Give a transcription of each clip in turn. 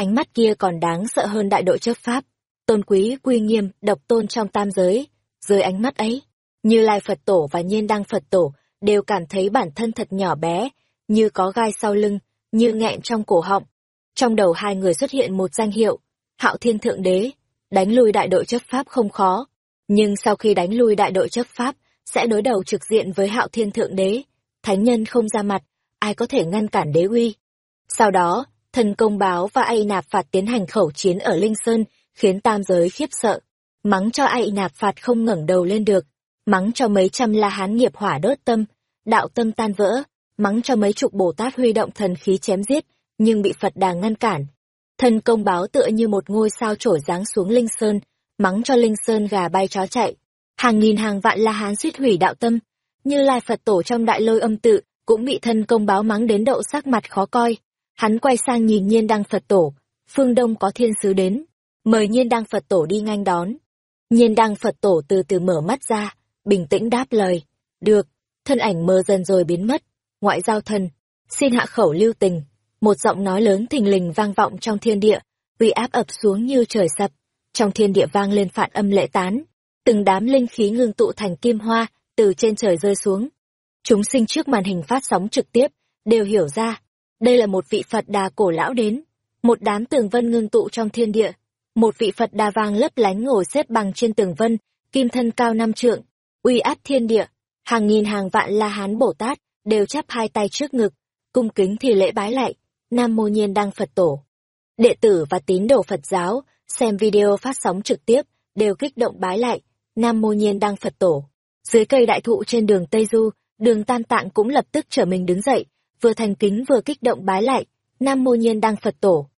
ánh mắt kia còn đáng sợ hơn đại đội chấp pháp. Tôn quý, quy nghiêm, độc tôn trong tam giới. Dưới ánh mắt ấy, Như Lai Phật Tổ và Nhiên Đăng Phật Tổ đều cảm thấy bản thân thật nhỏ bé, như có gai sau lưng, như nghẹn trong cổ họng. Trong đầu hai người xuất hiện một danh hiệu, Hạo Thiên Thượng Đế, đánh lui đại đội chấp pháp không khó. Nhưng sau khi đánh lui đại đội chấp pháp, sẽ đối đầu trực diện với Hạo Thiên Thượng Đế. Thánh nhân không ra mặt, ai có thể ngăn cản đế uy. Sau đó, thần công báo và ai nạp phạt tiến hành khẩu chiến ở Linh Sơn, khiến tam giới khiếp sợ. Mắng cho ai nạp phạt không ngẩng đầu lên được, mắng cho mấy trăm la hán nghiệp hỏa đốt tâm, đạo tâm tan vỡ, mắng cho mấy chục Bồ Tát huy động thần khí chém giết, nhưng bị Phật đà ngăn cản. Thần công báo tựa như một ngôi sao trổi giáng xuống Linh Sơn, mắng cho Linh Sơn gà bay chó chạy. Hàng nghìn hàng vạn la hán suýt hủy đạo tâm, như lai Phật tổ trong đại lôi âm tự, cũng bị thân công báo mắng đến độ sắc mặt khó coi. Hắn quay sang nhìn nhiên đăng Phật tổ, phương đông có thiên sứ đến, mời nhiên đăng Phật tổ đi nhanh đón. Nhiên đăng Phật tổ từ từ mở mắt ra, bình tĩnh đáp lời, được, thân ảnh mơ dần rồi biến mất, ngoại giao thần, xin hạ khẩu lưu tình. Một giọng nói lớn thình lình vang vọng trong thiên địa, uy áp ập xuống như trời sập, trong thiên địa vang lên phản âm lệ tán, từng đám linh khí ngưng tụ thành kim hoa, từ trên trời rơi xuống. Chúng sinh trước màn hình phát sóng trực tiếp, đều hiểu ra, đây là một vị Phật đà cổ lão đến, một đám tường vân ngưng tụ trong thiên địa, một vị Phật đà vàng lấp lánh ngồi xếp bằng trên tường vân, kim thân cao năm trượng, uy áp thiên địa, hàng nghìn hàng vạn la hán bồ tát đều chắp hai tay trước ngực cung kính thì lễ bái lại nam mô nhiên đăng phật tổ. Đệ tử và tín đồ phật giáo xem video phát sóng trực tiếp đều kích động bái lại nam mô nhiên đăng phật tổ. Dưới cây đại thụ trên đường tây du đường tam tạng cũng lập tức trở mình đứng dậy vừa thành kính vừa kích động bái lại nam mô nhiên đăng phật tổ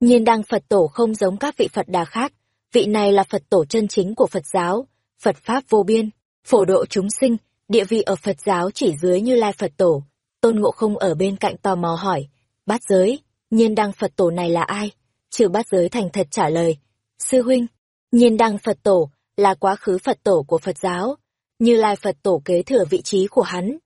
nhiên đăng phật tổ không giống các vị phật đà khác vị này là phật tổ chân chính của phật giáo phật pháp vô biên phổ độ chúng sinh địa vị ở Phật giáo chỉ dưới như Lai Phật Tổ. Tôn Ngộ Không ở bên cạnh tò mò hỏi, bát giới, nhiên đăng Phật Tổ này là ai? Trừ bát giới thành thật trả lời, sư huynh, nhiên đăng Phật Tổ là quá khứ Phật Tổ của Phật giáo, như Lai Phật Tổ kế thừa vị trí của hắn.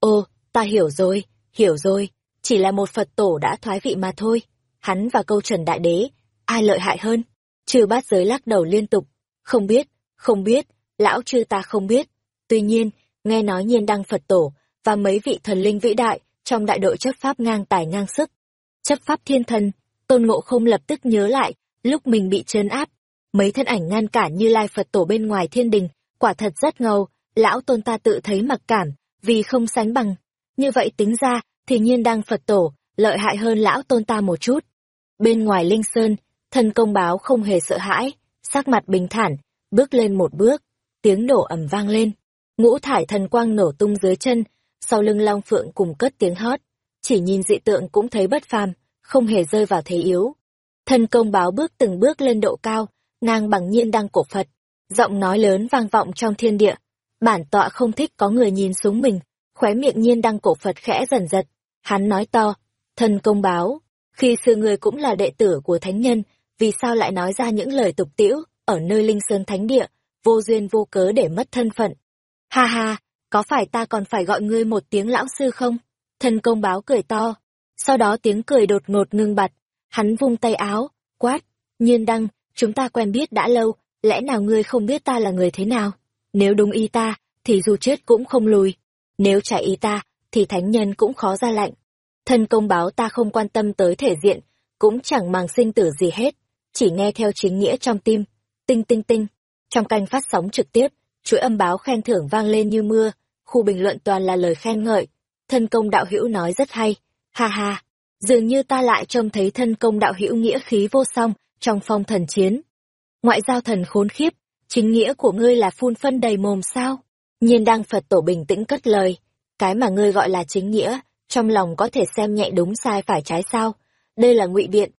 Ô, ta hiểu rồi, hiểu rồi, chỉ là một Phật Tổ đã thoái vị mà thôi. Hắn và câu trần đại đế, ai lợi hại hơn? Trừ bát giới lắc đầu liên tục, không biết, không biết, lão chư ta không biết. Tuy nhiên, nghe nói nhiên đăng Phật tổ và mấy vị thần linh vĩ đại trong đại đội chấp pháp ngang tài ngang sức. Chấp pháp thiên thần, tôn ngộ không lập tức nhớ lại, lúc mình bị trấn áp, mấy thân ảnh ngăn cản như lai Phật tổ bên ngoài thiên đình, quả thật rất ngầu, lão tôn ta tự thấy mặc cảm, vì không sánh bằng. Như vậy tính ra, thì nhiên đăng Phật tổ, lợi hại hơn lão tôn ta một chút. Bên ngoài Linh Sơn, thần công báo không hề sợ hãi, sắc mặt bình thản, bước lên một bước, tiếng nổ ầm vang lên, ngũ thải thần quang nổ tung dưới chân, sau lưng Long Phượng cùng cất tiếng hót. Chỉ nhìn dị tượng cũng thấy bất phàm, không hề rơi vào thế yếu. Thân công báo bước từng bước lên độ cao, ngang bằng nhiên đăng cổ Phật. Giọng nói lớn vang vọng trong thiên địa. Bản tọa không thích có người nhìn xuống mình, khóe miệng nhiên đăng cổ Phật khẽ dần giật. Hắn nói to, thân công báo, khi xưa người cũng là đệ tử của thánh nhân, vì sao lại nói ra những lời tục tiễu ở nơi linh sơn thánh địa, vô duyên vô cớ để mất thân phận. Ha ha, có phải ta còn phải gọi ngươi một tiếng lão sư không? Thần công báo cười to. Sau đó tiếng cười đột ngột ngưng bặt. Hắn vung tay áo, quát. Nhiên đăng, chúng ta quen biết đã lâu, lẽ nào ngươi không biết ta là người thế nào? Nếu đúng ý ta, thì dù chết cũng không lùi. Nếu chạy ý ta, thì thánh nhân cũng khó ra lạnh. thân công báo ta không quan tâm tới thể diện, cũng chẳng màng sinh tử gì hết, chỉ nghe theo chính nghĩa trong tim. Tinh tinh tinh, trong canh phát sóng trực tiếp, chuỗi âm báo khen thưởng vang lên như mưa, khu bình luận toàn là lời khen ngợi. Thân công đạo hữu nói rất hay, ha ha, dường như ta lại trông thấy thân công đạo hữu nghĩa khí vô song trong phong thần chiến. Ngoại giao thần khốn khiếp, chính nghĩa của ngươi là phun phân đầy mồm sao? Nhiên đăng Phật tổ bình tĩnh cất lời, cái mà ngươi gọi là chính nghĩa, trong lòng có thể xem nhẹ đúng sai phải trái sao? Đây là ngụy biện.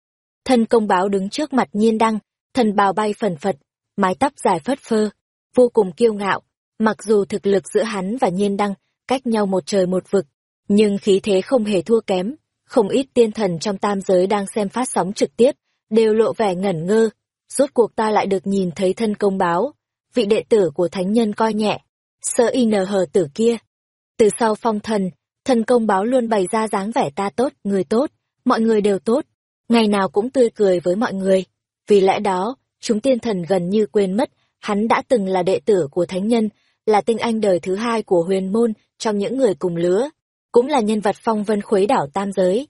Thân công báo đứng trước mặt nhiên đăng, thần bào bay phần phật, mái tóc dài phất phơ, vô cùng kiêu ngạo, mặc dù thực lực giữa hắn và nhiên đăng cách nhau một trời một vực, nhưng khí thế không hề thua kém, không ít tiên thần trong tam giới đang xem phát sóng trực tiếp, đều lộ vẻ ngẩn ngơ, rốt cuộc ta lại được nhìn thấy thân công báo, vị đệ tử của thánh nhân coi nhẹ, sơ in hờ tử kia. Từ sau phong thần, thần công báo luôn bày ra dáng vẻ ta tốt, người tốt, mọi người đều tốt, ngày nào cũng tươi cười với mọi người. Vì lẽ đó, chúng tiên thần gần như quên mất, hắn đã từng là đệ tử của thánh nhân, là tinh anh đời thứ hai của huyền môn trong những người cùng lứa, cũng là nhân vật phong vân khuấy đảo tam giới.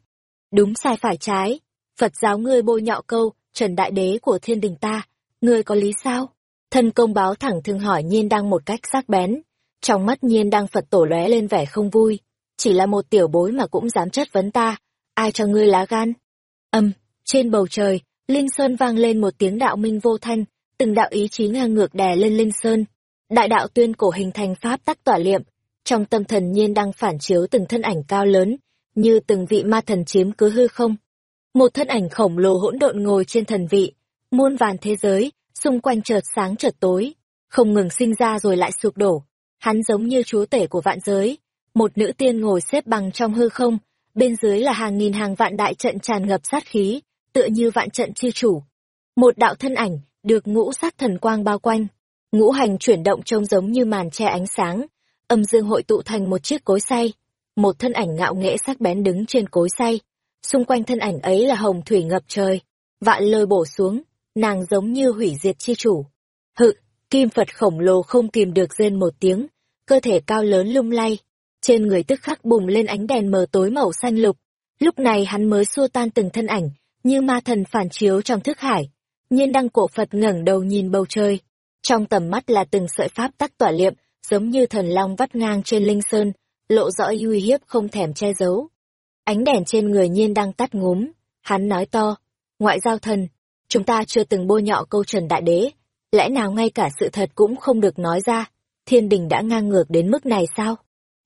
Đúng sai phải trái, Phật giáo ngươi bôi nhọ câu, trần đại đế của thiên đình ta, ngươi có lý sao? Thân công báo thẳng thường hỏi nhiên đang một cách sắc bén. Trong mắt nhiên đang Phật tổ lóe lên vẻ không vui. Chỉ là một tiểu bối mà cũng dám chất vấn ta. Ai cho ngươi lá gan? Âm, trên bầu trời, Linh Sơn vang lên một tiếng đạo minh vô thanh, từng đạo ý chí ngang ngược đè lên Linh Sơn. Đại đạo tuyên cổ hình thành pháp tắc tỏa liệm, trong tâm thần nhiên đang phản chiếu từng thân ảnh cao lớn, như từng vị ma thần chiếm cứ hư không. Một thân ảnh khổng lồ hỗn độn ngồi trên thần vị, muôn vàn thế giới, xung quanh chợt sáng chợt tối, không ngừng sinh ra rồi lại sụp đổ. Hắn giống như chúa tể của vạn giới, một nữ tiên ngồi xếp bằng trong hư không, bên dưới là hàng nghìn hàng vạn đại trận tràn ngập sát khí, tựa như vạn trận chi chủ. Một đạo thân ảnh, được ngũ sắc thần quang bao quanh, ngũ hành chuyển động trông giống như màn che ánh sáng, âm dương hội tụ thành một chiếc cối xay. Một thân ảnh ngạo nghễ sắc bén đứng trên cối xay, xung quanh thân ảnh ấy là hồng thủy ngập trời, vạn lôi bổ xuống, nàng giống như hủy diệt chi chủ. Hự, kim Phật khổng lồ không kìm được rên một tiếng, cơ thể cao lớn lung lay, trên người tức khắc bùng lên ánh đèn mờ tối màu xanh lục. Lúc này hắn mới xua tan từng thân ảnh, như ma thần phản chiếu trong thức hải. Nhiên đăng cổ Phật ngẩng đầu nhìn bầu trời. Trong tầm mắt là từng sợi pháp tắc tỏa liệm, giống như thần long vắt ngang trên linh sơn, lộ rõ uy hiếp không thèm che giấu. Ánh đèn trên người nhiên đang tắt ngúm, hắn nói to, ngoại giao thần, chúng ta chưa từng bôi nhọ câu trần đại đế, lẽ nào ngay cả sự thật cũng không được nói ra, thiên đình đã ngang ngược đến mức này sao?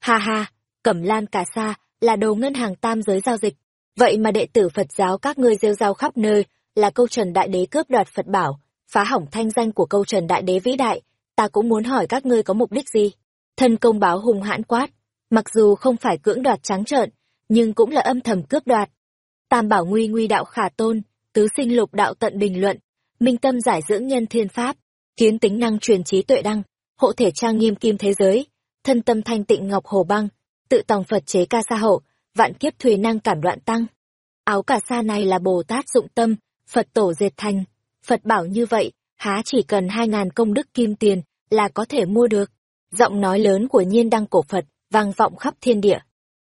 Ha ha, cẩm lan cả sa, là đầu ngân hàng tam giới giao dịch, vậy mà đệ tử Phật giáo các ngươi rêu rao khắp nơi, là câu trần đại đế cướp đoạt Phật bảo, phá hỏng thanh danh của câu trần đại đế vĩ đại, ta cũng muốn hỏi các ngươi có mục đích gì? Thân công báo hùng hãn quát, mặc dù không phải cưỡng đoạt trắng trợn, nhưng cũng là âm thầm cướp đoạt. Tam bảo nguy nguy đạo khả tôn, tứ sinh lục đạo tận bình luận, minh tâm giải dưỡng nhân thiên pháp, kiến tính năng truyền trí tuệ đăng, hộ thể trang nghiêm kim thế giới, thân tâm thanh tịnh ngọc hồ băng, tự tòng Phật chế ca sa hộ, vạn kiếp thùy năng cảm đoạn tăng. Áo cả sa này là Bồ Tát dụng tâm, Phật tổ dệt thành. Phật bảo như vậy, há chỉ cần hai ngàn công đức kim tiền là có thể mua được. Giọng nói lớn của nhiên đăng cổ Phật, vang vọng khắp thiên địa.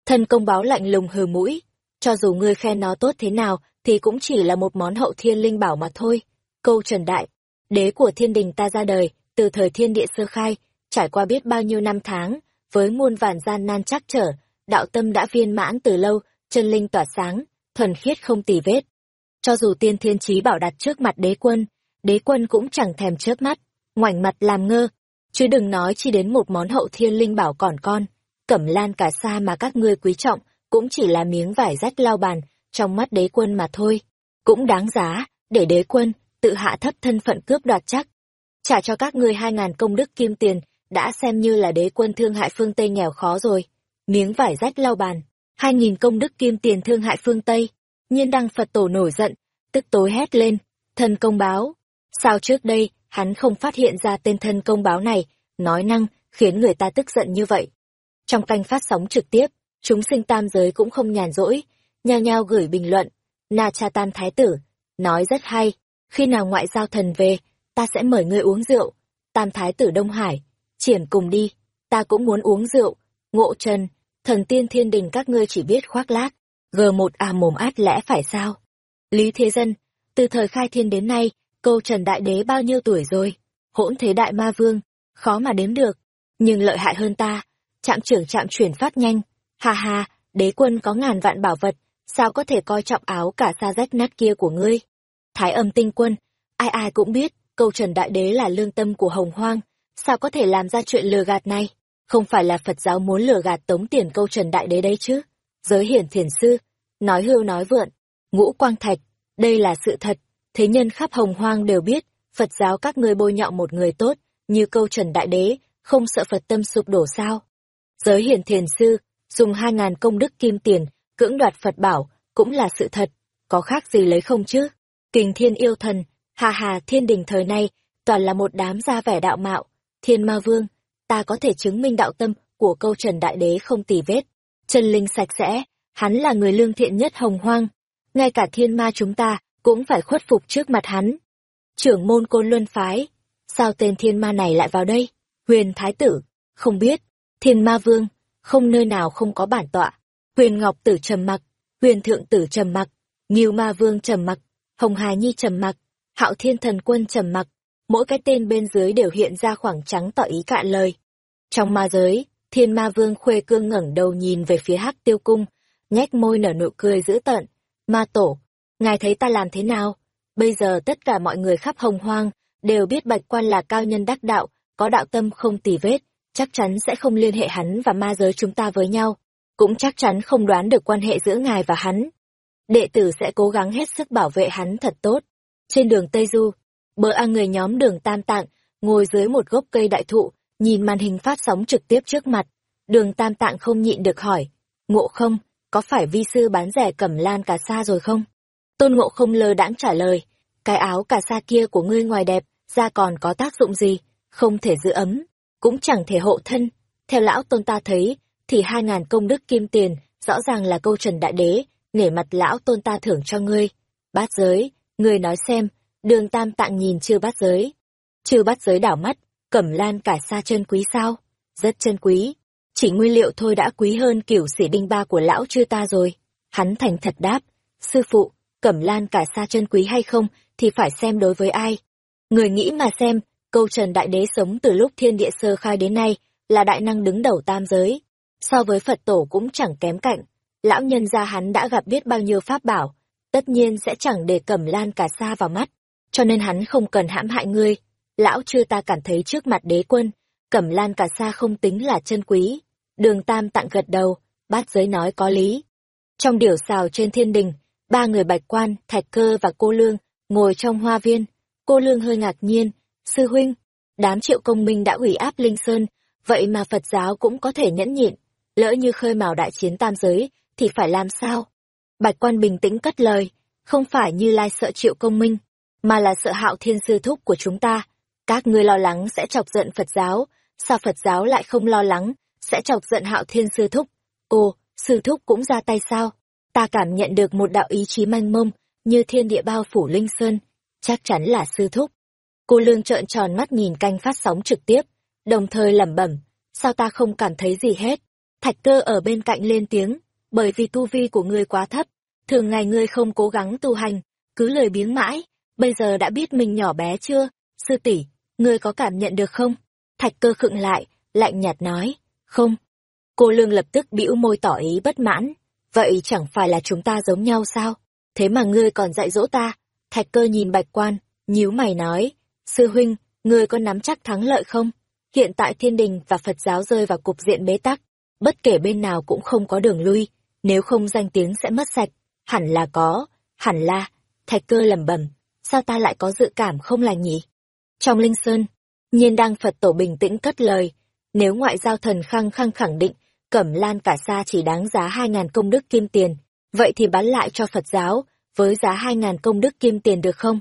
Thân công báo lạnh lùng hừ mũi, cho dù ngươi khen nó tốt thế nào thì cũng chỉ là một món hậu thiên linh bảo mà thôi. Câu trần đại, đế của thiên đình ta ra đời, từ thời thiên địa sơ khai, trải qua biết bao nhiêu năm tháng, với muôn vàn gian nan chắc trở, đạo tâm đã viên mãn từ lâu, chân linh tỏa sáng, thuần khiết không tì vết. Cho dù tiên thiên trí bảo đặt trước mặt đế quân, đế quân cũng chẳng thèm chớp mắt, ngoảnh mặt làm ngơ, chứ đừng nói chi đến một món hậu thiên linh bảo còn con. Cẩm lan cả xa mà các ngươi quý trọng, cũng chỉ là miếng vải rách lao bàn, trong mắt đế quân mà thôi. Cũng đáng giá, để đế quân, tự hạ thấp thân phận cướp đoạt chắc. Trả cho các ngươi hai ngàn công đức kim tiền, đã xem như là đế quân thương hại phương Tây nghèo khó rồi. Miếng vải rách lao bàn, hai nghìn công đức kim tiền thương hại phương Tây. Nhiên đăng Phật tổ nổi giận, tức tối hét lên, thân công báo. Sao trước đây, hắn không phát hiện ra tên thân công báo này, nói năng, khiến người ta tức giận như vậy. Trong canh phát sóng trực tiếp, chúng sinh tam giới cũng không nhàn rỗi, nhao nhao gửi bình luận. Na cha tan thái tử, nói rất hay, khi nào ngoại giao thần về, ta sẽ mời ngươi uống rượu. Tam thái tử Đông Hải, triển cùng đi, ta cũng muốn uống rượu. Ngộ Trần, thần tiên thiên đình các ngươi chỉ biết khoác lác, g một à mồm át lẽ phải sao? Lý Thế Dân, từ thời khai thiên đến nay, câu Trần Đại Đế bao nhiêu tuổi rồi? Hỗn thế đại ma vương, khó mà đếm được, nhưng lợi hại hơn ta, trạm trưởng trạm chuyển phát nhanh, ha ha, đế quân có ngàn vạn bảo vật, sao có thể coi trọng áo cả xa rách nát kia của ngươi? Thái âm tinh quân, ai ai cũng biết, câu Trần Đại Đế là lương tâm của hồng hoang, sao có thể làm ra chuyện lừa gạt này? Không phải là Phật giáo muốn lừa gạt tống tiền câu Trần Đại Đế đấy chứ? Giới hiển thiền sư, nói hưu nói vượn, ngũ quang thạch, đây là sự thật, thế nhân khắp hồng hoang đều biết, Phật giáo các ngươi bôi nhọ một người tốt, như câu Trần Đại Đế, không sợ Phật tâm sụp đổ sao? Giới hiển thiền sư, dùng hai ngàn công đức kim tiền, cưỡng đoạt Phật bảo, cũng là sự thật, có khác gì lấy không chứ? Kình thiên yêu thần, hà hà thiên đình thời nay, toàn là một đám gia vẻ đạo mạo, thiên ma vương, ta có thể chứng minh đạo tâm của câu trần đại đế không tì vết, chân linh sạch sẽ, hắn là người lương thiện nhất hồng hoang. ngay cả thiên ma chúng ta cũng phải khuất phục trước mặt hắn. Trưởng môn côn luân phái, sao tên thiên ma này lại vào đây? Huyền Thái Tử, không biết, thiên ma vương, không nơi nào không có bản tọa. Huyền Ngọc Tử trầm mặc, Huyền Thượng Tử trầm mặc, Nghiêu Ma Vương trầm mặc, Hồng Hà Nhi trầm mặc, Hạo Thiên Thần Quân trầm mặc, mỗi cái tên bên dưới đều hiện ra khoảng trắng tỏ ý cạn lời. Trong ma giới, Thiên Ma Vương Khuê Cương ngẩng đầu nhìn về phía Hắc Tiêu Cung, nhếch môi nở nụ cười dữ tợn. Ma Tổ, ngài thấy ta làm thế nào? Bây giờ tất cả mọi người khắp hồng hoang đều biết Bạch Quan là cao nhân đắc đạo, có đạo tâm không tì vết, chắc chắn sẽ không liên hệ hắn và ma giới chúng ta với nhau, cũng chắc chắn không đoán được quan hệ giữa ngài và hắn. Đệ tử sẽ cố gắng hết sức bảo vệ hắn thật tốt. Trên đường Tây Du, bờ a người nhóm đường Tam Tạng, ngồi dưới một gốc cây đại thụ, nhìn màn hình phát sóng trực tiếp trước mặt. Đường Tam Tạng không nhịn được hỏi, ngộ không, có phải vi sư bán rẻ cẩm lan cà sa rồi không? Tôn ngộ không lơ đãng trả lời, cái áo cà sa kia của ngươi ngoài đẹp, ra còn có tác dụng gì, không thể giữ ấm, cũng chẳng thể hộ thân. Theo lão tôn ta thấy, thì hai ngàn công đức kim tiền, rõ ràng là câu trần đại đế, nể mặt lão tôn ta thưởng cho ngươi. Bát giới, ngươi nói xem, đường tam tạng nhìn chưa bát giới. Chưa bát giới đảo mắt, cẩm lan cả sa chân quý sao? Rất chân quý. Chỉ nguyên liệu thôi đã quý hơn kiểu sỉ đinh ba của lão chưa ta rồi. Hắn thành thật đáp, sư phụ, cẩm lan cả sa chân quý hay không thì phải xem đối với ai. Người nghĩ mà xem, câu trần đại đế sống từ lúc thiên địa sơ khai đến nay, là đại năng đứng đầu tam giới. So với Phật tổ cũng chẳng kém cạnh, lão nhân gia hắn đã gặp biết bao nhiêu pháp bảo, tất nhiên sẽ chẳng để cẩm lan cả xa vào mắt, cho nên hắn không cần hãm hại ngươi. Lão chưa ta cảm thấy trước mặt đế quân, cẩm lan cả xa không tính là chân quý. Đường Tam tặng gật đầu, bát giới nói có lý. Trong điểu xào trên thiên đình, ba người bạch quan, thạch cơ và cô lương, ngồi trong hoa viên. Cô lương hơi ngạc nhiên, sư huynh, đám triệu công minh đã ủy áp Linh Sơn, vậy mà Phật giáo cũng có thể nhẫn nhịn, lỡ như khơi mào đại chiến tam giới, thì phải làm sao? Bạch quan bình tĩnh cất lời, không phải như lai sợ triệu công minh, mà là sợ hạo thiên sư thúc của chúng ta. Các ngươi lo lắng sẽ chọc giận Phật giáo, sao Phật giáo lại không lo lắng, sẽ chọc giận hạo thiên sư thúc? Cô, sư thúc cũng ra tay sao? Ta cảm nhận được một đạo ý chí manh mông, như thiên địa bao phủ linh sơn, chắc chắn là sư thúc. Cô lương trợn tròn mắt nhìn canh phát sóng trực tiếp, đồng thời lẩm bẩm, sao ta không cảm thấy gì hết? Thạch cơ ở bên cạnh lên tiếng, bởi vì tu vi của ngươi quá thấp, thường ngày ngươi không cố gắng tu hành, cứ lời biếng mãi, bây giờ đã biết mình nhỏ bé chưa? Sư tỷ, ngươi có cảm nhận được không? Thạch cơ khựng lại, lạnh nhạt nói, không. Cô lương lập tức bĩu môi tỏ ý bất mãn, vậy chẳng phải là chúng ta giống nhau sao? Thế mà ngươi còn dạy dỗ ta? Thạch cơ nhìn bạch quan, nhíu mày nói, sư huynh, ngươi có nắm chắc thắng lợi không? Hiện tại thiên đình và Phật giáo rơi vào cục diện bế tắc, bất kể bên nào cũng không có đường lui, nếu không danh tiếng sẽ mất sạch. Hẳn là có, hẳn là, thạch cơ lẩm bẩm, sao ta lại có dự cảm không lành nhỉ? Trong Linh Sơn, nhiên đăng Phật tổ bình tĩnh cất lời, nếu ngoại giao thần khăng khăng khẳng định, cẩm lan cả sa chỉ đáng giá hai ngàn công đức kim tiền, vậy thì bán lại cho Phật giáo, với giá hai ngàn công đức kim tiền được không?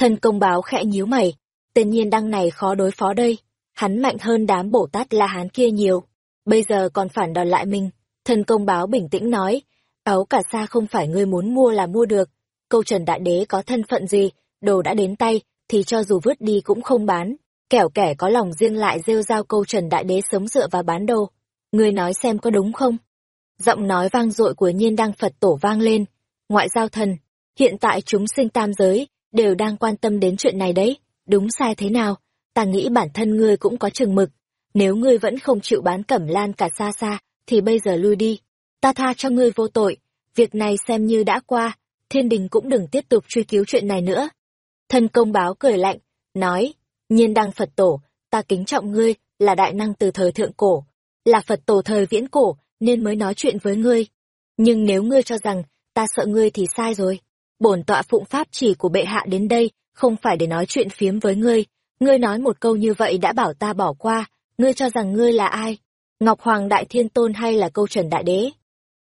Thần công báo khẽ nhíu mày, tên nhiên đăng này khó đối phó đây. Hắn mạnh hơn đám Bồ Tát La Hán kia nhiều, bây giờ còn phản đòn lại mình. Thần công báo bình tĩnh nói, áo cả xa không phải ngươi muốn mua là mua được, câu trần đại đế có thân phận gì, đồ đã đến tay, thì cho dù vứt đi cũng không bán, kẻo kẻ có lòng riêng lại rêu rao câu trần đại đế sống dựa vào bán đồ. Ngươi nói xem có đúng không? Giọng nói vang dội của nhiên đăng Phật tổ vang lên, ngoại giao thần, hiện tại chúng sinh tam giới, đều đang quan tâm đến chuyện này đấy, đúng sai thế nào? ta nghĩ bản thân ngươi cũng có chừng mực. Nếu ngươi vẫn không chịu bán cẩm lan cả xa xa, thì bây giờ lui đi. Ta tha cho ngươi vô tội. Việc này xem như đã qua, thiên đình cũng đừng tiếp tục truy cứu chuyện này nữa. Thân công báo cười lạnh, nói, nhiên đăng Phật tổ, ta kính trọng ngươi, là đại năng từ thời thượng cổ, là Phật tổ thời viễn cổ, nên mới nói chuyện với ngươi. Nhưng nếu ngươi cho rằng, ta sợ ngươi thì sai rồi. Bổn tọa phụng pháp chỉ của bệ hạ đến đây, không phải để nói chuyện phiếm với ngươi, Ngươi nói một câu như vậy đã bảo ta bỏ qua, ngươi cho rằng ngươi là ai? Ngọc Hoàng Đại Thiên Tôn hay là câu trần đại đế?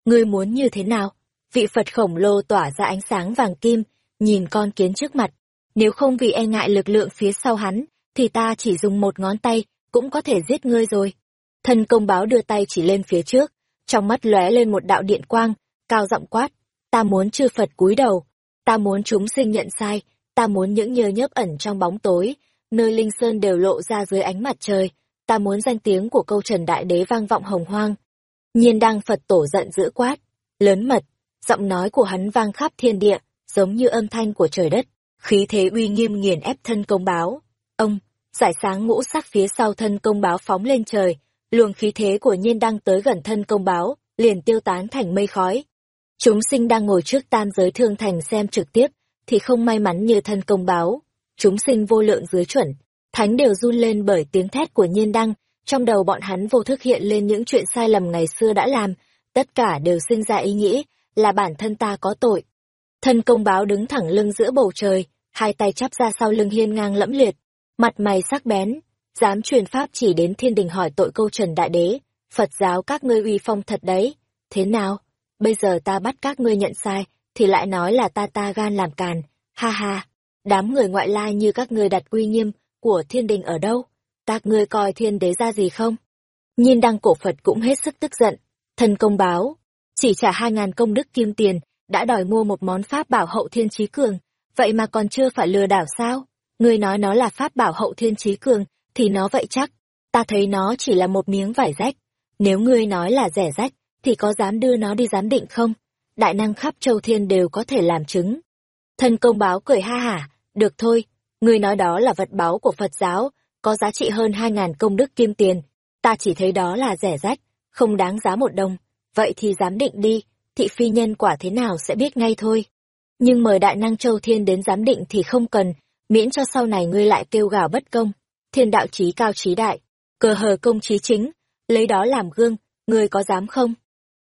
Ngươi muốn như thế nào? Vị Phật khổng lồ tỏa ra ánh sáng vàng kim, nhìn con kiến trước mặt. Nếu không vì e ngại lực lượng phía sau hắn, thì ta chỉ dùng một ngón tay, cũng có thể giết ngươi rồi. Thần công báo đưa tay chỉ lên phía trước, trong mắt lóe lên một đạo điện quang, cao giọng quát. ta muốn chư Phật cúi đầu, ta muốn chúng sinh nhận sai, ta muốn những nhơ nhớp ẩn trong bóng tối, nơi linh sơn đều lộ ra dưới ánh mặt trời, ta muốn danh tiếng của câu trần đại đế vang vọng hồng hoang. Nhiên đăng Phật tổ giận dữ quát, lớn mật, giọng nói của hắn vang khắp thiên địa, giống như âm thanh của trời đất, khí thế uy nghiêm nghiền ép thân công báo. Ông, giải sáng ngũ sắc phía sau thân công báo phóng lên trời, luồng khí thế của nhiên đăng tới gần thân công báo, liền tiêu tán thành mây khói. Chúng sinh đang ngồi trước tam giới thương thành xem trực tiếp, thì không may mắn như thân công báo. Chúng sinh vô lượng dưới chuẩn, thánh đều run lên bởi tiếng thét của nhiên đăng, trong đầu bọn hắn vô thức hiện lên những chuyện sai lầm ngày xưa đã làm, tất cả đều sinh ra ý nghĩ là bản thân ta có tội. Thân công báo đứng thẳng lưng giữa bầu trời, hai tay chắp ra sau lưng hiên ngang lẫm liệt, mặt mày sắc bén, dám truyền pháp chỉ đến thiên đình hỏi tội câu trần đại đế, Phật giáo các ngươi uy phong thật đấy, thế nào? Bây giờ ta bắt các ngươi nhận sai, thì lại nói là ta ta gan làm càn, ha ha, đám người ngoại lai như các ngươi đặt uy nghiêm của thiên đình ở đâu? Các ngươi coi thiên đế ra gì không? Nhiên đăng cổ Phật cũng hết sức tức giận, thân công báo, chỉ trả hai ngàn công đức kim tiền, đã đòi mua một món pháp bảo hậu thiên trí cường, vậy mà còn chưa phải lừa đảo sao? Ngươi nói nó là pháp bảo hậu thiên trí cường, thì nó vậy chắc. Ta thấy nó chỉ là một miếng vải rách. Nếu ngươi nói là rẻ rách, thì có dám đưa nó đi giám định không? Đại năng khắp châu thiên đều có thể làm chứng. Thân công báo cười ha hả, được thôi, ngươi nói đó là vật báu của Phật giáo, có giá trị hơn hai ngàn công đức kim tiền. Ta chỉ thấy đó là rẻ rách, không đáng giá một đồng. Vậy thì giám định đi, thị phi nhân quả thế nào sẽ biết ngay thôi. Nhưng mời đại năng châu thiên đến giám định thì không cần, miễn cho sau này ngươi lại kêu gào bất công. Thiên đạo trí cao trí đại, cờ hờ công trí chính, lấy đó làm gương, ngươi có dám không?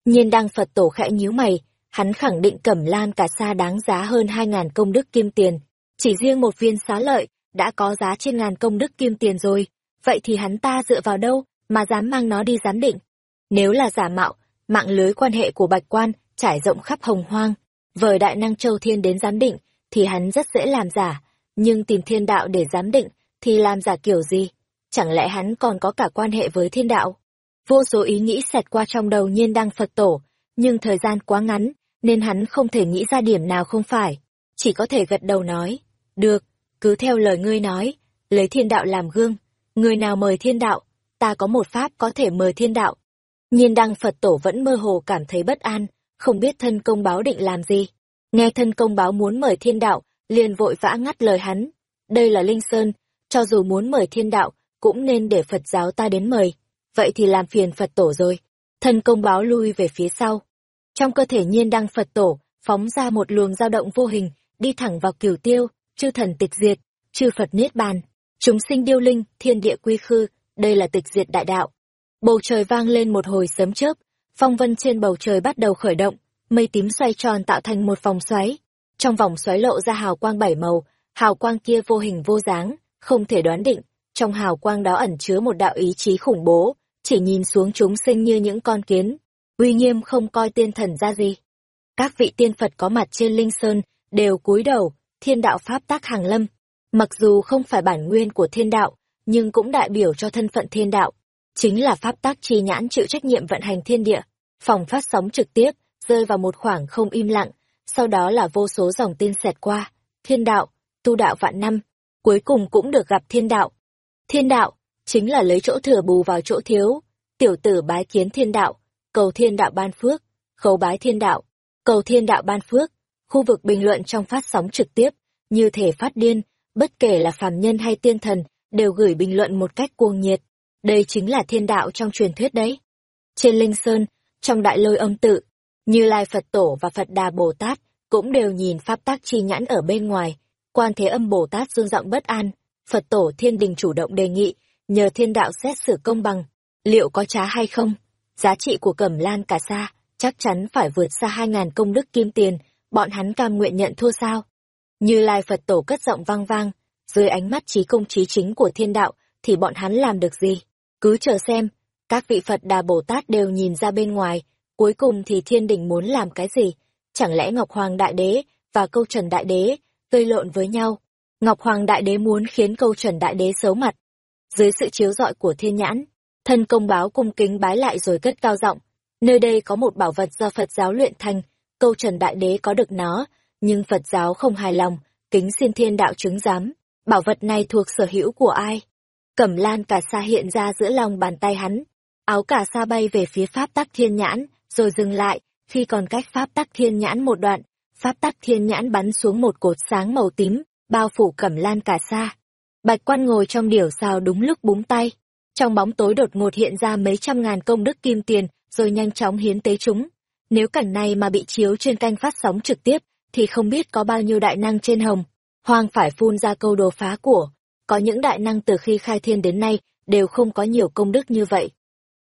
Nhiên đăng Phật tổ khẽ nhíu mày, hắn khẳng định cẩm lan cả sa đáng giá hơn hai ngàn công đức kim tiền. Chỉ riêng một viên xá lợi, đã có giá trên ngàn công đức kim tiền rồi. Vậy thì hắn ta dựa vào đâu, mà dám mang nó đi giám định? Nếu là giả mạo, mạng lưới quan hệ của bạch quan trải rộng khắp hồng hoang, vời đại năng châu thiên đến giám định, thì hắn rất dễ làm giả, nhưng tìm thiên đạo để giám định, thì làm giả kiểu gì? Chẳng lẽ hắn còn có cả quan hệ với thiên đạo? Vô số ý nghĩ xẹt qua trong đầu nhiên đăng Phật tổ, nhưng thời gian quá ngắn, nên hắn không thể nghĩ ra điểm nào không phải. Chỉ có thể gật đầu nói, được, cứ theo lời ngươi nói, lấy thiên đạo làm gương, người nào mời thiên đạo, ta có một pháp có thể mời thiên đạo. Nhiên đăng Phật tổ vẫn mơ hồ cảm thấy bất an, không biết thân công báo định làm gì. Nghe thân công báo muốn mời thiên đạo, liền vội vã ngắt lời hắn. Đây là Linh Sơn, cho dù muốn mời thiên đạo, cũng nên để Phật giáo ta đến mời. Vậy thì làm phiền Phật tổ rồi. Thần công báo lui về phía sau. Trong cơ thể nhiên đăng Phật tổ, phóng ra một luồng dao động vô hình, đi thẳng vào cửu tiêu, chư thần tịch diệt, chư Phật niết bàn. Chúng sinh điêu linh, thiên địa quy khư, đây là tịch diệt đại đạo. Bầu trời vang lên một hồi sớm chớp, phong vân trên bầu trời bắt đầu khởi động, mây tím xoay tròn tạo thành một vòng xoáy. Trong vòng xoáy lộ ra hào quang bảy màu, hào quang kia vô hình vô dáng, không thể đoán định, trong hào quang đó ẩn chứa một đạo ý chí khủng bố, chỉ nhìn xuống chúng sinh như những con kiến, uy nghiêm không coi tiên thần ra gì. Các vị tiên Phật có mặt trên Linh Sơn đều cúi đầu, thiên đạo pháp tác hàng lâm. Mặc dù không phải bản nguyên của thiên đạo, nhưng cũng đại biểu cho thân phận thiên đạo. Chính là pháp tác chi nhãn chịu trách nhiệm vận hành thiên địa. Phòng phát sóng trực tiếp, rơi vào một khoảng không im lặng, sau đó là vô số dòng tin xẹt qua. Thiên đạo, tu đạo vạn năm, cuối cùng cũng được gặp thiên đạo. Thiên đạo, chính là lấy chỗ thừa bù vào chỗ thiếu. Tiểu tử bái kiến thiên đạo, cầu thiên đạo ban phước, khấu bái thiên đạo, cầu thiên đạo ban phước. Khu vực bình luận trong phát sóng trực tiếp, như thể phát điên, bất kể là phàm nhân hay tiên thần, đều gửi bình luận một cách cuồng nhiệt. Đây chính là thiên đạo trong truyền thuyết đấy. Trên Linh Sơn, trong đại lôi âm tự, như Lai Phật Tổ và Phật Đà Bồ Tát cũng đều nhìn pháp tác chi nhãn ở bên ngoài. Quan Thế Âm Bồ Tát dương giọng bất an, Phật Tổ Thiên Đình chủ động đề nghị, nhờ thiên đạo xét xử công bằng, liệu có trá hay không? Giá trị của Cẩm Lan cả xa, chắc chắn phải vượt xa hai ngàn công đức kim tiền, bọn hắn cam nguyện nhận thua sao? Như Lai Phật Tổ cất giọng vang vang, dưới ánh mắt trí công trí chính của thiên đạo, thì bọn hắn làm được gì? Cứ chờ xem, các vị Phật Đà Bồ Tát đều nhìn ra bên ngoài, cuối cùng thì thiên đình muốn làm cái gì? Chẳng lẽ Ngọc Hoàng Đại Đế và Câu Trần Đại Đế gây lộn với nhau? Ngọc Hoàng Đại Đế muốn khiến Câu Trần Đại Đế xấu mặt. Dưới sự chiếu rọi của thiên nhãn, thân công báo cung kính bái lại rồi cất cao giọng. Nơi đây có một bảo vật do Phật giáo luyện thành, câu trần đại đế có được nó, nhưng Phật giáo không hài lòng, kính xin thiên đạo chứng giám, bảo vật này thuộc sở hữu của ai? Cẩm lan cả sa hiện ra giữa lòng bàn tay hắn, áo cả sa bay về phía pháp tắc thiên nhãn, rồi dừng lại, khi còn cách pháp tắc thiên nhãn một đoạn, pháp tắc thiên nhãn bắn xuống một cột sáng màu tím, bao phủ cẩm lan cả sa. Bạch quan ngồi trong điểu sao đúng lúc búng tay. Trong bóng tối đột ngột hiện ra mấy trăm ngàn công đức kim tiền, rồi nhanh chóng hiến tế chúng. Nếu cảnh này mà bị chiếu trên canh phát sóng trực tiếp, thì không biết có bao nhiêu đại năng trên hồng. Hoàng phải phun ra câu đồ phá của. Có những đại năng từ khi khai thiên đến nay, đều không có nhiều công đức như vậy.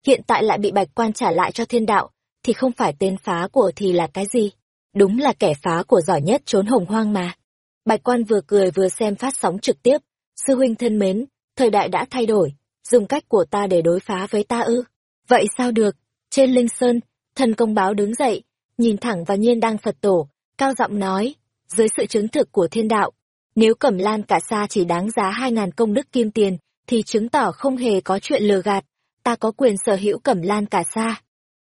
Hiện tại lại bị bạch quan trả lại cho thiên đạo, thì không phải tên phá của thì là cái gì? Đúng là kẻ phá của giỏi nhất trốn hồng hoang mà. Bạch quan vừa cười vừa xem phát sóng trực tiếp. Sư huynh thân mến, thời đại đã thay đổi, dùng cách của ta để đối phá với ta ư. Vậy sao được? Trên linh sơn, thần công báo đứng dậy, nhìn thẳng vào nhiên đăng Phật tổ, cao giọng nói, dưới sự chứng thực của thiên đạo, nếu cẩm lan cả sa chỉ đáng giá hai ngàn công đức kim tiền, thì chứng tỏ không hề có chuyện lừa gạt, ta có quyền sở hữu cẩm lan cả sa.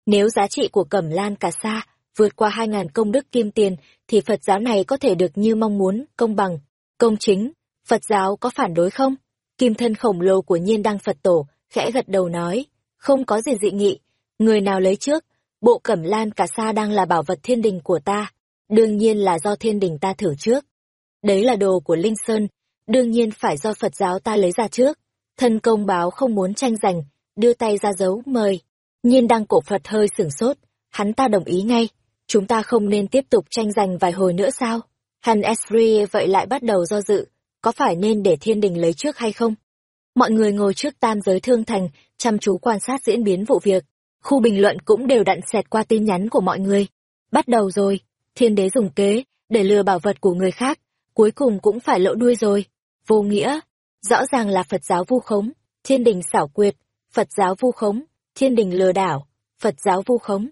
Nếu giá trị của cẩm lan cả sa vượt qua hai ngàn công đức kim tiền, thì Phật giáo này có thể được như mong muốn, công bằng, công chính. Phật giáo có phản đối không? Kim thân khổng lồ của nhiên đăng Phật tổ, khẽ gật đầu nói, không có gì dị nghị, người nào lấy trước, bộ cẩm lan cả sa đang là bảo vật thiên đình của ta, đương nhiên là do thiên đình ta thử trước. Đấy là đồ của Linh Sơn, đương nhiên phải do Phật giáo ta lấy ra trước. Thân công báo không muốn tranh giành, đưa tay ra dấu mời. Nhiên đăng cổ Phật hơi sửng sốt, hắn ta đồng ý ngay, chúng ta không nên tiếp tục tranh giành vài hồi nữa sao? hắn Esri vậy lại bắt đầu do dự, có phải nên để thiên đình lấy trước hay không? Mọi người ngồi trước tam giới thương thành, chăm chú quan sát diễn biến vụ việc. Khu bình luận cũng đều đặn xẹt qua tin nhắn của mọi người. Bắt đầu rồi, thiên đế dùng kế, để lừa bảo vật của người khác, cuối cùng cũng phải lỗ đuôi rồi. Vô nghĩa, rõ ràng là Phật giáo vu khống, thiên đình xảo quyệt, Phật giáo vu khống, thiên đình lừa đảo, Phật giáo vu khống.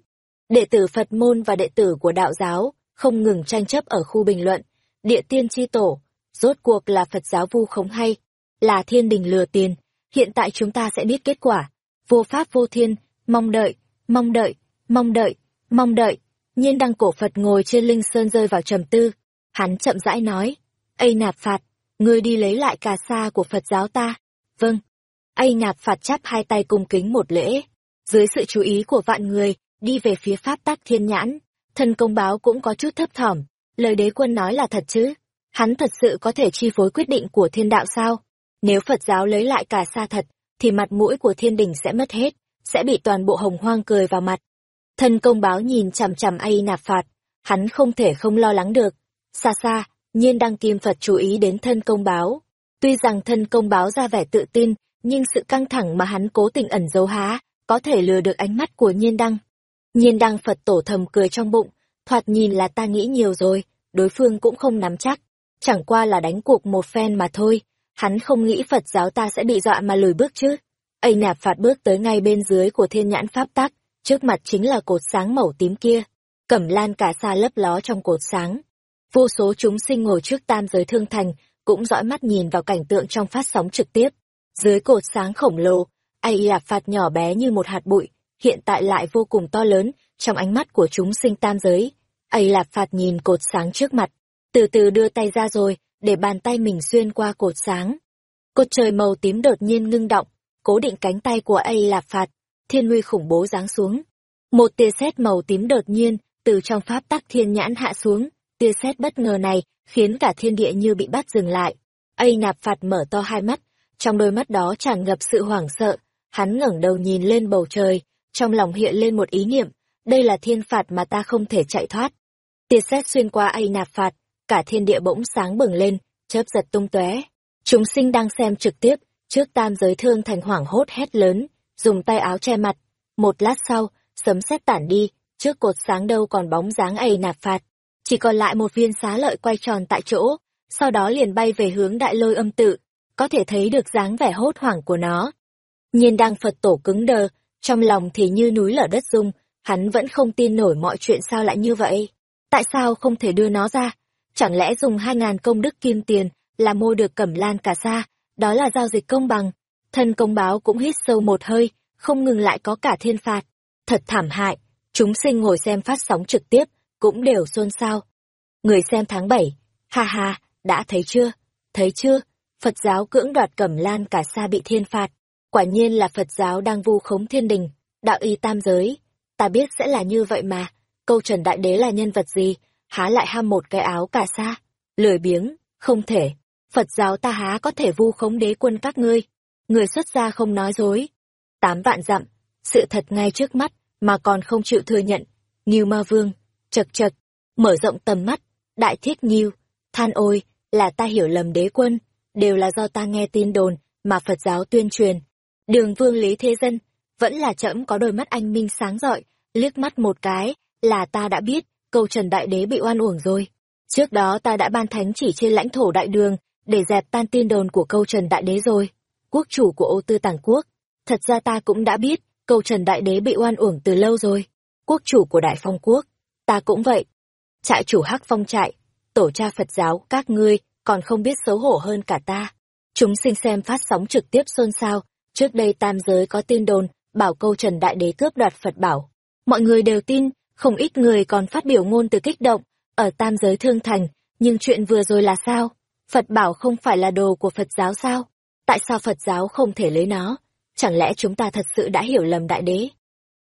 Đệ tử Phật môn và đệ tử của đạo giáo không ngừng tranh chấp ở khu bình luận, địa tiên chi tổ, rốt cuộc là Phật giáo vu khống hay, là thiên đình lừa tiền, hiện tại chúng ta sẽ biết kết quả. Vô pháp vô thiên, mong đợi, mong đợi, mong đợi, mong đợi. Nhiên đăng cổ Phật ngồi trên linh sơn rơi vào trầm tư. Hắn chậm rãi nói, Ây nạp phạt, ngươi đi lấy lại cà sa của Phật giáo ta. Vâng. Ây nạp phạt chắp hai tay cung kính một lễ. Dưới sự chú ý của vạn người, đi về phía pháp tắc thiên nhãn. Thần công báo cũng có chút thấp thỏm. Lời đế quân nói là thật chứ? Hắn thật sự có thể chi phối quyết định của thiên đạo sao? Nếu Phật giáo lấy lại cả sa thật, thì mặt mũi của thiên đình sẽ mất hết, sẽ bị toàn bộ hồng hoang cười vào mặt. Thân công báo nhìn chằm chằm ai nạp phạt, hắn không thể không lo lắng được. Xa xa, nhiên đăng kim Phật chú ý đến thân công báo. Tuy rằng thân công báo ra vẻ tự tin, nhưng sự căng thẳng mà hắn cố tình ẩn giấu há, có thể lừa được ánh mắt của nhiên đăng. Nhiên đăng Phật tổ thầm cười trong bụng, thoạt nhìn là ta nghĩ nhiều rồi, đối phương cũng không nắm chắc. Chẳng qua là đánh cuộc một phen mà thôi, hắn không nghĩ Phật giáo ta sẽ bị dọa mà lùi bước chứ. Ây nạp phạt bước tới ngay bên dưới của thiên nhãn pháp tắc, trước mặt chính là cột sáng màu tím kia. Cẩm lan cả xa lấp ló trong cột sáng. Vô số chúng sinh ngồi trước tam giới thương thành, cũng dõi mắt nhìn vào cảnh tượng trong phát sóng trực tiếp. Dưới cột sáng khổng lồ, Ây lạp phạt nhỏ bé như một hạt bụi, hiện tại lại vô cùng to lớn, trong ánh mắt của chúng sinh tam giới. Ây lạp phạt nhìn cột sáng trước mặt, từ từ đưa tay ra rồi, để bàn tay mình xuyên qua cột sáng. Cột trời màu tím đột nhiên ngưng động, cố định cánh tay của A Lạp Phạt, thiên nguy khủng bố giáng xuống. Một tia sét màu tím đột nhiên từ trong pháp tắc thiên nhãn hạ xuống, tia sét bất ngờ này khiến cả thiên địa như bị bắt dừng lại. A Nạp Phạt mở to hai mắt, trong đôi mắt đó tràn ngập sự hoảng sợ, hắn ngẩng đầu nhìn lên bầu trời, trong lòng hiện lên một ý niệm, đây là thiên phạt mà ta không thể chạy thoát. Tia sét xuyên qua A Nạp Phạt, cả thiên địa bỗng sáng bừng lên, chớp giật tung tóe. Chúng sinh đang xem trực tiếp, trước tam giới thương thành hoảng hốt hét lớn, dùng tay áo che mặt. Một lát sau, sấm sét tản đi, trước cột sáng đâu còn bóng dáng ầy nạp phạt. Chỉ còn lại một viên xá lợi quay tròn tại chỗ, sau đó liền bay về hướng đại lôi âm tự, có thể thấy được dáng vẻ hốt hoảng của nó. Nhiên đang Phật tổ cứng đờ, trong lòng thì như núi lở đất rung, hắn vẫn không tin nổi mọi chuyện sao lại như vậy. Tại sao không thể đưa nó ra? Chẳng lẽ dùng hai ngàn công đức kim tiền là mua được cẩm lan cả xa, đó là giao dịch công bằng. Thân công báo cũng hít sâu một hơi, không ngừng lại có cả thiên phạt. Thật thảm hại, chúng sinh ngồi xem phát sóng trực tiếp, cũng đều xôn xao. Người xem tháng 7, ha ha, đã thấy chưa, thấy chưa, Phật giáo cưỡng đoạt cẩm lan cả xa bị thiên phạt, quả nhiên là Phật giáo đang vu khống thiên đình, đạo y tam giới, ta biết sẽ là như vậy mà, câu trần đại đế là nhân vật gì, há lại ham một cái áo cả sa, lười biếng, không thể, Phật giáo ta há có thể vu khống đế quân các ngươi, người xuất gia không nói dối. Tám vạn dặm, sự thật ngay trước mắt, mà còn không chịu thừa nhận, Nghiêu Ma Vương, chật chật, mở rộng tầm mắt, đại thiết Nghiêu, than ôi, là ta hiểu lầm đế quân, đều là do ta nghe tin đồn mà Phật giáo tuyên truyền. Đường Vương Lý Thế Dân, vẫn là trẫm có đôi mắt anh minh sáng rọi, liếc mắt một cái, là ta đã biết, câu Trần Đại Đế bị oan uổng rồi. Trước đó ta đã ban thánh chỉ trên lãnh thổ đại đường, để dẹp tan tin đồn của câu Trần Đại Đế rồi. Quốc chủ của ô tư tàng quốc, thật ra ta cũng đã biết, câu Trần Đại Đế bị oan uổng từ lâu rồi. Quốc chủ của Đại Phong Quốc, ta cũng vậy. Trại chủ Hắc Phong trại, tổ cha Phật giáo, các ngươi, còn không biết xấu hổ hơn cả ta. Chúng sinh xem phát sóng trực tiếp xôn xao, trước đây tam giới có tin đồn, bảo câu Trần Đại Đế cướp đoạt Phật bảo. Mọi người đều tin, không ít người còn phát biểu ngôn từ kích động, ở tam giới thương thành, nhưng chuyện vừa rồi là sao? Phật bảo không phải là đồ của Phật giáo sao? Tại sao Phật giáo không thể lấy nó? Chẳng lẽ chúng ta thật sự đã hiểu lầm Đại Đế?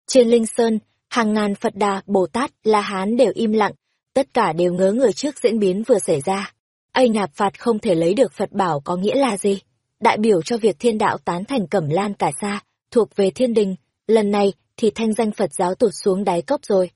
Trên Linh Sơn, hàng ngàn Phật Đà, Bồ Tát, La Hán đều im lặng, tất cả đều ngớ người trước diễn biến vừa xảy ra. Ây nạp phạt không thể lấy được Phật bảo có nghĩa là gì? Đại biểu cho việc thiên đạo tán thành cẩm lan cả xa, thuộc về thiên đình, lần này thì thanh danh Phật giáo tụt xuống đáy cốc rồi.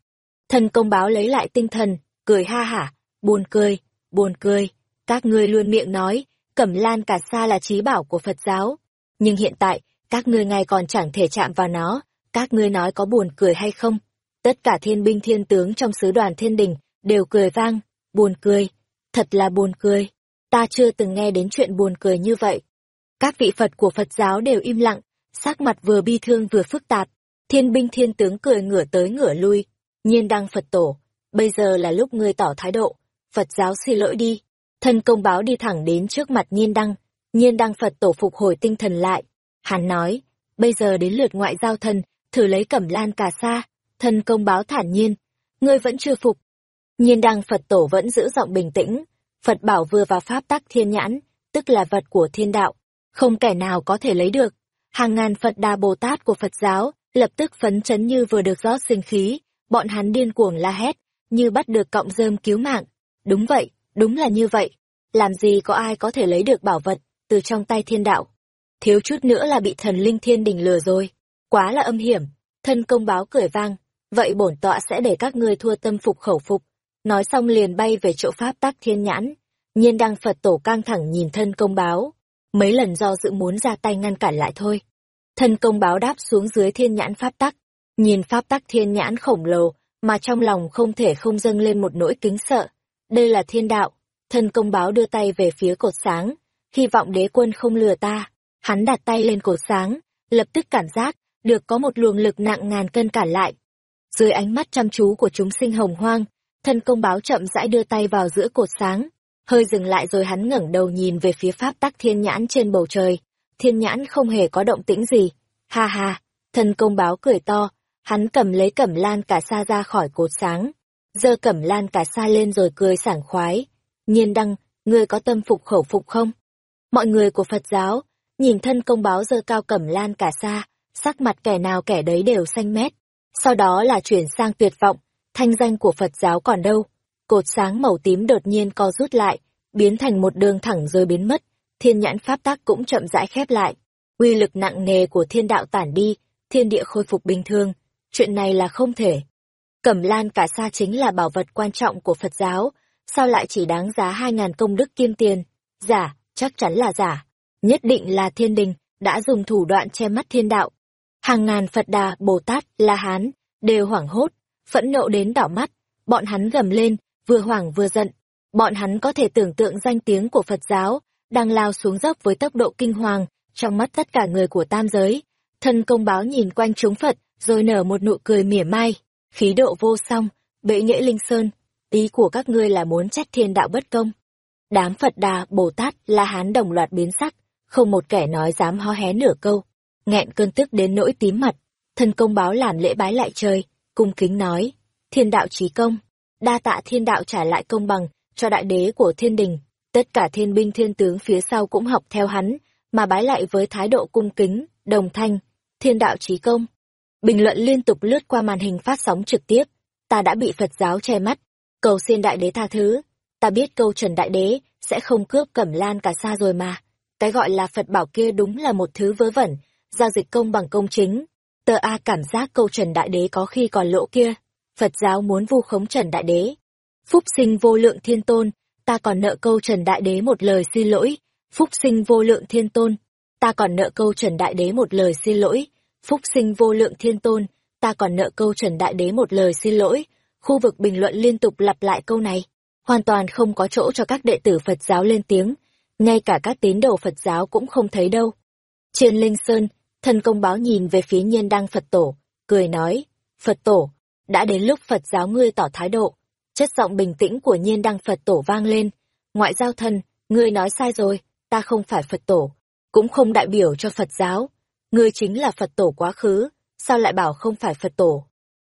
Thần công báo lấy lại tinh thần, cười ha hả, buồn cười, buồn cười, các ngươi luôn miệng nói, cẩm lan cả xa là trí bảo của Phật giáo. Nhưng hiện tại, các ngươi ngay còn chẳng thể chạm vào nó, các ngươi nói có buồn cười hay không? Tất cả thiên binh thiên tướng trong sứ đoàn thiên đình đều cười vang, buồn cười, thật là buồn cười. Ta chưa từng nghe đến chuyện buồn cười như vậy. Các vị Phật của Phật giáo đều im lặng, sắc mặt vừa bi thương vừa phức tạp. Thiên binh thiên tướng cười ngửa tới ngửa lui. Nhiên đăng Phật tổ, bây giờ là lúc ngươi tỏ thái độ. Phật giáo xin lỗi đi. Thân công báo đi thẳng đến trước mặt nhiên đăng. Nhiên đăng Phật tổ phục hồi tinh thần lại. Hắn nói, bây giờ đến lượt ngoại giao thân, thử lấy cẩm lan cà sa. Thân công báo thản nhiên, ngươi vẫn chưa phục, Nhiên đăng Phật tổ vẫn giữ giọng bình tĩnh, Phật bảo vừa vào pháp tắc thiên nhãn, tức là vật của thiên đạo, không kẻ nào có thể lấy được. Hàng ngàn Phật Đà Bồ Tát của Phật giáo lập tức phấn chấn như vừa được rót sinh khí, bọn hắn điên cuồng la hét, như bắt được cọng rơm cứu mạng. Đúng vậy, đúng là như vậy. Làm gì có ai có thể lấy được bảo vật từ trong tay thiên đạo? Thiếu chút nữa là bị thần linh thiên đình lừa rồi. Quá là âm hiểm. Thân công báo cười vang. Vậy bổn tọa sẽ để các ngươi thua tâm phục khẩu phục nói xong liền bay về chỗ pháp tắc thiên nhãn. Nhiên đăng Phật tổ căng thẳng nhìn thân công báo, mấy lần do dự muốn ra tay ngăn cản lại thôi. Thân công báo đáp xuống dưới thiên nhãn pháp tắc, nhìn pháp tắc thiên nhãn khổng lồ, mà trong lòng không thể không dâng lên một nỗi kính sợ. Đây là thiên đạo, thân công báo đưa tay về phía cột sáng, hy vọng đế quân không lừa ta. Hắn đặt tay lên cột sáng, lập tức cảm giác, được có một luồng lực nặng ngàn cân cản lại. Dưới ánh mắt chăm chú của chúng sinh hồng hoang, thân công báo chậm rãi đưa tay vào giữa cột sáng, hơi dừng lại rồi hắn ngẩng đầu nhìn về phía pháp tắc thiên nhãn trên bầu trời. Thiên nhãn không hề có động tĩnh gì. Ha ha, thân công báo cười to, hắn cầm lấy cẩm lan cả sa ra khỏi cột sáng, giơ cẩm lan cả sa lên rồi cười sảng khoái. Nhiên đăng, ngươi có tâm phục khẩu phục không? Mọi người của Phật giáo, nhìn thân công báo giơ cao cẩm lan cả sa, sắc mặt kẻ nào kẻ đấy đều xanh mét. Sau đó là chuyển sang tuyệt vọng, thanh danh của Phật giáo còn đâu. Cột sáng màu tím đột nhiên co rút lại, biến thành một đường thẳng rồi biến mất, thiên nhãn pháp tác cũng chậm rãi khép lại. Uy lực nặng nề của thiên đạo tản đi, thiên địa khôi phục bình thường, chuyện này là không thể. Cẩm lan cả sa chính là bảo vật quan trọng của Phật giáo, sao lại chỉ đáng giá hai ngàn công đức kim tiền? Giả, chắc chắn là giả. Nhất định là thiên đình, đã dùng thủ đoạn che mắt thiên đạo. Hàng ngàn Phật Đà, Bồ Tát, La Hán, đều hoảng hốt, phẫn nộ đến đỏ mắt, bọn hắn gầm lên, vừa hoảng vừa giận. Bọn hắn có thể tưởng tượng danh tiếng của Phật giáo, đang lao xuống dốc với tốc độ kinh hoàng, trong mắt tất cả người của tam giới. Thân công báo nhìn quanh chúng Phật, rồi nở một nụ cười mỉa mai, khí độ vô song, bệ nghệ linh sơn, ý của các ngươi là muốn trách thiên đạo bất công. Đám Phật Đà, Bồ Tát, La Hán đồng loạt biến sắc, không một kẻ nói dám ho hé nửa câu, nghẹn cơn tức đến nỗi tím mặt, thân công báo làm lễ bái lại trời, cung kính nói, thiên đạo trí công, đa tạ thiên đạo trả lại công bằng cho đại đế của thiên đình. Tất cả thiên binh thiên tướng phía sau cũng học theo hắn, mà bái lại với thái độ cung kính, đồng thanh, thiên đạo trí công. Bình luận liên tục lướt qua màn hình phát sóng trực tiếp. Ta đã bị Phật giáo che mắt, cầu xin đại đế tha thứ. Ta biết câu trần đại đế sẽ không cướp cẩm lan cả xa rồi mà. Cái gọi là Phật bảo kia đúng là một thứ vớ vẩn, giao dịch công bằng công chính. Tờ A cảm giác câu trần đại đế có khi còn lỗ kia. Phật giáo muốn vu khống trần đại đế. Phúc sinh vô lượng thiên tôn, ta còn nợ câu trần đại đế một lời xin lỗi. Phúc sinh vô lượng thiên tôn, ta còn nợ câu trần đại đế một lời xin lỗi. Phúc sinh vô lượng thiên tôn, ta còn nợ câu trần đại đế một lời xin lỗi. Khu vực bình luận liên tục lặp lại câu này. Hoàn toàn không có chỗ cho các đệ tử Phật giáo lên tiếng. Ngay cả các tín đồ Phật giáo cũng không thấy đâu. Trên Linh Sơn, thần công báo nhìn về phía nhiên đăng Phật tổ, cười nói, Phật tổ, đã đến lúc Phật giáo ngươi tỏ thái độ. Chất giọng bình tĩnh của nhiên đăng Phật tổ vang lên. Ngoại giao thần, ngươi nói sai rồi, ta không phải Phật tổ, cũng không đại biểu cho Phật giáo. Ngươi chính là Phật tổ quá khứ, sao lại bảo không phải Phật tổ?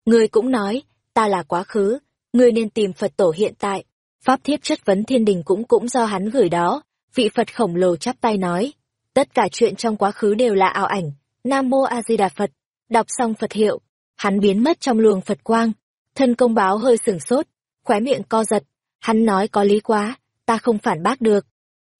Ngươi cũng nói, ta là quá khứ, ngươi nên tìm Phật tổ hiện tại. Pháp thiếp chất vấn thiên đình cũng cũng do hắn gửi đó, vị Phật khổng lồ chắp tay nói. Tất cả chuyện trong quá khứ đều là ảo ảnh, Nam Mô A Di Đà Phật, đọc xong Phật hiệu, hắn biến mất trong luồng Phật quang. Thân công báo hơi sửng sốt, khóe miệng co giật, hắn nói có lý quá, ta không phản bác được.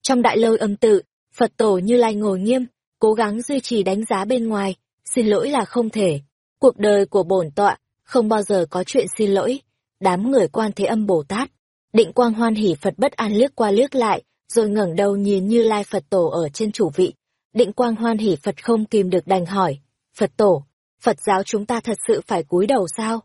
Trong đại lôi âm tự, Phật tổ như lai ngồi nghiêm, cố gắng duy trì đánh giá bên ngoài, xin lỗi là không thể. Cuộc đời của bổn tọa, không bao giờ có chuyện xin lỗi. Đám người quan thế âm Bồ Tát, định quang hoan hỉ Phật bất an liếc qua liếc lại, rồi ngẩng đầu nhìn như lai Phật tổ ở trên chủ vị. Định quang hoan hỉ Phật không kìm được đành hỏi, Phật tổ, Phật giáo chúng ta thật sự phải cúi đầu sao?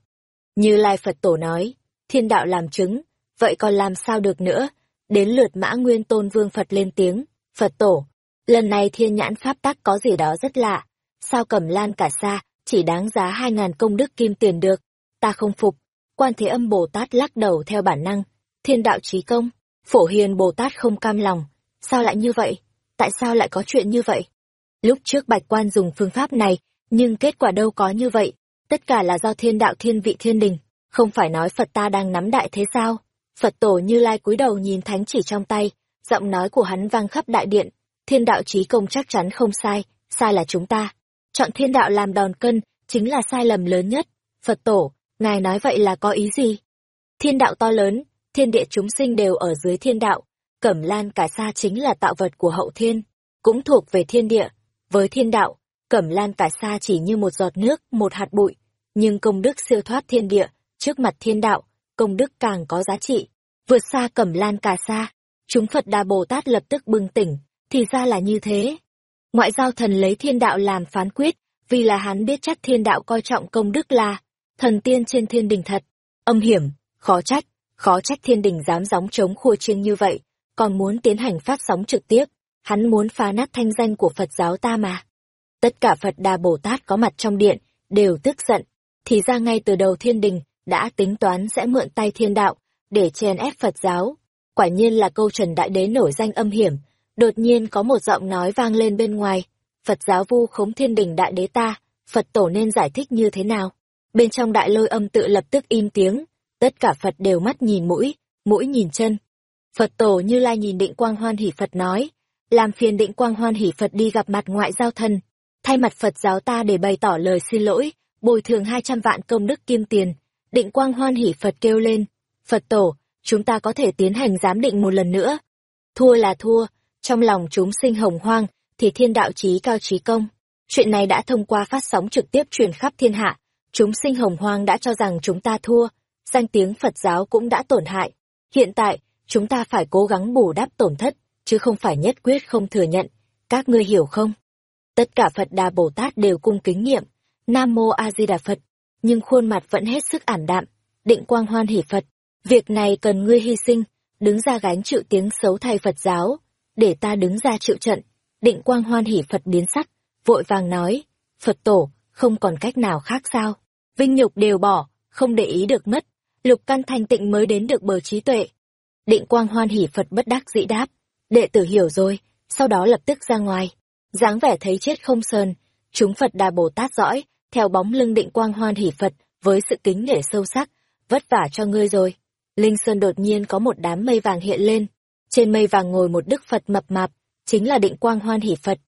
Như lai Phật tổ nói, thiên đạo làm chứng, vậy còn làm sao được nữa? Đến lượt mã nguyên tôn vương Phật lên tiếng, Phật tổ, lần này thiên nhãn pháp tắc có gì đó rất lạ, sao cẩm lan cả xa, chỉ đáng giá hai ngàn công đức kim tiền được, ta không phục. Quan Thế Âm Bồ Tát lắc đầu theo bản năng, thiên đạo trí công, phổ hiền Bồ Tát không cam lòng, sao lại như vậy? Tại sao lại có chuyện như vậy? Lúc trước Bạch Quan dùng phương pháp này, nhưng kết quả đâu có như vậy, tất cả là do thiên đạo thiên vị thiên đình, không phải nói Phật ta đang nắm đại thế sao? Phật tổ như lai cúi đầu nhìn thánh chỉ trong tay, giọng nói của hắn vang khắp đại điện, thiên đạo trí công chắc chắn không sai, sai là chúng ta. Chọn thiên đạo làm đòn cân, chính là sai lầm lớn nhất. Phật tổ, ngài nói vậy là có ý gì? Thiên đạo to lớn, thiên địa chúng sinh đều ở dưới thiên đạo, cẩm lan cả sa chính là tạo vật của hậu thiên, cũng thuộc về thiên địa. Với thiên đạo, cẩm lan cả sa chỉ như một giọt nước, một hạt bụi, nhưng công đức siêu thoát thiên địa, trước mặt thiên đạo, công đức càng có giá trị, vượt xa cẩm lan cả sa. Chúng Phật Đà Bồ Tát lập tức bừng tỉnh, thì ra là như thế. Ngoại giao thần lấy thiên đạo làm phán quyết, vì là hắn biết chắc thiên đạo coi trọng công đức là thần tiên trên thiên đình thật. Âm hiểm, khó trách, khó trách thiên đình dám gióng chống khua chiêng như vậy, còn muốn tiến hành phát sóng trực tiếp, hắn muốn phá nát thanh danh của Phật giáo ta mà. Tất cả Phật Đà Bồ Tát có mặt trong điện, đều tức giận, thì ra ngay từ đầu thiên đình, đã tính toán sẽ mượn tay thiên đạo, để chèn ép Phật giáo. Quả nhiên là câu Trần Đại Đế nổi danh âm hiểm, đột nhiên có một giọng nói vang lên bên ngoài, Phật giáo vu khống thiên đình Đại Đế ta, Phật tổ nên giải thích như thế nào? Bên trong đại lôi âm tự lập tức im tiếng, tất cả Phật đều mắt nhìn mũi, mũi nhìn chân. Phật tổ như lai nhìn định quang hoan hỷ Phật nói, làm phiền định quang hoan hỷ Phật đi gặp mặt ngoại giao thân, thay mặt Phật giáo ta để bày tỏ lời xin lỗi, bồi thường hai trăm vạn công đức kim tiền. Định quang hoan hỷ Phật kêu lên, Phật tổ, chúng ta có thể tiến hành giám định một lần nữa. Thua là thua, trong lòng chúng sinh hồng hoang, thì thiên đạo trí cao trí công. Chuyện này đã thông qua phát sóng trực tiếp truyền khắp thiên hạ, chúng sinh hồng hoang đã cho rằng chúng ta thua, danh tiếng Phật giáo cũng đã tổn hại. Hiện tại, chúng ta phải cố gắng bù đắp tổn thất, chứ không phải nhất quyết không thừa nhận. Các ngươi hiểu không? Tất cả Phật Đà Bồ Tát đều cung kính nghiệm, Nam Mô A Di Đà Phật, nhưng khuôn mặt vẫn hết sức ảm đạm, định quang hoan hỷ Phật. Việc này cần ngươi hy sinh, đứng ra gánh chịu tiếng xấu thay Phật giáo, để ta đứng ra chịu trận. Định quang hoan hỷ Phật biến sắc, vội vàng nói, Phật tổ, không còn cách nào khác sao? Vinh nhục đều bỏ, không để ý được mất, lục căn thanh tịnh mới đến được bờ trí tuệ. Định quang hoan hỷ Phật bất đắc dĩ đáp, đệ tử hiểu rồi, sau đó lập tức ra ngoài. dáng vẻ thấy chết không sơn, chúng Phật đà Bồ Tát dõi, theo bóng lưng định quang hoan hỷ Phật, với sự kính nể sâu sắc, vất vả cho ngươi rồi. Linh Sơn đột nhiên có một đám mây vàng hiện lên. Trên mây vàng ngồi một đức Phật mập mạp, chính là định quang hoan hỷ Phật.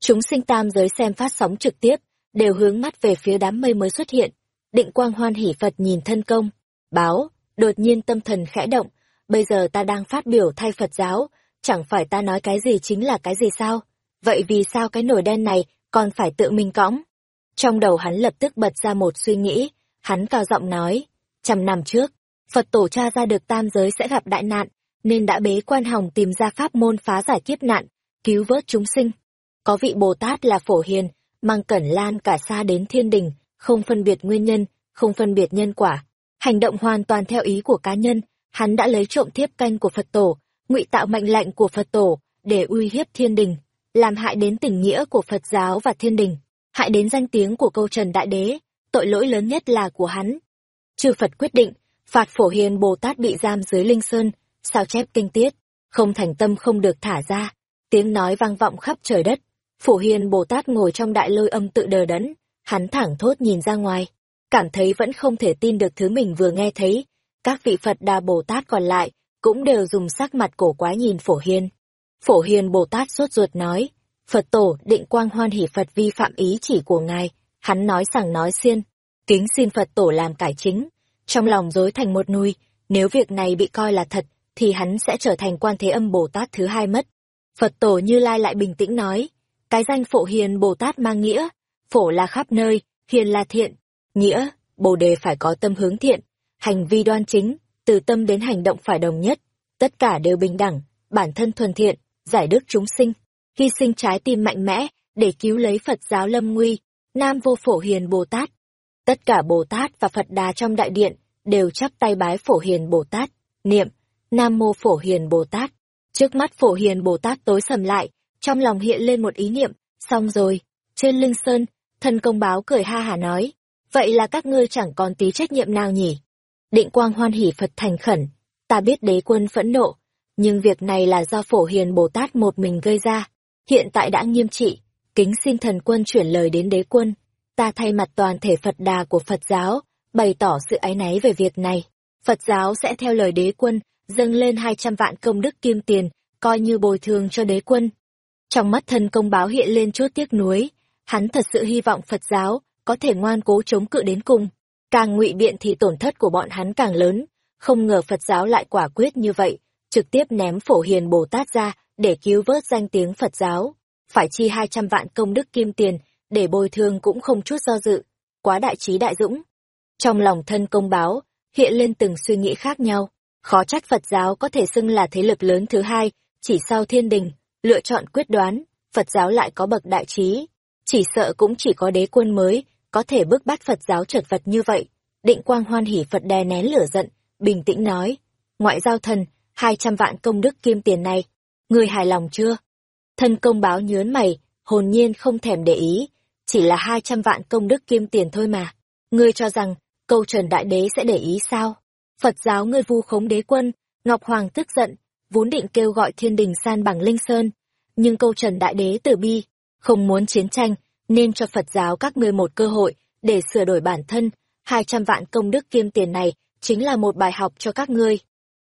Chúng sinh tam giới xem phát sóng trực tiếp, đều hướng mắt về phía đám mây mới xuất hiện. Định quang hoan hỷ Phật nhìn thân công, báo, đột nhiên tâm thần khẽ động, bây giờ ta đang phát biểu thay Phật giáo, chẳng phải ta nói cái gì chính là cái gì sao? Vậy vì sao cái nổi đen này còn phải tự mình cõng? Trong đầu hắn lập tức bật ra một suy nghĩ, hắn cao giọng nói, trăm năm trước, Phật tổ cha ra được tam giới sẽ gặp đại nạn, nên đã bế quan hồng tìm ra pháp môn phá giải kiếp nạn, cứu vớt chúng sinh. Có vị Bồ Tát là phổ hiền, mang cẩn lan cả xa đến thiên đình, không phân biệt nguyên nhân, không phân biệt nhân quả. Hành động hoàn toàn theo ý của cá nhân, hắn đã lấy trộm thiếp canh của Phật tổ, ngụy tạo mệnh lệnh của Phật tổ, để uy hiếp thiên đình, làm hại đến tình nghĩa của Phật giáo và thiên đình, hại đến danh tiếng của câu trần đại đế, tội lỗi lớn nhất là của hắn. Chư Phật quyết định, phạt phổ hiền Bồ Tát bị giam dưới Linh Sơn, sao chép kinh tiết, không thành tâm không được thả ra, tiếng nói vang vọng khắp trời đất. Phổ hiền Bồ Tát ngồi trong đại lôi âm tự đờ đẫn, hắn thẳng thốt nhìn ra ngoài, cảm thấy vẫn không thể tin được thứ mình vừa nghe thấy. Các vị Phật Đà Bồ Tát còn lại cũng đều dùng sắc mặt cổ quái nhìn Phổ Hiền. Phổ Hiền Bồ Tát sốt ruột nói, Phật tổ định quang hoan hỷ Phật vi phạm ý chỉ của ngài, hắn nói sảng nói xiên, kính xin Phật tổ làm cải chính. Trong lòng dối thành một nùi, nếu việc này bị coi là thật, thì hắn sẽ trở thành quan thế âm Bồ Tát thứ hai mất. Phật tổ Như Lai lại bình tĩnh nói, cái danh phổ hiền Bồ Tát mang nghĩa, phổ là khắp nơi, hiền là thiện, nghĩa, Bồ đề phải có tâm hướng thiện, hành vi đoan chính, từ tâm đến hành động phải đồng nhất, tất cả đều bình đẳng, bản thân thuần thiện, giải đức chúng sinh, hy sinh trái tim mạnh mẽ để cứu lấy Phật giáo lâm nguy, Nam vô phổ hiền Bồ Tát. Tất cả Bồ Tát và Phật Đà trong đại điện đều chắp tay bái phổ hiền Bồ Tát, niệm, Nam mô phổ hiền Bồ Tát. Trước mắt phổ hiền Bồ Tát tối sầm lại, trong lòng hiện lên một ý niệm, xong rồi, trên linh sơn, thần công báo cười ha hả nói, vậy là các ngươi chẳng còn tí trách nhiệm nào nhỉ? Định quang hoan hỷ Phật thành khẩn, ta biết đế quân phẫn nộ, nhưng việc này là do phổ hiền Bồ Tát một mình gây ra, hiện tại đã nghiêm trị, kính xin thần quân chuyển lời đến đế quân, ta thay mặt toàn thể Phật đà của Phật giáo, bày tỏ sự áy náy về việc này. Phật giáo sẽ theo lời đế quân, dâng lên 200 vạn công đức kim tiền, coi như bồi thường cho đế quân. Trong mắt thân công báo hiện lên chút tiếc nuối, hắn thật sự hy vọng Phật giáo có thể ngoan cố chống cự đến cùng. Càng ngụy biện thì tổn thất của bọn hắn càng lớn, không ngờ Phật giáo lại quả quyết như vậy, trực tiếp ném phổ hiền Bồ Tát ra để cứu vớt danh tiếng Phật giáo. Phải chi 200 vạn công đức kim tiền, để bồi thường cũng không chút do dự, quá đại trí đại dũng. Trong lòng thân công báo, hiện lên từng suy nghĩ khác nhau, khó trách Phật giáo có thể xưng là thế lực lớn thứ hai, chỉ sau thiên đình, lựa chọn quyết đoán, Phật giáo lại có bậc đại trí, chỉ sợ cũng chỉ có đế quân mới, có thể bức bách Phật giáo trật vật như vậy. Định quang hoan hỉ Phật đè nén lửa giận, bình tĩnh nói, ngoại giao thần, hai trăm vạn công đức kim tiền này, người hài lòng chưa? Thân công báo nhớn mày, hồn nhiên không thèm để ý, chỉ là hai trăm vạn công đức kim tiền thôi mà. Ngươi cho rằng, câu trần đại đế sẽ để ý sao? Phật giáo ngươi vu khống đế quân, Ngọc Hoàng tức giận, vốn định kêu gọi thiên đình san bằng Linh Sơn. Nhưng câu trần đại đế tử bi, không muốn chiến tranh, nên cho Phật giáo các ngươi một cơ hội để sửa đổi bản thân. Hai trăm vạn công đức kiêm tiền này chính là một bài học cho các ngươi.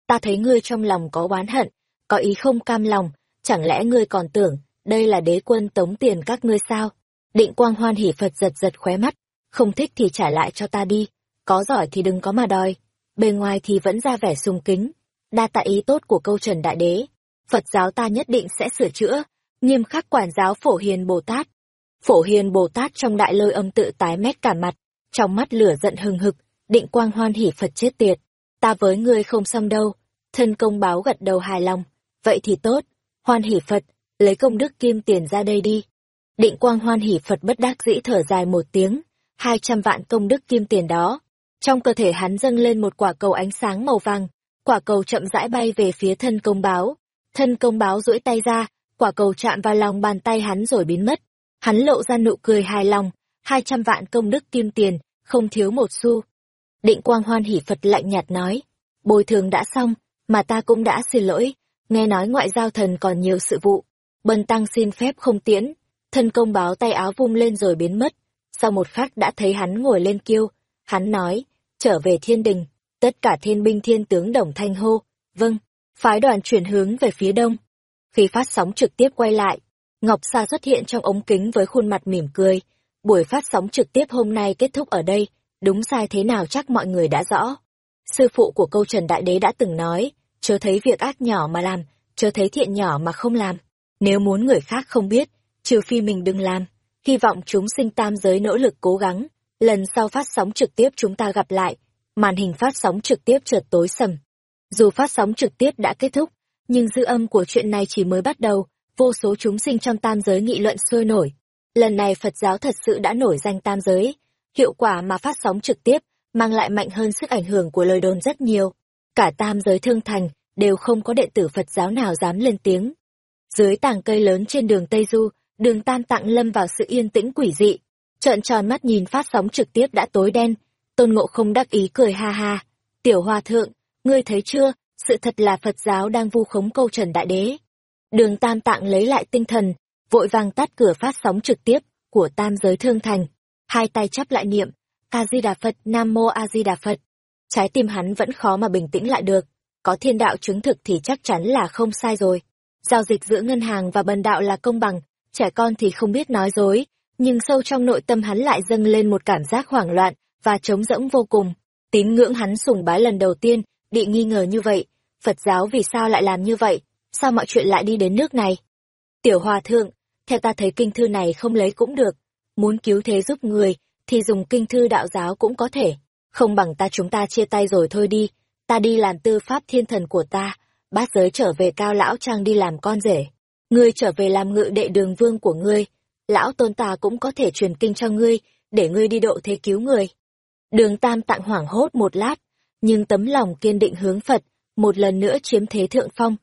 Ta thấy ngươi trong lòng có oán hận, có ý không cam lòng, chẳng lẽ ngươi còn tưởng đây là đế quân tống tiền các ngươi sao? Định quang hoan hỉ Phật giật giật khóe mắt, không thích thì trả lại cho ta đi, có giỏi thì đừng có mà đòi, bề ngoài thì vẫn ra vẻ sung kính, đa tạ ý tốt của câu trần đại đế. Phật giáo ta nhất định sẽ sửa chữa, nghiêm khắc quản giáo phổ hiền Bồ Tát. Phổ hiền Bồ Tát trong đại lôi âm tự tái mét cả mặt, trong mắt lửa giận hừng hực, định quang hoan hỉ Phật chết tiệt. Ta với ngươi không xong đâu, thân công báo gật đầu hài lòng, vậy thì tốt, hoan hỉ Phật, lấy công đức kim tiền ra đây đi. Định quang hoan hỉ Phật bất đắc dĩ thở dài một tiếng, hai trăm vạn công đức kim tiền đó. Trong cơ thể hắn dâng lên một quả cầu ánh sáng màu vàng, quả cầu chậm rãi bay về phía thân công báo. Thân công báo duỗi tay ra, quả cầu chạm vào lòng bàn tay hắn rồi biến mất. Hắn lộ ra nụ cười hài lòng, hai trăm vạn công đức kim tiền, không thiếu một xu. Định quang hoan hỉ Phật lạnh nhạt nói, bồi thường đã xong, mà ta cũng đã xin lỗi, nghe nói ngoại giao thần còn nhiều sự vụ. Bần tăng xin phép không tiễn, thân công báo tay áo vung lên rồi biến mất. Sau một khắc đã thấy hắn ngồi lên kiêu, hắn nói, trở về thiên đình, Tất cả thiên binh thiên tướng đồng thanh hô, vâng, phái đoàn chuyển hướng về phía đông. Khi phát sóng trực tiếp quay lại, Ngọc Sa xuất hiện trong ống kính với khuôn mặt mỉm cười. Buổi phát sóng trực tiếp hôm nay kết thúc ở đây, đúng sai thế nào chắc mọi người đã rõ. Sư phụ của câu Trần Đại Đế đã từng nói, chớ thấy việc ác nhỏ mà làm, chớ thấy thiện nhỏ mà không làm. Nếu muốn người khác không biết, trừ phi mình đừng làm. Hy vọng chúng sinh tam giới nỗ lực cố gắng. Lần sau phát sóng trực tiếp chúng ta gặp lại. Màn hình phát sóng trực tiếp chợt tối sầm. Dù phát sóng trực tiếp đã kết thúc, nhưng dư âm của chuyện này chỉ mới bắt đầu, vô số chúng sinh trong tam giới nghị luận sôi nổi. Lần này Phật giáo thật sự đã nổi danh tam giới. Hiệu quả mà phát sóng trực tiếp mang lại mạnh hơn sức ảnh hưởng của lời đồn rất nhiều. Cả tam giới thương thành đều không có đệ tử Phật giáo nào dám lên tiếng. Dưới tàng cây lớn trên đường Tây Du, đường tam tặng lâm vào sự yên tĩnh quỷ dị. Trợn tròn mắt nhìn phát sóng trực tiếp đã tối đen. Tôn ngộ không đắc ý cười ha ha. Tiểu hòa thượng, ngươi thấy chưa, sự thật là Phật giáo đang vu khống câu trần đại đế. Đường tam tạng lấy lại tinh thần, vội vàng tắt cửa phát sóng trực tiếp của tam giới thương thành. Hai tay chắp lại niệm, A-di-đà Phật, Nam Mô A-di-đà Phật. Trái tim hắn vẫn khó mà bình tĩnh lại được. Có thiên đạo chứng thực thì chắc chắn là không sai rồi. Giao dịch giữa ngân hàng và bần đạo là công bằng, trẻ con thì không biết nói dối, nhưng sâu trong nội tâm hắn lại dâng lên một cảm giác hoảng loạn và trống rỗng vô cùng. Tín ngưỡng hắn sùng bái lần đầu tiên, bị nghi ngờ như vậy. Phật giáo vì sao lại làm như vậy? Sao mọi chuyện lại đi đến nước này? Tiểu Hòa Thượng, theo ta thấy kinh thư này không lấy cũng được. Muốn cứu thế giúp người, thì dùng kinh thư đạo giáo cũng có thể. Không bằng ta chúng ta chia tay rồi thôi đi. Ta đi làm tư pháp thiên thần của ta, bát giới trở về cao lão trang đi làm con rể. Ngươi trở về làm ngự đệ đường vương của ngươi. Lão tôn ta cũng có thể truyền kinh cho ngươi, để ngươi đi độ thế cứu người. Đường tam tạng hoảng hốt một lát, nhưng tấm lòng kiên định hướng Phật, một lần nữa chiếm thế thượng phong.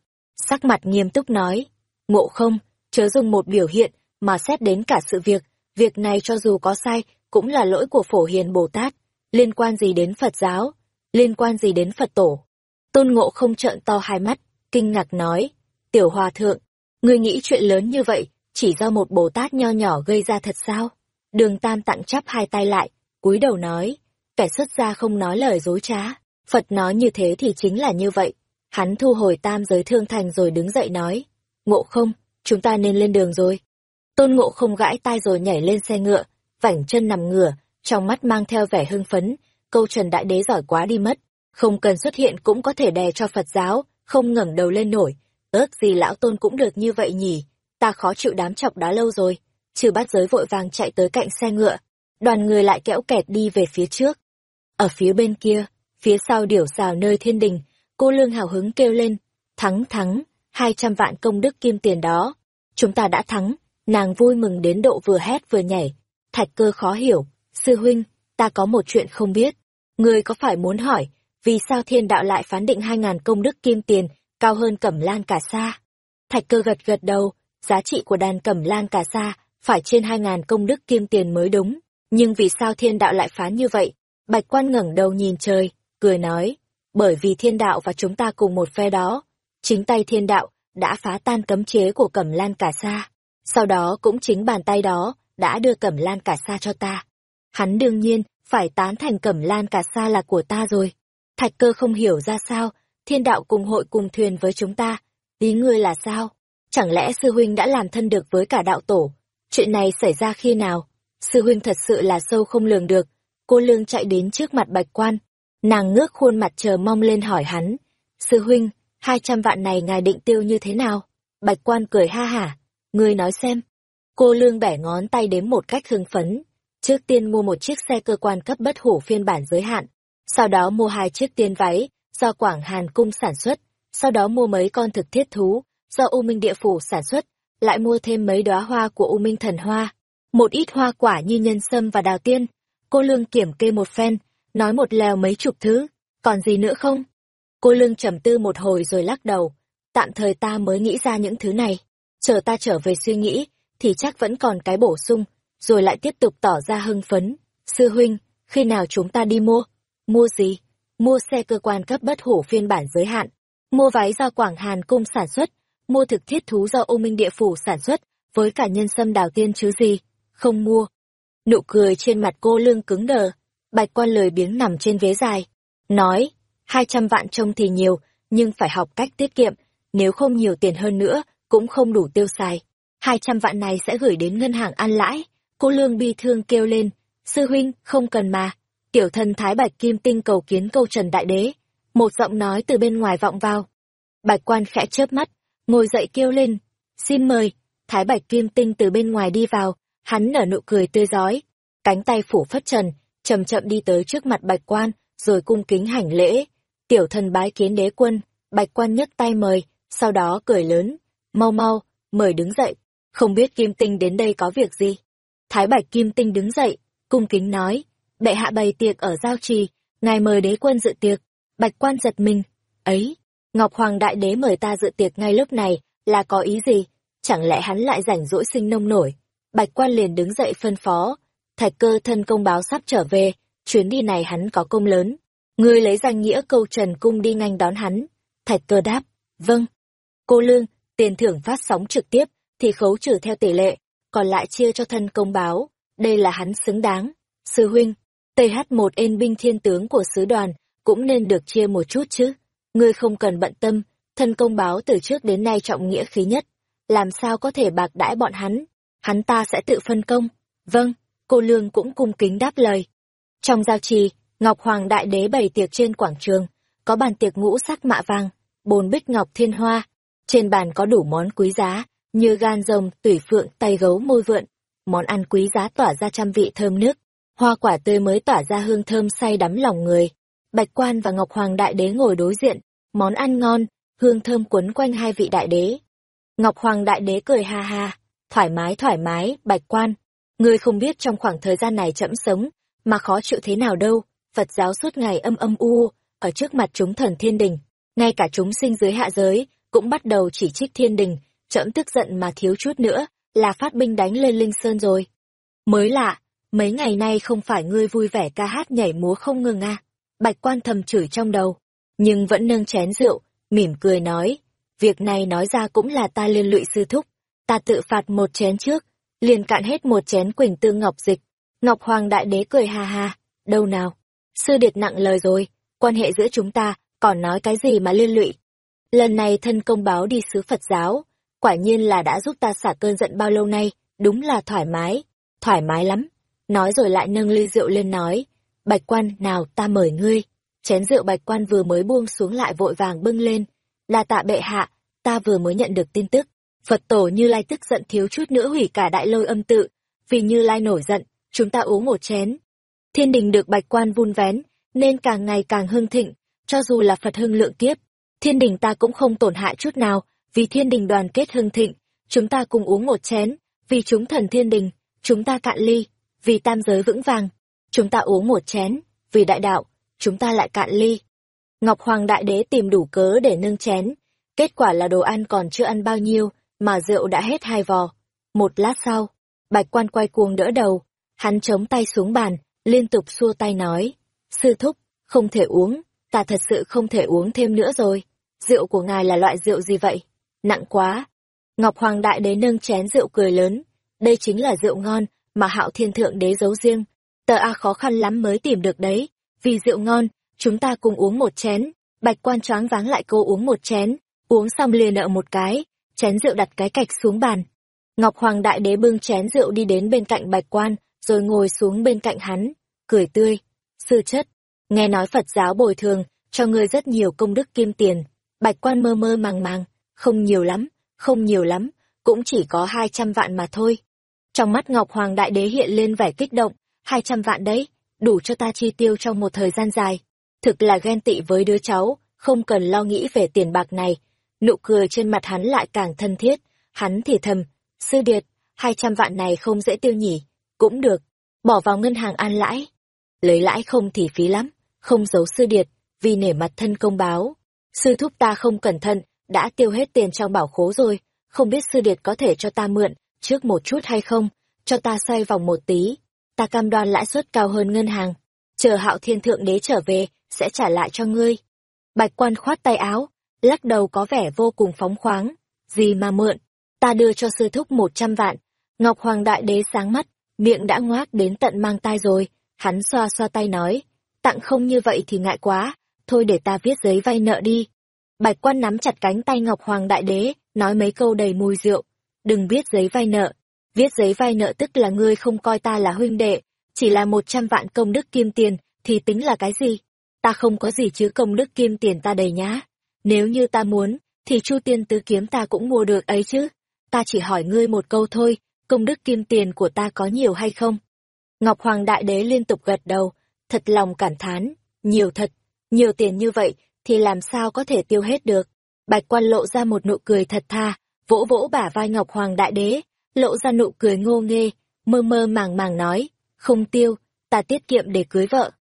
Sắc mặt nghiêm túc nói, ngộ không, chớ dùng một biểu hiện, mà xét đến cả sự việc, việc này cho dù có sai, cũng là lỗi của phổ hiền Bồ Tát, liên quan gì đến Phật giáo, liên quan gì đến Phật tổ. Tôn ngộ không trợn to hai mắt, kinh ngạc nói, tiểu hòa thượng, ngươi nghĩ chuyện lớn như vậy, chỉ do một Bồ Tát nho nhỏ gây ra thật sao? Đường Tam tặng chắp hai tay lại, cúi đầu nói, kẻ xuất gia không nói lời dối trá, Phật nói như thế thì chính là như vậy. Hắn thu hồi tam giới thương thành rồi đứng dậy nói, ngộ không, chúng ta nên lên đường rồi. Tôn ngộ không gãi tai rồi nhảy lên xe ngựa, vảnh chân nằm ngửa, trong mắt mang theo vẻ hưng phấn, câu trần đại đế giỏi quá đi mất, không cần xuất hiện cũng có thể đè cho Phật giáo, không ngẩng đầu lên nổi, ước gì lão tôn cũng được như vậy nhỉ, ta khó chịu đám chọc đá lâu rồi, trừ bát giới vội vàng chạy tới cạnh xe ngựa, đoàn người lại kẽo kẹt đi về phía trước. Ở phía bên kia, phía sau điểu xào nơi thiên đình, cô lương hào hứng kêu lên, thắng thắng, hai trăm vạn công đức kim tiền đó, chúng ta đã thắng, nàng vui mừng đến độ vừa hét vừa nhảy, thạch cơ khó hiểu, sư huynh, ta có một chuyện không biết, người có phải muốn hỏi, vì sao thiên đạo lại phán định hai ngàn công đức kim tiền, cao hơn cẩm lan cả sa? Thạch cơ gật gật đầu, giá trị của đàn cẩm lan cả sa, phải trên hai ngàn công đức kim tiền mới đúng, nhưng vì sao thiên đạo lại phán như vậy? Bạch quan ngẩng đầu nhìn trời, cười nói, bởi vì thiên đạo và chúng ta cùng một phe đó, chính tay thiên đạo đã phá tan cấm chế của cẩm lan cả sa. Sau đó cũng chính bàn tay đó đã đưa cẩm lan cả sa cho ta. Hắn đương nhiên phải tán thành cẩm lan cả sa là của ta rồi. Thạch cơ không hiểu ra sao, thiên đạo cùng hội cùng thuyền với chúng ta. Ý ngươi là sao? Chẳng lẽ sư huynh đã làm thân được với cả đạo tổ? Chuyện này xảy ra khi nào? Sư huynh thật sự là sâu không lường được. Cô lương chạy đến trước mặt bạch quan. Nàng ngước khuôn mặt chờ mong lên hỏi hắn. Sư huynh, hai trăm vạn này ngài định tiêu như thế nào? Bạch quan cười ha hả. Ngươi nói xem. Cô lương bẻ ngón tay đếm một cách hưng phấn. Trước tiên mua một chiếc xe cơ quan cấp bất hủ phiên bản giới hạn. Sau đó mua hai chiếc tiên váy, do Quảng Hàn Cung sản xuất. Sau đó mua mấy con thực thiết thú, do U Minh Địa Phủ sản xuất. Lại mua thêm mấy đóa hoa của U Minh Thần Hoa. Một ít hoa quả như nhân sâm và đào tiên. Cô lương kiểm kê một phen, nói một lèo mấy chục thứ. Còn gì nữa không? Cô lương trầm tư một hồi rồi lắc đầu. Tạm thời ta mới nghĩ ra những thứ này. Chờ ta trở về suy nghĩ, thì chắc vẫn còn cái bổ sung, rồi lại tiếp tục tỏ ra hưng phấn. Sư huynh, khi nào chúng ta đi mua? Mua gì? Mua xe cơ quan cấp bất hủ phiên bản giới hạn. Mua váy do Quảng Hàn Cung sản xuất. Mua thực thiết thú do ô Minh Địa Phủ sản xuất, với cả nhân sâm đào tiên chứ gì. Không mua. Nụ cười trên mặt cô lương cứng đờ. Bạch quan lời biếng nằm trên vế dài. Nói, hai trăm vạn trông thì nhiều, nhưng phải học cách tiết kiệm, nếu không nhiều tiền hơn nữa, cũng không đủ tiêu xài. Hai trăm vạn này sẽ gửi đến ngân hàng ăn lãi. Cô Lương bi thương kêu lên, sư huynh, không cần mà. Tiểu thần Thái Bạch Kim Tinh cầu kiến câu trần đại đế. Một giọng nói từ bên ngoài vọng vào. Bạch quan khẽ chớp mắt, ngồi dậy kêu lên, xin mời. Thái Bạch Kim Tinh từ bên ngoài đi vào, hắn nở nụ cười tươi giói, cánh tay phủ phất trần, chậm chậm đi tới trước mặt Bạch quan, rồi cung kính hành lễ. Tiểu thần bái kiến đế quân, Bạch quan nhấc tay mời, sau đó cười lớn, mau mau, mời đứng dậy, không biết Kim Tinh đến đây có việc gì. Thái Bạch Kim Tinh đứng dậy, cung kính nói, bệ hạ bày tiệc ở giao trì, ngài mời đế quân dự tiệc. Bạch quan giật mình, ấy, Ngọc Hoàng Đại Đế mời ta dự tiệc ngay lúc này, là có ý gì? Chẳng lẽ hắn lại rảnh rỗi sinh nông nổi? Bạch quan liền đứng dậy phân phó, thạch cơ thân công báo sắp trở về, chuyến đi này hắn có công lớn. Ngươi lấy danh nghĩa câu trần cung đi nhanh đón hắn. Thạch cơ đáp, vâng. Cô Lương, tiền thưởng phát sóng trực tiếp, thì khấu trừ theo tỷ lệ, còn lại chia cho thân công báo, đây là hắn xứng đáng. Sư huynh, TH1 ên binh thiên tướng của sứ đoàn, cũng nên được chia một chút chứ. Ngươi không cần bận tâm, thân công báo từ trước đến nay trọng nghĩa khí nhất, làm sao có thể bạc đãi bọn hắn, hắn ta sẽ tự phân công. Vâng, cô Lương cũng cung kính đáp lời. Trong giao trì, Ngọc Hoàng Đại Đế bày tiệc trên quảng trường, có bàn tiệc ngũ sắc mạ vàng, bồn bích ngọc thiên hoa, trên bàn có đủ món quý giá, như gan rồng, tủy phượng, tay gấu môi vượn, món ăn quý giá tỏa ra trăm vị thơm nước, hoa quả tươi mới tỏa ra hương thơm say đắm lòng người. Bạch Quan và Ngọc Hoàng Đại Đế ngồi đối diện, món ăn ngon, hương thơm quấn quanh hai vị đại đế. Ngọc Hoàng Đại Đế cười ha ha, thoải mái thoải mái, Bạch Quan. Ngươi không biết trong khoảng thời gian này chậm sống, mà khó chịu thế nào đâu, Phật giáo suốt ngày âm âm u, ở trước mặt chúng thần thiên đình, ngay cả chúng sinh dưới hạ giới, cũng bắt đầu chỉ trích thiên đình, trẫm tức giận mà thiếu chút nữa, là phát binh đánh lên Linh Sơn rồi. Mới lạ, mấy ngày nay không phải ngươi vui vẻ ca hát nhảy múa không ngừng à. Bạch quan thầm chửi trong đầu, nhưng vẫn nâng chén rượu, mỉm cười nói, việc này nói ra cũng là ta liên lụy sư thúc, ta tự phạt một chén trước, liền cạn hết một chén quỳnh tương ngọc dịch. Ngọc Hoàng Đại Đế cười ha ha, đâu nào, sư điệt nặng lời rồi, quan hệ giữa chúng ta, còn nói cái gì mà liên lụy. Lần này thân công báo đi sứ Phật giáo, quả nhiên là đã giúp ta xả cơn giận bao lâu nay, đúng là thoải mái, thoải mái lắm. Nói rồi lại nâng ly rượu lên nói, bạch quan nào ta mời ngươi. Chén rượu bạch quan vừa mới buông xuống lại vội vàng bưng lên, là tạ bệ hạ, ta vừa mới nhận được tin tức. Phật tổ Như Lai tức giận thiếu chút nữa hủy cả đại lôi âm tự, vì Như Lai nổi giận, chúng ta uống một chén. Thiên đình được bạch quan vun vén, nên càng ngày càng hưng thịnh, cho dù là Phật hưng lượng kiếp, thiên đình ta cũng không tổn hại chút nào, vì thiên đình đoàn kết hưng thịnh, chúng ta cùng uống một chén, vì chúng thần thiên đình, chúng ta cạn ly, vì tam giới vững vàng, chúng ta uống một chén, vì đại đạo, chúng ta lại cạn ly. Ngọc Hoàng Đại Đế tìm đủ cớ để nâng chén, kết quả là đồ ăn còn chưa ăn bao nhiêu, mà rượu đã hết hai vò. Một lát sau, Bạch Quan quay cuồng đỡ đầu, hắn chống tay xuống bàn, liên tục xua tay nói, sư thúc, không thể uống, ta thật sự không thể uống thêm nữa rồi. Rượu của ngài là loại rượu gì vậy? Nặng quá. Ngọc Hoàng Đại Đế nâng chén rượu cười lớn. Đây chính là rượu ngon mà hạo thiên thượng đế giấu riêng. Tờ A khó khăn lắm mới tìm được đấy. Vì rượu ngon, chúng ta cùng uống một chén. Bạch quan choáng váng lại cô uống một chén. Uống xong liền nợ một cái. Chén rượu đặt cái cạch xuống bàn. Ngọc Hoàng Đại Đế bưng chén rượu đi đến bên cạnh bạch quan, rồi ngồi xuống bên cạnh hắn. Cười tươi. Sư chất, nghe nói Phật giáo bồi thường, cho ngươi rất nhiều công đức kim tiền. Bạch quan mơ mơ màng màng, không nhiều lắm, không nhiều lắm, cũng chỉ có hai trăm vạn mà thôi. Trong mắt Ngọc Hoàng Đại Đế hiện lên vẻ kích động, hai trăm vạn đấy, đủ cho ta chi tiêu trong một thời gian dài. Thực là ghen tị với đứa cháu, không cần lo nghĩ về tiền bạc này. Nụ cười trên mặt hắn lại càng thân thiết, hắn thì thầm, sư điệt, hai trăm vạn này không dễ tiêu nhỉ, cũng được, bỏ vào ngân hàng an lãi. Lấy lãi không thì phí lắm, không giấu sư điệt, vì nể mặt thân công báo. Sư thúc ta không cẩn thận, đã tiêu hết tiền trong bảo khố rồi, không biết sư điệt có thể cho ta mượn, trước một chút hay không, cho ta xoay vòng một tí, ta cam đoan lãi suất cao hơn ngân hàng, chờ hạo thiên thượng đế trở về, sẽ trả lại cho ngươi. Bạch quan khoát tay áo, lắc đầu có vẻ vô cùng phóng khoáng, gì mà mượn, ta đưa cho sư thúc một trăm vạn, Ngọc Hoàng Đại Đế sáng mắt, miệng đã ngoác đến tận mang tai rồi, hắn xoa xoa tay nói, tặng không như vậy thì ngại quá, thôi để ta viết giấy vay nợ đi. Bạch quan nắm chặt cánh tay Ngọc Hoàng Đại Đế, nói mấy câu đầy mùi rượu. Đừng viết giấy vay nợ. Viết giấy vay nợ tức là ngươi không coi ta là huynh đệ, chỉ là một trăm vạn công đức kim tiền, thì tính là cái gì? Ta không có gì chứ công đức kim tiền ta đầy nhá. Nếu như ta muốn, thì chu tiên tứ kiếm ta cũng mua được ấy chứ. Ta chỉ hỏi ngươi một câu thôi, công đức kim tiền của ta có nhiều hay không? Ngọc Hoàng Đại Đế liên tục gật đầu, thật lòng cảm thán, nhiều thật, nhiều tiền như vậy, thì làm sao có thể tiêu hết được. Bạch quan lộ ra một nụ cười thật tha, vỗ vỗ bả vai Ngọc Hoàng Đại Đế, lộ ra nụ cười ngô nghê, mơ mơ màng màng nói, không tiêu, ta tiết kiệm để cưới vợ.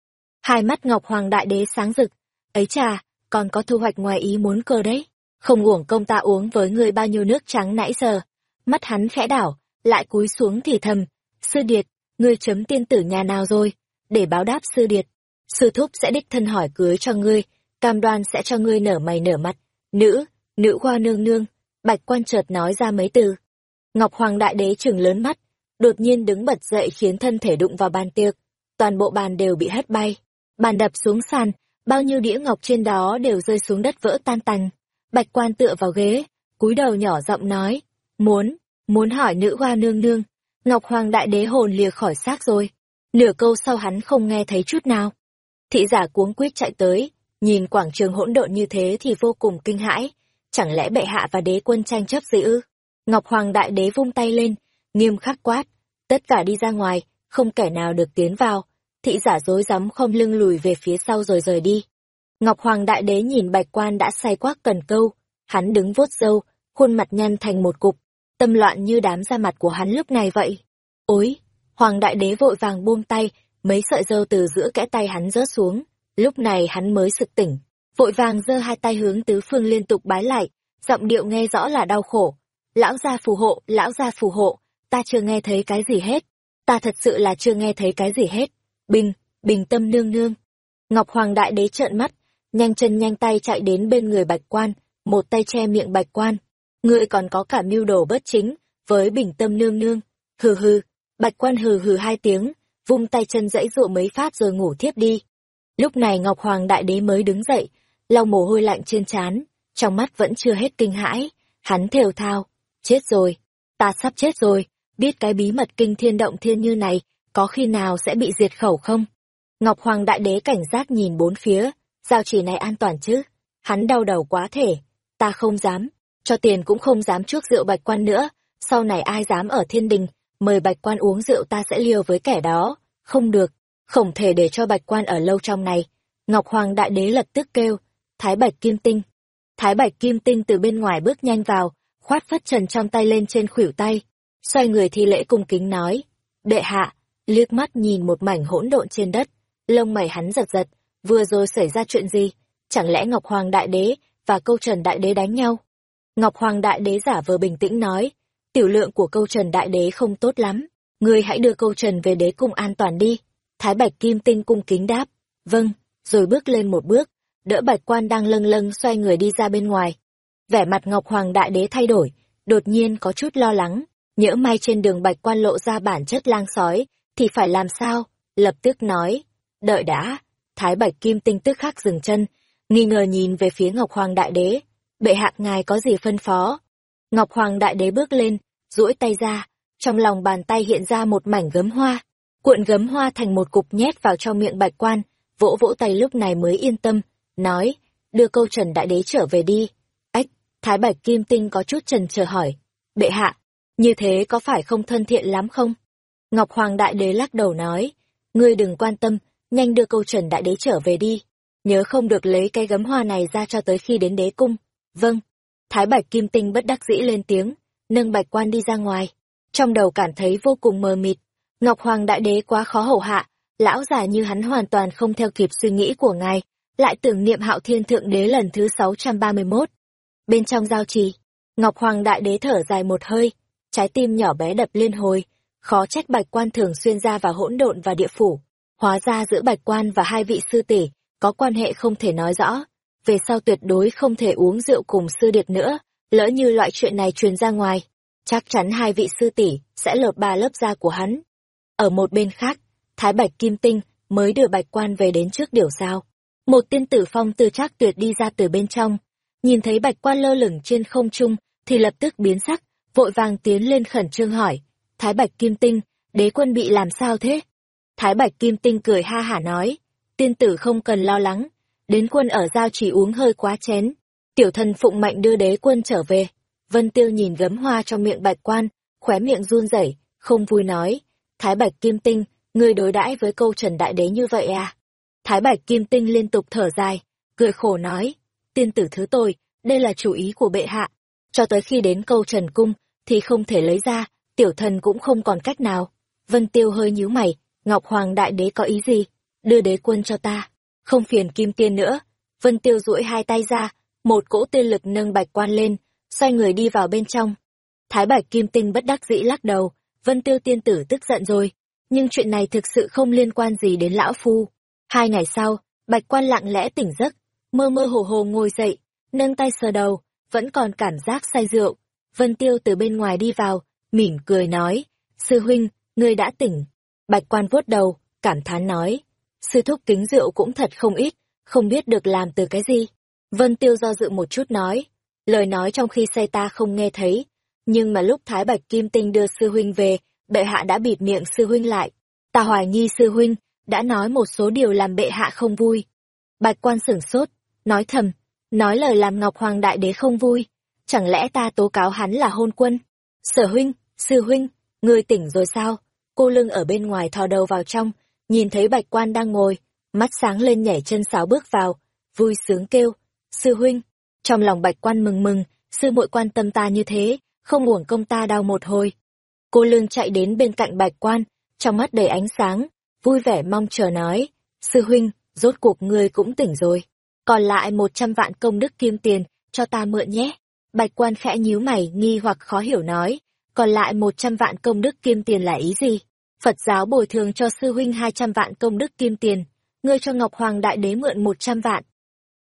Hai mắt Ngọc Hoàng Đại Đế sáng rực, ấy chà, còn có thu hoạch ngoài ý muốn cơ đấy. Không uổng công ta uống với người bao nhiêu nước trắng nãy giờ. Mắt hắn khẽ đảo, lại cúi xuống thì thầm, sư điệt, ngươi chấm tiên tử nhà nào rồi? Để báo đáp sư điệt, sư thúc sẽ đích thân hỏi cưới cho ngươi, cam đoan sẽ cho ngươi nở mày nở mặt. Nữ, nữ hoa nương nương, bạch quan chợt nói ra mấy từ. Ngọc Hoàng Đại Đế trừng lớn mắt, đột nhiên đứng bật dậy khiến thân thể đụng vào bàn tiệc. Toàn bộ bàn đều bị hất bay. Bàn đập xuống sàn, bao nhiêu đĩa ngọc trên đó đều rơi xuống đất vỡ tan tành. Bạch quan tựa vào ghế, cúi đầu nhỏ giọng nói, muốn, muốn hỏi nữ hoa nương nương. Ngọc Hoàng Đại Đế hồn lìa khỏi xác rồi. Nửa câu sau hắn không nghe thấy chút nào. Thị giả cuống quýt chạy tới, nhìn quảng trường hỗn độn như thế thì vô cùng kinh hãi. Chẳng lẽ bệ hạ và đế quân tranh chấp gì ư? Ngọc Hoàng Đại Đế vung tay lên, nghiêm khắc quát, tất cả đi ra ngoài, không kẻ nào được tiến vào. Thị giả dối rắm không lưng lùi về phía sau rồi rời đi. Ngọc Hoàng Đại Đế nhìn bạch quan đã say quắc cần câu, hắn đứng vuốt râu, khuôn mặt nhăn thành một cục, tâm loạn như đám da mặt của hắn lúc này vậy. Ôi! Hoàng Đại Đế vội vàng buông tay, mấy sợi râu từ giữa kẽ tay hắn rớt xuống, lúc này hắn mới sực tỉnh, vội vàng giơ hai tay hướng tứ phương liên tục bái lại, giọng điệu nghe rõ là đau khổ. Lão gia phù hộ, lão gia phù hộ, ta chưa nghe thấy cái gì hết, ta thật sự là chưa nghe thấy cái gì hết. Bình, bình tâm nương nương. Ngọc Hoàng Đại Đế trợn mắt, nhanh chân nhanh tay chạy đến bên người bạch quan, một tay che miệng bạch quan. Ngươi còn có cả mưu đồ bất chính, với bình tâm nương nương. Hừ hừ, bạch quan hừ hừ hai tiếng, vung tay chân dãy dụa mấy phát rồi ngủ thiếp đi. Lúc này Ngọc Hoàng Đại Đế mới đứng dậy, lau mồ hôi lạnh trên trán, trong mắt vẫn chưa hết kinh hãi, hắn thều thao, chết rồi, ta sắp chết rồi, biết cái bí mật kinh thiên động thiên như này, có khi nào sẽ bị diệt khẩu không? Ngọc Hoàng Đại Đế cảnh giác nhìn bốn phía, giao chỉ này an toàn chứ? Hắn đau đầu quá thể, ta không dám, cho tiền cũng không dám trước rượu bạch quan nữa, sau này ai dám ở thiên đình, mời bạch quan uống rượu ta sẽ liều với kẻ đó, không được, không thể để cho bạch quan ở lâu trong này. Ngọc Hoàng Đại Đế lập tức kêu, Thái Bạch Kim Tinh. Thái Bạch Kim Tinh từ bên ngoài bước nhanh vào, khoát phất trần trong tay lên trên khuỷu tay, xoay người thi lễ cung kính nói, đệ hạ, liếc mắt nhìn một mảnh hỗn độn trên đất, lông mày hắn giật giật, vừa rồi xảy ra chuyện gì, chẳng lẽ Ngọc Hoàng Đại Đế và câu Trần Đại Đế đánh nhau? Ngọc Hoàng Đại Đế giả vờ bình tĩnh nói, tiểu lượng của câu Trần Đại Đế không tốt lắm, ngươi hãy đưa câu Trần về đế cung an toàn đi. Thái Bạch Kim Tinh cung kính đáp, vâng, rồi bước lên một bước, đỡ Bạch Quan đang lâng lâng xoay người đi ra bên ngoài. Vẻ mặt Ngọc Hoàng Đại Đế thay đổi, đột nhiên có chút lo lắng, nhỡ may trên đường Bạch Quan lộ ra bản chất lang sói, thì phải làm sao? Lập tức nói, đợi đã, Thái Bạch Kim Tinh tức khắc dừng chân, nghi ngờ nhìn về phía Ngọc Hoàng Đại Đế, bệ hạ ngài có gì phân phó? Ngọc Hoàng Đại Đế bước lên, duỗi tay ra, trong lòng bàn tay hiện ra một mảnh gấm hoa, cuộn gấm hoa thành một cục nhét vào trong miệng bạch quan, vỗ vỗ tay lúc này mới yên tâm, nói, đưa câu trần đại đế trở về đi. Thái Bạch Kim Tinh có chút trần chờ hỏi, bệ hạ, như thế có phải không thân thiện lắm không? Ngọc Hoàng Đại Đế lắc đầu nói, ngươi đừng quan tâm, nhanh đưa câu trần đại đế trở về đi, nhớ không được lấy cái gấm hoa này ra cho tới khi đến đế cung. Vâng, Thái Bạch Kim Tinh bất đắc dĩ lên tiếng, nâng bạch quan đi ra ngoài trong đầu cảm thấy vô cùng mờ mịt. Ngọc Hoàng Đại Đế quá khó hầu hạ, lão già như hắn hoàn toàn không theo kịp suy nghĩ của ngài, lại tưởng niệm hạo thiên thượng đế lần thứ 631. Bên trong giao trì, Ngọc Hoàng Đại Đế thở dài một hơi, trái tim nhỏ bé đập liên hồi, khó trách bạch quan thường xuyên ra vào hỗn độn và địa phủ. Hóa ra giữa bạch quan và hai vị sư tỷ có quan hệ không thể nói rõ. Về sau tuyệt đối không thể uống rượu cùng sư điệt nữa, lỡ như loại chuyện này truyền ra ngoài, chắc chắn hai vị sư tỷ sẽ lột ba lớp da của hắn. Ở một bên khác, Thái Bạch Kim Tinh mới đưa Bạch Quan về đến trước điều sao. Một tiên tử phong từ trác tuyệt đi ra từ bên trong, nhìn thấy bạch quan lơ lửng trên không trung, thì lập tức biến sắc, vội vàng tiến lên khẩn trương hỏi, Thái Bạch Kim Tinh, đế quân bị làm sao thế? Thái Bạch Kim Tinh cười ha hả nói, tiên tử không cần lo lắng, đến quân ở giao chỉ uống hơi quá chén. Tiểu thần phụng mạnh đưa đế quân trở về. Vân Tiêu nhìn gấm hoa trong miệng bạch quan, khóe miệng run rẩy, không vui nói, Thái Bạch Kim Tinh, ngươi đối đãi với câu trần đại đế như vậy à? Thái Bạch Kim Tinh liên tục thở dài, cười khổ nói, tiên tử thứ tôi, đây là chủ ý của bệ hạ. Cho tới khi đến câu trần cung, thì không thể lấy ra, tiểu thần cũng không còn cách nào. Vân Tiêu hơi nhíu mày, Ngọc Hoàng Đại Đế có ý gì? Đưa đế quân cho ta, không phiền kim tiên nữa. Vân Tiêu duỗi hai tay ra, một cỗ tiên lực nâng bạch quan lên, xoay người đi vào bên trong. Thái Bạch Kim Tinh bất đắc dĩ lắc đầu, Vân Tiêu tiên tử tức giận rồi, nhưng chuyện này thực sự không liên quan gì đến lão phu. Hai ngày sau, Bạch Quan lặng lẽ tỉnh giấc, mơ mơ hồ hồ ngồi dậy, nâng tay sờ đầu, vẫn còn cảm giác say rượu. Vân Tiêu từ bên ngoài đi vào, mỉm cười nói, sư huynh, ngươi đã tỉnh. Bạch Quan vuốt đầu, cảm thán nói, sư thúc kính rượu cũng thật không ít, không biết được làm từ cái gì. Vân Tiêu do dự một chút nói, lời nói trong khi say ta không nghe thấy, nhưng mà lúc Thái Bạch Kim Tinh đưa sư huynh về, bệ hạ đã bịt miệng sư huynh lại. Ta hoài nghi sư huynh, đã nói một số điều làm bệ hạ không vui. Bạch quan sửng sốt, nói thầm, nói lời làm Ngọc Hoàng Đại Đế không vui. Chẳng lẽ ta tố cáo hắn là hôn quân? Sở huynh, sư huynh, ngươi tỉnh rồi sao? Cô lưng ở bên ngoài thò đầu vào trong, nhìn thấy bạch quan đang ngồi, mắt sáng lên nhảy chân sáo bước vào, vui sướng kêu, sư huynh. Trong lòng bạch quan mừng mừng, sư muội quan tâm ta như thế, không uổng công ta đau một hồi. Cô lương chạy đến bên cạnh bạch quan, trong mắt đầy ánh sáng, vui vẻ mong chờ nói, sư huynh, rốt cuộc ngươi cũng tỉnh rồi. Còn lại một trăm vạn công đức kim tiền, cho ta mượn nhé. Bạch quan khẽ nhíu mày nghi hoặc khó hiểu nói, còn lại một trăm vạn công đức kim tiền là ý gì? Phật giáo bồi thường cho sư huynh hai trăm vạn công đức kim tiền, ngươi cho Ngọc Hoàng Đại Đế mượn một trăm vạn.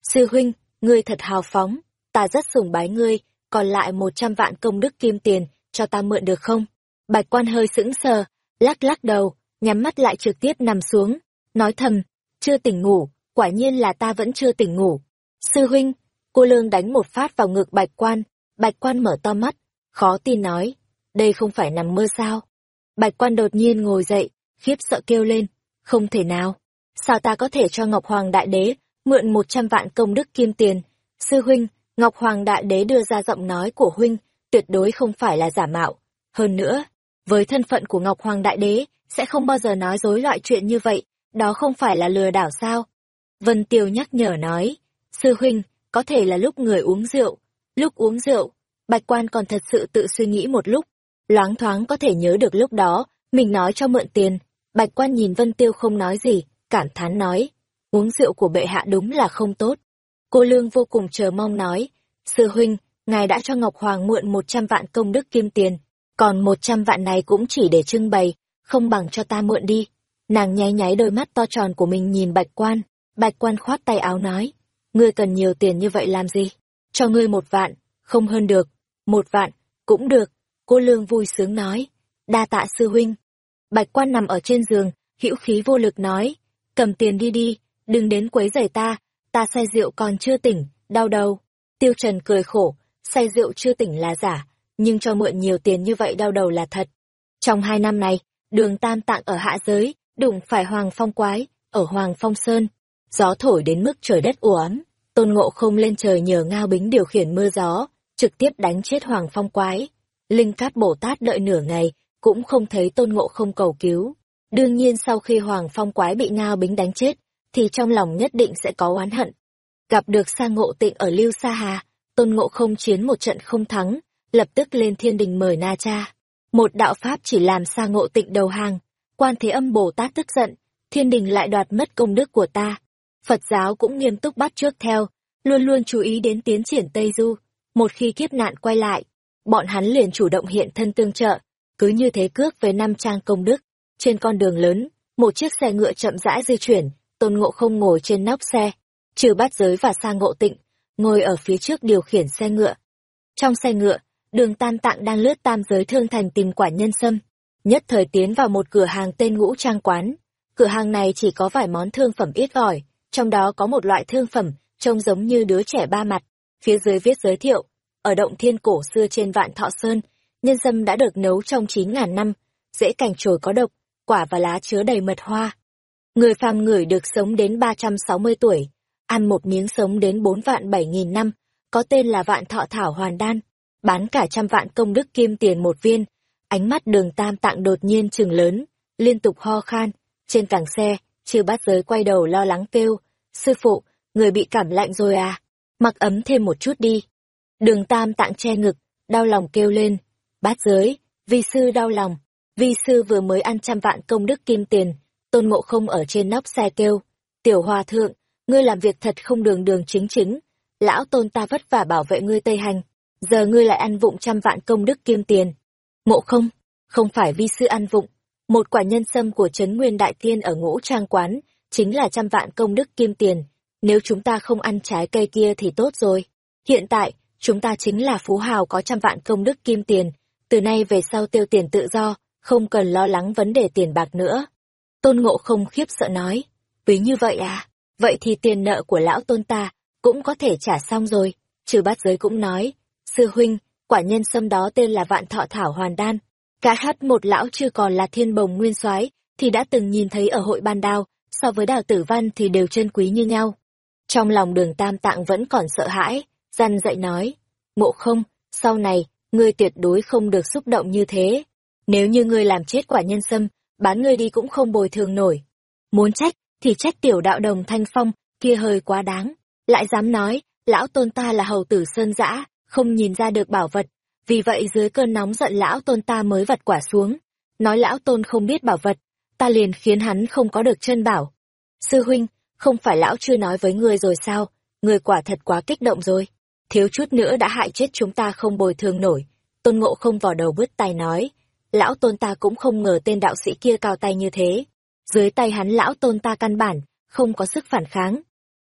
Sư huynh, ngươi thật hào phóng, ta rất sủng bái ngươi, còn lại một trăm vạn công đức kim tiền, cho ta mượn được không? Bạch quan hơi sững sờ, lắc lắc đầu, nhắm mắt lại trực tiếp nằm xuống, nói thầm, chưa tỉnh ngủ, quả nhiên là ta vẫn chưa tỉnh ngủ. Sư huynh, cô lương đánh một phát vào ngực bạch quan, bạch quan mở to mắt, khó tin nói, đây không phải nằm mơ sao. Bạch quan đột nhiên ngồi dậy, khiếp sợ kêu lên, không thể nào, sao ta có thể cho Ngọc Hoàng Đại Đế mượn một trăm vạn công đức kim tiền, sư huynh, Ngọc Hoàng Đại Đế đưa ra giọng nói của huynh, tuyệt đối không phải là giả mạo. Hơn nữa, với thân phận của Ngọc Hoàng Đại Đế, sẽ không bao giờ nói dối loại chuyện như vậy, đó không phải là lừa đảo sao? Vân Tiêu nhắc nhở nói, sư huynh, có thể là lúc người uống rượu. Lúc uống rượu, Bạch Quan còn thật sự tự suy nghĩ một lúc, loáng thoáng có thể nhớ được lúc đó, mình nói cho mượn tiền. Bạch Quan nhìn Vân Tiêu không nói gì, cảm thán nói, uống rượu của bệ hạ đúng là không tốt. Cô Lương vô cùng chờ mong nói, Sư huynh, ngài đã cho Ngọc Hoàng mượn một trăm vạn công đức kim tiền, còn một trăm vạn này cũng chỉ để trưng bày, không bằng cho ta mượn đi. Nàng nháy nháy đôi mắt to tròn của mình nhìn bạch quan, bạch quan khoát tay áo nói, ngươi cần nhiều tiền như vậy làm gì? Cho ngươi một vạn, không hơn được, một vạn, cũng được, cô Lương vui sướng nói, đa tạ sư huynh. Bạch quan nằm ở trên giường, hữu khí vô lực nói, cầm tiền đi đi, đừng đến quấy rầy ta, ta say rượu còn chưa tỉnh, đau đầu. Tiêu Trần cười khổ, say rượu chưa tỉnh là giả, nhưng cho mượn nhiều tiền như vậy đau đầu là thật. Trong hai năm này, đường tam tạng ở hạ giới, đụng phải Hoàng Phong Quái, ở Hoàng Phong Sơn. Gió thổi đến mức trời đất u ám, tôn ngộ không lên trời nhờ ngao bính điều khiển mưa gió, trực tiếp đánh chết Hoàng Phong Quái. Linh Cát Bồ Tát đợi nửa ngày, cũng không thấy tôn ngộ không cầu cứu. Đương nhiên sau khi Hoàng Phong Quái bị ngao bính đánh chết, thì trong lòng nhất định sẽ có oán hận. Gặp được sa ngộ tịnh ở Lưu Sa Hà, tôn ngộ không chiến một trận không thắng, lập tức lên thiên đình mời Na Cha. Một đạo pháp chỉ làm sa ngộ tịnh đầu hàng, quan thế âm Bồ Tát tức giận, thiên đình lại đoạt mất công đức của ta. Phật giáo cũng nghiêm túc bắt trước theo, luôn luôn chú ý đến tiến triển Tây Du. Một khi kiếp nạn quay lại, bọn hắn liền chủ động hiện thân tương trợ, cứ như thế cước về năm trang công đức. Trên con đường lớn, một chiếc xe ngựa chậm rãi di chuyển, tôn ngộ không ngồi trên nóc xe, trừ bát giới và sa ngộ tịnh, ngồi ở phía trước điều khiển xe ngựa. Trong xe ngựa, đường tam tạng đang lướt tam giới thương thành tìm quả nhân sâm. Nhất thời tiến vào một cửa hàng tên ngũ trang quán. Cửa hàng này chỉ có vài món thương phẩm ít ỏi, trong đó có một loại thương phẩm, trông giống như đứa trẻ ba mặt. Phía dưới viết giới thiệu, ở động thiên cổ xưa trên vạn thọ sơn, nhân sâm đã được nấu trong chín ngàn năm, dễ cảnh trồi có độc, quả và lá chứa đầy mật hoa. Người phàm ngửi được sống đến 360 tuổi, ăn một miếng sống đến 4 vạn 7 nghìn năm, có tên là vạn thọ thảo hoàn đan, bán cả trăm vạn công đức kim tiền một viên. Ánh mắt đường tam tạng đột nhiên trừng lớn, liên tục ho khan, trên cảng xe, chư bát giới quay đầu lo lắng kêu, sư phụ, người bị cảm lạnh rồi à, mặc ấm thêm một chút đi. Đường tam tạng che ngực, đau lòng kêu lên, bát giới, vi sư đau lòng, vi sư vừa mới ăn trăm vạn công đức kim tiền, tôn ngộ không ở trên nóc xe kêu, tiểu hòa thượng, ngươi làm việc thật không đường đường chính chính, lão tôn ta vất vả bảo vệ ngươi Tây Hành, giờ ngươi lại ăn vụng trăm vạn công đức kim tiền. Ngộ không, không phải vi sư ăn vụng, một quả nhân sâm của Trấn Nguyên Đại Tiên ở ngũ trang quán, chính là trăm vạn công đức kim tiền, nếu chúng ta không ăn trái cây kia thì tốt rồi. Hiện tại, chúng ta chính là phú hào có trăm vạn công đức kim tiền, từ nay về sau tiêu tiền tự do, không cần lo lắng vấn đề tiền bạc nữa. Tôn Ngộ không khiếp sợ nói, quý như vậy à, vậy thì tiền nợ của lão tôn ta cũng có thể trả xong rồi. Trừ bát giới cũng nói, sư huynh, quả nhân sâm đó tên là vạn thọ thảo hoàn đan. Cả hát một lão chưa còn là thiên bồng nguyên soái thì đã từng nhìn thấy ở hội ban đao, so với đào tử văn thì đều chân quý như nhau. Trong lòng đường tam tạng vẫn còn sợ hãi, răn dậy nói, mộ không, sau này, ngươi tuyệt đối không được xúc động như thế. Nếu như ngươi làm chết quả nhân sâm, bán ngươi đi cũng không bồi thường nổi. Muốn trách, thì trách tiểu đạo đồng thanh phong, kia hơi quá đáng. Lại dám nói, lão tôn ta là hầu tử sơn dã, không nhìn ra được bảo vật. Vì vậy dưới cơn nóng giận lão tôn ta mới vật quả xuống. Nói lão tôn không biết bảo vật, ta liền khiến hắn không có được chân bảo. Sư huynh, không phải lão chưa nói với ngươi rồi sao, ngươi quả thật quá kích động rồi. Thiếu chút nữa đã hại chết chúng ta không bồi thường nổi. Tôn ngộ không vào đầu bứt tay nói, lão tôn ta cũng không ngờ tên đạo sĩ kia cao tay như thế. Dưới tay hắn lão tôn ta căn bản, không có sức phản kháng.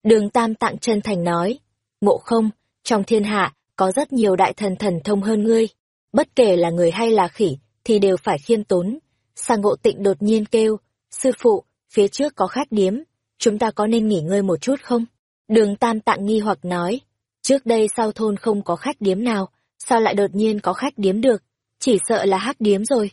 Đường Tam tặng chân thành nói, ngộ không, trong thiên hạ, có rất nhiều đại thần thần thông hơn ngươi. Bất kể là người hay là khỉ, thì đều phải khiêm tốn. Sang ngộ tịnh đột nhiên kêu, sư phụ, phía trước có khách điếm, chúng ta có nên nghỉ ngơi một chút không? Đường Tam tạng nghi hoặc nói, trước đây sau thôn không có khách điếm nào, sao lại đột nhiên có khách điếm được? Chỉ sợ là hắc điếm rồi.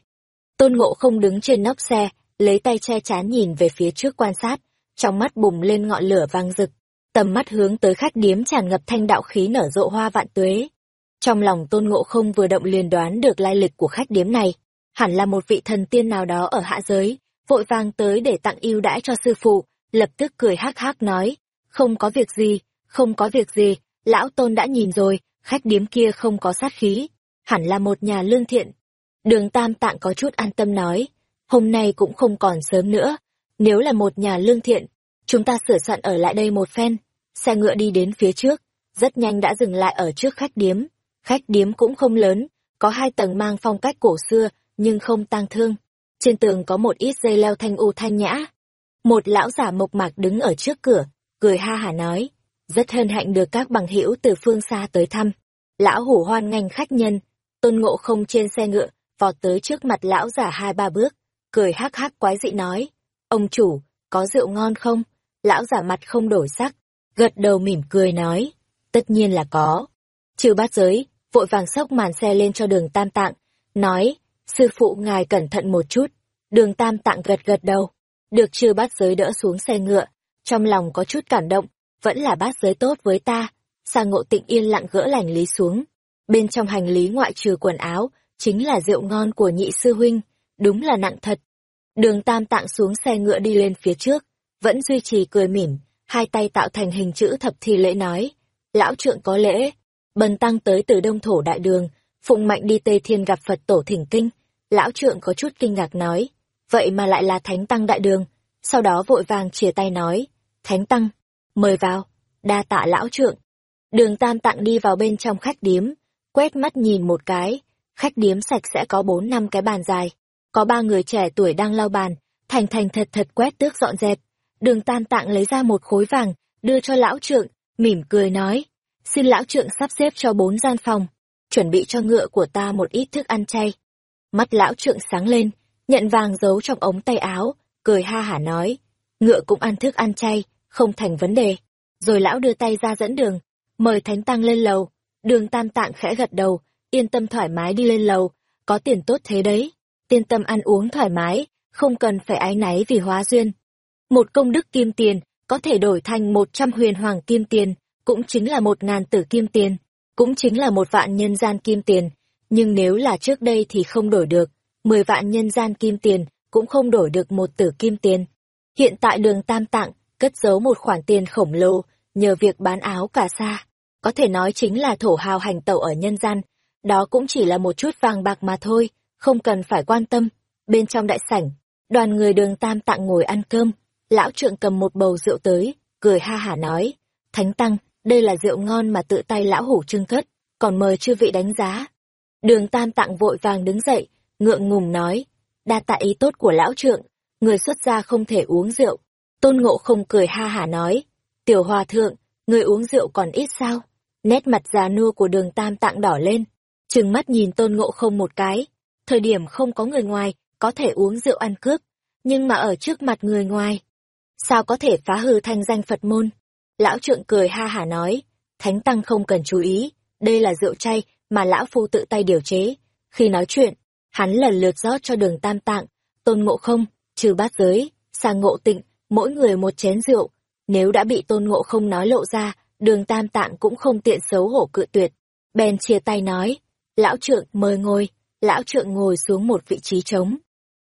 Tôn Ngộ không đứng trên nóc xe, lấy tay che chán nhìn về phía trước quan sát, trong mắt bùng lên ngọn lửa vang rực, tầm mắt hướng tới khách điếm tràn ngập thanh đạo khí nở rộ hoa vạn tuế. Trong lòng Tôn Ngộ không vừa động liền đoán được lai lịch của khách điếm này, hẳn là một vị thần tiên nào đó ở hạ giới, vội vàng tới để tặng ưu đãi cho sư phụ, lập tức cười hắc hắc nói, không có việc gì, không có việc gì, lão Tôn đã nhìn rồi, khách điếm kia không có sát khí, hẳn là một nhà lương thiện. Đường Tam Tạng có chút an tâm nói, hôm nay cũng không còn sớm nữa, nếu là một nhà lương thiện, chúng ta sửa soạn ở lại đây một phen. Xe ngựa đi đến phía trước, rất nhanh đã dừng lại ở trước khách điếm. Khách điếm cũng không lớn, có hai tầng mang phong cách cổ xưa, nhưng không tang thương. Trên tường có một ít dây leo thanh u thanh nhã. Một lão giả mộc mạc đứng ở trước cửa, cười ha hả nói, rất hân hạnh được các bằng hữu từ phương xa tới thăm. Lão hủ hoan nghênh khách nhân, tôn ngộ không trên xe ngựa, vọt tới trước mặt lão giả hai ba bước, cười hắc hắc quái dị nói, ông chủ, có rượu ngon không? Lão giả mặt không đổi sắc, gật đầu mỉm cười nói, tất nhiên là có. Trừ bát giới, vội vàng sốc màn xe lên cho đường tam tạng, nói, sư phụ ngài cẩn thận một chút. Đường tam tạng gật gật đầu, được trừ bát giới đỡ xuống xe ngựa, trong lòng có chút cảm động, vẫn là bát giới tốt với ta. Sang ngộ tịnh yên lặng gỡ lành lý xuống. Bên trong hành lý ngoại trừ quần áo, chính là rượu ngon của nhị sư huynh, đúng là nặng thật. Đường tam tạng xuống xe ngựa đi lên phía trước, vẫn duy trì cười mỉm, hai tay tạo thành hình chữ thập thi lễ nói. Lão trượng có lễ, bần tăng tới từ đông thổ đại đường, phụng mạnh đi Tây Thiên gặp Phật tổ thỉnh kinh. Lão trượng có chút kinh ngạc nói, vậy mà lại là thánh tăng đại đường. Sau đó vội vàng chia tay nói, thánh tăng, mời vào, đa tạ lão trượng. Đường tam tạng đi vào bên trong khách điếm, quét mắt nhìn một cái, khách điếm sạch sẽ có bốn năm cái bàn dài. Có ba người trẻ tuổi đang lau bàn, thành thành thật thật quét tước dọn dẹp. Đường tam tạng lấy ra một khối vàng, đưa cho lão trượng, mỉm cười nói. Xin lão trượng sắp xếp cho bốn gian phòng, chuẩn bị cho ngựa của ta một ít thức ăn chay. Mắt lão trượng sáng lên, nhận vàng giấu trong ống tay áo, cười ha hả nói. Ngựa cũng ăn thức ăn chay, không thành vấn đề. Rồi lão đưa tay ra dẫn đường, mời thánh tăng lên lầu. Đường tam tạng khẽ gật đầu, yên tâm thoải mái đi lên lầu, có tiền tốt thế đấy. Yên tâm ăn uống thoải mái, không cần phải ái náy vì hóa duyên. Một công đức kim tiền, có thể đổi thành một trăm huyền hoàng kim tiền, cũng chính là một ngàn tử kim tiền, cũng chính là một vạn nhân gian kim tiền. Nhưng nếu là trước đây thì không đổi được, mười vạn nhân gian kim tiền cũng không đổi được một tử kim tiền. Hiện tại đường Tam Tạng cất giấu một khoản tiền khổng lồ nhờ việc bán áo cả xa. Có thể nói chính là thổ hào hành tẩu ở nhân gian. Đó cũng chỉ là một chút vàng bạc mà thôi, không cần phải quan tâm. Bên trong đại sảnh, đoàn người đường Tam Tạng ngồi ăn cơm. Lão trượng cầm một bầu rượu tới, cười ha hả nói. Thánh Tăng, đây là rượu ngon mà tự tay lão hủ trưng cất, còn mời chư vị đánh giá. Đường Tam Tạng vội vàng đứng dậy, ngượng ngùng nói, đa tạ ý tốt của lão trượng, người xuất gia không thể uống rượu. Tôn Ngộ không cười ha hả nói, tiểu hòa thượng, người uống rượu còn ít sao? Nét mặt già nua của đường Tam Tạng đỏ lên, trừng mắt nhìn Tôn Ngộ không một cái. Thời điểm không có người ngoài, có thể uống rượu ăn cướp, nhưng mà ở trước mặt người ngoài, sao có thể phá hư thanh danh Phật môn? Lão trượng cười ha hả nói, Thánh Tăng không cần chú ý, đây là rượu chay mà lão phu tự tay điều chế. Khi nói chuyện, hắn lần lượt rót cho đường tam tạng, tôn ngộ không, trừ bát giới, sang ngộ tịnh, mỗi người một chén rượu. Nếu đã bị tôn ngộ không nói lộ ra, đường tam tạng cũng không tiện xấu hổ cự tuyệt. Bèn chia tay nói, lão trượng mời ngồi, lão trượng ngồi xuống một vị trí trống.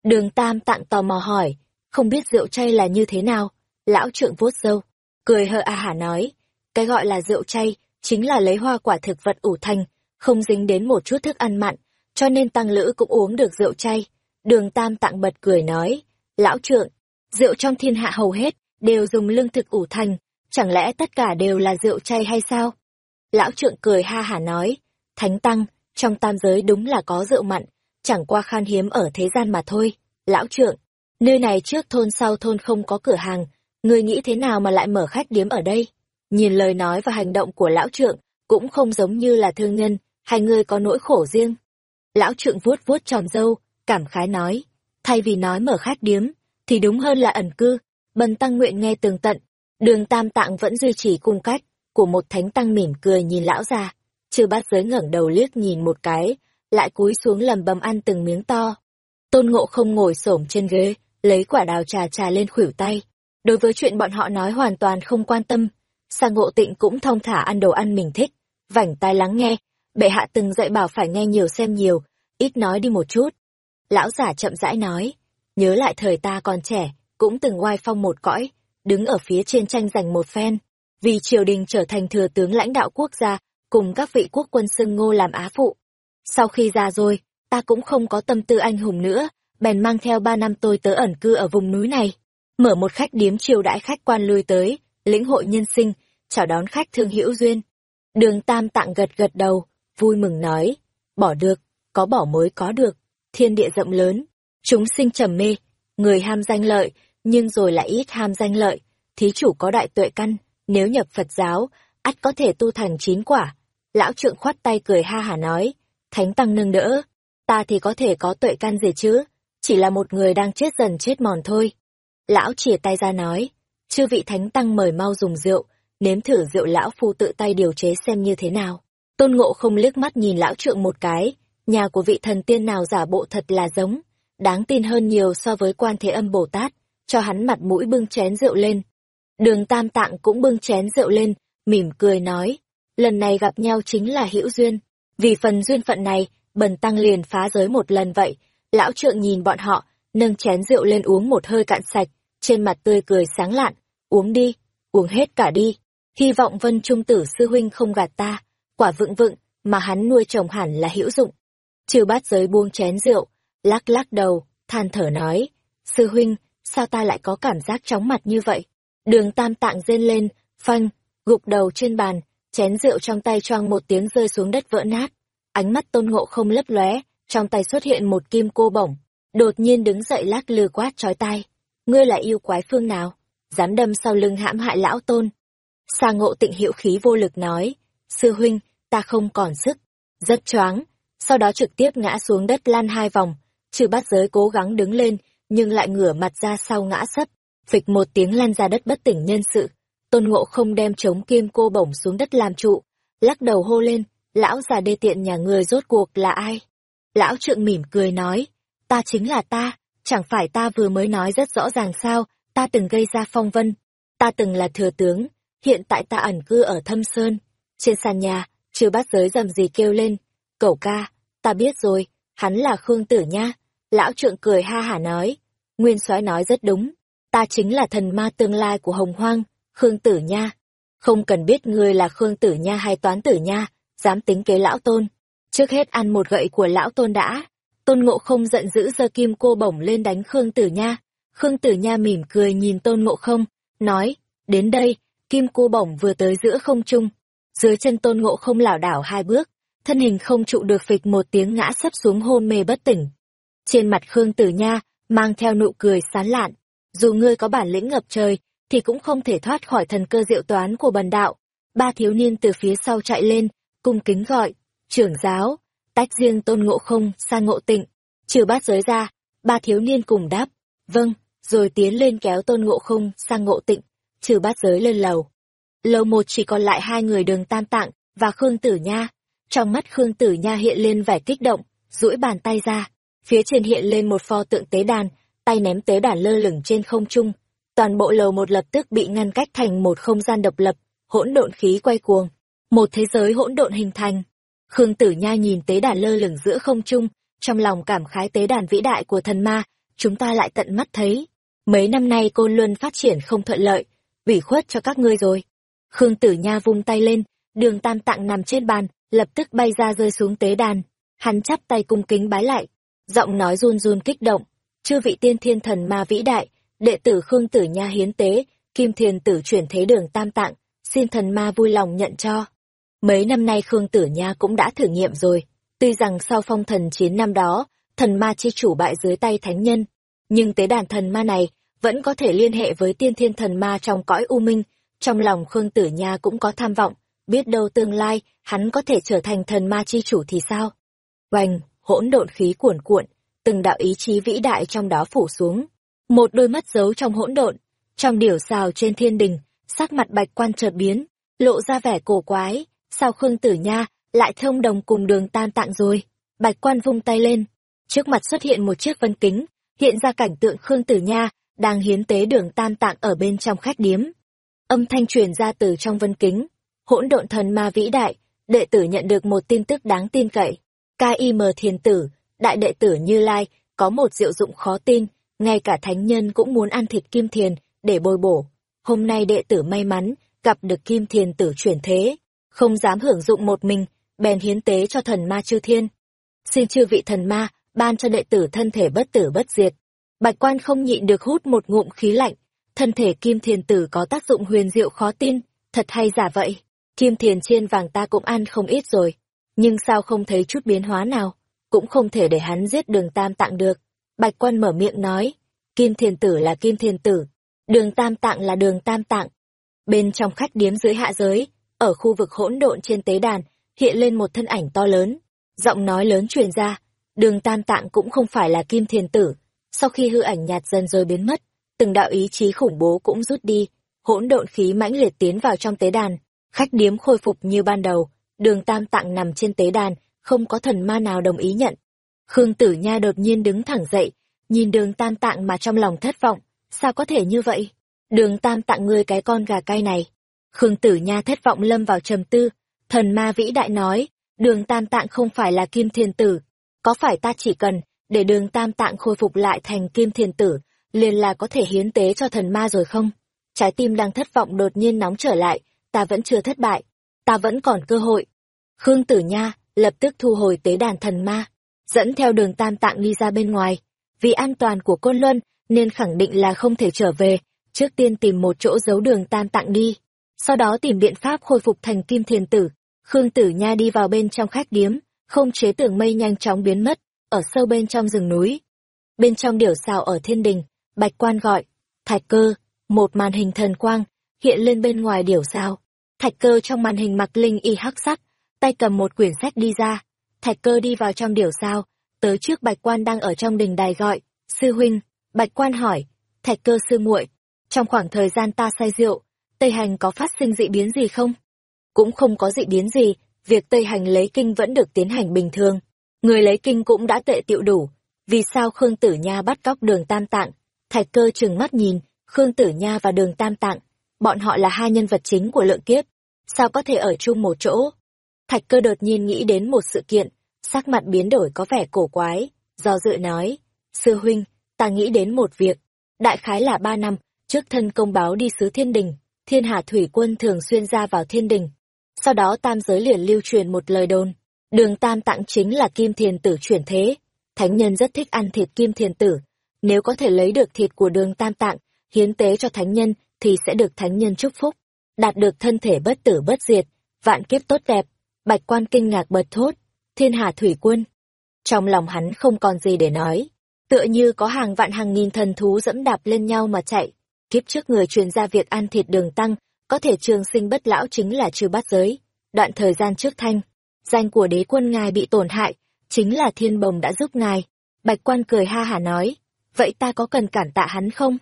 Đường tam tạng tò mò hỏi, không biết rượu chay là như thế nào, lão trượng vuốt râu, cười hờ a hả nói, cái gọi là rượu chay, chính là lấy hoa quả thực vật ủ thành, không dính đến một chút thức ăn mặn, cho nên tăng lữ cũng uống được rượu chay. Đường Tam tặng bật cười nói, lão trượng, rượu trong thiên hạ hầu hết, đều dùng lương thực ủ thành, chẳng lẽ tất cả đều là rượu chay hay sao? Lão trượng cười ha hả nói, thánh tăng, trong tam giới đúng là có rượu mặn, chẳng qua khan hiếm ở thế gian mà thôi. Lão trượng, nơi này trước thôn sau thôn không có cửa hàng, người nghĩ thế nào mà lại mở khách điếm ở đây? Nhìn lời nói và hành động của lão trượng, cũng không giống như là thương nhân, hai người có nỗi khổ riêng. Lão trượng vuốt vuốt tròm dâu, cảm khái nói, thay vì nói mở khách điếm, thì đúng hơn là ẩn cư, bần tăng nguyện nghe tường tận. Đường tam tạng vẫn duy trì cung cách, của một thánh tăng mỉm cười nhìn lão già. Chưa bát giới ngẩng đầu liếc nhìn một cái, lại cúi xuống lầm bầm ăn từng miếng to. Tôn ngộ không ngồi xổm trên ghế, lấy quả đào trà trà lên khuỷu tay. Đối với chuyện bọn họ nói hoàn toàn không quan tâm, Sa ngộ tịnh cũng thông thả ăn đồ ăn mình thích, vảnh tai lắng nghe, bệ hạ từng dạy bảo phải nghe nhiều xem nhiều, ít nói đi một chút. Lão giả chậm rãi nói, nhớ lại thời ta còn trẻ, cũng từng oai phong một cõi, đứng ở phía trên tranh giành một phen, vì triều đình trở thành thừa tướng lãnh đạo quốc gia, cùng các vị quốc quân xưng ngô làm á phụ. Sau khi ra rồi, ta cũng không có tâm tư anh hùng nữa, bèn mang theo ba năm tôi tớ ẩn cư ở vùng núi này, mở một khách điếm chiều đãi khách quan lui tới, lĩnh hội nhân sinh, chào đón khách thương hữu duyên. Đường Tam Tạng gật gật đầu, vui mừng nói, bỏ được, có bỏ mới có được, thiên địa rộng lớn, chúng sinh trầm mê, người ham danh lợi, nhưng rồi lại ít ham danh lợi, thí chủ có đại tuệ căn, nếu nhập Phật giáo, ắt có thể tu thành chín quả. Lão trượng khoát tay cười ha hả nói, thánh tăng nâng đỡ, ta thì có thể có tuệ căn gì chứ, chỉ là một người đang chết dần chết mòn thôi. Lão chìa tay ra nói, chư vị thánh tăng mời mau dùng rượu, nếm thử rượu lão phu tự tay điều chế xem như thế nào. Tôn ngộ không liếc mắt nhìn lão trượng một cái, nhà của vị thần tiên nào giả bộ thật là giống, đáng tin hơn nhiều so với quan thế âm Bồ Tát, cho hắn mặt mũi bưng chén rượu lên. Đường Tam Tạng cũng bưng chén rượu lên, mỉm cười nói, lần này gặp nhau chính là hữu duyên, vì phần duyên phận này, bần tăng liền phá giới một lần vậy, lão trượng nhìn bọn họ, nâng chén rượu lên uống một hơi cạn sạch, trên mặt tươi cười sáng lạn, uống đi, uống hết cả đi, hy vọng vân trung tử sư huynh không gạt ta, quả vựng vựng, mà hắn nuôi chồng hẳn là hữu dụng. Trừ bát giới buông chén rượu, lắc lắc đầu, than thở nói, sư huynh, sao ta lại có cảm giác chóng mặt như vậy? Đường tam tạng rên lên, phanh, gục đầu trên bàn, chén rượu trong tay choang một tiếng rơi xuống đất vỡ nát. Ánh mắt tôn ngộ không lấp lóe, trong tay xuất hiện một kim cô bổng, đột nhiên đứng dậy lắc lư quát trói tai. Ngươi là yêu quái phương nào? Dám đâm sau lưng hãm hại lão tôn. Sa ngộ tịnh hiệu khí vô lực nói, sư huynh, ta không còn sức, rất choáng, sau đó trực tiếp ngã xuống đất lan hai vòng, trừ bát giới cố gắng đứng lên, nhưng lại ngửa mặt ra sau ngã sấp, phịch một tiếng lăn ra đất bất tỉnh nhân sự. Tôn Ngộ không đem chống kim cô bổng xuống đất làm trụ, lắc đầu hô lên, lão già đê tiện nhà người rốt cuộc là ai? Lão trượng mỉm cười nói, ta chính là ta, chẳng phải ta vừa mới nói rất rõ ràng sao, ta từng gây ra phong vân, ta từng là thừa tướng, hiện tại ta ẩn cư ở thâm sơn. Trên sàn nhà, chưa bát giới dầm gì kêu lên, cậu ca, ta biết rồi, hắn là Khương Tử nha. Lão trượng cười ha hả nói, Nguyên soái nói rất đúng, ta chính là thần ma tương lai của Hồng Hoang, Khương Tử nha. Không cần biết ngươi là Khương Tử nha hay Toán Tử nha, dám tính kế lão tôn. Trước hết ăn một gậy của lão tôn đã. Tôn Ngộ không giận dữ giơ kim cô bổng lên đánh Khương Tử nha. Khương Tử nha mỉm cười nhìn Tôn Ngộ không, nói, đến đây, kim cô bổng vừa tới giữa không trung. Dưới chân Tôn Ngộ không lảo đảo hai bước, thân hình không trụ được phịch một tiếng ngã sấp xuống hôn mê bất tỉnh. Trên mặt Khương Tử Nha, mang theo nụ cười sán lạn, dù ngươi có bản lĩnh ngập trời, thì cũng không thể thoát khỏi thần cơ diệu toán của bần đạo. Ba thiếu niên từ phía sau chạy lên, cung kính gọi, trưởng giáo, tách riêng tôn ngộ không sang ngộ tịnh, trừ bát giới ra, ba thiếu niên cùng đáp, vâng, rồi tiến lên kéo tôn ngộ không sang ngộ tịnh, trừ bát giới lên lầu. Lầu một chỉ còn lại hai người đường tam tạng và Khương Tử Nha. Trong mắt Khương Tử Nha hiện lên vẻ kích động, duỗi bàn tay ra, phía trên hiện lên một pho tượng tế đàn, tay ném tế đàn lơ lửng trên không trung. Toàn bộ lầu một lập tức bị ngăn cách thành một không gian độc lập, hỗn độn khí quay cuồng, một thế giới hỗn độn hình thành. Khương Tử Nha nhìn tế đàn lơ lửng giữa không trung, trong lòng cảm khái tế đàn vĩ đại của thần ma, chúng ta lại tận mắt thấy. Mấy năm nay Côn Luân phát triển không thuận lợi, ủy khuất cho các ngươi rồi. Khương Tử Nha vung tay lên, đường tam tạng nằm trên bàn, lập tức bay ra rơi xuống tế đàn. Hắn chắp tay cung kính bái lại, giọng nói run run kích động. Chư vị tiên thiên thần ma vĩ đại, đệ tử Khương Tử Nha hiến tế, kim thiền tử chuyển thế đường tam tạng, xin thần ma vui lòng nhận cho. Mấy năm nay Khương Tử Nha cũng đã thử nghiệm rồi, tuy rằng sau phong thần chiến năm đó, thần ma chi chủ bại dưới tay thánh nhân, nhưng tế đàn thần ma này vẫn có thể liên hệ với tiên thiên thần ma trong cõi u minh, trong lòng Khương Tử Nha cũng có tham vọng, biết đâu tương lai hắn có thể trở thành thần ma chi chủ thì sao? Oanh, hỗn độn khí cuồn cuộn, từng đạo ý chí vĩ đại trong đó phủ xuống. Một đôi mắt giấu trong hỗn độn, trong điểu xào trên thiên đình, sắc mặt bạch quan chợt biến, lộ ra vẻ cổ quái, sao Khương Tử Nha lại thông đồng cùng đường tan tạng rồi? Bạch quan vung tay lên, trước mặt xuất hiện một chiếc vân kính, hiện ra cảnh tượng Khương Tử Nha đang hiến tế đường tam tạng ở bên trong khách điếm. Âm thanh truyền ra từ trong vân kính, hỗn độn thần ma vĩ đại, đệ tử nhận được một tin tức đáng tin cậy. K.I.M. Thiền Tử, đại đệ tử Như Lai, có một diệu dụng khó tin, ngay cả thánh nhân cũng muốn ăn thịt kim thiền để bồi bổ. Hôm nay đệ tử may mắn, gặp được kim thiền tử chuyển thế, không dám hưởng dụng một mình, bèn hiến tế cho thần ma chư thiên. Xin chư vị thần ma, ban cho đệ tử thân thể bất tử bất diệt. Bạch quan không nhịn được hút một ngụm khí lạnh, thân thể kim thiền tử có tác dụng huyền diệu khó tin, thật hay giả vậy. Kim thiền chiên vàng ta cũng ăn không ít rồi, nhưng sao không thấy chút biến hóa nào, cũng không thể để hắn giết đường tam tạng được. Bạch quan mở miệng nói, kim thiền tử là kim thiền tử, đường tam tạng là đường tam tạng. Bên trong khách điếm dưới hạ giới, ở khu vực hỗn độn trên tế đàn, hiện lên một thân ảnh to lớn, giọng nói lớn truyền ra, đường tam tạng cũng không phải là kim thiền tử. Sau khi hư ảnh nhạt dần rồi biến mất, từng đạo ý chí khủng bố cũng rút đi, hỗn độn khí mãnh liệt tiến vào trong tế đàn, khách điếm khôi phục như ban đầu, đường tam tạng nằm trên tế đàn, không có thần ma nào đồng ý nhận. Khương Tử Nha đột nhiên đứng thẳng dậy, nhìn đường tam tạng mà trong lòng thất vọng, sao có thể như vậy? Đường tam tạng ngươi cái con gà cay này. Khương Tử Nha thất vọng lâm vào trầm tư, thần ma vĩ đại nói, đường tam tạng không phải là kim thiên tử, có phải ta chỉ cần để đường tam tạng khôi phục lại thành kim thiên tử, liền là có thể hiến tế cho thần ma rồi không? Trái tim đang thất vọng đột nhiên nóng trở lại, ta vẫn chưa thất bại, ta vẫn còn cơ hội. Khương Tử Nha lập tức thu hồi tế đàn thần ma, dẫn theo đường tam tạng đi ra bên ngoài. Vì an toàn của Côn Luân nên khẳng định là không thể trở về, trước tiên tìm một chỗ giấu đường tam tạng đi. Sau đó tìm biện pháp khôi phục thành kim thiền tử. Khương Tử Nha đi vào bên trong khách điếm, không chế tưởng mây nhanh chóng biến mất, ở sâu bên trong rừng núi. Bên trong điểu xào ở thiên đình, bạch quan gọi, thạch cơ, một màn hình thần quang, hiện lên bên ngoài điểu xào. Thạch cơ trong màn hình mặc linh y hắc sắc, tay cầm một quyển sách đi ra. Thạch cơ đi vào trong điểu sao, tới trước bạch quan đang ở trong đình đài gọi, sư huynh, bạch quan hỏi, thạch cơ sư muội, trong khoảng thời gian ta say rượu, Tây Hành có phát sinh dị biến gì không? Cũng không có dị biến gì, việc Tây Hành lấy kinh vẫn được tiến hành bình thường. Người lấy kinh cũng đã tệ tiệu đủ. Vì sao Khương Tử Nha bắt cóc đường Tam Tạng? Thạch cơ trừng mắt nhìn, Khương Tử Nha và đường Tam Tạng. Bọn họ là hai nhân vật chính của lượng kiếp. Sao có thể ở chung một chỗ? Thạch cơ đột nhiên nghĩ đến một sự kiện, sắc mặt biến đổi có vẻ cổ quái, do dự nói. Sư huynh, ta nghĩ đến một việc. Đại khái là ba năm, trước thân công báo đi sứ thiên đình, thiên hà thủy quân thường xuyên ra vào thiên đình. Sau đó tam giới liền lưu truyền một lời đồn. Đường tam tặng chính là kim thiền tử chuyển thế. Thánh nhân rất thích ăn thịt kim thiền tử. Nếu có thể lấy được thịt của đường tam tạng, hiến tế cho thánh nhân, thì sẽ được thánh nhân chúc phúc. Đạt được thân thể bất tử bất diệt, vạn kiếp tốt đẹp. Bạch quan kinh ngạc bật thốt, thiên hà thủy quân. Trong lòng hắn không còn gì để nói. Tựa như có hàng vạn hàng nghìn thần thú dẫm đạp lên nhau mà chạy. Kiếp trước người truyền ra việc ăn thịt đường tăng, có thể trường sinh bất lão chính là trừ bát giới. Đoạn thời gian trước thanh, danh của đế quân ngài bị tổn hại, chính là thiên bồng đã giúp ngài. Bạch quan cười ha hả nói, vậy ta có cần cản tạ hắn không?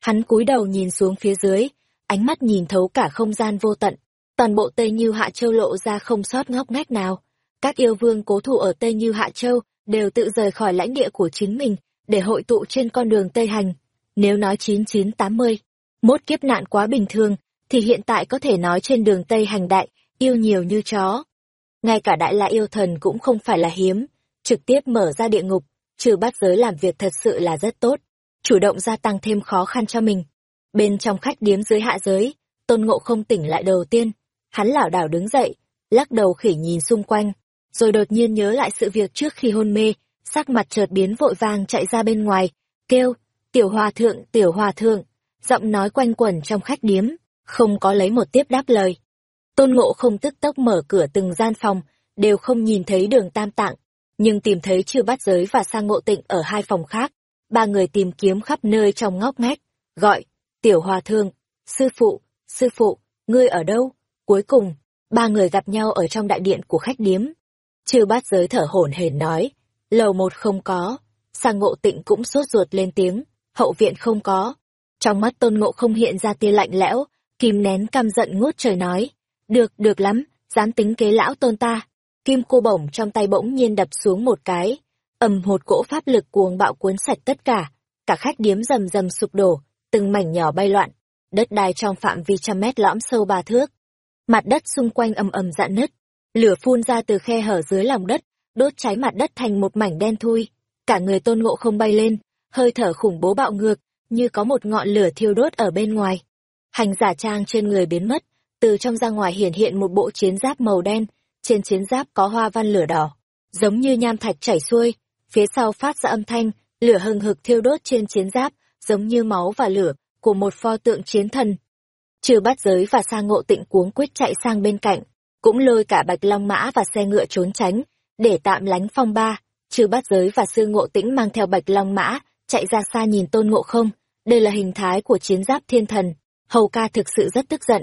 Hắn cúi đầu nhìn xuống phía dưới, ánh mắt nhìn thấu cả không gian vô tận. Toàn bộ Tây Như Hạ Châu lộ ra không sót ngóc ngách nào. Các yêu vương cố thủ ở Tây Như Hạ Châu đều tự rời khỏi lãnh địa của chính mình để hội tụ trên con đường Tây Hành. Nếu nói 9980, mốt kiếp nạn quá bình thường, thì hiện tại có thể nói trên đường Tây Hành đại, yêu nhiều như chó. Ngay cả đại la yêu thần cũng không phải là hiếm, trực tiếp mở ra địa ngục, trừ bắt giới làm việc thật sự là rất tốt, chủ động gia tăng thêm khó khăn cho mình. Bên trong khách điếm dưới hạ giới, tôn ngộ không tỉnh lại đầu tiên, hắn lảo đảo đứng dậy, lắc đầu khỉ nhìn xung quanh, rồi đột nhiên nhớ lại sự việc trước khi hôn mê, sắc mặt chợt biến vội vàng chạy ra bên ngoài, kêu, tiểu hòa thượng, tiểu hòa thượng, giọng nói quanh quẩn trong khách điếm, không có lấy một tiếp đáp lời. Tôn ngộ không tức tốc mở cửa từng gian phòng, đều không nhìn thấy đường tam tạng, nhưng tìm thấy chưa bắt giới và sang ngộ tịnh ở hai phòng khác. Ba người tìm kiếm khắp nơi trong ngóc ngách, gọi, tiểu hòa thượng, sư phụ, sư phụ, ngươi ở đâu? Cuối cùng, ba người gặp nhau ở trong đại điện của khách điếm. Chư bát giới thở hổn hển nói, lầu một không có, sang ngộ tịnh cũng sốt ruột lên tiếng, hậu viện không có. Trong mắt tôn ngộ không hiện ra tia lạnh lẽo, kìm nén căm giận ngút trời nói, được, được lắm, dám tính kế lão tôn ta. Kim cô bổng trong tay bỗng nhiên đập xuống một cái, ầm một cỗ pháp lực cuồng bạo cuốn sạch tất cả, cả khách điếm rầm rầm sụp đổ, từng mảnh nhỏ bay loạn, đất đai trong phạm vi trăm mét lõm sâu ba thước. Mặt đất xung quanh ầm ầm dạn nứt, lửa phun ra từ khe hở dưới lòng đất, đốt cháy mặt đất thành một mảnh đen thui. Cả người tôn ngộ không bay lên, hơi thở khủng bố bạo ngược, như có một ngọn lửa thiêu đốt ở bên ngoài. Hành giả trang trên người biến mất, từ trong ra ngoài hiển hiện một bộ chiến giáp màu đen, trên chiến giáp có hoa văn lửa đỏ, giống như nham thạch chảy xuôi, phía sau phát ra âm thanh, lửa hừng hực thiêu đốt trên chiến giáp, giống như máu và lửa của một pho tượng chiến thần. Trừ bắt giới và sa ngộ tịnh cuống quyết chạy sang bên cạnh, cũng lôi cả bạch long mã và xe ngựa trốn tránh, để tạm lánh phong ba. Trừ bắt giới và sư ngộ tĩnh mang theo bạch long mã, chạy ra xa nhìn tôn ngộ không, đây là hình thái của chiến giáp thiên thần. Hầu ca thực sự rất tức giận.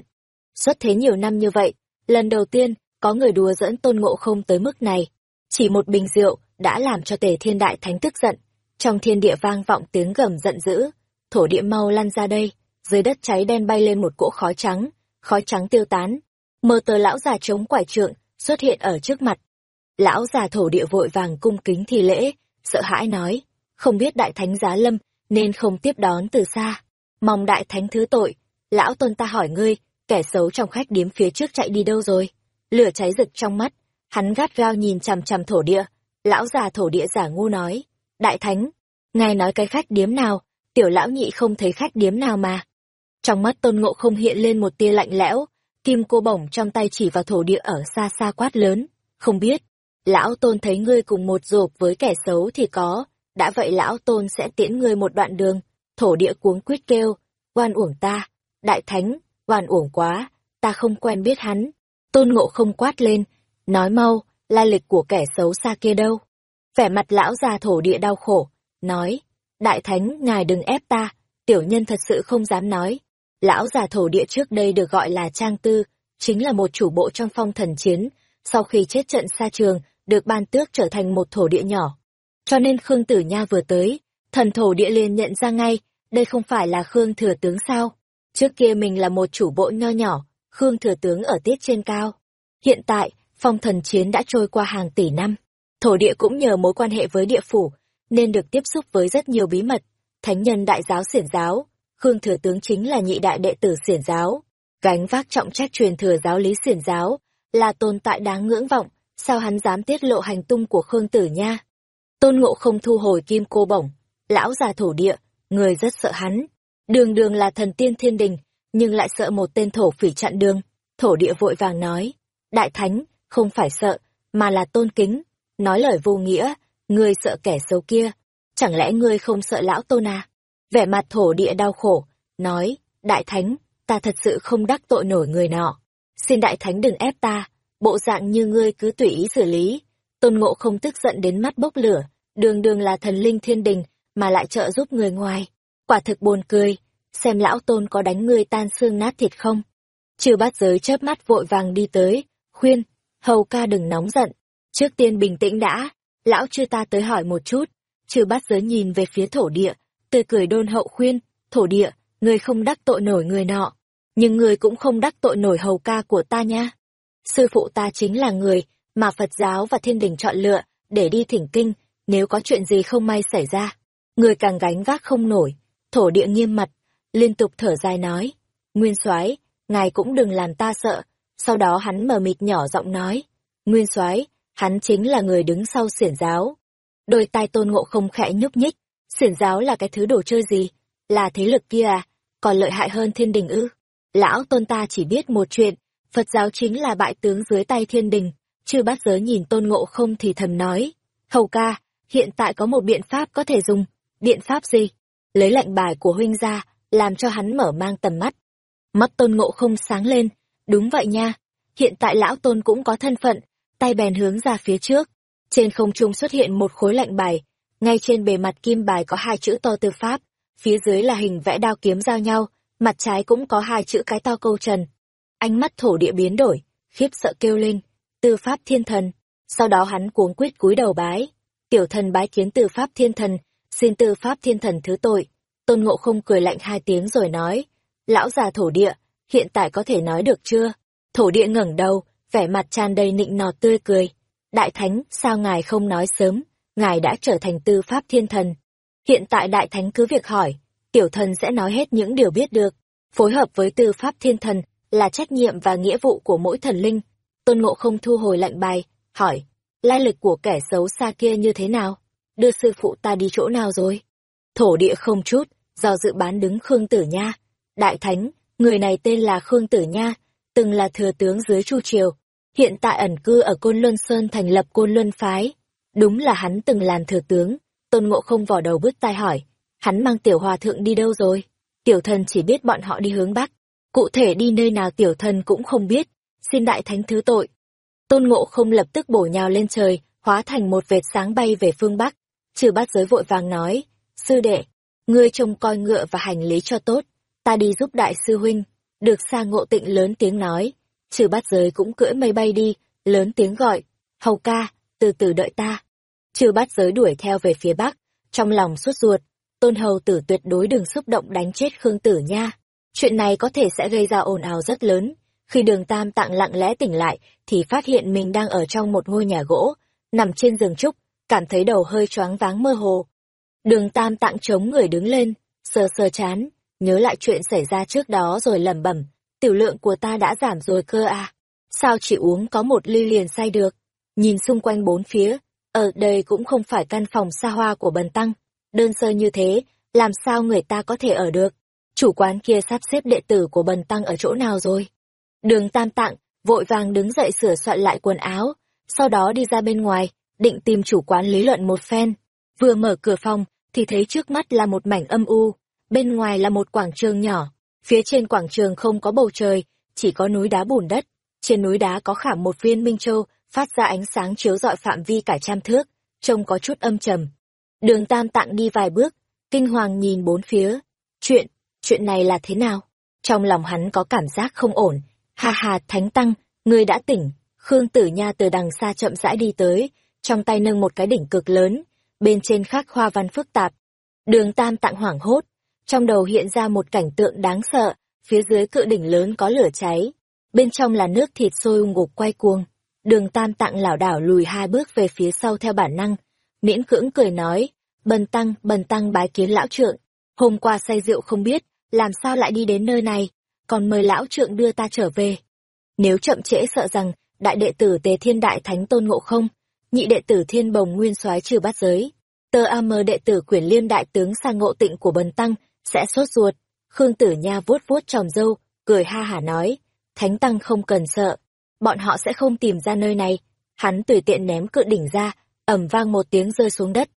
Xuất thế nhiều năm như vậy, lần đầu tiên, có người đùa dẫn tôn ngộ không tới mức này. Chỉ một bình rượu, đã làm cho tề thiên đại thánh tức giận. Trong thiên địa vang vọng tiếng gầm giận dữ, thổ địa mau lăn ra đây, dưới đất cháy đen bay lên một cỗ khói trắng, khói trắng tiêu tán. mờ tờ lão già chống quải trượng, xuất hiện ở trước mặt. Lão già thổ địa vội vàng cung kính thi lễ, sợ hãi nói, không biết đại thánh giá lâm, nên không tiếp đón từ xa. Mong đại thánh thứ tội, lão tôn ta hỏi ngươi, kẻ xấu trong khách điếm phía trước chạy đi đâu rồi? Lửa cháy rực trong mắt, hắn gắt gao nhìn chằm chằm thổ địa, lão già thổ địa giả ngu nói, đại thánh, ngài nói cái khách điếm nào, tiểu lão nhị không thấy khách điếm nào mà. Trong mắt tôn ngộ không hiện lên một tia lạnh lẽo, kim cô bổng trong tay chỉ vào thổ địa ở xa xa quát lớn, không biết, lão tôn thấy ngươi cùng một rộp với kẻ xấu thì có, đã vậy lão tôn sẽ tiễn ngươi một đoạn đường, thổ địa cuống quyết kêu, oan uổng ta, đại thánh, oan uổng quá, ta không quen biết hắn. Tôn ngộ không quát lên, nói mau, lai lịch của kẻ xấu xa kia đâu. Vẻ mặt lão già thổ địa đau khổ, nói, đại thánh, ngài đừng ép ta, tiểu nhân thật sự không dám nói. Lão già thổ địa trước đây được gọi là Trang Tư, chính là một chủ bộ trong phong thần chiến, sau khi chết trận xa trường, được ban tước trở thành một thổ địa nhỏ. Cho nên Khương Tử Nha vừa tới, thần thổ địa liền nhận ra ngay, đây không phải là Khương Thừa Tướng sao? Trước kia mình là một chủ bộ nho nhỏ, Khương Thừa Tướng ở tiết trên cao. Hiện tại, phong thần chiến đã trôi qua hàng tỷ năm. Thổ địa cũng nhờ mối quan hệ với địa phủ, nên được tiếp xúc với rất nhiều bí mật. Thánh nhân đại giáo xiển giáo, Khương Thừa Tướng chính là nhị đại đệ tử xiển giáo, gánh vác trọng trách truyền thừa giáo lý xiển giáo, là tồn tại đáng ngưỡng vọng, sao hắn dám tiết lộ hành tung của Khương Tử nha? Tôn Ngộ không thu hồi kim cô bổng, lão già thổ địa, người rất sợ hắn. Đường đường là thần tiên thiên đình, nhưng lại sợ một tên thổ phỉ chặn đường. Thổ địa vội vàng nói, đại thánh, không phải sợ, mà là tôn kính. Nói lời vô nghĩa, ngươi sợ kẻ xấu kia, chẳng lẽ ngươi không sợ lão tôn à? Vẻ mặt thổ địa đau khổ, nói, đại thánh, ta thật sự không đắc tội nổi người nọ. Xin đại thánh đừng ép ta, bộ dạng như ngươi cứ tùy ý xử lý. Tôn ngộ không tức giận đến mắt bốc lửa, đường đường là thần linh thiên đình, mà lại trợ giúp người ngoài. Quả thực buồn cười, xem lão tôn có đánh ngươi tan xương nát thịt không. Trừ bát giới chớp mắt vội vàng đi tới, khuyên, hầu ca đừng nóng giận, trước tiên bình tĩnh đã, lão chưa ta tới hỏi một chút. Trừ bát giới nhìn về phía thổ địa, tươi cười đôn hậu khuyên, thổ địa, người không đắc tội nổi người nọ, nhưng người cũng không đắc tội nổi hầu ca của ta nha. Sư phụ ta chính là người mà Phật giáo và thiên đình chọn lựa để đi thỉnh kinh, nếu có chuyện gì không may xảy ra, người càng gánh vác không nổi. Thổ địa nghiêm mặt, liên tục thở dài nói, Nguyên soái ngài cũng đừng làm ta sợ. Sau đó hắn mờ mịt nhỏ giọng nói, Nguyên soái hắn chính là người đứng sau xiển giáo. Đôi tai tôn ngộ không khẽ nhúc nhích, xiển giáo là cái thứ đồ chơi gì? Là thế lực kia à? Còn lợi hại hơn thiên đình ư? Lão tôn ta chỉ biết một chuyện, Phật giáo chính là bại tướng dưới tay thiên đình. Chư bát giới nhìn tôn ngộ không thì thầm nói, hầu ca, hiện tại có một biện pháp có thể dùng. Biện pháp gì? Lấy lệnh bài của huynh ra, làm cho hắn mở mang tầm mắt. Mắt tôn ngộ không sáng lên, đúng vậy nha. Hiện tại lão tôn cũng có thân phận, tay bèn hướng ra phía trước. Trên không trung xuất hiện một khối lệnh bài, ngay trên bề mặt kim bài có hai chữ to tư pháp, phía dưới là hình vẽ đao kiếm giao nhau, mặt trái cũng có hai chữ cái to câu trần. Ánh mắt thổ địa biến đổi, khiếp sợ kêu lên, tư pháp thiên thần. Sau đó hắn cuống quýt cúi đầu bái, tiểu thần bái kiến tư pháp thiên thần, xin tư pháp thiên thần thứ tội. Tôn ngộ không cười lạnh hai tiếng rồi nói, lão già thổ địa, hiện tại có thể nói được chưa? Thổ địa ngẩng đầu, vẻ mặt tràn đầy nịnh nọt tươi cười. Đại thánh, sao ngài không nói sớm, ngài đã trở thành tư pháp thiên thần. Hiện tại đại thánh cứ việc hỏi, tiểu thần sẽ nói hết những điều biết được. Phối hợp với tư pháp thiên thần là trách nhiệm và nghĩa vụ của mỗi thần linh. Tôn ngộ không thu hồi lạnh bài, hỏi, lai lịch của kẻ xấu xa kia như thế nào? Đưa sư phụ ta đi chỗ nào rồi? Thổ địa không chút, do dự bán đứng Khương Tử Nha. Đại Thánh, người này tên là Khương Tử Nha, từng là thừa tướng dưới Chu Triều, hiện tại ẩn cư ở Côn Luân Sơn thành lập Côn Luân Phái. Đúng là hắn từng làm thừa tướng, Tôn Ngộ không vỏ đầu bứt tai hỏi, hắn mang tiểu hòa thượng đi đâu rồi? Tiểu thần chỉ biết bọn họ đi hướng Bắc, cụ thể đi nơi nào tiểu thần cũng không biết, xin đại thánh thứ tội. Tôn Ngộ không lập tức bổ nhào lên trời, hóa thành một vệt sáng bay về phương Bắc. Trừ bát giới vội vàng nói, sư đệ, ngươi trông coi ngựa và hành lý cho tốt, ta đi giúp đại sư huynh. Được xa ngộ tịnh lớn tiếng nói, trừ bát giới cũng cưỡi mây bay đi, lớn tiếng gọi, hầu ca, từ từ đợi ta. Trừ bát giới đuổi theo về phía bắc, trong lòng suốt ruột, tôn hầu tử tuyệt đối đừng xúc động đánh chết Khương Tử nha. Chuyện này có thể sẽ gây ra ồn ào rất lớn. Khi đường tam tạng lặng lẽ tỉnh lại, thì phát hiện mình đang ở trong một ngôi nhà gỗ, nằm trên giường trúc, cảm thấy đầu hơi choáng váng mơ hồ. Đường tam tạng chống người đứng lên, sờ sờ chán, nhớ lại chuyện xảy ra trước đó rồi lẩm bẩm, tiểu lượng của ta đã giảm rồi cơ à. Sao chỉ uống có một ly liền say được? Nhìn xung quanh bốn phía, ở đây cũng không phải căn phòng xa hoa của bần tăng. Đơn sơ như thế, làm sao người ta có thể ở được? Chủ quán kia sắp xếp đệ tử của bần tăng ở chỗ nào rồi? Đường tam tạng, vội vàng đứng dậy sửa soạn lại quần áo, sau đó đi ra bên ngoài, định tìm chủ quán lý luận một phen. Vừa mở cửa phòng, thì thấy trước mắt là một mảnh âm u, bên ngoài là một quảng trường nhỏ, phía trên quảng trường không có bầu trời, chỉ có núi đá bùn đất, trên núi đá có khảm một viên minh châu, phát ra ánh sáng chiếu rọi phạm vi cả trăm thước, trông có chút âm trầm. Đường Tam Tạng đi vài bước, kinh hoàng nhìn bốn phía. Chuyện, chuyện này là thế nào? Trong lòng hắn có cảm giác không ổn. Ha ha, Thánh Tăng, ngươi đã tỉnh. Khương Tử Nha từ đằng xa chậm rãi đi tới, trong tay nâng một cái đỉnh cực lớn, bên trên khắc hoa văn phức tạp. Đường Tam Tạng hoảng hốt, trong đầu hiện ra một cảnh tượng đáng sợ, phía dưới cự đỉnh lớn có lửa cháy, bên trong là nước thịt sôi ung ngục quay cuồng. Đường Tam Tạng lảo đảo lùi hai bước về phía sau theo bản năng, miễn cưỡng cười nói, "Bần tăng, bần tăng bái kiến lão trượng, hôm qua say rượu không biết, làm sao lại đi đến nơi này, còn mời lão trượng đưa ta trở về." Nếu chậm trễ sợ rằng đại đệ tử Tề Thiên Đại Thánh Tôn Ngộ Không, nhị đệ tử Thiên Bồng Nguyên Soái trừ bát giới, tơ am đệ tử Quyển Liêm Đại tướng sang ngộ tịnh của bần tăng sẽ sốt ruột. Khương Tử Nha vuốt vuốt tròm dâu cười ha hả nói, Thánh Tăng không cần sợ, bọn họ sẽ không tìm ra nơi này. Hắn tùy tiện ném cự đỉnh ra, ầm vang một tiếng rơi xuống đất.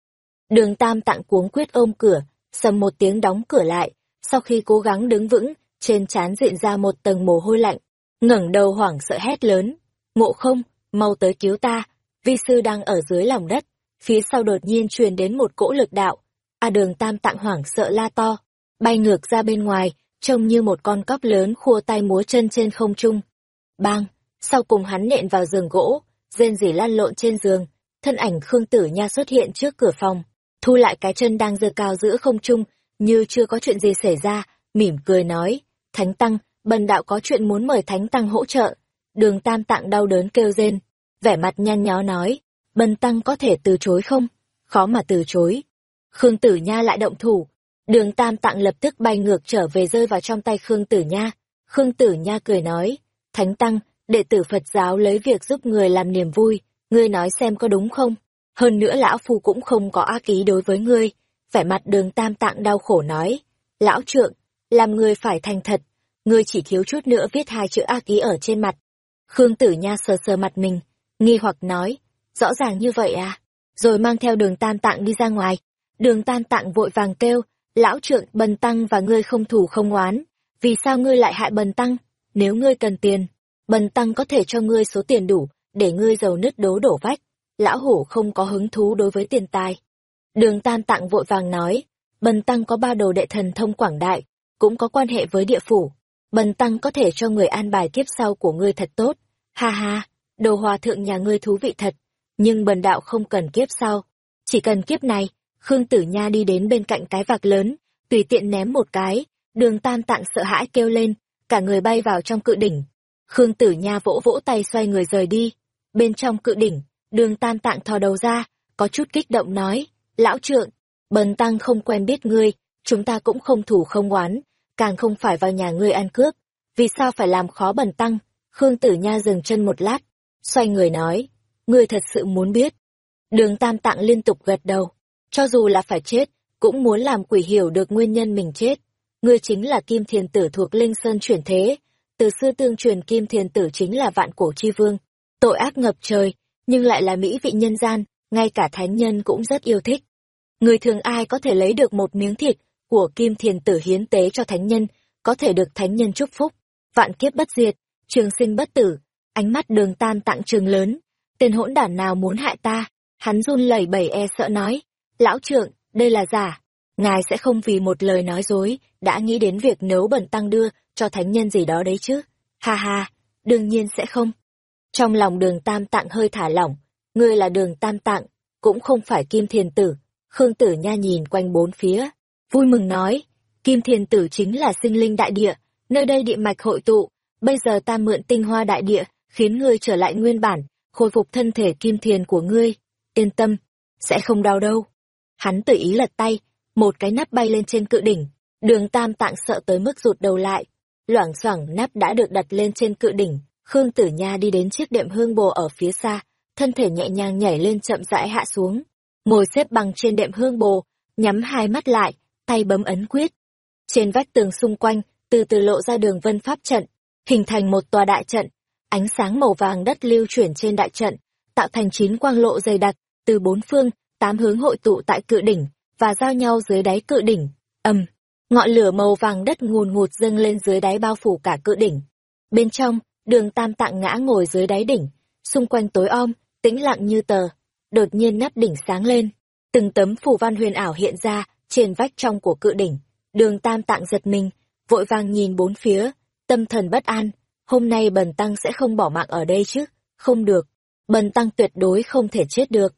Đường Tam tặng cuống quyết ôm cửa, sầm một tiếng đóng cửa lại, sau khi cố gắng đứng vững, trên trán diện ra một tầng mồ hôi lạnh, ngẩng đầu hoảng sợ hét lớn, "Ngộ không, mau tới cứu ta, vi sư đang ở dưới lòng đất." Phía sau đột nhiên truyền đến một cỗ lực đạo, A Đường Tam tạng hoảng sợ la to, bay ngược ra bên ngoài, trông như một con cóc lớn khua tay múa chân trên không trung. Bang, sau cùng hắn nện vào giường gỗ, rên rỉ lăn lộn trên giường, thân ảnh Khương Tử Nha xuất hiện trước cửa phòng, thu lại cái chân đang giơ cao giữa không trung, như chưa có chuyện gì xảy ra, mỉm cười nói, Thánh Tăng, bần đạo có chuyện muốn mời Thánh Tăng hỗ trợ. Đường Tam Tạng đau đớn kêu rên, vẻ mặt nhăn nhó nói, bần Tăng có thể từ chối không? Khó mà từ chối. Khương Tử Nha lại động thủ, Đường Tam Tạng lập tức bay ngược trở về rơi vào trong tay Khương Tử Nha. Khương Tử Nha cười nói, Thánh Tăng, đệ tử Phật giáo lấy việc giúp người làm niềm vui, ngươi nói xem có đúng không? Hơn nữa lão phu cũng không có ác ý đối với ngươi. Vẻ mặt đường Tam Tạng đau khổ nói, lão trượng, làm người phải thành thật, ngươi chỉ thiếu chút nữa viết hai chữ ác ý ở trên mặt. Khương Tử Nha sờ sờ mặt mình, nghi hoặc nói, rõ ràng như vậy à? Rồi mang theo đường Tan Tạng đi ra ngoài. Đường Tan Tạng vội vàng kêu, lão trượng bần tăng và ngươi không thủ không oán vì sao ngươi lại hại bần tăng nếu ngươi cần tiền bần tăng có thể cho ngươi số tiền đủ để ngươi giàu nứt đố đổ vách lão hổ không có hứng thú đối với tiền tài đường Tan tạng vội vàng nói bần tăng có ba đồ đệ thần thông quảng đại cũng có quan hệ với địa phủ bần tăng có thể cho người an bài kiếp sau của ngươi thật tốt ha ha đồ hòa thượng nhà ngươi thú vị thật nhưng bần đạo không cần kiếp sau chỉ cần kiếp này Khương Tử Nha đi đến bên cạnh cái vạc lớn, tùy tiện ném một cái, đường tam tạng sợ hãi kêu lên, cả người bay vào trong cự đỉnh. Khương Tử Nha vỗ vỗ tay xoay người rời đi. Bên trong cự đỉnh, đường tam tạng thò đầu ra, có chút kích động nói, lão trượng, bần tăng không quen biết ngươi, chúng ta cũng không thủ không oán, càng không phải vào nhà ngươi ăn cướp, vì sao phải làm khó bần tăng? Khương Tử Nha dừng chân một lát, xoay người nói, ngươi thật sự muốn biết. Đường tam tạng liên tục gật đầu, cho dù là phải chết, cũng muốn làm quỷ hiểu được nguyên nhân mình chết. Ngươi chính là Kim Thiền Tử thuộc Linh Sơn chuyển thế, từ xưa tương truyền Kim Thiền Tử chính là vạn cổ chi vương. Tội ác ngập trời, nhưng lại là mỹ vị nhân gian, ngay cả thánh nhân cũng rất yêu thích. Người thường ai có thể lấy được một miếng thịt của Kim Thiền Tử hiến tế cho thánh nhân, có thể được thánh nhân chúc phúc, vạn kiếp bất diệt, trường sinh bất tử, ánh mắt đường tan tặng trường lớn. Tên hỗn đản nào muốn hại ta? Hắn run lẩy bẩy e sợ nói, Lão trượng, đây là giả. Ngài sẽ không vì một lời nói dối, đã nghĩ đến việc nấu bẩn tăng đưa cho thánh nhân gì đó đấy chứ. Ha ha, đương nhiên sẽ không. Trong lòng đường tam tạng hơi thả lỏng, ngươi là đường tam tạng, cũng không phải kim thiền tử. Khương tử nha nhìn quanh bốn phía, vui mừng nói, kim thiền tử chính là sinh linh đại địa, nơi đây địa mạch hội tụ, bây giờ ta mượn tinh hoa đại địa, khiến ngươi trở lại nguyên bản, khôi phục thân thể kim thiền của ngươi. Yên tâm, sẽ không đau đâu. Hắn tự ý lật tay, một cái nắp bay lên trên cự đỉnh. Đường tam tạng sợ tới mức rụt đầu lại. Loảng xoảng nắp đã được đặt lên trên cự đỉnh. Khương Tử Nha đi đến chiếc đệm hương bồ ở phía xa, thân thể nhẹ nhàng nhảy lên chậm rãi hạ xuống. Ngồi xếp bằng trên đệm hương bồ, nhắm hai mắt lại, tay bấm ấn quyết. Trên vách tường xung quanh, từ từ lộ ra đường vân pháp trận, hình thành một tòa đại trận. Ánh sáng màu vàng đất lưu chuyển trên đại trận, tạo thành chín quang lộ dày đặc, từ bốn phương, tám hướng hội tụ tại cự đỉnh và giao nhau dưới đáy cự đỉnh ầm ngọn lửa màu vàng đất ngùn ngụt dâng lên dưới đáy bao phủ cả cự đỉnh bên trong đường tam tạng ngã ngồi dưới đáy đỉnh xung quanh tối om tĩnh lặng như tờ đột nhiên nắp đỉnh sáng lên từng tấm phù văn huyền ảo hiện ra trên vách trong của cự đỉnh đường tam tạng giật mình vội vàng nhìn bốn phía tâm thần bất an hôm nay bần tăng sẽ không bỏ mạng ở đây chứ không được bần tăng tuyệt đối không thể chết được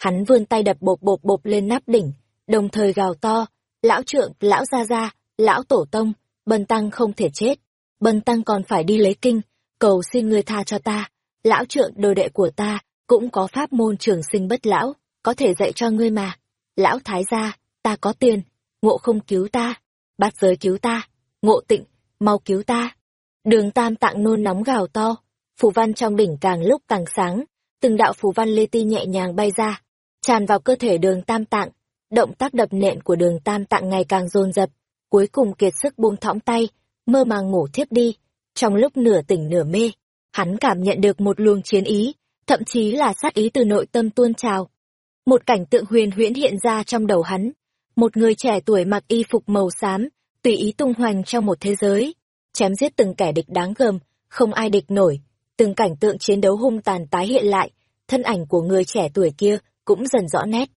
Hắn vươn tay đập bộp bộp bộp lên nắp đỉnh, đồng thời gào to, lão trượng, lão gia gia, lão tổ tông, bần tăng không thể chết. Bần tăng còn phải đi lấy kinh, cầu xin ngươi tha cho ta. Lão trượng đồ đệ của ta, cũng có pháp môn trường sinh bất lão, có thể dạy cho ngươi mà. Lão thái gia, ta có tiền, ngộ không cứu ta, bát giới cứu ta, ngộ tịnh, mau cứu ta. Đường tam tạng nôn nóng gào to, phù văn trong đỉnh càng lúc càng sáng, từng đạo phù văn lê ti nhẹ nhàng bay ra, tràn vào cơ thể đường tam tạng. Động tác đập nện của đường tam tạng ngày càng dồn dập, cuối cùng kiệt sức buông thõng tay, mơ màng ngủ thiếp đi. Trong lúc nửa tỉnh nửa mê, hắn cảm nhận được một luồng chiến ý, thậm chí là sát ý từ nội tâm tuôn trào. Một cảnh tượng huyền huyễn hiện ra trong đầu hắn. Một người trẻ tuổi mặc y phục màu xám, tùy ý tung hoành trong một thế giới, chém giết từng kẻ địch đáng gờm, không ai địch nổi. Từng cảnh tượng chiến đấu hung tàn tái hiện lại, thân ảnh của người trẻ tuổi kia cũng dần rõ nét.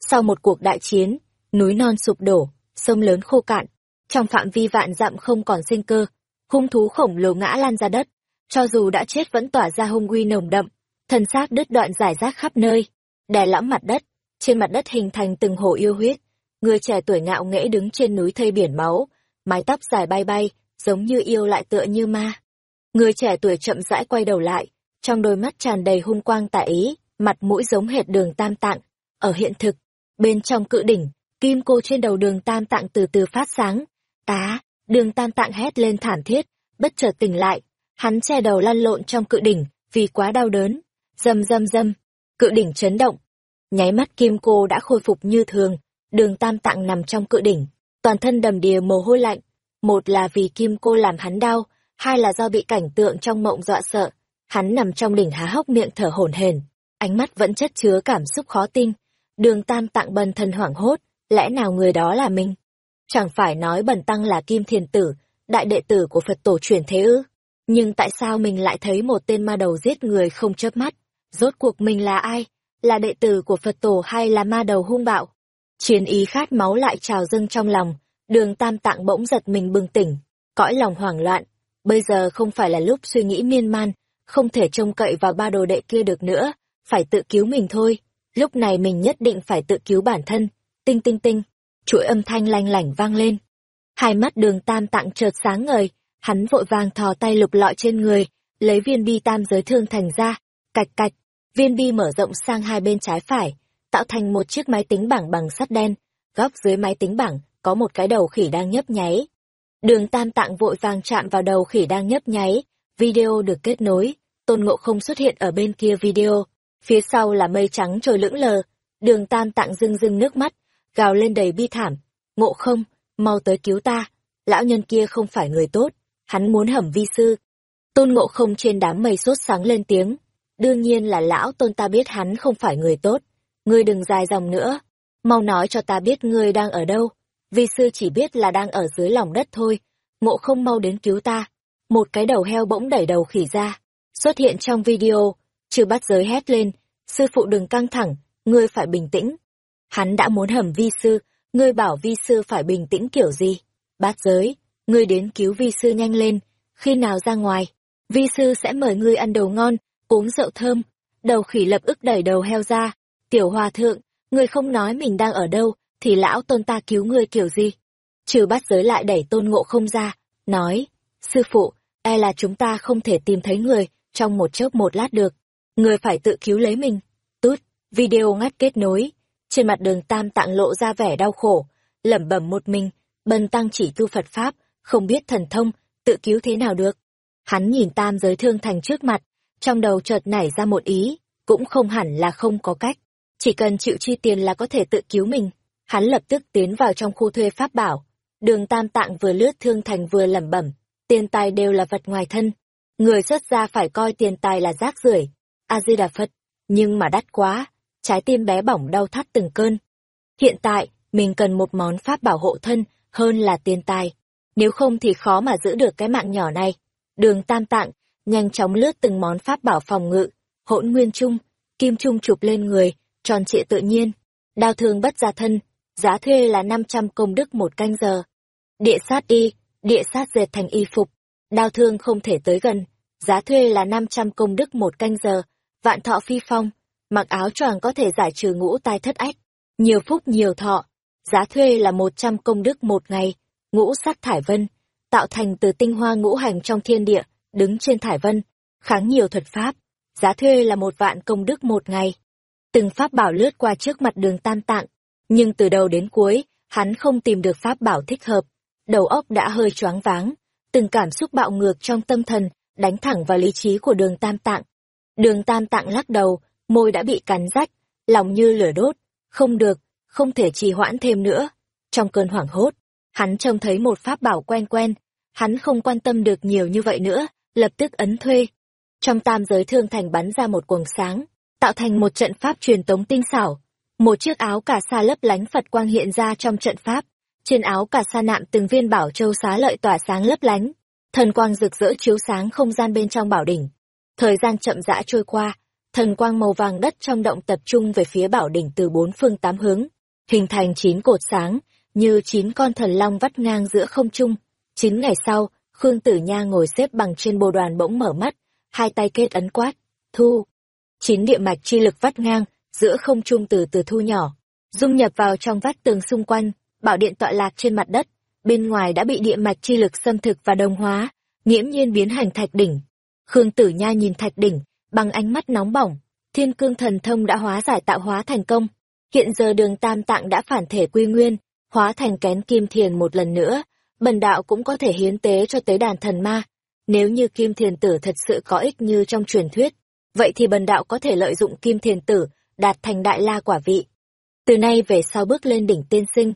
Sau một cuộc đại chiến, núi non sụp đổ, sông lớn khô cạn, trong phạm vi vạn dặm không còn sinh cơ, hung thú khổng lồ ngã lan ra đất, cho dù đã chết vẫn tỏa ra hung uy nồng đậm, thân xác đứt đoạn rải rác khắp nơi, đè lõm mặt đất, trên mặt đất hình thành từng hồ yêu huyết. Người trẻ tuổi ngạo nghễ đứng trên núi thây biển máu, mái tóc dài bay bay, giống như yêu lại tựa như ma. Người trẻ tuổi chậm rãi quay đầu lại, trong đôi mắt tràn đầy hung quang tà ý, mặt mũi giống hệt đường tam tạng. Ở hiện thực, bên trong cự đỉnh, kim cô trên đầu đường tam tạng từ từ phát sáng. Tá, đường tam tạng hét lên thảm thiết, bất chợt tỉnh lại. Hắn che đầu lăn lộn trong cự đỉnh, vì quá đau đớn. Dầm dầm dầm, cự đỉnh chấn động. Nháy mắt kim cô đã khôi phục như thường, đường tam tạng nằm trong cự đỉnh, toàn thân đầm đìa mồ hôi lạnh. Một là vì kim cô làm hắn đau, hai là do bị cảnh tượng trong mộng dọa sợ. Hắn nằm trong đỉnh há hốc miệng thở hổn hển, ánh mắt vẫn chất chứa cảm xúc khó tin. Đường tam tạng bần thần hoảng hốt, lẽ nào người đó là mình? Chẳng phải nói bần tăng là kim thiền tử, đại đệ tử của Phật tổ truyền thế ư? Nhưng tại sao mình lại thấy một tên ma đầu giết người không chớp mắt? Rốt cuộc mình là ai? Là đệ tử của Phật tổ hay là ma đầu hung bạo? Chiến ý khát máu lại trào dâng trong lòng, đường tam tạng bỗng giật mình bừng tỉnh, cõi lòng hoảng loạn. Bây giờ không phải là lúc suy nghĩ miên man, không thể trông cậy vào ba đồ đệ kia được nữa, phải tự cứu mình thôi. Lúc này mình nhất định phải tự cứu bản thân. Tinh tinh tinh, chuỗi âm thanh lanh lảnh vang lên. Hai mắt đường tam tạng chợt sáng ngời, hắn vội vàng thò tay lục lọi trên người, lấy viên bi tam giới thương thành ra, cạch cạch, viên bi mở rộng sang hai bên trái phải, tạo thành một chiếc máy tính bảng bằng sắt đen, góc dưới máy tính bảng có một cái đầu khỉ đang nhấp nháy. Đường tam tạng vội vàng chạm vào đầu khỉ đang nhấp nháy, video được kết nối, tôn ngộ không xuất hiện ở bên kia video, phía sau là mây trắng trôi lững lờ, đường tam tạng rưng rưng nước mắt, gào lên đầy bi thảm, ngộ không, mau tới cứu ta, lão nhân kia không phải người tốt, hắn muốn hẩm vi sư. Tôn ngộ không trên đám mây sốt sáng lên tiếng, đương nhiên là lão tôn ta biết hắn không phải người tốt, ngươi đừng dài dòng nữa, mau nói cho ta biết ngươi đang ở đâu, vi sư chỉ biết là đang ở dưới lòng đất thôi, ngộ không mau đến cứu ta. Một cái đầu heo bỗng đẩy đầu khỉ ra, xuất hiện trong video, trừ bắt giới hét lên, sư phụ đừng căng thẳng, ngươi phải bình tĩnh. Hắn đã muốn hầm vi sư, ngươi bảo vi sư phải bình tĩnh kiểu gì? Bát giới, ngươi đến cứu vi sư nhanh lên, khi nào ra ngoài, vi sư sẽ mời ngươi ăn đồ ngon, uống rượu thơm. Đầu khỉ lập ức đẩy đầu heo ra, tiểu hòa thượng, người không nói mình đang ở đâu, thì lão tôn ta cứu ngươi kiểu gì? Trừ bát giới lại đẩy tôn ngộ không ra, nói, sư phụ, e là chúng ta không thể tìm thấy người trong một chốc một lát được. Người phải tự cứu lấy mình. Tút, video ngắt kết nối. Trên mặt đường tam tạng lộ ra vẻ đau khổ, lẩm bẩm một mình, bần tăng chỉ tu Phật Pháp, không biết thần thông, tự cứu thế nào được. Hắn nhìn tam giới thương thành trước mặt, trong đầu chợt nảy ra một ý, cũng không hẳn là không có cách. Chỉ cần chịu chi tiền là có thể tự cứu mình. Hắn lập tức tiến vào trong khu thuê pháp bảo. Đường tam tạng vừa lướt thương thành vừa lẩm bẩm, tiền tài đều là vật ngoài thân. Người xuất gia phải coi tiền tài là rác rưởi. A-di-đà Phật, nhưng mà đắt quá, trái tim bé bỏng đau thắt từng cơn. Hiện tại, mình cần một món pháp bảo hộ thân hơn là tiền tài. Nếu không thì khó mà giữ được cái mạng nhỏ này. Đường tam tạng, nhanh chóng lướt từng món pháp bảo phòng ngự, hỗn nguyên trung, kim trung chụp lên người, tròn trịa tự nhiên. Đao thương bất gia thân, giá thuê là 500 công đức một canh giờ. Địa sát y, địa sát dệt thành y phục, đao thương không thể tới gần, giá thuê là 500 công đức một canh giờ, vạn thọ phi phong, mặc áo choàng có thể giải trừ ngũ tai thất ách, nhiều phúc nhiều thọ, giá thuê là một trăm công đức một ngày, ngũ sắc thải vân, tạo thành từ tinh hoa ngũ hành trong thiên địa, đứng trên thải vân, kháng nhiều thuật pháp, giá thuê là một vạn công đức một ngày. Từng pháp bảo lướt qua trước mặt đường tam tạng, nhưng từ đầu đến cuối, hắn không tìm được pháp bảo thích hợp, đầu óc đã hơi choáng váng, từng cảm xúc bạo ngược trong tâm thần, đánh thẳng vào lý trí của đường tam tạng. Đường tam tạng lắc đầu, môi đã bị cắn rách, lòng như lửa đốt, không được, không thể trì hoãn thêm nữa. Trong cơn hoảng hốt, hắn trông thấy một pháp bảo quen quen, hắn không quan tâm được nhiều như vậy nữa, lập tức ấn thuê. Trong tam giới thương thành bắn ra một quầng sáng, tạo thành một trận pháp truyền tống tinh xảo. Một chiếc áo cà sa lấp lánh Phật quang hiện ra trong trận pháp. Trên áo cà sa nạm từng viên bảo châu xá lợi tỏa sáng lấp lánh, thần quang rực rỡ chiếu sáng không gian bên trong bảo đỉnh. Thời gian chậm rãi trôi qua, thần quang màu vàng đất trong động tập trung về phía bảo đỉnh từ bốn phương tám hướng, hình thành chín cột sáng, như chín con thần long vắt ngang giữa không trung. Chín ngày sau, Khương Tử Nha ngồi xếp bằng trên bồ đoàn bỗng mở mắt, hai tay kết ấn quát, thu. Chín địa mạch chi lực vắt ngang, giữa không trung từ từ thu nhỏ, dung nhập vào trong vách tường xung quanh, bảo điện tọa lạc trên mặt đất, bên ngoài đã bị địa mạch chi lực xâm thực và đồng hóa, nghiễm nhiên biến hành thạch đỉnh. Khương Tử Nha nhìn thạch đỉnh, bằng ánh mắt nóng bỏng, thiên cương thần thông đã hóa giải tạo hóa thành công. Hiện giờ đường tam tạng đã phản thể quy nguyên, hóa thành kén kim thiền một lần nữa, bần đạo cũng có thể hiến tế cho tế đàn thần ma. Nếu như kim thiền tử thật sự có ích như trong truyền thuyết, vậy thì bần đạo có thể lợi dụng kim thiền tử, đạt thành đại la quả vị. Từ nay về sau bước lên đỉnh tiên sinh,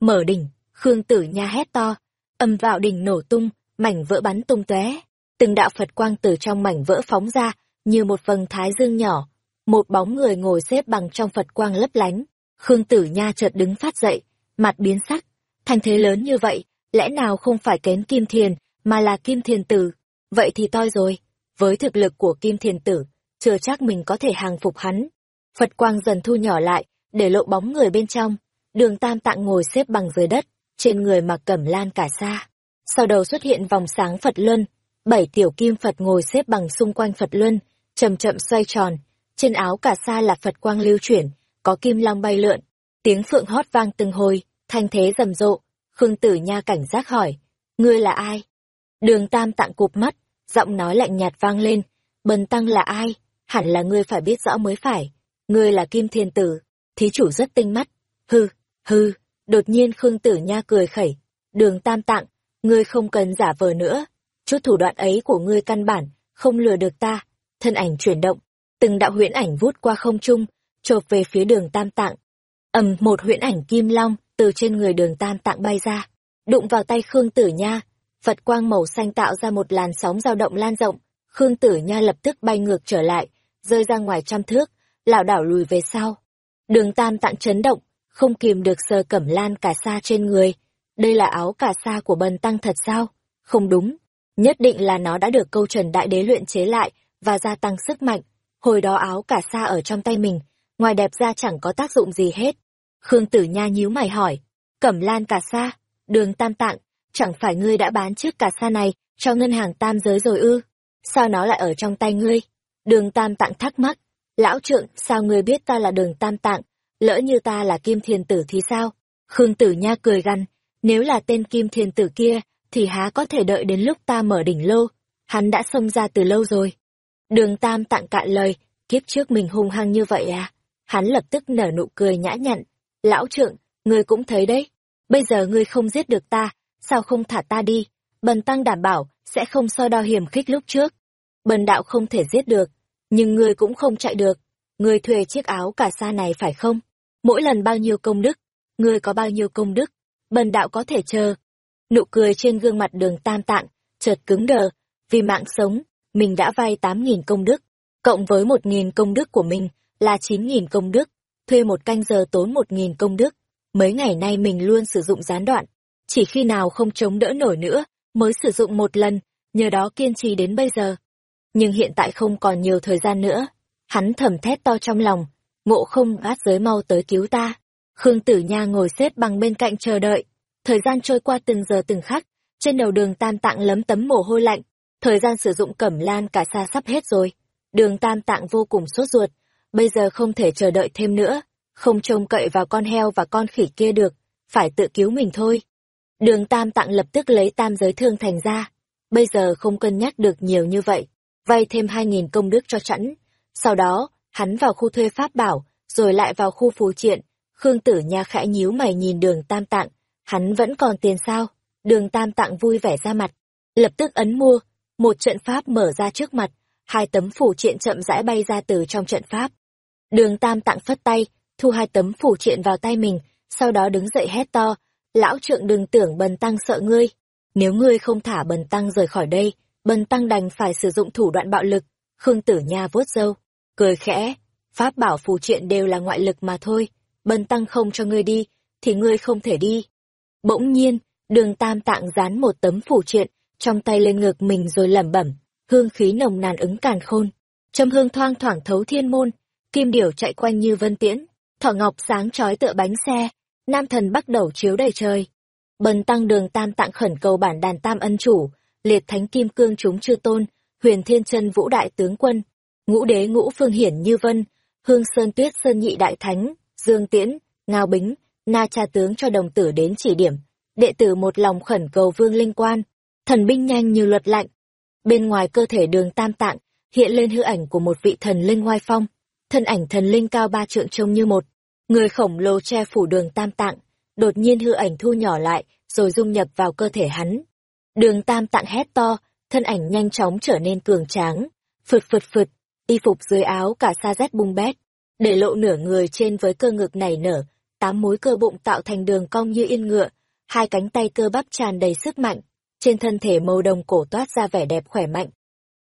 mở đỉnh, Khương Tử Nha hét to, âm vào đỉnh nổ tung, mảnh vỡ bắn tung tóe, từng đạo Phật quang từ trong mảnh vỡ phóng ra, như một vầng thái dương nhỏ, một bóng người ngồi xếp bằng trong Phật quang lấp lánh. Khương Tử Nha chợt đứng phát dậy, mặt biến sắc, thành thế lớn như vậy, lẽ nào không phải kén Kim Thiền, mà là Kim Thiền Tử, vậy thì toi rồi, với thực lực của Kim Thiền Tử, chưa chắc mình có thể hàng phục hắn. Phật quang dần thu nhỏ lại, để lộ bóng người bên trong, đường tam tạng ngồi xếp bằng dưới đất, trên người mặc cẩm lan cả sa. Sau đầu xuất hiện vòng sáng Phật Luân, bảy tiểu kim Phật ngồi xếp bằng xung quanh Phật Luân, chậm chậm xoay tròn, trên áo cả sa là Phật quang lưu chuyển, có kim long bay lượn, tiếng phượng hót vang từng hồi, thanh thế rầm rộ, Khương Tử Nha cảnh giác hỏi, ngươi là ai? Đường Tam tạng cụp mắt, giọng nói lạnh nhạt vang lên, bần tăng là ai? Hẳn là ngươi phải biết rõ mới phải, ngươi là Kim Thiên Tử, thí chủ rất tinh mắt, hư, hư, đột nhiên Khương Tử Nha cười khẩy, đường Tam tạng, ngươi không cần giả vờ nữa, chút thủ đoạn ấy của ngươi căn bản, không lừa được ta, thân ảnh chuyển động, từng đạo huyễn ảnh vút qua không trung, chộp về phía đường Tam Tạng. ầm một huyễn ảnh kim long từ trên người đường Tam Tạng bay ra, đụng vào tay Khương Tử Nha, Phật quang màu xanh tạo ra một làn sóng dao động lan rộng, Khương Tử Nha lập tức bay ngược trở lại, rơi ra ngoài trăm thước, lảo đảo lùi về sau. Đường Tam Tạng chấn động, không kìm được sờ cẩm lan cả sa trên người. Đây là áo cả sa của bần tăng thật sao? Không đúng. Nhất định là nó đã được câu trần đại đế luyện chế lại và gia tăng sức mạnh. Hồi đó áo cả sa ở trong tay mình, ngoài đẹp ra chẳng có tác dụng gì hết. Khương Tử Nha nhíu mày hỏi, Cẩm Lan cả sa, đường tam tạng, chẳng phải ngươi đã bán chiếc cả sa này cho ngân hàng tam giới rồi ư? Sao nó lại ở trong tay ngươi? Đường tam tạng thắc mắc, lão trượng, sao ngươi biết ta là đường tam tạng, lỡ như ta là kim thiền tử thì sao? Khương Tử Nha cười gằn, nếu là tên kim thiền tử kia, thì há có thể đợi đến lúc ta mở đỉnh lô, hắn đã xông ra từ lâu rồi. Đường Tam tặng cạn lời, kiếp trước mình hung hăng như vậy à? Hắn lập tức nở nụ cười nhã nhặn. Lão trượng, ngươi cũng thấy đấy. Bây giờ ngươi không giết được ta, sao không thả ta đi? Bần tăng đảm bảo, sẽ không so đo hiểm khích lúc trước. Bần đạo không thể giết được, nhưng ngươi cũng không chạy được. Ngươi thuê chiếc áo cả sa này phải không? Mỗi lần bao nhiêu công đức? Ngươi có bao nhiêu công đức? Bần đạo có thể chờ. Nụ cười trên gương mặt đường tam tạng, chợt cứng đờ, vì mạng sống, mình đã vay 8.000 công đức, cộng với 1.000 công đức của mình là 9.000 công đức, thuê một canh giờ tốn 1.000 công đức. Mấy ngày nay mình luôn sử dụng gián đoạn, chỉ khi nào không chống đỡ nổi nữa mới sử dụng một lần, nhờ đó kiên trì đến bây giờ. Nhưng hiện tại không còn nhiều thời gian nữa, hắn thầm thét to trong lòng, ngộ không bát giới mau tới cứu ta. Khương Tử Nha ngồi xếp bằng bên cạnh chờ đợi, thời gian trôi qua từng giờ từng khắc, trên đầu đường tam tạng lấm tấm mồ hôi lạnh, Thời gian sử dụng cẩm lan cả xa sắp hết rồi. Đường tam tạng vô cùng sốt ruột. Bây giờ không thể chờ đợi thêm nữa. Không trông cậy vào con heo và con khỉ kia được. phải tự cứu mình thôi. Đường Tam Tạng lập tức lấy tam giới thương thành ra. Bây giờ không cân nhắc được nhiều như vậy. Vay thêm hai nghìn công đức cho chẵn. Sau đó, hắn vào khu thuê pháp bảo, rồi lại vào khu phù triện. Khương Tử Nha khẽ nhíu mày nhìn đường Tam Tạng. Hắn vẫn còn tiền sao? Đường Tam Tạng vui vẻ ra mặt. Lập tức ấn mua. Một trận pháp mở ra trước mặt. Hai tấm phủ triện chậm rãi bay ra từ trong trận pháp. Đường Tam Tạng phất tay, thu hai tấm phủ triện vào tay mình, sau đó đứng dậy hét to, lão trượng đừng tưởng bần tăng sợ ngươi. Nếu ngươi không thả bần tăng rời khỏi đây, bần tăng đành phải sử dụng thủ đoạn bạo lực. Khương Tử Nha vuốt râu, cười khẽ, pháp bảo phù triện đều là ngoại lực mà thôi, bần tăng không cho ngươi đi, thì ngươi không thể đi. Bỗng nhiên, đường tam tạng dán một tấm phủ triện, trong tay lên ngực mình rồi lẩm bẩm, hương khí nồng nàn ứng càn khôn. Châm hương thoang thoảng thấu thiên môn, kim điểu chạy quanh như vân tiễn, thỏ ngọc sáng chói tựa bánh xe, nam thần bắt đầu chiếu đầy trời. Bần tăng đường tam tạng khẩn cầu bản đàn tam ân chủ, liệt thánh kim cương chúng chư tôn, huyền thiên chân vũ đại tướng quân, ngũ đế ngũ phương hiển như vân, hương sơn tuyết sơn nhị đại thánh, dương tiễn, ngao bính, na cha tướng cho đồng tử đến chỉ điểm. Đệ tử một lòng khẩn cầu vương linh quan, thần binh nhanh như luật lạnh. Bên ngoài cơ thể đường tam tạng, hiện lên hư ảnh của một vị thần linh ngoai phong, thân ảnh thần linh cao ba trượng trông như một Người khổng lồ che phủ đường tam tạng, đột nhiên hư ảnh thu nhỏ lại, rồi dung nhập vào cơ thể hắn. Đường tam tạng hét to, thân ảnh nhanh chóng trở nên cường tráng, phượt phượt phượt, y phục dưới áo cả sa rét bung bét, để lộ nửa người trên với cơ ngực nảy nở, tám múi cơ bụng tạo thành đường cong như yên ngựa, hai cánh tay cơ bắp tràn đầy sức mạnh, trên thân thể màu đồng cổ toát ra vẻ đẹp khỏe mạnh.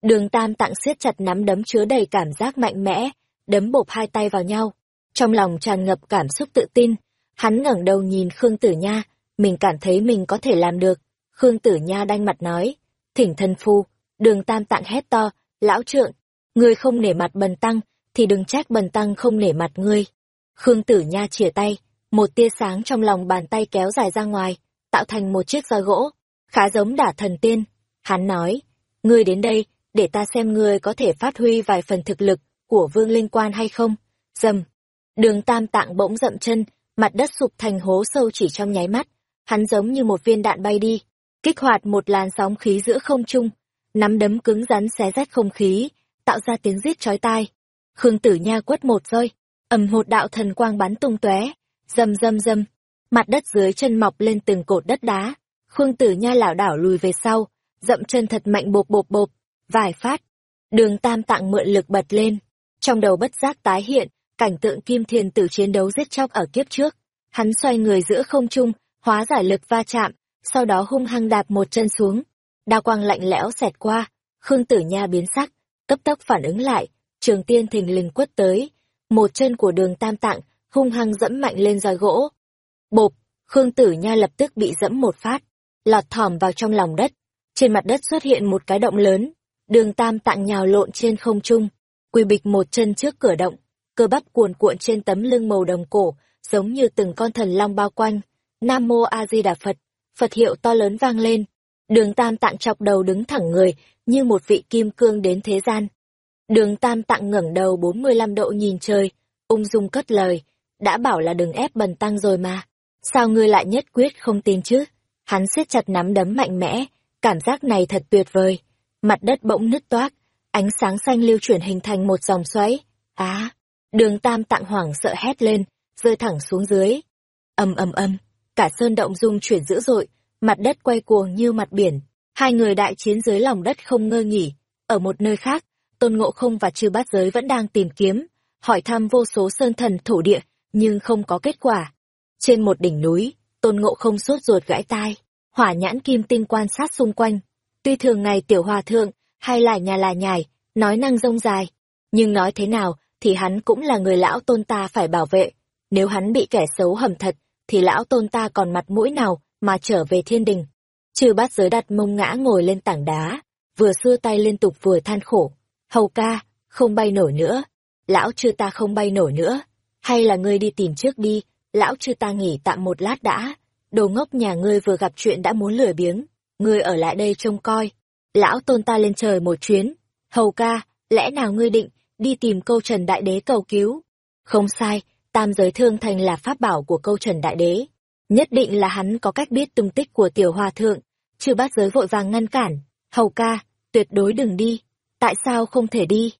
Đường tam tạng siết chặt nắm đấm chứa đầy cảm giác mạnh mẽ, đấm bộp hai tay vào nhau, trong lòng tràn ngập cảm xúc tự tin, hắn ngẩng đầu nhìn Khương Tử Nha, mình cảm thấy mình có thể làm được. Khương Tử Nha đanh mặt nói, thỉnh thân phu, đường tam tạng hét to, lão trượng, ngươi không nể mặt bần tăng, thì đừng trách bần tăng không nể mặt ngươi. Khương Tử Nha chìa tay, một tia sáng trong lòng bàn tay kéo dài ra ngoài, tạo thành một chiếc roi gỗ, khá giống đả thần tiên. Hắn nói, ngươi đến đây, để ta xem ngươi có thể phát huy vài phần thực lực của vương linh quan hay không. Dầm, Đường tam tạng bỗng dậm chân, mặt đất sụp thành hố sâu chỉ trong nháy mắt. Hắn giống như một viên đạn bay đi, kích hoạt một làn sóng khí giữa không trung, nắm đấm cứng rắn xé rách không khí, tạo ra tiếng rít chói tai. Khương Tử Nha quất một roi, ầm một đạo thần quang bắn tung tóe, rầm rầm rầm, mặt đất dưới chân mọc lên từng cột đất đá. Khương Tử Nha lảo đảo lùi về sau, dậm chân thật mạnh bộp bộp bộp, vài phát. Đường Tam Tạng mượn lực bật lên, trong đầu bất giác tái hiện cảnh tượng kim thiền tử chiến đấu giết chóc ở kiếp trước. Hắn xoay người giữa không trung, hóa giải lực va chạm, sau đó hung hăng đạp một chân xuống. Đao quang lạnh lẽo xẹt qua, Khương Tử Nha biến sắc, cấp tốc phản ứng lại, trường tiên thình lình quất tới, một chân của đường tam tạng, hung hăng dẫm mạnh lên roi gỗ. Bộp, Khương Tử Nha lập tức bị dẫm một phát, lọt thỏm vào trong lòng đất. Trên mặt đất xuất hiện một cái động lớn, đường tam tạng nhào lộn trên không trung, quỳ bịch một chân trước cửa động, cơ bắp cuồn cuộn trên tấm lưng màu đồng cổ, giống như từng con thần long bao quanh. Nam mô A Di Đà Phật, Phật hiệu to lớn vang lên. Đường Tam Tạng chọc đầu đứng thẳng người, như một vị kim cương đến thế gian. Đường Tam Tạng ngẩng đầu 45 độ nhìn trời, ung dung cất lời, đã bảo là đừng ép bần tăng rồi mà. Sao ngươi lại nhất quyết không tin chứ? Hắn siết chặt nắm đấm mạnh mẽ, cảm giác này thật tuyệt vời. Mặt đất bỗng nứt toác, ánh sáng xanh lưu chuyển hình thành một dòng xoáy. Á, Đường Tam Tạng hoảng sợ hét lên, rơi thẳng xuống dưới. Ầm ầm ầm, cả sơn động rung chuyển dữ dội, mặt đất quay cuồng như mặt biển. Hai người đại chiến dưới lòng đất không ngơi nghỉ. Ở một nơi khác, Tôn Ngộ Không và Chư Bát Giới vẫn đang tìm kiếm, hỏi thăm vô số sơn thần thổ địa, nhưng không có kết quả. Trên một đỉnh núi, Tôn Ngộ Không sốt ruột gãi tai, hỏa nhãn kim tinh quan sát xung quanh. Tuy thường ngày tiểu hòa thượng, hay là nhà là nhài, nói năng rông dài, nhưng nói thế nào, thì hắn cũng là người lão tôn ta phải bảo vệ. Nếu hắn bị kẻ xấu hầm thật, thì lão tôn ta còn mặt mũi nào mà trở về thiên đình. Trừ bát giới đặt mông ngã ngồi lên tảng đá, vừa xưa tay liên tục vừa than khổ. Hầu ca, không bay nổi nữa. Lão chư ta không bay nổi nữa. Hay là ngươi đi tìm trước đi, lão chư ta nghỉ tạm một lát đã. Đồ ngốc nhà ngươi vừa gặp chuyện đã muốn lười biếng. Ngươi ở lại đây trông coi. Lão tôn ta lên trời một chuyến. Hầu ca, lẽ nào ngươi định đi tìm câu trần đại đế cầu cứu. Không sai, tam giới thương thành là pháp bảo của câu trần đại đế. Nhất định là hắn có cách biết tung tích của tiểu hòa thượng. Chư bát giới vội vàng ngăn cản. Hầu ca, tuyệt đối đừng đi. Tại sao không thể đi?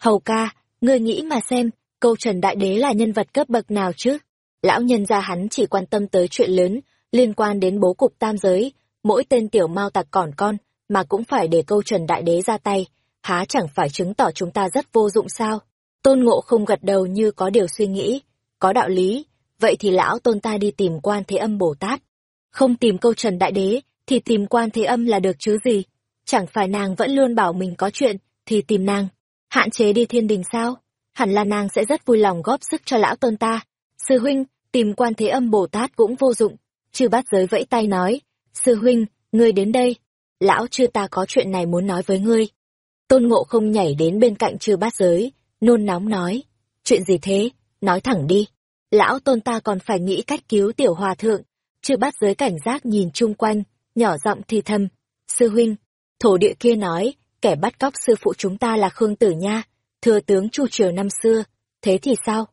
Hầu ca, ngươi nghĩ mà xem, câu Trần Đại Đế là nhân vật cấp bậc nào chứ? Lão nhân gia hắn chỉ quan tâm tới chuyện lớn, liên quan đến bố cục tam giới, mỗi tên tiểu mao tặc còn con, mà cũng phải để câu Trần Đại Đế ra tay, há chẳng phải chứng tỏ chúng ta rất vô dụng sao? Tôn Ngộ không gật đầu như có điều suy nghĩ, có đạo lý, vậy thì lão tôn ta đi tìm quan thế âm Bồ Tát. Không tìm câu Trần Đại Đế, thì tìm quan thế âm là được chứ gì? Chẳng phải nàng vẫn luôn bảo mình có chuyện, thì tìm nàng. Hạn chế đi thiên đình sao? Hẳn là nàng sẽ rất vui lòng góp sức cho lão tôn ta. Sư huynh, tìm quan thế âm Bồ Tát cũng vô dụng. Chư bát giới vẫy tay nói, sư huynh, ngươi đến đây. Lão chư ta có chuyện này muốn nói với ngươi. Tôn ngộ không nhảy đến bên cạnh chư bát giới, nôn nóng nói. Chuyện gì thế? Nói thẳng đi. Lão tôn ta còn phải nghĩ cách cứu tiểu hòa thượng. chưa bát giới cảnh giác nhìn chung quanh, nhỏ giọng thì thầm. Sư huynh, thổ địa kia nói, kẻ bắt cóc sư phụ chúng ta là Khương Tử Nha, thừa tướng Chu Triều năm xưa. Thế thì sao?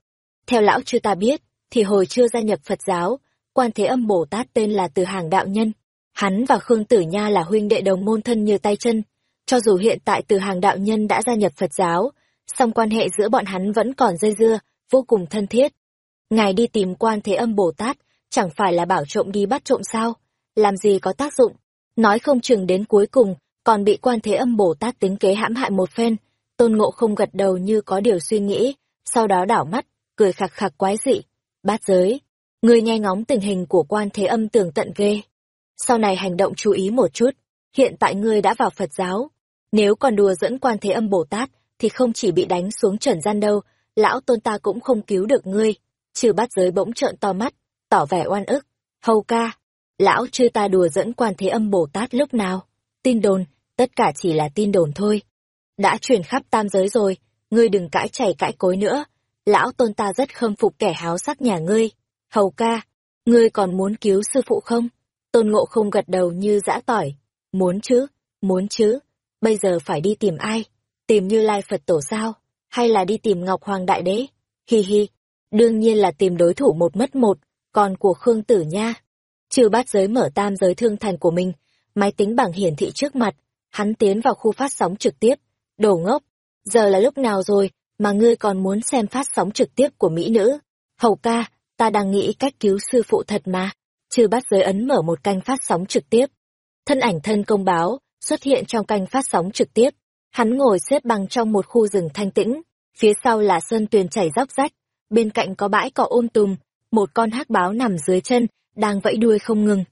Theo lão chưa ta biết, thì hồi chưa gia nhập Phật giáo, quan thế âm Bồ Tát tên là Từ Hàng Đạo Nhân. Hắn và Khương Tử Nha là huynh đệ đồng môn thân như tay chân. Cho dù hiện tại Từ Hàng Đạo Nhân đã gia nhập Phật giáo, song quan hệ giữa bọn hắn vẫn còn dây dưa, vô cùng thân thiết. Ngài đi tìm quan thế âm Bồ Tát, chẳng phải là bảo trộm đi bắt trộm sao? Làm gì có tác dụng? Nói không chừng đến cuối cùng, còn bị quan thế âm Bồ Tát tính kế hãm hại một phen. Tôn Ngộ không gật đầu như có điều suy nghĩ, sau đó đảo mắt, cười khạc khạc quái dị. Bát giới, người nghe ngóng tình hình của quan thế âm tường tận ghê. Sau này hành động chú ý một chút, hiện tại ngươi đã vào Phật giáo. Nếu còn đùa dẫn quan thế âm Bồ Tát, thì không chỉ bị đánh xuống trần gian đâu, lão tôn ta cũng không cứu được ngươi. Trừ bát giới bỗng trợn to mắt, tỏ vẻ oan ức. Hầu ca, lão chư ta đùa dẫn quan thế âm Bồ Tát lúc nào? Tin đồn, tất cả chỉ là tin đồn thôi. Đã truyền khắp tam giới rồi, ngươi đừng cãi chảy cãi cối nữa. Lão tôn ta rất khâm phục kẻ háo sắc nhà ngươi. Hầu ca, ngươi còn muốn cứu sư phụ không? Tôn ngộ không gật đầu như dã tỏi. Muốn chứ, muốn chứ. Bây giờ phải đi tìm ai? Tìm như lai Phật tổ sao? Hay là đi tìm Ngọc Hoàng Đại Đế? Hi hi, đương nhiên là tìm đối thủ một mất một, còn của Khương Tử Nha. Trừ bát giới mở tam giới thương thành của mình, máy tính bảng hiển thị trước mặt, hắn tiến vào khu phát sóng trực tiếp. Đồ ngốc, giờ là lúc nào rồi mà ngươi còn muốn xem phát sóng trực tiếp của mỹ nữ? Hầu ca, ta đang nghĩ cách cứu sư phụ thật mà. Trừ bát giới ấn mở một canh phát sóng trực tiếp. Thân ảnh thân công báo xuất hiện trong canh phát sóng trực tiếp. Hắn ngồi xếp bằng trong một khu rừng thanh tĩnh, phía sau là sơn tuyền chảy róc rách, bên cạnh có bãi cỏ ôm tùm, một con hắc báo nằm dưới chân, đang vẫy đuôi không ngừng.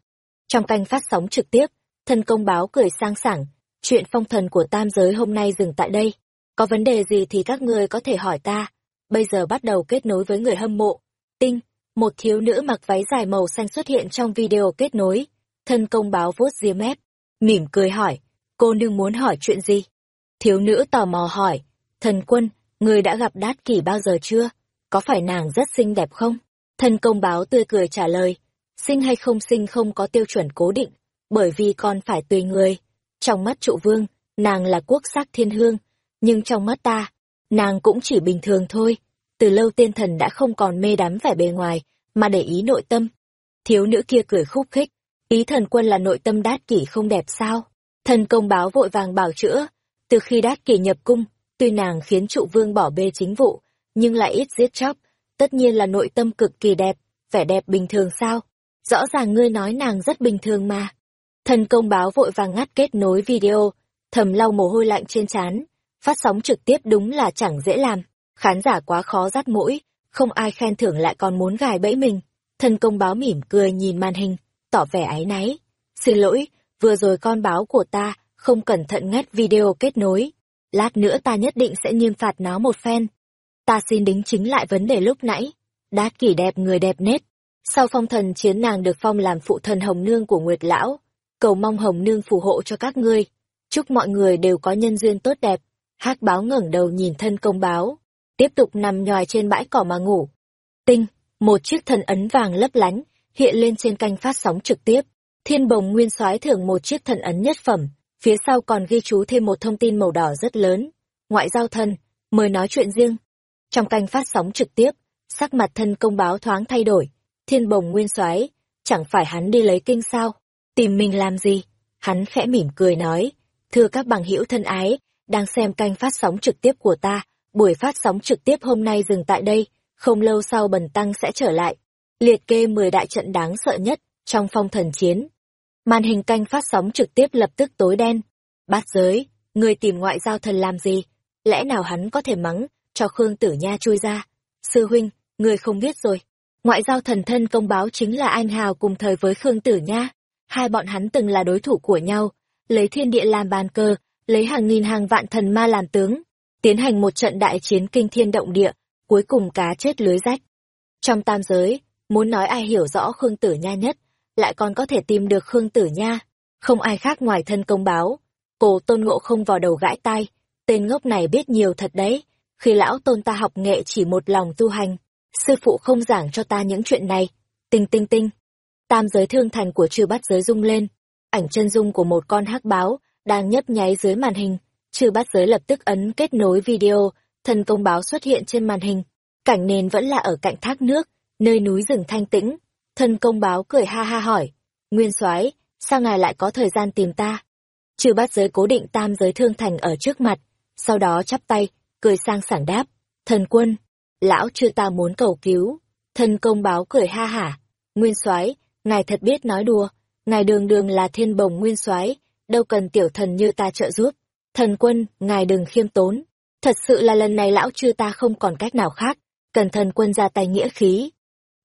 Trong canh phát sóng trực tiếp, thân công báo cười sang sảng, chuyện phong thần của tam giới hôm nay dừng tại đây. Có vấn đề gì thì các ngươi có thể hỏi ta. Bây giờ bắt đầu kết nối với người hâm mộ. Tinh, một thiếu nữ mặc váy dài màu xanh xuất hiện trong video kết nối. Thân công báo vuốt ria mép, mỉm cười hỏi, cô nương muốn hỏi chuyện gì? Thiếu nữ tò mò hỏi, thần quân, người đã gặp đát kỷ bao giờ chưa? Có phải nàng rất xinh đẹp không? Thân công báo tươi cười trả lời, sinh hay không sinh không có tiêu chuẩn cố định, bởi vì còn phải tùy người. Trong mắt trụ vương, nàng là quốc sắc thiên hương, nhưng trong mắt ta, nàng cũng chỉ bình thường thôi. Từ lâu tiên thần đã không còn mê đắm vẻ bề ngoài, mà để ý nội tâm. Thiếu nữ kia cười khúc khích, ý thần quân là nội tâm đát kỷ không đẹp sao? Thần công báo vội vàng bảo chữa, từ khi đát kỷ nhập cung, tuy nàng khiến trụ vương bỏ bê chính vụ, nhưng lại ít giết chóc, tất nhiên là nội tâm cực kỳ đẹp, vẻ đẹp bình thường sao? Rõ ràng ngươi nói nàng rất bình thường mà. Thần công báo vội vàng ngắt kết nối video, thầm lau mồ hôi lạnh trên trán, phát sóng trực tiếp đúng là chẳng dễ làm, khán giả quá khó dắt mũi, không ai khen thưởng lại còn muốn gài bẫy mình. Thần công báo mỉm cười nhìn màn hình, tỏ vẻ áy náy. Xin lỗi, vừa rồi con báo của ta không cẩn thận ngắt video kết nối. Lát nữa ta nhất định sẽ nghiêm phạt nó một phen. Ta xin đính chính lại vấn đề lúc nãy. Đát kỷ đẹp người đẹp nết. Sau phong thần chiến nàng được phong làm phụ thần Hồng Nương của Nguyệt Lão. Cầu mong Hồng Nương phù hộ cho các ngươi. Chúc mọi người đều có nhân duyên tốt đẹp. hắc báo ngẩng đầu nhìn thân công báo. Tiếp tục nằm nhòi trên bãi cỏ mà ngủ. Tinh, một chiếc thần ấn vàng lấp lánh, hiện lên trên canh phát sóng trực tiếp. Thiên bồng nguyên soái thưởng một chiếc thần ấn nhất phẩm, phía sau còn ghi chú thêm một thông tin màu đỏ rất lớn. Ngoại giao thân mời nói chuyện riêng. Trong canh phát sóng trực tiếp, sắc mặt thân công báo thoáng thay đổi. Thiên bồng nguyên soái chẳng phải hắn đi lấy kinh sao? Tìm mình làm gì? Hắn khẽ mỉm cười nói, thưa các bằng hữu thân ái, đang xem canh phát sóng trực tiếp của ta, buổi phát sóng trực tiếp hôm nay dừng tại đây, không lâu sau bần tăng sẽ trở lại. Liệt kê 10 đại trận đáng sợ nhất trong phong thần chiến. Màn hình canh phát sóng trực tiếp lập tức tối đen. Bát giới, người tìm ngoại giao thần làm gì? Lẽ nào hắn có thể mắng, cho Khương Tử Nha chui ra? Sư huynh, người không biết rồi. Ngoại giao thần thân công báo chính là anh Hào cùng thời với Khương Tử Nha. Hai bọn hắn từng là đối thủ của nhau, lấy thiên địa làm bàn cờ, lấy hàng nghìn hàng vạn thần ma làm tướng, tiến hành một trận đại chiến kinh thiên động địa, cuối cùng cá chết lưới rách. Trong tam giới, muốn nói ai hiểu rõ Khương Tử Nha nhất, lại còn có thể tìm được Khương Tử Nha, không ai khác ngoài thân công báo. Cổ tôn ngộ không vào đầu gãi tai, tên ngốc này biết nhiều thật đấy, khi lão tôn ta học nghệ chỉ một lòng tu hành, sư phụ không giảng cho ta những chuyện này. Tinh tinh tinh. Tam giới thương thành của trừ bắt giới rung lên, ảnh chân dung của một con hắc báo đang nhấp nháy dưới màn hình. Trừ bắt giới lập tức ấn kết nối video, thần công báo xuất hiện trên màn hình. Cảnh nền vẫn là ở cạnh thác nước, nơi núi rừng thanh tĩnh. Thần công báo cười ha ha hỏi, Nguyên soái sao ngài lại có thời gian tìm ta? Chư bắt giới cố định tam giới thương thành ở trước mặt, sau đó chắp tay, cười sang sảng đáp, thần quân, lão chưa ta muốn cầu cứu. Thần công báo cười ha hả, Nguyên soái ngài thật biết nói đùa, ngài đường đường là thiên bồng nguyên soái đâu cần tiểu thần như ta trợ giúp. Thần quân, ngài đừng khiêm tốn. Thật sự là lần này lão chư ta không còn cách nào khác, cần thần quân ra tay nghĩa khí.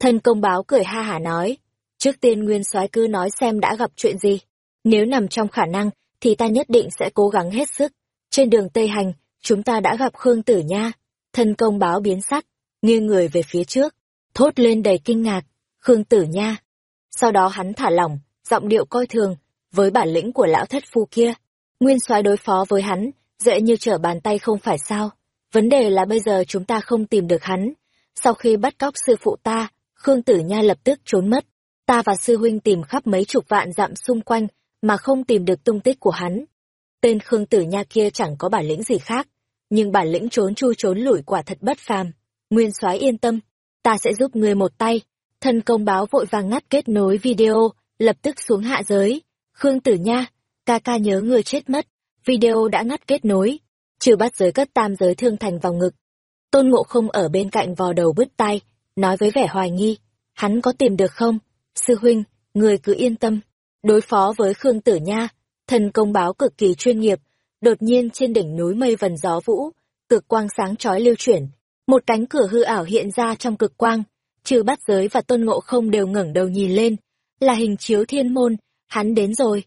Thần công báo cười ha hả nói, trước tiên nguyên soái cứ nói xem đã gặp chuyện gì. Nếu nằm trong khả năng, thì ta nhất định sẽ cố gắng hết sức. Trên đường Tây Hành, chúng ta đã gặp Khương Tử Nha. Thần công báo biến sắc, nghiêng người về phía trước, thốt lên đầy kinh ngạc, Khương Tử Nha. Sau đó hắn thả lỏng, giọng điệu coi thường, với bản lĩnh của lão thất phu kia, nguyên soái đối phó với hắn, dễ như trở bàn tay không phải sao. Vấn đề là bây giờ chúng ta không tìm được hắn. Sau khi bắt cóc sư phụ ta, Khương Tử Nha lập tức trốn mất. Ta và sư huynh tìm khắp mấy chục vạn dặm xung quanh, mà không tìm được tung tích của hắn. Tên Khương Tử Nha kia chẳng có bản lĩnh gì khác, nhưng bản lĩnh trốn chu trốn lủi quả thật bất phàm. Nguyên soái yên tâm, ta sẽ giúp ngươi một tay. Thân công báo vội vàng ngắt kết nối video, lập tức xuống hạ giới. Khương Tử Nha, ca ca nhớ người chết mất. Video đã ngắt kết nối. Trừ bắt giới cất tam giới thương thành vào ngực. Tôn Ngộ không ở bên cạnh vò đầu bứt tai, nói với vẻ hoài nghi. Hắn có tìm được không? Sư huynh, người cứ yên tâm. Đối phó với Khương Tử Nha, thần công báo cực kỳ chuyên nghiệp. Đột nhiên trên đỉnh núi mây vần gió vũ, cực quang sáng chói lưu chuyển. Một cánh cửa hư ảo hiện ra trong cực quang. Trừ bắt giới và tôn ngộ không đều ngẩng đầu nhìn lên. Là hình chiếu thiên môn, hắn đến rồi.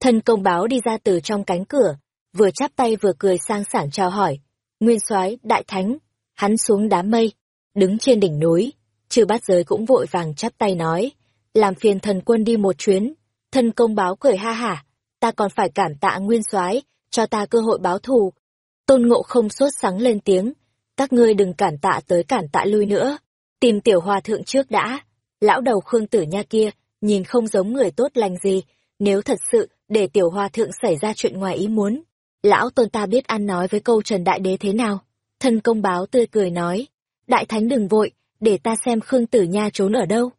Thần công báo đi ra từ trong cánh cửa, vừa chắp tay vừa cười sang sảng chào hỏi. Nguyên soái đại thánh, hắn xuống đám mây, đứng trên đỉnh núi, chư bát giới cũng vội vàng chắp tay nói, làm phiền thần quân đi một chuyến. Thần công báo cười ha hả, ta còn phải cảm tạ nguyên soái cho ta cơ hội báo thù. Tôn ngộ không sốt sắng lên tiếng, các ngươi đừng cản tạ tới cản tạ lui nữa, tìm tiểu hòa thượng trước đã. Lão đầu Khương Tử Nha kia, nhìn không giống người tốt lành gì, nếu thật sự để tiểu hòa thượng xảy ra chuyện ngoài ý muốn. Lão tôn ta biết ăn nói với câu Trần Đại Đế thế nào. Thân công báo tươi cười nói, Đại Thánh đừng vội, để ta xem Khương Tử Nha trốn ở đâu.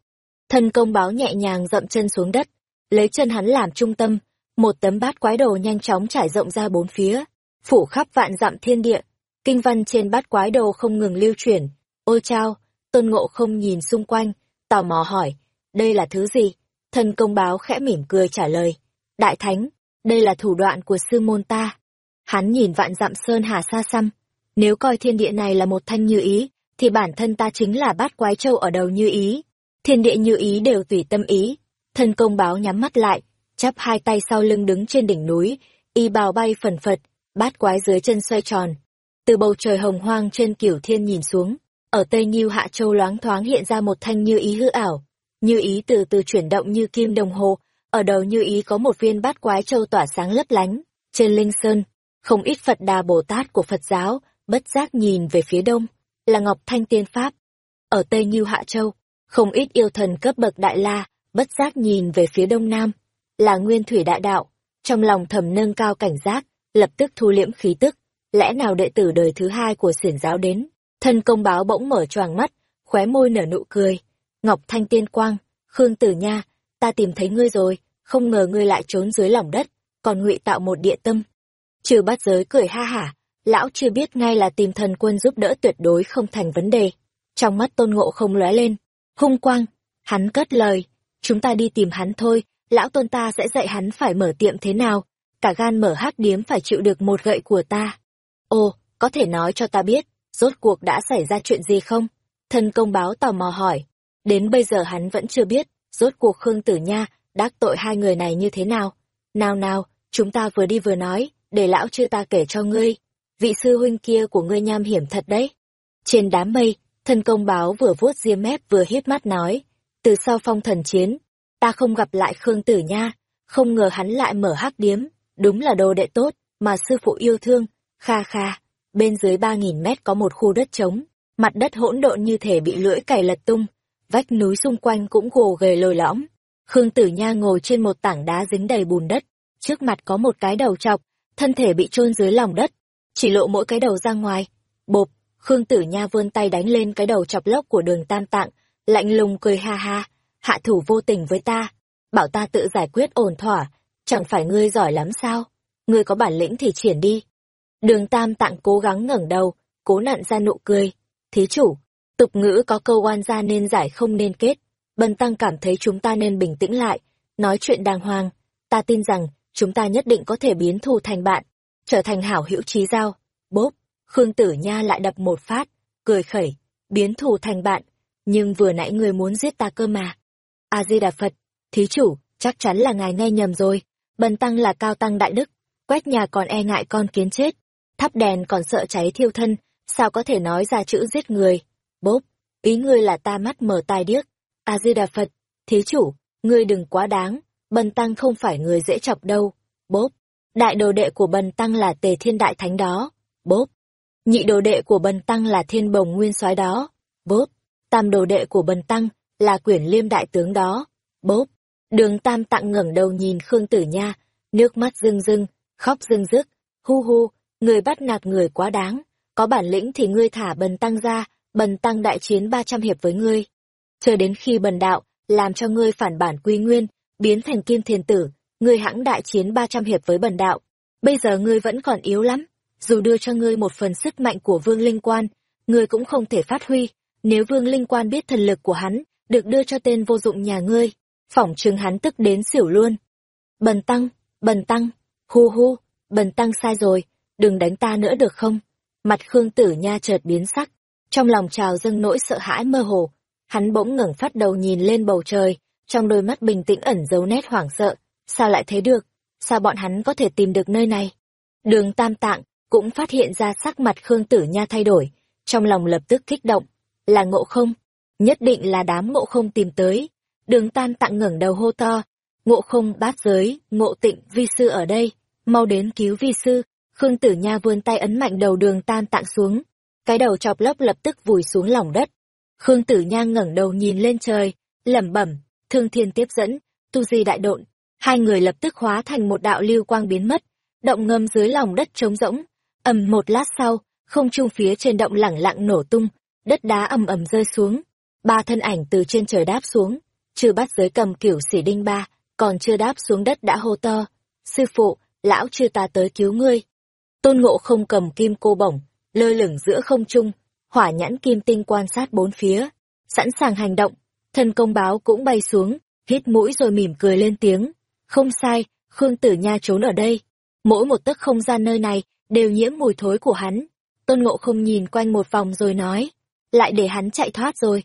Thân công báo nhẹ nhàng dậm chân xuống đất, lấy chân hắn làm trung tâm, một tấm bát quái đồ nhanh chóng trải rộng ra bốn phía, phủ khắp vạn dặm thiên địa. Kinh văn trên bát quái đồ không ngừng lưu chuyển. Ôi chao, tôn ngộ không nhìn xung quanh, tò mò hỏi, đây là thứ gì? Thần công báo khẽ mỉm cười trả lời. Đại thánh, đây là thủ đoạn của sư môn ta. Hắn nhìn vạn dặm sơn hà xa xăm. Nếu coi thiên địa này là một thanh như ý, thì bản thân ta chính là bát quái châu ở đầu như ý. Thiên địa như ý đều tùy tâm ý. thân công báo nhắm mắt lại, chắp hai tay sau lưng đứng trên đỉnh núi, y bào bay phần phật, bát quái dưới chân xoay tròn. Từ bầu trời hồng hoang trên cửu thiên nhìn xuống, ở Tây Nhiêu Hạ Châu loáng thoáng hiện ra một thanh như ý hư ảo, như ý từ từ chuyển động như kim đồng hồ, ở đầu như ý có một viên bát quái châu tỏa sáng lấp lánh. Trên linh sơn, không ít Phật Đà Bồ Tát của Phật giáo, bất giác nhìn về phía đông, là Ngọc Thanh Tiên Pháp. Ở Tây Nhiêu Hạ Châu, không ít yêu thần cấp bậc Đại La, bất giác nhìn về phía đông nam, là Nguyên Thủy Đại Đạo. Trong lòng thầm nâng cao cảnh giác, lập tức thu liễm khí tức, lẽ nào đệ tử đời thứ hai của xiển giáo đến. Thân công báo bỗng mở choàng mắt, khóe môi nở nụ cười Ngọc Thanh Tiên Quang, Khương Tử Nha, ta tìm thấy ngươi rồi, không ngờ ngươi lại trốn dưới lòng đất, còn ngụy tạo một địa tâm. Trừ bát giới cười ha hả, lão chưa biết ngay là tìm thần quân giúp đỡ tuyệt đối không thành vấn đề. Trong mắt tôn ngộ không lóe lên, hung quang, hắn cất lời, chúng ta đi tìm hắn thôi, lão tôn ta sẽ dạy hắn phải mở tiệm thế nào, cả gan mở hát điếm phải chịu được một gậy của ta. Ồ, có thể nói cho ta biết, rốt cuộc đã xảy ra chuyện gì không? thần công báo tò mò hỏi. Đến bây giờ hắn vẫn chưa biết, rốt cuộc Khương Tử Nha đắc tội hai người này như thế nào. Nào nào, chúng ta vừa đi vừa nói, để lão chưa ta kể cho ngươi. Vị sư huynh kia của ngươi nham hiểm thật đấy. Trên đám mây, thân công báo vừa vuốt ria mép vừa hiếp mắt nói. Từ sau phong thần chiến, ta không gặp lại Khương Tử Nha, không ngờ hắn lại mở hắc điếm, đúng là đồ đệ tốt, mà sư phụ yêu thương, kha kha. Bên dưới ba nghìn mét có một khu đất trống, mặt đất hỗn độn như thể bị lưỡi cày lật tung, vách núi xung quanh cũng gồ ghề lồi lõm. Khương Tử Nha ngồi trên một tảng đá dính đầy bùn đất, trước mặt có một cái đầu trọc, thân thể bị chôn dưới lòng đất, chỉ lộ mỗi cái đầu ra ngoài. Bộp, Khương Tử Nha vươn tay đánh lên cái đầu chọc lóc của đường tam tạng, lạnh lùng cười ha ha, hạ thủ vô tình với ta, bảo ta tự giải quyết ổn thỏa, chẳng phải ngươi giỏi lắm sao? Ngươi có bản lĩnh thì triển đi. Đường tam tạng cố gắng ngẩng đầu, cố nặn ra nụ cười. Thí chủ, tục ngữ có câu oan gia nên giải không nên kết. Bần tăng cảm thấy chúng ta nên bình tĩnh lại, nói chuyện đàng hoàng. Ta tin rằng, chúng ta nhất định có thể biến thù thành bạn, trở thành hảo hữu trí giao. Bốp, Khương Tử Nha lại đập một phát, cười khẩy, biến thù thành bạn. Nhưng vừa nãy người muốn giết ta cơ mà. A-di-đà Phật, thí chủ, chắc chắn là ngài nghe nhầm rồi. Bần tăng là cao tăng đại đức, quét nhà còn e ngại con kiến chết, thắp đèn còn sợ cháy thiêu thân, sao có thể nói ra chữ giết người. Bốp, ý ngươi là ta mắt mở tai điếc. A-di-đà Phật, thí chủ, ngươi đừng quá đáng, bần tăng không phải người dễ chọc đâu. Bốp, đại đồ đệ của bần tăng là tề thiên đại thánh đó. Bốp, nhị đồ đệ của bần tăng là thiên bồng nguyên soái đó. Bốp, tam đồ đệ của bần tăng là quyển liêm đại tướng đó. Bốp, đường tam tặng ngẩng đầu nhìn Khương Tử Nha, nước mắt rưng rưng, khóc rưng rức, hu hu, người bắt nạt người quá đáng, có bản lĩnh thì ngươi thả bần tăng ra, bần tăng đại chiến ba trăm hiệp với ngươi. Chờ đến khi bần đạo, làm cho ngươi phản bản quy nguyên, biến thành kim thiền tử, ngươi hãng đại chiến ba trăm hiệp với bần đạo. Bây giờ ngươi vẫn còn yếu lắm, dù đưa cho ngươi một phần sức mạnh của vương linh quan, ngươi cũng không thể phát huy, nếu vương linh quan biết thần lực của hắn, được đưa cho tên vô dụng nhà ngươi, phỏng chừng hắn tức đến xỉu luôn. Bần tăng, bần tăng, hu hu, bần tăng sai rồi, đừng đánh ta nữa được không? Mặt Khương Tử Nha chợt biến sắc, trong lòng trào dâng nỗi sợ hãi mơ hồ. Hắn bỗng ngẩng phát đầu nhìn lên bầu trời, trong đôi mắt bình tĩnh ẩn dấu nét hoảng sợ. Sao lại thế được? Sao bọn hắn có thể tìm được nơi này? Đường Tam Tạng cũng phát hiện ra sắc mặt Khương Tử Nha thay đổi, trong lòng lập tức kích động. Là ngộ không? Nhất định là đám ngộ không tìm tới. Đường Tam Tạng ngẩng đầu hô to. Ngộ không bát giới, ngộ tịnh, vi sư ở đây, mau đến cứu vi sư. Khương Tử Nha vươn tay ấn mạnh đầu đường tam tạng xuống. Cái đầu chọc lốc lập tức vùi xuống lòng đất. Khương Tử Nha ngẩng đầu nhìn lên trời, lẩm bẩm, thương thiên tiếp dẫn, tu di đại độn. Hai người lập tức hóa thành một đạo lưu quang biến mất, động ngâm dưới lòng đất trống rỗng. ầm một lát sau, không trung phía trên động lẳng lặng nổ tung, đất đá ầm ầm rơi xuống. Ba thân ảnh từ trên trời đáp xuống, trừ bắt giới cầm kiểu xỉ đinh ba, còn chưa đáp xuống đất đã hô to. Sư phụ, lão chưa ta tới cứu ngươi. Tôn Ngộ không cầm kim cô bổng, lơ lửng giữa không trung, hỏa nhãn kim tinh quan sát bốn phía, sẵn sàng hành động. Thân công báo cũng bay xuống, hít mũi rồi mỉm cười lên tiếng. Không sai, Khương Tử Nha trốn ở đây. Mỗi một tấc không gian nơi này đều nhiễm mùi thối của hắn. Tôn Ngộ không nhìn quanh một vòng rồi nói, lại để hắn chạy thoát rồi.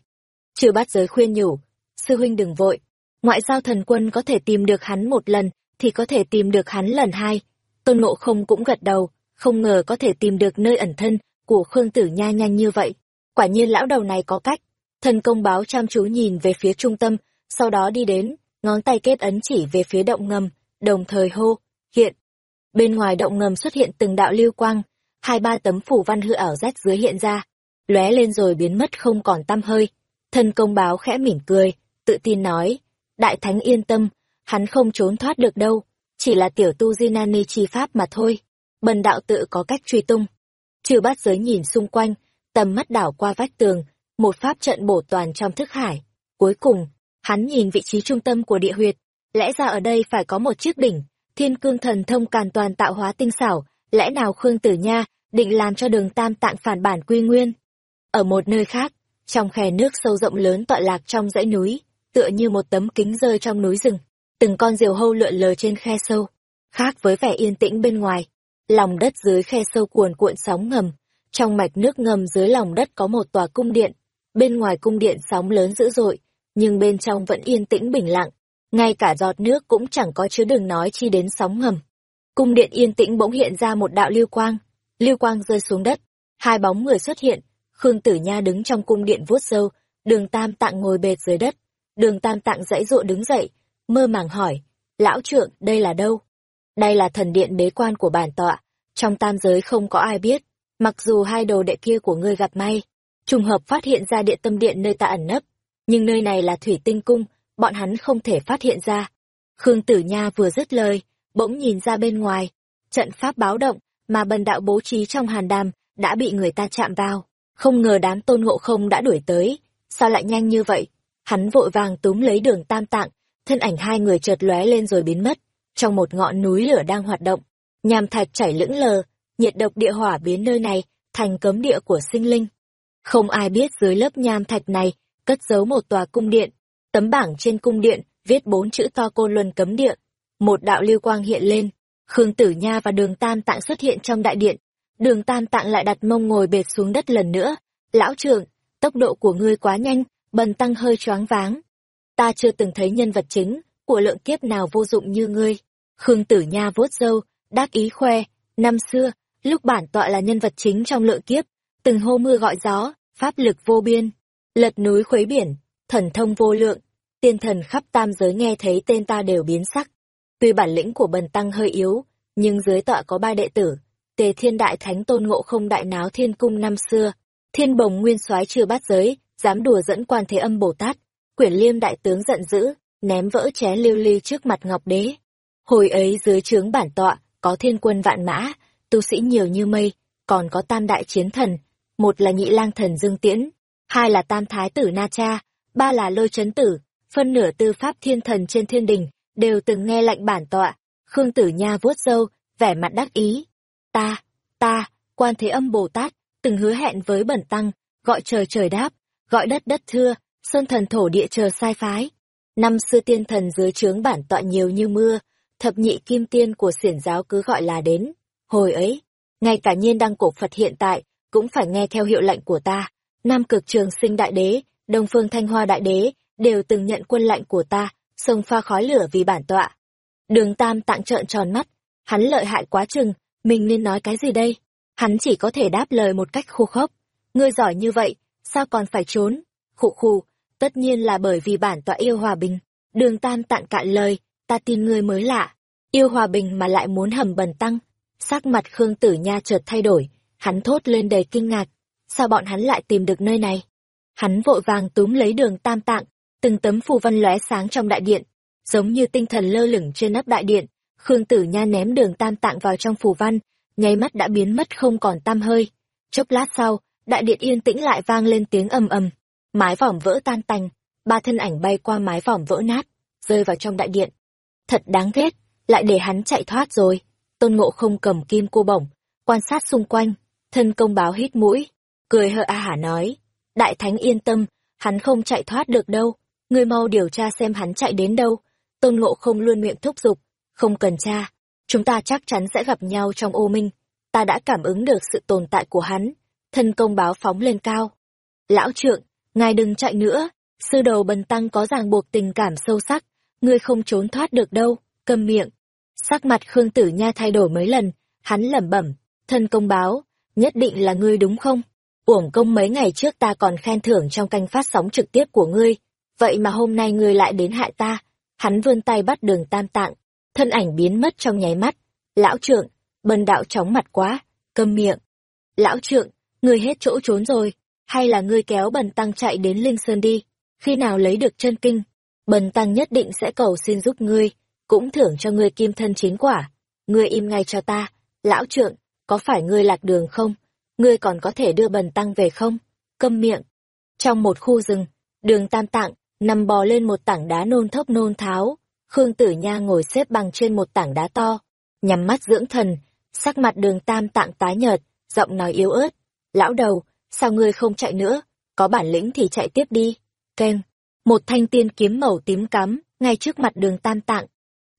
Trừ bát giới khuyên nhủ, sư huynh đừng vội, ngoại giao thần quân có thể tìm được hắn một lần, thì có thể tìm được hắn lần hai. Tôn Ngộ không cũng gật đầu, không ngờ có thể tìm được nơi ẩn thân của Khương Tử Nha nhanh như vậy. Quả nhiên lão đầu này có cách. Thần công báo chăm chú nhìn về phía trung tâm, sau đó đi đến, ngón tay kết ấn chỉ về phía động ngầm, đồng thời hô, hiện. Bên ngoài động ngầm xuất hiện từng đạo lưu quang, hai ba tấm phủ văn hư ảo rách dưới hiện ra, lóe lên rồi biến mất không còn tăm hơi. Thần công báo khẽ mỉm cười, tự tin nói, đại thánh yên tâm, hắn không trốn thoát được đâu, chỉ là tiểu tu di nani chi pháp mà thôi bần đạo tự có cách truy tung. Trừ bát giới nhìn xung quanh, tầm mắt đảo qua vách tường, một pháp trận bổ toàn trong thức hải. Cuối cùng, Hắn nhìn vị trí trung tâm của địa huyệt, lẽ ra ở đây phải có một chiếc đỉnh, thiên cương thần thông càn toàn tạo hóa tinh xảo, lẽ nào Khương Tử Nha định làm cho đường tam tạng phản bản quy nguyên? Ở một nơi khác, trong khe nước sâu rộng lớn tọa lạc trong dãy núi, tựa như một tấm kính rơi trong núi rừng, từng con diều hâu lượn lờ trên khe sâu, khác với vẻ yên tĩnh bên ngoài. Lòng đất dưới khe sâu cuồn cuộn sóng ngầm, trong mạch nước ngầm dưới lòng đất có một tòa cung điện, bên ngoài cung điện sóng lớn dữ dội, nhưng bên trong vẫn yên tĩnh bình lặng, ngay cả giọt nước cũng chẳng có chứa đừng nói chi đến sóng ngầm. Cung điện yên tĩnh bỗng hiện ra một đạo lưu quang, lưu quang rơi xuống đất, hai bóng người xuất hiện, Khương Tử Nha đứng trong cung điện vuốt râu, Đường Tam Tạng ngồi bệt dưới đất. Đường Tam Tạng dãy dụa đứng dậy, mơ màng hỏi, lão trượng, đây là đâu? Đây là thần điện bế quan của bản tọa, trong tam giới không có ai biết, mặc dù hai đồ đệ kia của ngươi gặp may, trùng hợp phát hiện ra điện tâm điện nơi ta ẩn nấp, nhưng nơi này là thủy tinh cung, bọn hắn không thể phát hiện ra. Khương Tử Nha vừa dứt lời, bỗng nhìn ra bên ngoài, trận pháp báo động mà bần đạo bố trí trong hàn đàm đã bị người ta chạm vào, không ngờ đám tôn ngộ không đã đuổi tới, sao lại nhanh như vậy? Hắn vội vàng túm lấy đường tam tạng, thân ảnh hai người chợt lóe lên rồi biến mất, trong một ngọn núi lửa đang hoạt động, nham thạch chảy lững lờ, nhiệt độc địa hỏa biến nơi này thành cấm địa của sinh linh. Không ai biết dưới lớp nham thạch này cất giấu một tòa cung điện, tấm bảng trên cung điện viết bốn chữ to côn luân cấm địa. Một đạo lưu quang hiện lên, Khương Tử Nha và Đường Tam Tạng xuất hiện trong đại điện. Đường Tam Tạng lại đặt mông ngồi bệt xuống đất lần nữa. Lão trưởng, tốc độ của ngươi quá nhanh, bần tăng hơi choáng váng. Ta chưa từng thấy nhân vật chính của lượng kiếp nào vô dụng như ngươi. Khương Tử Nha vuốt râu, đắc ý khoe, năm xưa, lúc bản tọa là nhân vật chính trong lượng kiếp, từng hô mưa gọi gió, pháp lực vô biên, lật núi khuấy biển, thần thông vô lượng, tiên thần khắp tam giới nghe thấy tên ta đều biến sắc. Tuy bản lĩnh của bần tăng hơi yếu, nhưng dưới tọa có ba đệ tử, tề thiên đại thánh tôn ngộ không đại náo thiên cung năm xưa, thiên bồng nguyên soái chưa bắt giới, dám đùa dẫn quan thế âm Bồ Tát, quyển liêm đại tướng giận dữ, ném vỡ ché lưu ly trước mặt ngọc đế. Hồi ấy dưới trướng bản tọa, có thiên quân vạn mã, tu sĩ nhiều như mây, còn có tam đại chiến thần, một là nhị lang thần Dương Tiễn, hai là tam thái tử Na Cha, ba là lôi chấn tử, phân nửa tư pháp thiên thần trên thiên đình, đều từng nghe lệnh bản tọa. Khương Tử Nha vuốt râu, vẻ mặt đắc ý. Ta, ta, quan thế âm Bồ Tát, từng hứa hẹn với bẩn tăng, gọi trời trời đáp, gọi đất đất thưa, sơn thần thổ địa chờ sai phái. Năm xưa tiên thần dưới trướng bản tọa nhiều như mưa, thập nhị kim tiên của xiển giáo cứ gọi là đến. Hồi ấy, ngay cả nhiên đăng cổ Phật hiện tại, cũng phải nghe theo hiệu lệnh của ta. Nam cực trường sinh đại đế, Đông phương thanh hoa đại đế, đều từng nhận quân lệnh của ta, sông pha khói lửa vì bản tọa. Đường Tam tạng trợn tròn mắt, hắn lợi hại quá chừng, mình nên nói cái gì đây? Hắn chỉ có thể đáp lời một cách khô khốc. Ngươi giỏi như vậy, sao còn phải trốn? Khụ khụ. tất nhiên là bởi vì bản tọa yêu hòa bình. Đường Tam tạng cạn lời, ta tin ngươi mới lạ. Yêu hòa bình mà lại muốn hầm bần tăng. Sắc mặt Khương Tử Nha chợt thay đổi, hắn thốt lên đầy kinh ngạc. Sao bọn hắn lại tìm được nơi này? Hắn vội vàng túm lấy đường Tam tạng, từng tấm phù văn lóe sáng trong đại điện, giống như tinh thần lơ lửng trên nắp đại điện. Khương Tử Nha ném đường tam tạng vào trong phù văn, nháy mắt đã biến mất không còn tam hơi. Chốc lát sau, đại điện yên tĩnh lại vang lên tiếng ầm ầm, mái vòm vỡ tan tành, ba thân ảnh bay qua mái vòm vỡ nát, rơi vào trong đại điện. Thật đáng ghét, lại để hắn chạy thoát rồi. Tôn Ngộ không cầm kim cô bổng, quan sát xung quanh, thân công báo hít mũi, cười hờ a hả nói, đại thánh yên tâm, hắn không chạy thoát được đâu, ngươi mau điều tra xem hắn chạy đến đâu. Tôn Ngộ không luôn miệng thúc giục, không cần tra, chúng ta chắc chắn sẽ gặp nhau trong ô minh. Ta đã cảm ứng được sự tồn tại của hắn, thân công báo phóng lên cao. Lão trượng, ngài đừng chạy nữa, sư đầu bần tăng có ràng buộc tình cảm sâu sắc, ngươi không trốn thoát được đâu, câm miệng. Sắc mặt Khương Tử Nha thay đổi mấy lần, hắn lẩm bẩm, thân công báo, nhất định là ngươi đúng không? Uổng công mấy ngày trước ta còn khen thưởng trong canh phát sóng trực tiếp của ngươi, vậy mà hôm nay ngươi lại đến hại ta. Hắn vươn tay bắt đường tam tạng, thân ảnh biến mất trong nháy mắt. Lão trượng, bần đạo chóng mặt quá, câm miệng. Lão trượng, ngươi hết chỗ trốn rồi, hay là ngươi kéo bần tăng chạy đến Linh Sơn đi, khi nào lấy được chân kinh, bần tăng nhất định sẽ cầu xin giúp ngươi, cũng thưởng cho ngươi kim thân chiến quả. Ngươi im ngay cho ta, lão trượng, có phải ngươi lạc đường không? Ngươi còn có thể đưa bần tăng về không? Câm miệng. Trong một khu rừng, đường tam tạng, nằm bò lên một tảng đá nôn thốc nôn tháo. Khương Tử Nha ngồi xếp bằng trên một tảng đá to, nhắm mắt dưỡng thần, sắc mặt đường tam tạng tái nhợt, giọng nói yếu ớt. Lão đầu, sao ngươi không chạy nữa? Có bản lĩnh thì chạy tiếp đi. Ken, một thanh tiên kiếm màu tím cắm, ngay trước mặt đường tam tạng.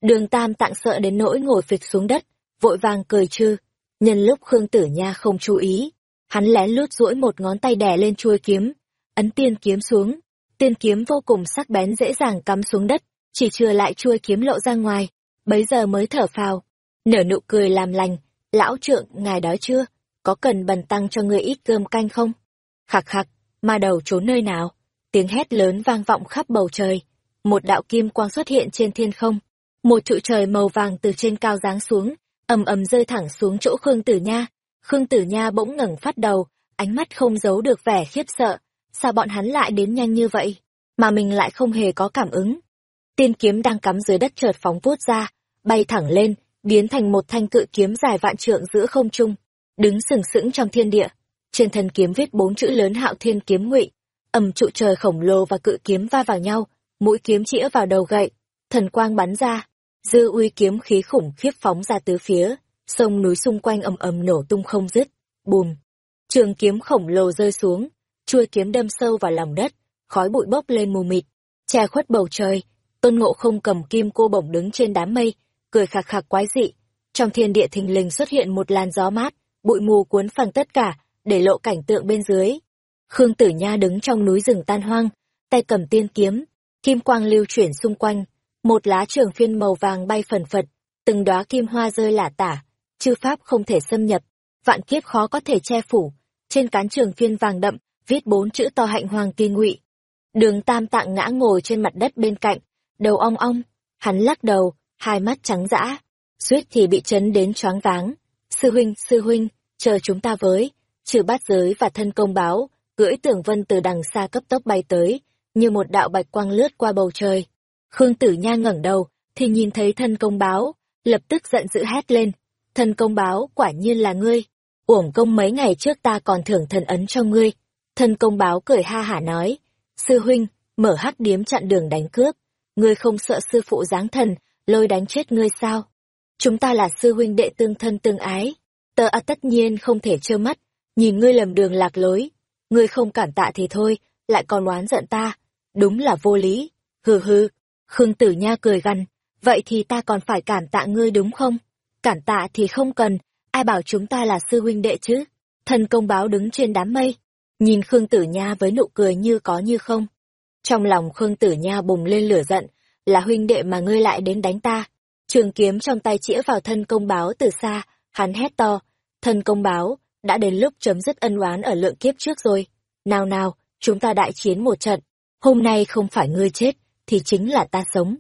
Đường tam tạng sợ đến nỗi ngồi phịch xuống đất, vội vàng cười chư. Nhân lúc Khương Tử Nha không chú ý, hắn lén lút duỗi một ngón tay đè lên chuôi kiếm, ấn tiên kiếm xuống. Tiên kiếm vô cùng sắc bén dễ dàng cắm xuống đất, chỉ chừa lại chuôi kiếm lộ ra ngoài, bấy giờ mới thở phào. Nở nụ cười làm lành, lão trượng, ngài đói chưa? Có cần bần tăng cho người ít cơm canh không? Khạc khạc, ma đầu trốn nơi nào? Tiếng hét lớn vang vọng khắp bầu trời. Một đạo kim quang xuất hiện trên thiên không. Một trụ trời màu vàng từ trên cao giáng xuống, ầm ầm rơi thẳng xuống chỗ Khương Tử Nha. Khương Tử Nha bỗng ngẩng phát đầu, ánh mắt không giấu được vẻ khiếp sợ. Sao bọn hắn lại đến nhanh như vậy, mà mình lại không hề có cảm ứng? Tiên kiếm đang cắm dưới đất chợt phóng vút ra, bay thẳng lên, biến thành một thanh cự kiếm dài vạn trượng giữa không trung, đứng sừng sững trong thiên địa. Trên thân kiếm viết bốn chữ lớn Hạo Thiên kiếm ngụy, ầm trụ trời khổng lồ và cự kiếm va vào nhau, mũi kiếm chĩa vào đầu gậy, thần quang bắn ra, dư uy kiếm khí khủng khiếp phóng ra tứ phía, sông núi xung quanh ầm ầm nổ tung không dứt, bùm. Trường kiếm khổng lồ rơi xuống, chuôi kiếm đâm sâu vào lòng đất, khói bụi bốc lên mù mịt, che khuất bầu trời. Tôn Ngộ không cầm kim cô bổng đứng trên đám mây, cười khạc khạc quái dị. Trong thiên địa thình lình xuất hiện một làn gió mát, bụi mù cuốn phăng tất cả, để lộ cảnh tượng bên dưới. Khương Tử Nha đứng trong núi rừng tan hoang, tay cầm tiên kiếm, kim quang lưu chuyển xung quanh, một lá trường phiên màu vàng bay phần phật, từng đóa kim hoa rơi lả tả, chư pháp không thể xâm nhập, vạn kiếp khó có thể che phủ. Trên cán trường phiên vàng đậm, viết bốn chữ to hạnh hoàng kỳ ngụy. Đường Tam Tạng ngã ngồi trên mặt đất bên cạnh, đầu ong ong, hắn lắc đầu, hai mắt trắng dã, suýt thì bị chấn đến choáng váng. Sư huynh, sư huynh, chờ chúng ta với, trừ bát giới và thân công báo, cưỡi tưởng vân từ đằng xa cấp tốc bay tới, như một đạo bạch quang lướt qua bầu trời. Khương Tử Nha ngẩng đầu, thì nhìn thấy thân công báo, lập tức giận dữ hét lên. Thân công báo, quả nhiên là ngươi. Uổng công mấy ngày trước ta còn thưởng thần ấn cho ngươi. Thân công báo cười ha hả nói. Sư huynh, mở hắc điếm chặn đường đánh cướp. Ngươi không sợ sư phụ giáng thần, lôi đánh chết ngươi sao? Chúng ta là sư huynh đệ tương thân tương ái. Tờ à tất nhiên không thể trơ mắt, nhìn ngươi lầm đường lạc lối. Ngươi không cảm tạ thì thôi, lại còn oán giận ta. Đúng là vô lý. Hừ hừ, Khương Tử Nha cười gằn, vậy thì ta còn phải cảm tạ ngươi đúng không? Cảm tạ thì không cần, ai bảo chúng ta là sư huynh đệ chứ? Thần công báo đứng trên đám mây, nhìn Khương Tử Nha với nụ cười như có như không. Trong lòng Khương Tử Nha bùng lên lửa giận, là huynh đệ mà ngươi lại đến đánh ta. Trường kiếm trong tay chĩa vào thân công báo từ xa, hắn hét to, thân công báo, đã đến lúc chấm dứt ân oán ở lượng kiếp trước rồi. Nào nào, chúng ta đại chiến một trận, hôm nay không phải ngươi chết, thì chính là ta sống.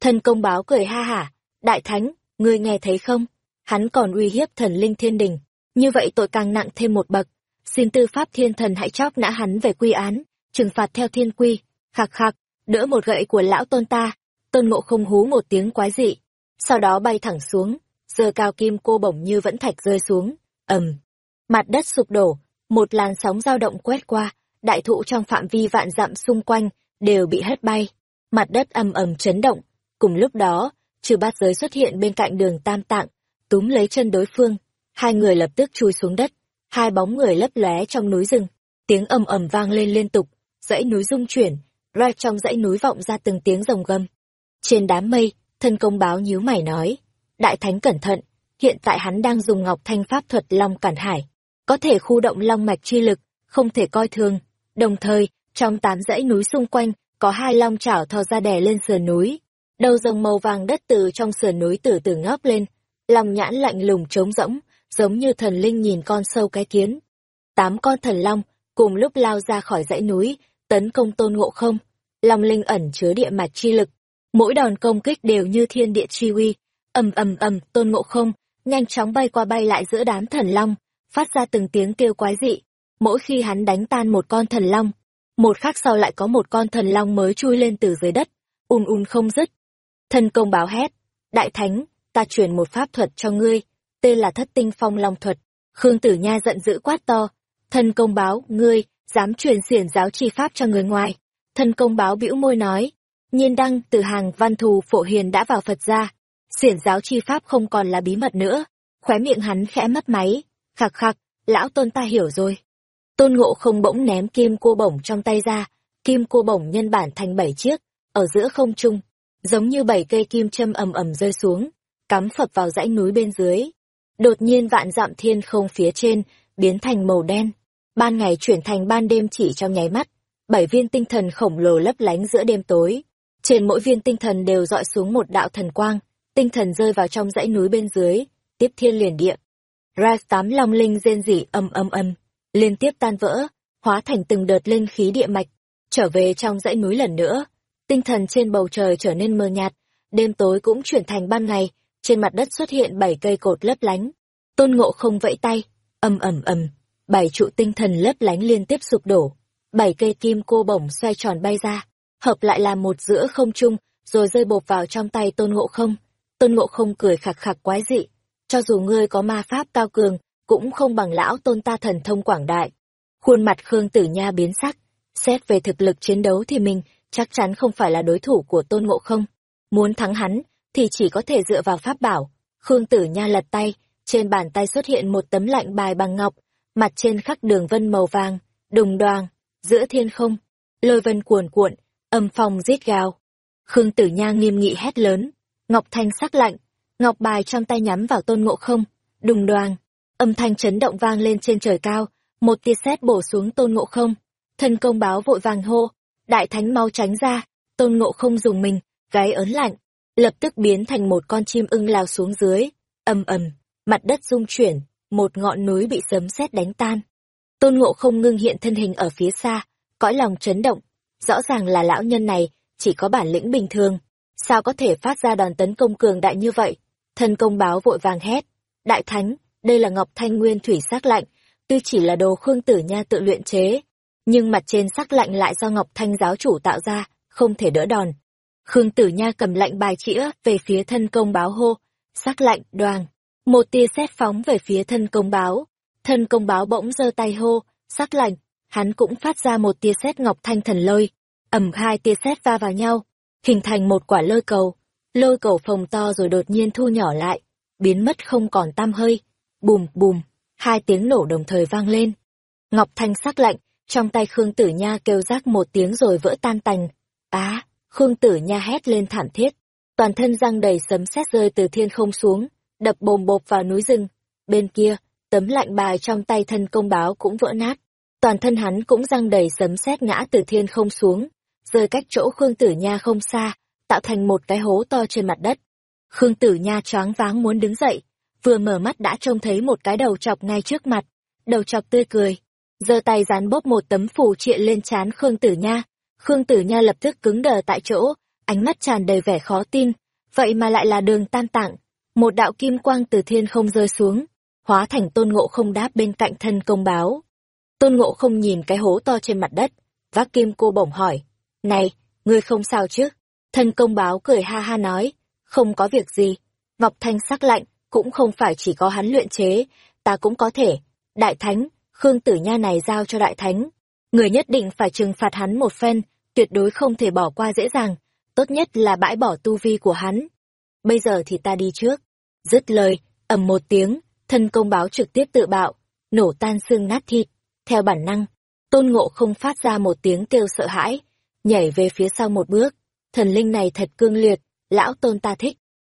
Thần công báo cười ha hả, đại thánh, ngươi nghe thấy không? Hắn còn uy hiếp thần linh thiên đình, như vậy tội càng nặng thêm một bậc. Xin tư pháp thiên thần hãy chóp nã hắn về quy án, trừng phạt theo thiên quy, khạc khạc, đỡ một gậy của lão tôn ta. Tôn ngộ không hú một tiếng quái dị, sau đó bay thẳng xuống, giờ cao kim cô bổng như vẫn thạch rơi xuống, ầm. Mặt đất sụp đổ, một làn sóng dao động quét qua, đại thụ trong phạm vi vạn dặm xung quanh đều bị hất bay mặt đất âm ầm chấn động. Cùng lúc đó, trừ bát giới xuất hiện bên cạnh đường tam tạng, túm lấy chân đối phương. Hai người lập tức chui xuống đất, hai bóng người lấp lóe trong núi rừng. Tiếng ầm ầm vang lên liên tục, dãy núi rung chuyển, loa trong dãy núi vọng ra từng tiếng rồng gầm. Trên đám mây, thân công báo nhíu mày nói, đại thánh cẩn thận, hiện tại hắn đang dùng ngọc thanh pháp thuật long cản hải, có thể khu động long mạch chi lực, không thể coi thường. Đồng thời, trong tám dãy núi xung quanh có hai long chảo thò ra đè lên sườn núi. Đầu rồng màu vàng đất từ trong sườn núi từ từ ngóc lên, lòng nhãn lạnh lùng trống rỗng, giống như thần linh nhìn con sâu cái kiến. Tám con thần long cùng lúc lao ra khỏi dãy núi, tấn công tôn ngộ không. Long linh ẩn chứa địa mạch chi lực, mỗi đòn công kích đều như thiên địa chi uy. ầm ầm ầm, tôn ngộ không nhanh chóng bay qua bay lại giữa đám thần long, phát ra từng tiếng kêu quái dị. Mỗi khi hắn đánh tan một con thần long, một khắc sau lại có một con thần long mới chui lên từ dưới đất, un un không dứt. Thân công báo hét, đại thánh, ta truyền một pháp thuật cho ngươi, tên là thất tinh phong long thuật. Khương Tử Nha giận dữ quát to, thân công báo, ngươi, dám truyền xiển giáo chi pháp cho người ngoài. Thân công báo bĩu môi nói, nhiên đăng từ hàng văn thù phổ hiền đã vào Phật gia, xiển giáo chi pháp không còn là bí mật nữa. Khóe miệng hắn khẽ mất máy, khạc khạc, lão tôn ta hiểu rồi. Tôn ngộ không bỗng ném kim cô bổng trong tay ra, kim cô bổng nhân bản thành bảy chiếc, ở giữa không trung, giống như bảy cây kim châm ầm ầm rơi xuống, cắm phập vào dãy núi bên dưới. Đột nhiên vạn dặm thiên không phía trên, biến thành màu đen. Ban ngày chuyển thành ban đêm chỉ trong nháy mắt, bảy viên tinh thần khổng lồ lấp lánh giữa đêm tối. Trên mỗi viên tinh thần đều dọi xuống một đạo thần quang, tinh thần rơi vào trong dãy núi bên dưới, tiếp thiên liền địa. Ra tám long linh rên rỉ âm âm âm, liên tiếp tan vỡ, hóa thành từng đợt linh khí địa mạch, trở về trong dãy núi lần nữa. Tinh thần trên bầu trời trở nên mờ nhạt, đêm tối cũng chuyển thành ban ngày, trên mặt đất xuất hiện bảy cây cột lấp lánh. Tôn Ngộ không vẫy tay, ầm ầm ầm, bảy trụ tinh thần lấp lánh liên tiếp sụp đổ, bảy cây kim cô bổng xoay tròn bay ra, hợp lại làm một giữa không trung, rồi rơi bột vào trong tay Tôn Ngộ không. Tôn Ngộ không cười khạc khạc quái dị, cho dù ngươi có ma pháp cao cường, cũng không bằng lão tôn ta thần thông quảng đại. Khuôn mặt Khương Tử Nha biến sắc, xét về thực lực chiến đấu thì mình chắc chắn không phải là đối thủ của Tôn Ngộ không. Muốn thắng hắn, thì chỉ có thể dựa vào pháp bảo. Khương Tử Nha lật tay, trên bàn tay xuất hiện một tấm lạnh bài bằng ngọc, mặt trên khắc đường vân màu vàng, đùng đoàng, giữa thiên không, lôi vân cuồn cuộn, âm phong rít gào. Khương Tử Nha nghiêm nghị hét lớn, ngọc thanh sắc lạnh, ngọc bài trong tay nhắm vào tôn ngộ không, đùng đoàng, âm thanh chấn động vang lên trên trời cao, một tia sét bổ xuống tôn ngộ không. Thân công báo vội vàng hô, đại thánh mau tránh ra, tôn ngộ không dùng mình, gáy ớn lạnh, lập tức biến thành một con chim ưng lao xuống dưới, ầm ầm, mặt đất rung chuyển, một ngọn núi bị sấm sét đánh tan. Tôn Ngộ không ngưng hiện thân hình ở phía xa, cõi lòng chấn động, rõ ràng là lão nhân này chỉ có bản lĩnh bình thường, sao có thể phát ra đòn tấn công cường đại như vậy? Thân công báo vội vàng hét, đại thánh, đây là Ngọc Thanh Nguyên thủy sắc lạnh, tuy chỉ là đồ Khương Tử Nha tự luyện chế, nhưng mặt trên sắc lạnh lại do Ngọc Thanh giáo chủ tạo ra, không thể đỡ đòn. Khương Tử Nha cầm lạnh bài chĩa về phía thân công báo hô, sắc lạnh, đoàn. Một tia sét phóng về phía thân công báo. Thân công báo bỗng giơ tay hô, sắc lạnh, hắn cũng phát ra một tia sét ngọc thanh thần lôi. ầm hai tia sét va vào nhau, hình thành một quả lôi cầu. Lôi cầu phồng to rồi đột nhiên thu nhỏ lại, biến mất không còn tam hơi. Bùm bùm, hai tiếng nổ đồng thời vang lên. Ngọc thanh sắc lạnh, trong tay Khương Tử Nha kêu rác một tiếng rồi vỡ tan tành. Á, Khương Tử Nha hét lên thảm thiết. Toàn thân răng đầy sấm sét rơi từ thiên không xuống, đập bồm bộp vào núi rừng. Bên kia, tấm lạnh bài trong tay thân công báo cũng vỡ nát. Toàn thân hắn cũng răng đầy sấm sét ngã từ thiên không xuống, rơi cách chỗ Khương Tử Nha không xa, tạo thành một cái hố to trên mặt đất. Khương Tử Nha choáng váng muốn đứng dậy, vừa mở mắt đã trông thấy một cái đầu chọc ngay trước mặt. Đầu chọc tươi cười, giơ tay dán bóp một tấm phù triện lên trán Khương Tử Nha. Khương Tử Nha lập tức cứng đờ tại chỗ, ánh mắt tràn đầy vẻ khó tin, vậy mà lại là đường tam tạng. Một đạo kim quang từ thiên không rơi xuống, hóa thành tôn ngộ không đáp bên cạnh thân công báo. Tôn ngộ không nhìn cái hố to trên mặt đất, vác kim cô bổng hỏi, này, ngươi không sao chứ? Thân công báo cười ha ha nói, không có việc gì, Ngọc Thanh sắc lạnh, cũng không phải chỉ có hắn luyện chế, ta cũng có thể. Đại Thánh, Khương Tử Nha này giao cho Đại Thánh. Người nhất định phải trừng phạt hắn một phen, tuyệt đối không thể bỏ qua dễ dàng, tốt nhất là bãi bỏ tu vi của hắn. Bây giờ thì ta đi trước. Dứt lời, ầm một tiếng, thân công báo trực tiếp tự bạo, nổ tan xương nát thịt. Theo bản năng, tôn ngộ không phát ra một tiếng kêu sợ hãi, nhảy về phía sau một bước. Thần linh này thật cương liệt, lão tôn ta thích.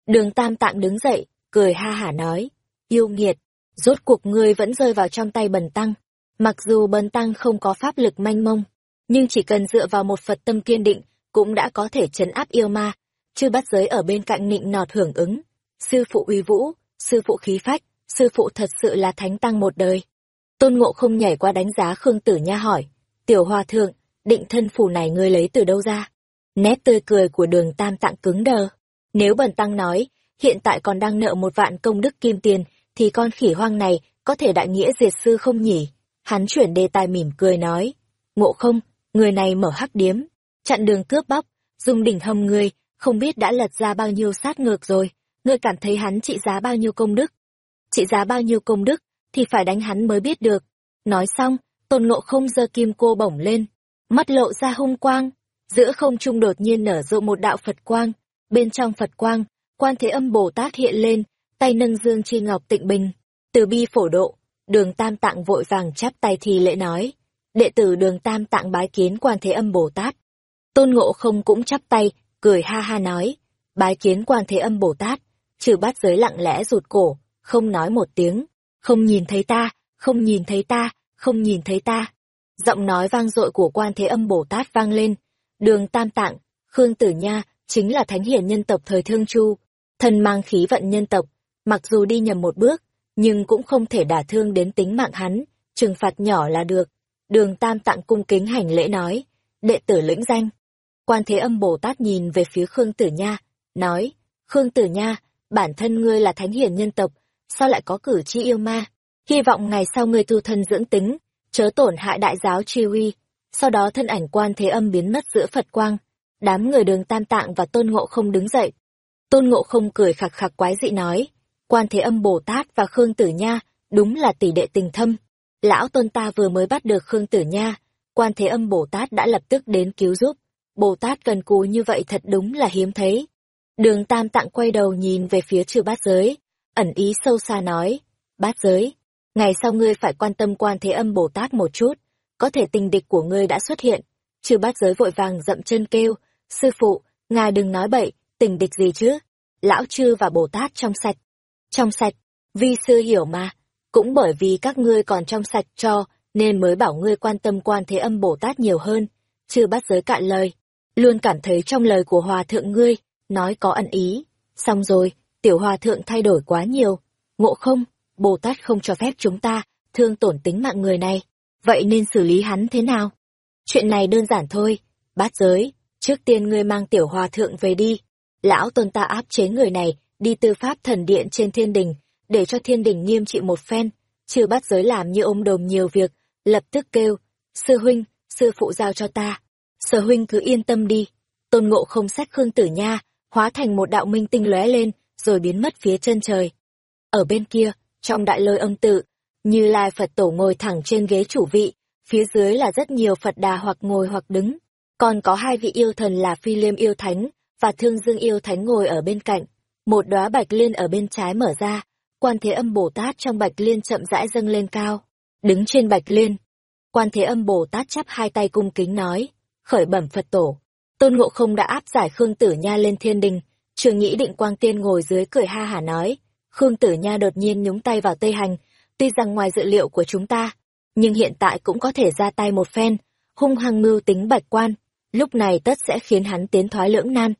Đường tam tạng đứng dậy, cười ha hả nói, yêu nghiệt, rốt cuộc ngươi vẫn rơi vào trong tay bần tăng. Mặc dù bần tăng không có pháp lực manh mông, nhưng chỉ cần dựa vào một Phật tâm kiên định, cũng đã có thể chấn áp yêu ma. Chư bắt giới ở bên cạnh nịnh nọt hưởng ứng. Sư phụ uy vũ, sư phụ khí phách, sư phụ thật sự là thánh tăng một đời. Tôn Ngộ không nhảy qua đánh giá Khương Tử Nha hỏi, tiểu hòa thượng, định thân phù này ngươi lấy từ đâu ra? Nét tươi cười của đường tam tạng cứng đờ. Nếu bần tăng nói, hiện tại còn đang nợ một vạn công đức kim tiền, thì con khỉ hoang này có thể đại nghĩa diệt sư không nhỉ? Hắn chuyển đề tài mỉm cười nói, ngộ không, người này mở hắc điếm, chặn đường cướp bóc, dùng đỉnh hầm người, không biết đã lật ra bao nhiêu sát ngược rồi, ngươi cảm thấy hắn trị giá bao nhiêu công đức? Trị giá bao nhiêu công đức, thì phải đánh hắn mới biết được. Nói xong, tôn ngộ không giơ kim cô bổng lên, mắt lộ ra hung quang, giữa không trung đột nhiên nở rộ một đạo Phật quang. Bên trong Phật quang, quan thế âm Bồ Tát hiện lên, tay nâng dương chi ngọc tịnh bình, từ bi phổ độ, đường tam tạng vội vàng chắp tay thì lễ nói, đệ tử đường tam tạng bái kiến quan thế âm Bồ Tát. Tôn ngộ không cũng chắp tay, cười ha ha nói, bái kiến quan thế âm Bồ Tát, trừ bát giới lặng lẽ rụt cổ, không nói một tiếng, không nhìn thấy ta, không nhìn thấy ta, không nhìn thấy ta. Giọng nói vang dội của quan thế âm Bồ Tát vang lên, đường tam tạng, Khương Tử Nha, chính là thánh hiển nhân tộc thời Thương Chu, thân mang khí vận nhân tộc, mặc dù đi nhầm một bước, nhưng cũng không thể đả thương đến tính mạng hắn, trừng phạt nhỏ là được. Đường Tam Tạng cung kính hành lễ nói, đệ tử lĩnh danh. Quan Thế Âm Bồ Tát nhìn về phía Khương Tử Nha, nói, Khương Tử Nha, bản thân ngươi là thánh hiền nhân tộc, sao lại có cử chi yêu ma? Hy vọng ngày sau ngươi tu thân dưỡng tính, chớ tổn hại đại giáo chi uy. Sau đó thân ảnh Quan Thế Âm biến mất giữa Phật quang. Đám người đường Tam Tạng và Tôn Ngộ không đứng dậy. Tôn Ngộ không cười khặc khặc quái dị nói, Quan Thế Âm Bồ Tát và Khương Tử Nha, đúng là tỷ đệ tình thâm. Lão Tôn ta vừa mới bắt được Khương Tử Nha, Quan Thế Âm Bồ Tát đã lập tức đến cứu giúp. Bồ Tát cần cù như vậy thật đúng là hiếm thấy. Đường Tam Tạng quay đầu nhìn về phía trừ bát giới, ẩn ý sâu xa nói, bát giới, ngày sau ngươi phải quan tâm Quan Thế Âm Bồ Tát một chút, có thể tình địch của ngươi đã xuất hiện. Trừ bát giới vội vàng dậm chân kêu, sư phụ, ngài đừng nói bậy, tình địch gì chứ, lão chư và Bồ Tát trong sạch. Trong sạch, vi sư hiểu mà, cũng bởi vì các ngươi còn trong sạch cho, nên mới bảo ngươi quan tâm quan thế âm Bồ Tát nhiều hơn, chưa bắt giới cạn lời, luôn cảm thấy trong lời của hòa thượng ngươi, nói có ẩn ý, xong rồi, tiểu hòa thượng thay đổi quá nhiều, ngộ không, Bồ Tát không cho phép chúng ta, thương tổn tính mạng người này, vậy nên xử lý hắn thế nào? Chuyện này đơn giản thôi, bát giới, trước tiên ngươi mang tiểu hòa thượng về đi, lão tôn ta áp chế người này, đi tư pháp thần điện trên thiên đình, để cho thiên đình nghiêm trị một phen, chưa bắt giới làm như ôm đồm nhiều việc, lập tức kêu, sư huynh, sư phụ giao cho ta, sở huynh cứ yên tâm đi, tôn ngộ không sách khương tử nha, hóa thành một đạo minh tinh lóe lên, rồi biến mất phía chân trời. Ở bên kia, trong đại lôi âm tự, như lai Phật tổ ngồi thẳng trên ghế chủ vị, phía dưới là rất nhiều Phật đà hoặc ngồi hoặc đứng, còn có hai vị yêu thần là Phi Liêm yêu thánh và Thương Dương yêu thánh ngồi ở bên cạnh một đóa bạch liên ở bên trái mở ra, quan thế âm Bồ Tát trong bạch liên chậm rãi dâng lên cao, đứng trên bạch liên. Quan thế âm Bồ Tát chắp hai tay cung kính nói, khởi bẩm Phật tổ. Tôn Ngộ Không đã áp giải Khương Tử Nha lên thiên đình, trường nhĩ định quang tiên ngồi dưới cười ha hả nói, Khương Tử Nha đột nhiên nhúng tay vào Tây Hành, tuy rằng ngoài dự liệu của chúng ta, nhưng hiện tại cũng có thể ra tay một phen, hung hăng mưu tính bạch quan, lúc này tất sẽ khiến hắn tiến thoái lưỡng nan.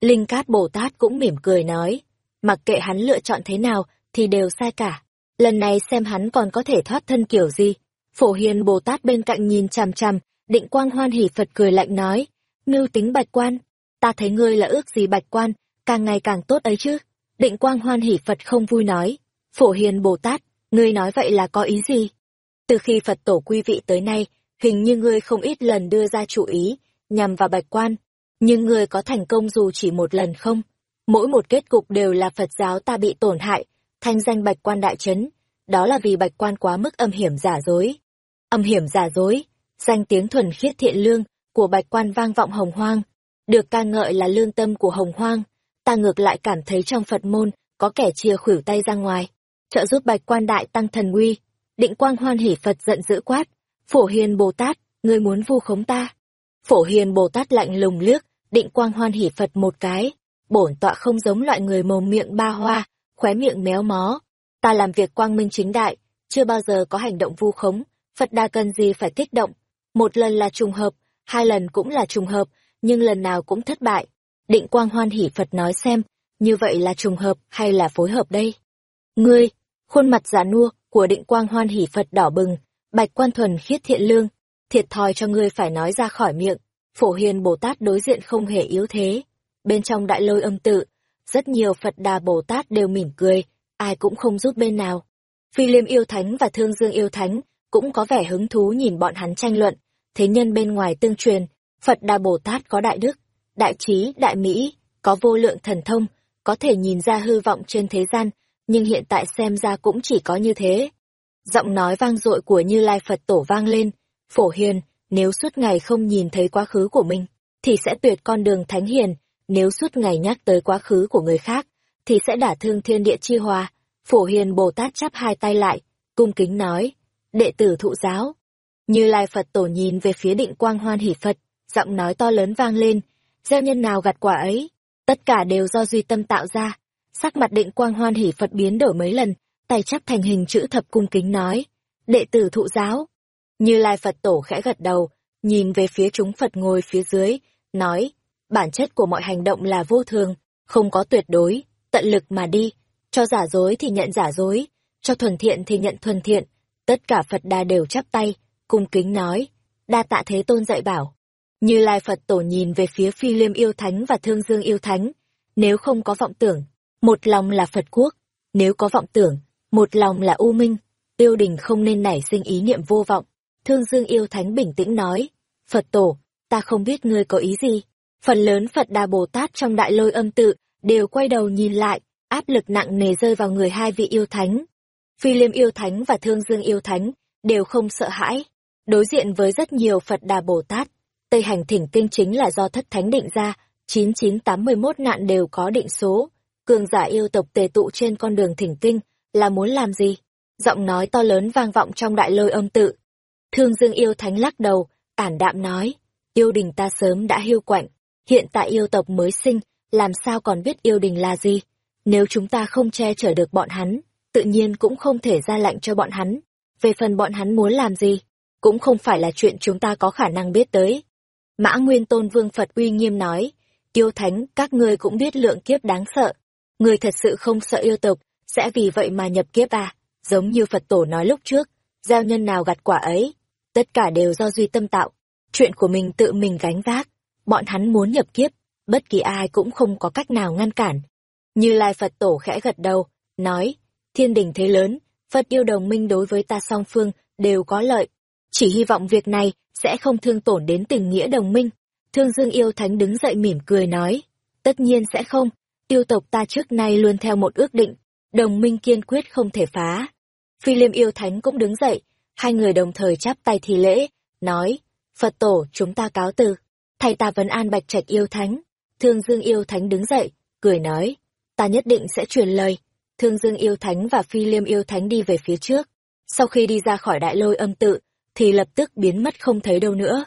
Linh Cát Bồ Tát cũng mỉm cười nói, mặc kệ hắn lựa chọn thế nào thì đều sai cả. Lần này xem hắn còn có thể thoát thân kiểu gì. Phổ Hiền Bồ Tát bên cạnh nhìn chằm chằm, định quang hoan hỉ Phật cười lạnh nói, mưu tính bạch quan, ta thấy ngươi là ước gì bạch quan, càng ngày càng tốt ấy chứ. Định quang hoan hỉ Phật không vui nói, Phổ Hiền Bồ Tát, ngươi nói vậy là có ý gì? Từ khi Phật tổ quy vị tới nay, hình như ngươi không ít lần đưa ra chủ ý, nhằm vào bạch quan, nhưng ngươi có thành công dù chỉ một lần không? Mỗi một kết cục đều là Phật giáo ta bị tổn hại, thanh danh bạch quan đại chấn, đó là vì bạch quan quá mức âm hiểm giả dối. Âm hiểm giả dối, danh tiếng thuần khiết thiện lương của bạch quan vang vọng hồng hoang, được ca ngợi là lương tâm của hồng hoang, ta ngược lại cảm thấy trong Phật môn có kẻ chia khuỷu tay ra ngoài, trợ giúp bạch quan đại tăng thần uy. Định quang hoan hỉ Phật giận dữ quát, phổ hiền Bồ Tát, ngươi muốn vu khống ta. Phổ hiền Bồ Tát lạnh lùng liếc, định quang hoan hỉ Phật một cái, bổn tọa không giống loại người mồm miệng ba hoa, khóe miệng méo mó. Ta làm việc quang minh chính đại, chưa bao giờ có hành động vu khống, Phật đa cần gì phải kích động. Một lần là trùng hợp, hai lần cũng là trùng hợp, nhưng lần nào cũng thất bại. Định quang hoan hỉ Phật nói xem, như vậy là trùng hợp hay là phối hợp đây? Ngươi, khuôn mặt giả nua của định quang hoan hỉ Phật đỏ bừng, bạch quan thuần khiết thiện lương, thiệt thòi cho ngươi phải nói ra khỏi miệng. Phổ Hiền Bồ Tát đối diện không hề yếu thế. Bên trong đại lôi âm tự, rất nhiều Phật Đà Bồ Tát đều mỉm cười, ai cũng không giúp bên nào. Phi Liêm yêu thánh và Thương Dương yêu thánh cũng có vẻ hứng thú nhìn bọn hắn tranh luận, thế nhân bên ngoài tương truyền, Phật Đà Bồ Tát có đại đức, đại trí, đại mỹ, có vô lượng thần thông, có thể nhìn ra hư vọng trên thế gian, nhưng hiện tại xem ra cũng chỉ có như thế. Giọng nói vang dội của Như Lai Phật Tổ vang lên, phổ hiền, nếu suốt ngày không nhìn thấy quá khứ của mình, thì sẽ tuyệt con đường thánh hiền, nếu suốt ngày nhắc tới quá khứ của người khác, thì sẽ đả thương thiên địa chi hòa. Phổ hiền Bồ Tát chắp hai tay lại, cung kính nói, đệ tử thụ giáo. Như Lai Phật tổ nhìn về phía định quang hoan hỷ Phật, giọng nói to lớn vang lên, gieo nhân nào gặt quả ấy, tất cả đều do duy tâm tạo ra. Sắc mặt định quang hoan hỷ Phật biến đổi mấy lần, tay chắp thành hình chữ thập cung kính nói, đệ tử thụ giáo. Như Lai Phật tổ khẽ gật đầu, nhìn về phía chúng Phật ngồi phía dưới, nói, bản chất của mọi hành động là vô thường, không có tuyệt đối, tận lực mà đi, cho giả dối thì nhận giả dối, cho thuần thiện thì nhận thuần thiện, tất cả Phật đà đều chắp tay, cung kính nói, đa tạ thế tôn dạy bảo. Như Lai Phật tổ nhìn về phía Phi Liêm yêu thánh và Thương Dương yêu thánh, nếu không có vọng tưởng, một lòng là Phật quốc, nếu có vọng tưởng, một lòng là U Minh, Tiêu đình không nên nảy sinh ý niệm vô vọng. Thương Dương yêu thánh bình tĩnh nói, Phật tổ, ta không biết ngươi có ý gì. Phần lớn Phật Đà Bồ Tát trong đại lôi âm tự đều quay đầu nhìn lại, áp lực nặng nề rơi vào người hai vị yêu thánh. Phi Liêm yêu thánh và Thương Dương yêu thánh đều không sợ hãi. Đối diện với rất nhiều Phật Đà Bồ Tát, Tây hành thỉnh kinh chính là do thất thánh định ra, 9981 nạn đều có định số. Cường giả yêu tộc tề tụ trên con đường thỉnh kinh, là muốn làm gì? Giọng nói to lớn vang vọng trong đại lôi âm tự. Thương Dương yêu thánh lắc đầu, ản đạm nói, yêu đình ta sớm đã hiu quạnh, hiện tại yêu tộc mới sinh, làm sao còn biết yêu đình là gì? Nếu chúng ta không che chở được bọn hắn, tự nhiên cũng không thể ra lệnh cho bọn hắn. Về phần bọn hắn muốn làm gì, cũng không phải là chuyện chúng ta có khả năng biết tới. Mã Nguyên Tôn Vương Phật uy nghiêm nói, yêu thánh, các ngươi cũng biết lượng kiếp đáng sợ. Người thật sự không sợ yêu tộc, sẽ vì vậy mà nhập kiếp à, giống như Phật tổ nói lúc trước, gieo nhân nào gặt quả ấy, tất cả đều do duy tâm tạo, chuyện của mình tự mình gánh vác, bọn hắn muốn nhập kiếp, bất kỳ ai cũng không có cách nào ngăn cản. Như Lai Phật tổ khẽ gật đầu, nói, thiên đình thế lớn, Phật yêu đồng minh đối với ta song phương đều có lợi, chỉ hy vọng việc này sẽ không thương tổn đến tình nghĩa đồng minh. Thương Dương yêu thánh đứng dậy mỉm cười nói, tất nhiên sẽ không, tiêu tộc ta trước nay luôn theo một ước định, đồng minh kiên quyết không thể phá. Phi liêm yêu thánh cũng đứng dậy, hai người đồng thời chắp tay thì lễ, nói, Phật tổ chúng ta cáo từ, thầy ta vấn an bạch trạch yêu thánh. Thương Dương yêu thánh đứng dậy, cười nói, ta nhất định sẽ truyền lời. Thương Dương yêu thánh và Phi liêm yêu thánh đi về phía trước. Sau khi đi ra khỏi đại lôi âm tự, thì lập tức biến mất không thấy đâu nữa.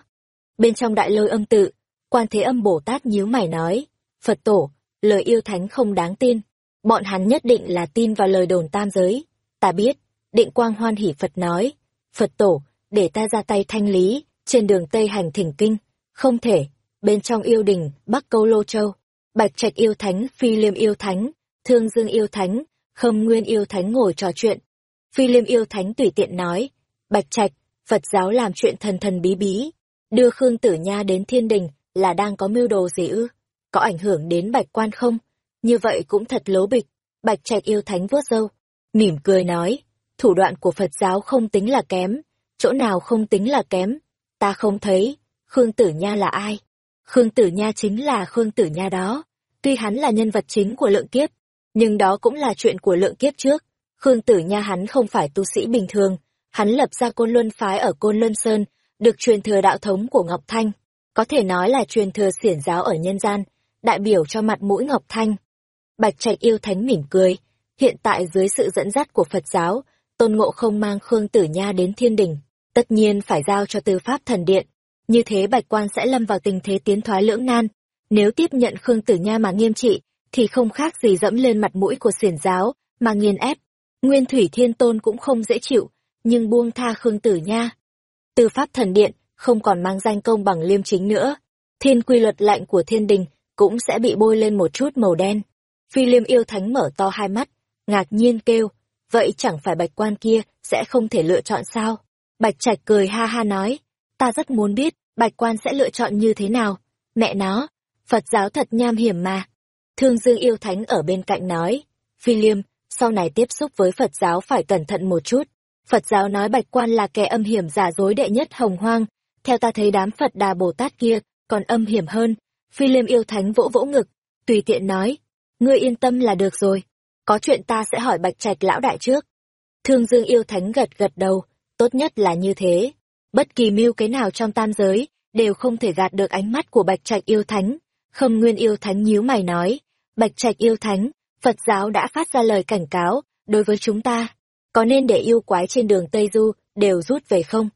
Bên trong đại lôi âm tự, quan thế âm Bồ Tát nhíu mày nói, Phật tổ, lời yêu thánh không đáng tin, bọn hắn nhất định là tin vào lời đồn tam giới. Ta biết, định quang hoan hỷ Phật nói, Phật tổ, để ta ra tay thanh lý, trên đường Tây hành thỉnh kinh, không thể, bên trong yêu đình, Bắc Câu Lô Châu, Bạch Trạch yêu thánh, Phi Liêm yêu thánh, Thương Dương yêu thánh, Khâm Nguyên yêu thánh ngồi trò chuyện. Phi Liêm yêu thánh tùy tiện nói, Bạch Trạch, Phật giáo làm chuyện thần thần bí bí, đưa Khương Tử Nha đến thiên đình là đang có mưu đồ gì ư? Có ảnh hưởng đến bạch quan không? Như vậy cũng thật lố bịch. Bạch trạch yêu thánh vuốt râu, mỉm cười nói, thủ đoạn của Phật giáo không tính là kém, chỗ nào không tính là kém, ta không thấy, Khương Tử Nha là ai? Khương Tử Nha chính là Khương Tử Nha đó, tuy hắn là nhân vật chính của lượng kiếp, nhưng đó cũng là chuyện của lượng kiếp trước. Khương Tử Nha hắn không phải tu sĩ bình thường, hắn lập ra côn luân phái ở côn luân sơn được truyền thừa đạo thống của ngọc thanh có thể nói là truyền thừa xiển giáo ở nhân gian đại biểu cho mặt mũi ngọc thanh bạch trạch yêu thánh mỉm cười hiện tại dưới sự dẫn dắt của phật giáo tôn ngộ không mang khương tử nha đến thiên đình tất nhiên phải giao cho tư pháp thần điện như thế bạch quan sẽ lâm vào tình thế tiến thoái lưỡng nan nếu tiếp nhận khương tử nha mà nghiêm trị thì không khác gì dẫm lên mặt mũi của xiển giáo mà nghiền ép nguyên thủy thiên tôn cũng không dễ chịu nhưng buông tha Khương Tử Nha. Tư pháp thần điện không còn mang danh công bằng liêm chính nữa. Thiên quy luật lạnh của thiên đình cũng sẽ bị bôi lên một chút màu đen. Phi liêm yêu thánh mở to hai mắt, ngạc nhiên kêu, vậy chẳng phải bạch quan kia sẽ không thể lựa chọn sao? Bạch trạch cười ha ha nói, ta rất muốn biết, bạch quan sẽ lựa chọn như thế nào? Mẹ nó, Phật giáo thật nham hiểm mà. Thương Dương yêu thánh ở bên cạnh nói, Phi liêm, sau này tiếp xúc với Phật giáo phải cẩn thận một chút, Phật giáo nói bạch quan là kẻ âm hiểm giả dối đệ nhất hồng hoang, theo ta thấy đám Phật đà Bồ Tát kia còn âm hiểm hơn. Phi Liêm yêu thánh vỗ vỗ ngực, tùy tiện nói, ngươi yên tâm là được rồi, có chuyện ta sẽ hỏi bạch trạch lão đại trước. Thương Dương yêu thánh gật gật đầu, tốt nhất là như thế. Bất kỳ mưu kế nào trong tam giới, đều không thể gạt được ánh mắt của Bạch Trạch yêu thánh. Khâm Nguyên yêu thánh nhíu mày nói, Bạch Trạch yêu thánh, Phật giáo đã phát ra lời cảnh cáo, đối với chúng ta, có nên để yêu quái trên đường Tây Du đều rút về không?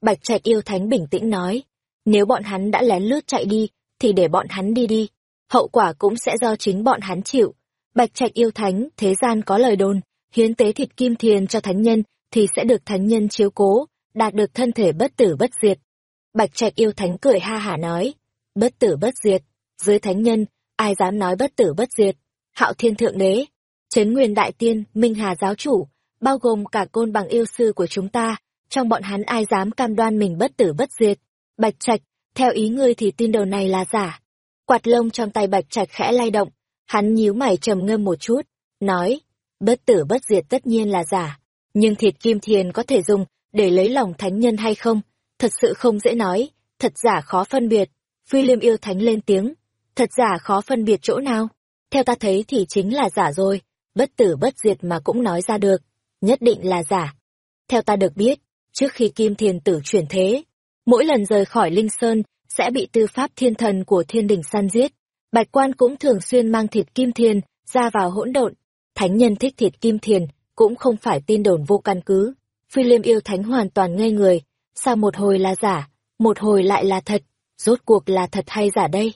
Bạch Trạch yêu thánh bình tĩnh nói, nếu bọn hắn đã lén lướt chạy đi, thì để bọn hắn đi đi, hậu quả cũng sẽ do chính bọn hắn chịu. Bạch Trạch yêu thánh, thế gian có lời đồn, hiến tế thịt kim thiền cho thánh nhân thì sẽ được thánh nhân chiếu cố, đạt được thân thể bất tử bất diệt. Bạch Trạch yêu thánh cười ha hả nói, bất tử bất diệt, dưới thánh nhân, ai dám nói bất tử bất diệt. Hạo Thiên Thượng Đế, Trấn Nguyên Đại Tiên, Minh Hà Giáo Chủ, bao gồm cả côn bằng yêu sư của chúng ta, trong bọn hắn ai dám cam đoan mình bất tử bất diệt. Bạch Trạch, theo ý ngươi thì tin đồn này là giả. Quạt lông trong tay Bạch Trạch khẽ lay động, hắn nhíu mày trầm ngâm một chút, nói, bất tử bất diệt tất nhiên là giả, nhưng thịt kim thiền có thể dùng để lấy lòng thánh nhân hay không, thật sự không dễ nói, thật giả khó phân biệt. Phi liêm yêu thánh lên tiếng, thật giả khó phân biệt chỗ nào. Theo ta thấy thì chính là giả rồi, bất tử bất diệt mà cũng nói ra được, nhất định là giả. Theo ta được biết, trước khi kim thiền tử chuyển thế, mỗi lần rời khỏi Linh Sơn sẽ bị tư pháp thiên thần của thiên đình săn giết. Bạch quan cũng thường xuyên mang thịt kim thiền ra vào hỗn độn. Thánh nhân thích thịt kim thiền cũng không phải tin đồn vô căn cứ. Phi liêm yêu thánh hoàn toàn ngây người, sao một hồi là giả, một hồi lại là thật, rốt cuộc là thật hay giả đây?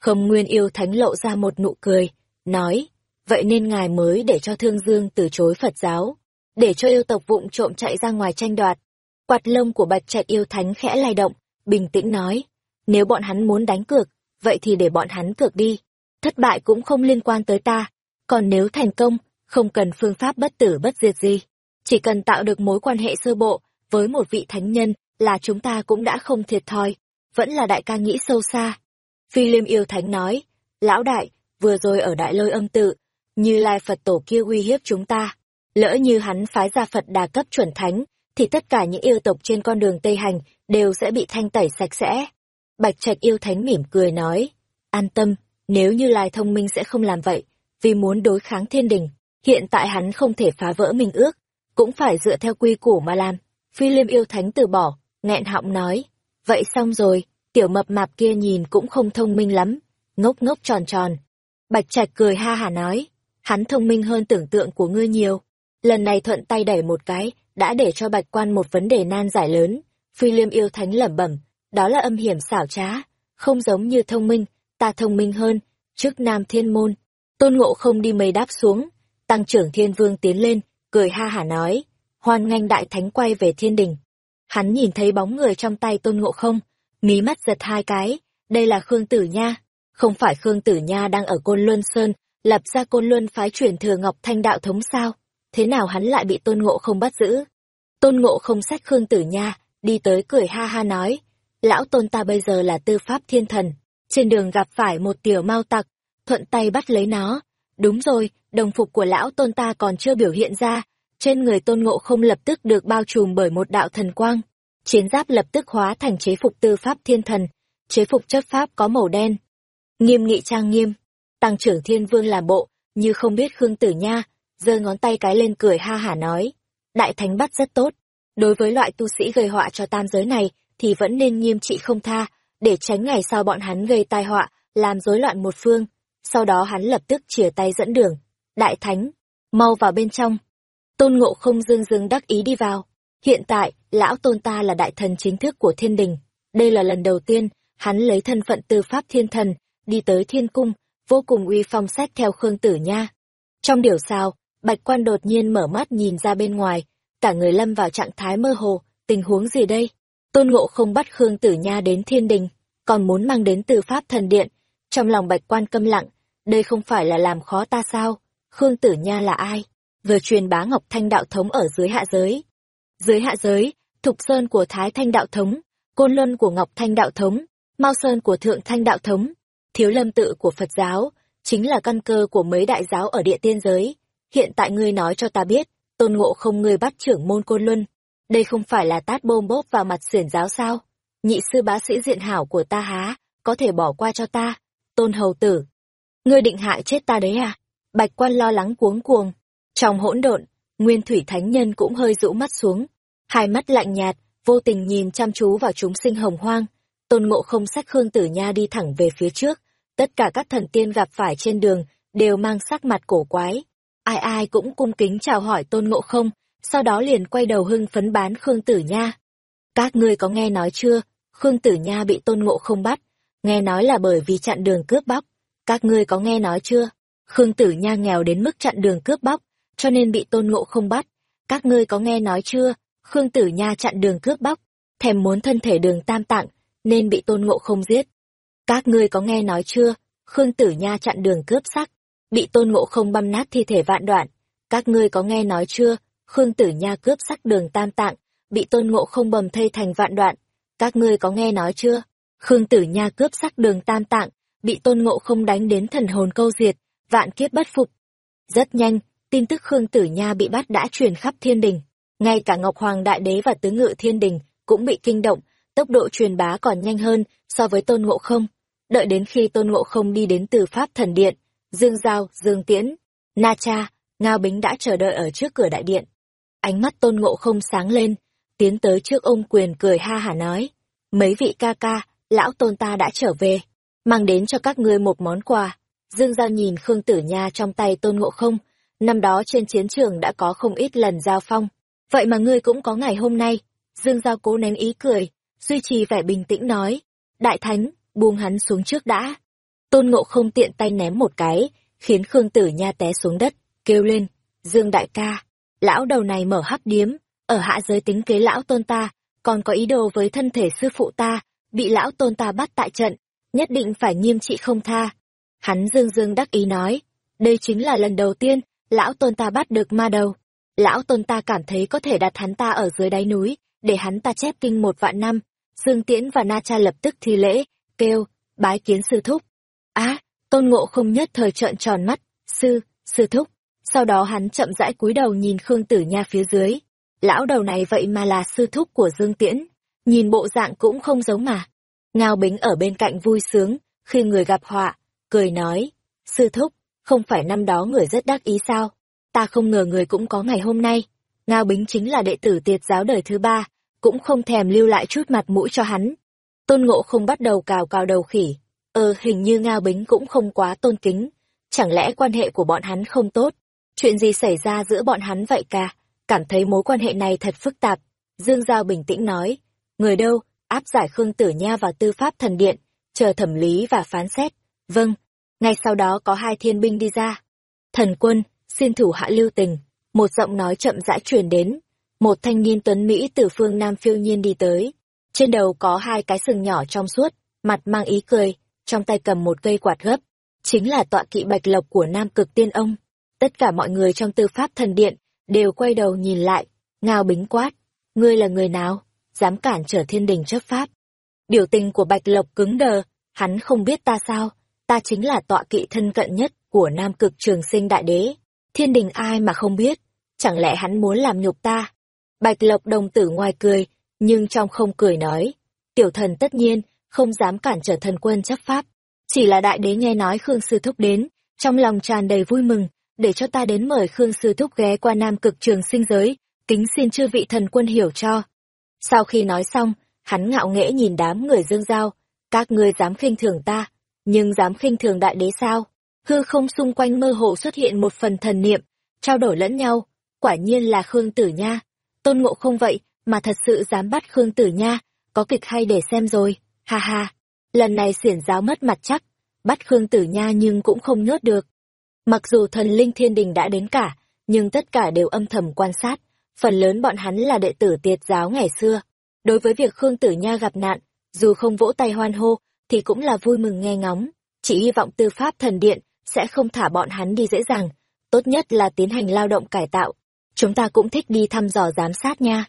Khâm nguyên yêu thánh lộ ra một nụ cười, nói, vậy nên ngài mới để cho thương dương từ chối Phật giáo, để cho yêu tộc vụng trộm chạy ra ngoài tranh đoạt. Quạt lông của bạch trạch yêu thánh khẽ lay động, bình tĩnh nói, nếu bọn hắn muốn đánh cược, vậy thì để bọn hắn cược đi, thất bại cũng không liên quan tới ta, còn nếu thành công, không cần phương pháp bất tử bất diệt gì, chỉ cần tạo được mối quan hệ sơ bộ với một vị thánh nhân là chúng ta cũng đã không thiệt thòi, vẫn là đại ca nghĩ sâu xa. Phi Liêm yêu thánh nói, lão đại, vừa rồi ở đại lôi âm tự, như lai Phật tổ kia uy hiếp chúng ta. Lỡ như hắn phái ra Phật đà cấp chuẩn thánh, thì tất cả những yêu tộc trên con đường Tây Hành đều sẽ bị thanh tẩy sạch sẽ. Bạch Trạch yêu thánh mỉm cười nói, an tâm, nếu như lai thông minh sẽ không làm vậy, vì muốn đối kháng thiên đình, hiện tại hắn không thể phá vỡ mình ước, cũng phải dựa theo quy củ mà làm. Phi Liêm yêu thánh từ bỏ, nghẹn họng nói, vậy xong rồi, tiểu mập mạp kia nhìn cũng không thông minh lắm, ngốc ngốc tròn tròn. Bạch Trạch cười ha hà nói, hắn thông minh hơn tưởng tượng của ngươi nhiều. Lần này thuận tay đẩy một cái, đã để cho bạch quan một vấn đề nan giải lớn. Phi liêm yêu thánh lẩm bẩm, đó là âm hiểm xảo trá, không giống như thông minh, ta thông minh hơn, trước nam thiên môn. Tôn ngộ không đi mây đáp xuống, tăng trưởng thiên vương tiến lên, cười ha hả nói, hoan nghênh đại thánh quay về thiên đình. Hắn nhìn thấy bóng người trong tay tôn ngộ không, mí mắt giật hai cái, đây là Khương Tử Nha. Không phải Khương Tử Nha đang ở Côn Luân Sơn, lập ra Côn Luân phái truyền thừa Ngọc Thanh đạo thống sao? Thế nào hắn lại bị tôn ngộ không bắt giữ? Tôn ngộ không sách Khương Tử Nha, đi tới cười ha ha nói, lão tôn ta bây giờ là tư pháp thiên thần, trên đường gặp phải một tiểu mau tặc, thuận tay bắt lấy nó. Đúng rồi, đồng phục của lão tôn ta còn chưa biểu hiện ra, trên người tôn ngộ không lập tức được bao trùm bởi một đạo thần quang. Chiến giáp lập tức hóa thành chế phục tư pháp thiên thần, chế phục chấp pháp có màu đen. Nghiêm nghị trang nghiêm, tăng trưởng thiên vương làm bộ, như không biết Khương Tử Nha, giơ ngón tay cái lên cười ha hả nói. Đại thánh bắt rất tốt, đối với loại tu sĩ gây họa cho tam giới này thì vẫn nên nghiêm trị không tha, để tránh ngày sau bọn hắn gây tai họa, làm rối loạn một phương. Sau đó hắn lập tức chìa tay dẫn đường. Đại thánh, mau vào bên trong. Tôn ngộ không dương dương đắc ý đi vào. Hiện tại, lão tôn ta là đại thần chính thức của thiên đình. Đây là lần đầu tiên, hắn lấy thân phận tư pháp thiên thần, đi tới thiên cung, vô cùng uy phong xét theo Khương Tử Nha. Trong điều sao, Bạch Quan đột nhiên mở mắt nhìn ra bên ngoài, cả người lâm vào trạng thái mơ hồ, tình huống gì đây? Tôn Ngộ không bắt Khương Tử Nha đến thiên đình, còn muốn mang đến từ pháp thần điện. Trong lòng Bạch Quan câm lặng, đây không phải là làm khó ta sao? Khương Tử Nha là ai? Vừa truyền bá Ngọc Thanh đạo thống ở dưới hạ giới. Dưới hạ giới, Thục Sơn của Thái Thanh đạo thống, Côn Luân của Ngọc Thanh đạo thống, Mao Sơn của Thượng Thanh đạo thống, Thiếu Lâm tự của Phật giáo, chính là căn cơ của mấy đại giáo ở địa tiên giới. Hiện tại ngươi nói cho ta biết, tôn ngộ không ngươi bắt trưởng môn Côn Luân. Đây không phải là tát bôm bốp vào mặt xiển giáo sao? Nhị sư bá sĩ diện hảo của ta há, có thể bỏ qua cho ta. Tôn hầu tử. Ngươi định hại chết ta đấy à? Bạch quan lo lắng cuống cuồng. Trong hỗn độn, Nguyên Thủy Thánh Nhân cũng hơi rũ mắt xuống. Hai mắt lạnh nhạt, vô tình nhìn chăm chú vào chúng sinh hồng hoang. Tôn Ngộ không sách Khương Tử Nha đi thẳng về phía trước, tất cả các thần tiên gặp phải trên đường đều mang sắc mặt cổ quái. Ai ai cũng cung kính chào hỏi Tôn Ngộ không, sau đó liền quay đầu hưng phấn bán Khương Tử Nha. Các ngươi có nghe nói chưa, Khương Tử Nha bị Tôn Ngộ không bắt, nghe nói là bởi vì chặn đường cướp bóc. Các ngươi có nghe nói chưa, Khương Tử Nha nghèo đến mức chặn đường cướp bóc, cho nên bị Tôn Ngộ không bắt. Các ngươi có nghe nói chưa, Khương Tử Nha chặn đường cướp bóc, thèm muốn thân thể đường tam tạng, nên bị Tôn Ngộ không giết. Các ngươi có nghe nói chưa, Khương Tử Nha chặn đường cướp sắc, bị Tôn Ngộ không băm nát thi thể vạn đoạn. Các ngươi có nghe nói chưa, Khương Tử Nha cướp sắc đường tam tạng, bị Tôn Ngộ không bầm thây thành vạn đoạn. Các ngươi có nghe nói chưa, Khương Tử Nha cướp sắc đường tam tạng, bị Tôn Ngộ không đánh đến thần hồn câu diệt, vạn kiếp bất phục. Rất nhanh, tin tức Khương Tử Nha bị bắt đã truyền khắp thiên đình. Ngay cả Ngọc Hoàng Đại Đế và Tứ Ngự Thiên Đình cũng bị kinh động, tốc độ truyền bá còn nhanh hơn so với Tôn Ngộ Không. Đợi đến khi Tôn Ngộ Không đi đến từ Pháp Thần Điện, Dương Giao, Dương Tiễn, Na Cha, Ngao Bính đã chờ đợi ở trước cửa đại điện. Ánh mắt Tôn Ngộ Không sáng lên, tiến tới trước ông quyền cười ha hả nói, mấy vị ca ca, lão Tôn ta đã trở về, mang đến cho các ngươi một món quà. Dương Giao nhìn Khương Tử Nha trong tay Tôn Ngộ Không, năm đó trên chiến trường đã có không ít lần giao phong. Vậy mà ngươi cũng có ngày hôm nay. Dương Giao cố nén ý cười, duy trì vẻ bình tĩnh nói. Đại Thánh, buông hắn xuống trước đã. Tôn Ngộ không tiện tay ném một cái, khiến Khương Tử Nha té xuống đất, kêu lên. Dương Đại ca, lão đầu này mở hắc điếm, ở hạ giới tính kế lão tôn ta, còn có ý đồ với thân thể sư phụ ta, bị lão tôn ta bắt tại trận, nhất định phải nghiêm trị không tha. Hắn dương dương đắc ý nói, đây chính là lần đầu tiên, lão tôn ta bắt được ma đầu. Lão tôn ta cảm thấy có thể đặt hắn ta ở dưới đáy núi, để hắn ta chép kinh một vạn năm. Dương Tiễn và Na Cha lập tức thi lễ, kêu, bái kiến sư thúc. Á, tôn ngộ không nhất thời trợn tròn mắt, sư, sư thúc. Sau đó hắn chậm rãi cúi đầu nhìn Khương Tử Nha phía dưới. Lão đầu này vậy mà là sư thúc của Dương Tiễn. Nhìn bộ dạng cũng không giống mà. Ngao Bính ở bên cạnh vui sướng, khi người gặp họa, cười nói, sư thúc, không phải năm đó người rất đắc ý sao? Ta không ngờ người cũng có ngày hôm nay. Ngao Bính chính là đệ tử tiệt giáo đời thứ ba, cũng không thèm lưu lại chút mặt mũi cho hắn. Tôn Ngộ không bắt đầu cào cào đầu khỉ. Ờ, hình như Ngao Bính cũng không quá tôn kính. Chẳng lẽ quan hệ của bọn hắn không tốt? Chuyện gì xảy ra giữa bọn hắn vậy cả? Cảm thấy mối quan hệ này thật phức tạp. Dương Giao bình tĩnh nói. Người đâu, áp giải Khương Tử Nha vào tư pháp thần điện, chờ thẩm lý và phán xét. Vâng, ngay sau đó có hai thiên binh đi ra. Thần quân, xin thủ hạ lưu tình, một giọng nói chậm rãi truyền đến. Một thanh niên tuấn Mỹ từ phương Nam phiêu nhiên đi tới. Trên đầu có hai cái sừng nhỏ trong suốt, mặt mang ý cười, trong tay cầm một cây quạt gấp. Chính là tọa kỵ bạch lộc của Nam cực tiên ông. Tất cả mọi người trong tư pháp thần điện đều quay đầu nhìn lại, ngao bính quát. Ngươi là người nào? Dám cản trở thiên đình chấp pháp. Biểu tình của bạch lộc cứng đờ, hắn không biết ta sao ta chính là tọa kỵ thân cận nhất của nam cực trường sinh đại đế. Thiên đình ai mà không biết, chẳng lẽ hắn muốn làm nhục ta? Bạch Lộc đồng tử ngoài cười, nhưng trong không cười nói, tiểu thần tất nhiên, không dám cản trở thần quân chấp pháp. Chỉ là đại đế nghe nói Khương Sư Thúc đến, trong lòng tràn đầy vui mừng, để cho ta đến mời Khương Sư Thúc ghé qua nam cực trường sinh giới, kính xin chư vị thần quân hiểu cho. Sau khi nói xong, hắn ngạo nghễ nhìn đám người dương giao, các ngươi dám khinh thường ta, nhưng dám khinh thường đại đế sao? Hư không xung quanh mơ hồ xuất hiện một phần thần niệm, trao đổi lẫn nhau, quả nhiên là Khương Tử Nha. Tôn Ngộ không vậy, mà thật sự dám bắt Khương Tử Nha, có kịch hay để xem rồi, ha ha. Lần này xiển giáo mất mặt chắc, bắt Khương Tử Nha nhưng cũng không nhốt được. Mặc dù thần linh thiên đình đã đến cả, nhưng tất cả đều âm thầm quan sát, phần lớn bọn hắn là đệ tử tiệt giáo ngày xưa. Đối với việc Khương Tử Nha gặp nạn, dù không vỗ tay hoan hô, thì cũng là vui mừng nghe ngóng, chỉ hy vọng tư pháp thần điện sẽ không thả bọn hắn đi dễ dàng, tốt nhất là tiến hành lao động cải tạo. Chúng ta cũng thích đi thăm dò giám sát nha.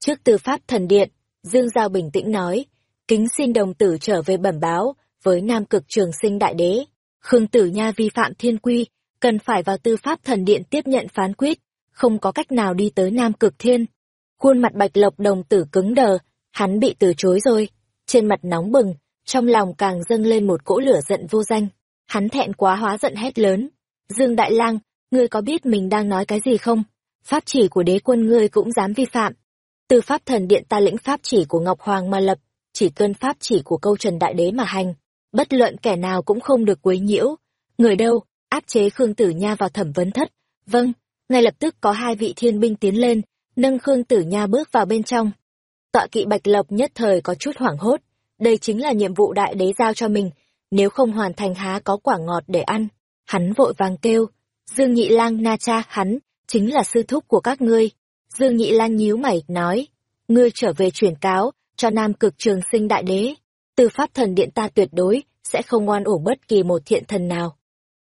Trước tư pháp thần điện, Dương Giao bình tĩnh nói, kính xin đồng tử trở về bẩm báo với Nam Cực Trường Sinh Đại Đế. Khương Tử Nha vi phạm thiên quy, cần phải vào tư pháp thần điện tiếp nhận phán quyết, không có cách nào đi tới Nam Cực Thiên. Khuôn mặt Bạch Lộc đồng tử cứng đờ, hắn bị từ chối rồi, trên mặt nóng bừng, trong lòng càng dâng lên một cỗ lửa giận vô danh. Hắn thẹn quá hóa giận hét lớn. Dương Đại Lang, ngươi có biết mình đang nói cái gì không? Pháp chỉ của đế quân ngươi cũng dám vi phạm. Từ pháp thần điện ta lĩnh pháp chỉ của Ngọc Hoàng mà lập, chỉ tuân pháp chỉ của câu trần đại đế mà hành, bất luận kẻ nào cũng không được quấy nhiễu. Người đâu, áp chế Khương Tử Nha vào thẩm vấn thất. Vâng, ngay lập tức có hai vị thiên binh tiến lên, nâng Khương Tử Nha bước vào bên trong. Tọa kỵ Bạch Lộc nhất thời có chút hoảng hốt, đây chính là nhiệm vụ đại đế giao cho mình, nếu không hoàn thành há có quả ngọt để ăn. Hắn vội vàng kêu, Dương Nhị Lang Na Cha, hắn, chính là sư thúc của các ngươi. Dương Nhị Lang nhíu mày, nói, ngươi trở về truyền cáo, cho Nam Cực Trường Sinh Đại Đế. Từ pháp thần điện ta tuyệt đối, sẽ không ngoan ủ bất kỳ một thiện thần nào.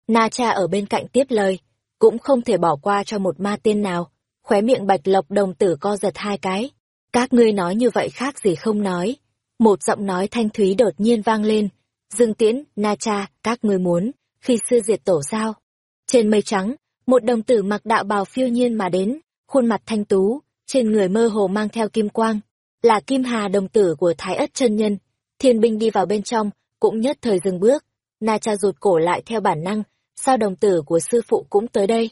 Na Cha ở bên cạnh tiếp lời, cũng không thể bỏ qua cho một ma tiên nào. Khóe miệng bạch lộc đồng tử co giật hai cái. Các ngươi nói như vậy khác gì không nói. Một giọng nói thanh thúy đột nhiên vang lên. Dương Tiễn, Na Cha, các ngươi muốn, khi sư diệt tổ sao? Trên mây trắng, một đồng tử mặc đạo bào phiêu nhiên mà đến, khuôn mặt thanh tú, trên người mơ hồ mang theo kim quang. Là kim hà đồng tử của Thái Ất chân Nhân. Thiên binh đi vào bên trong, cũng nhất thời dừng bước. Na Cha rụt cổ lại theo bản năng, sao đồng tử của sư phụ cũng tới đây?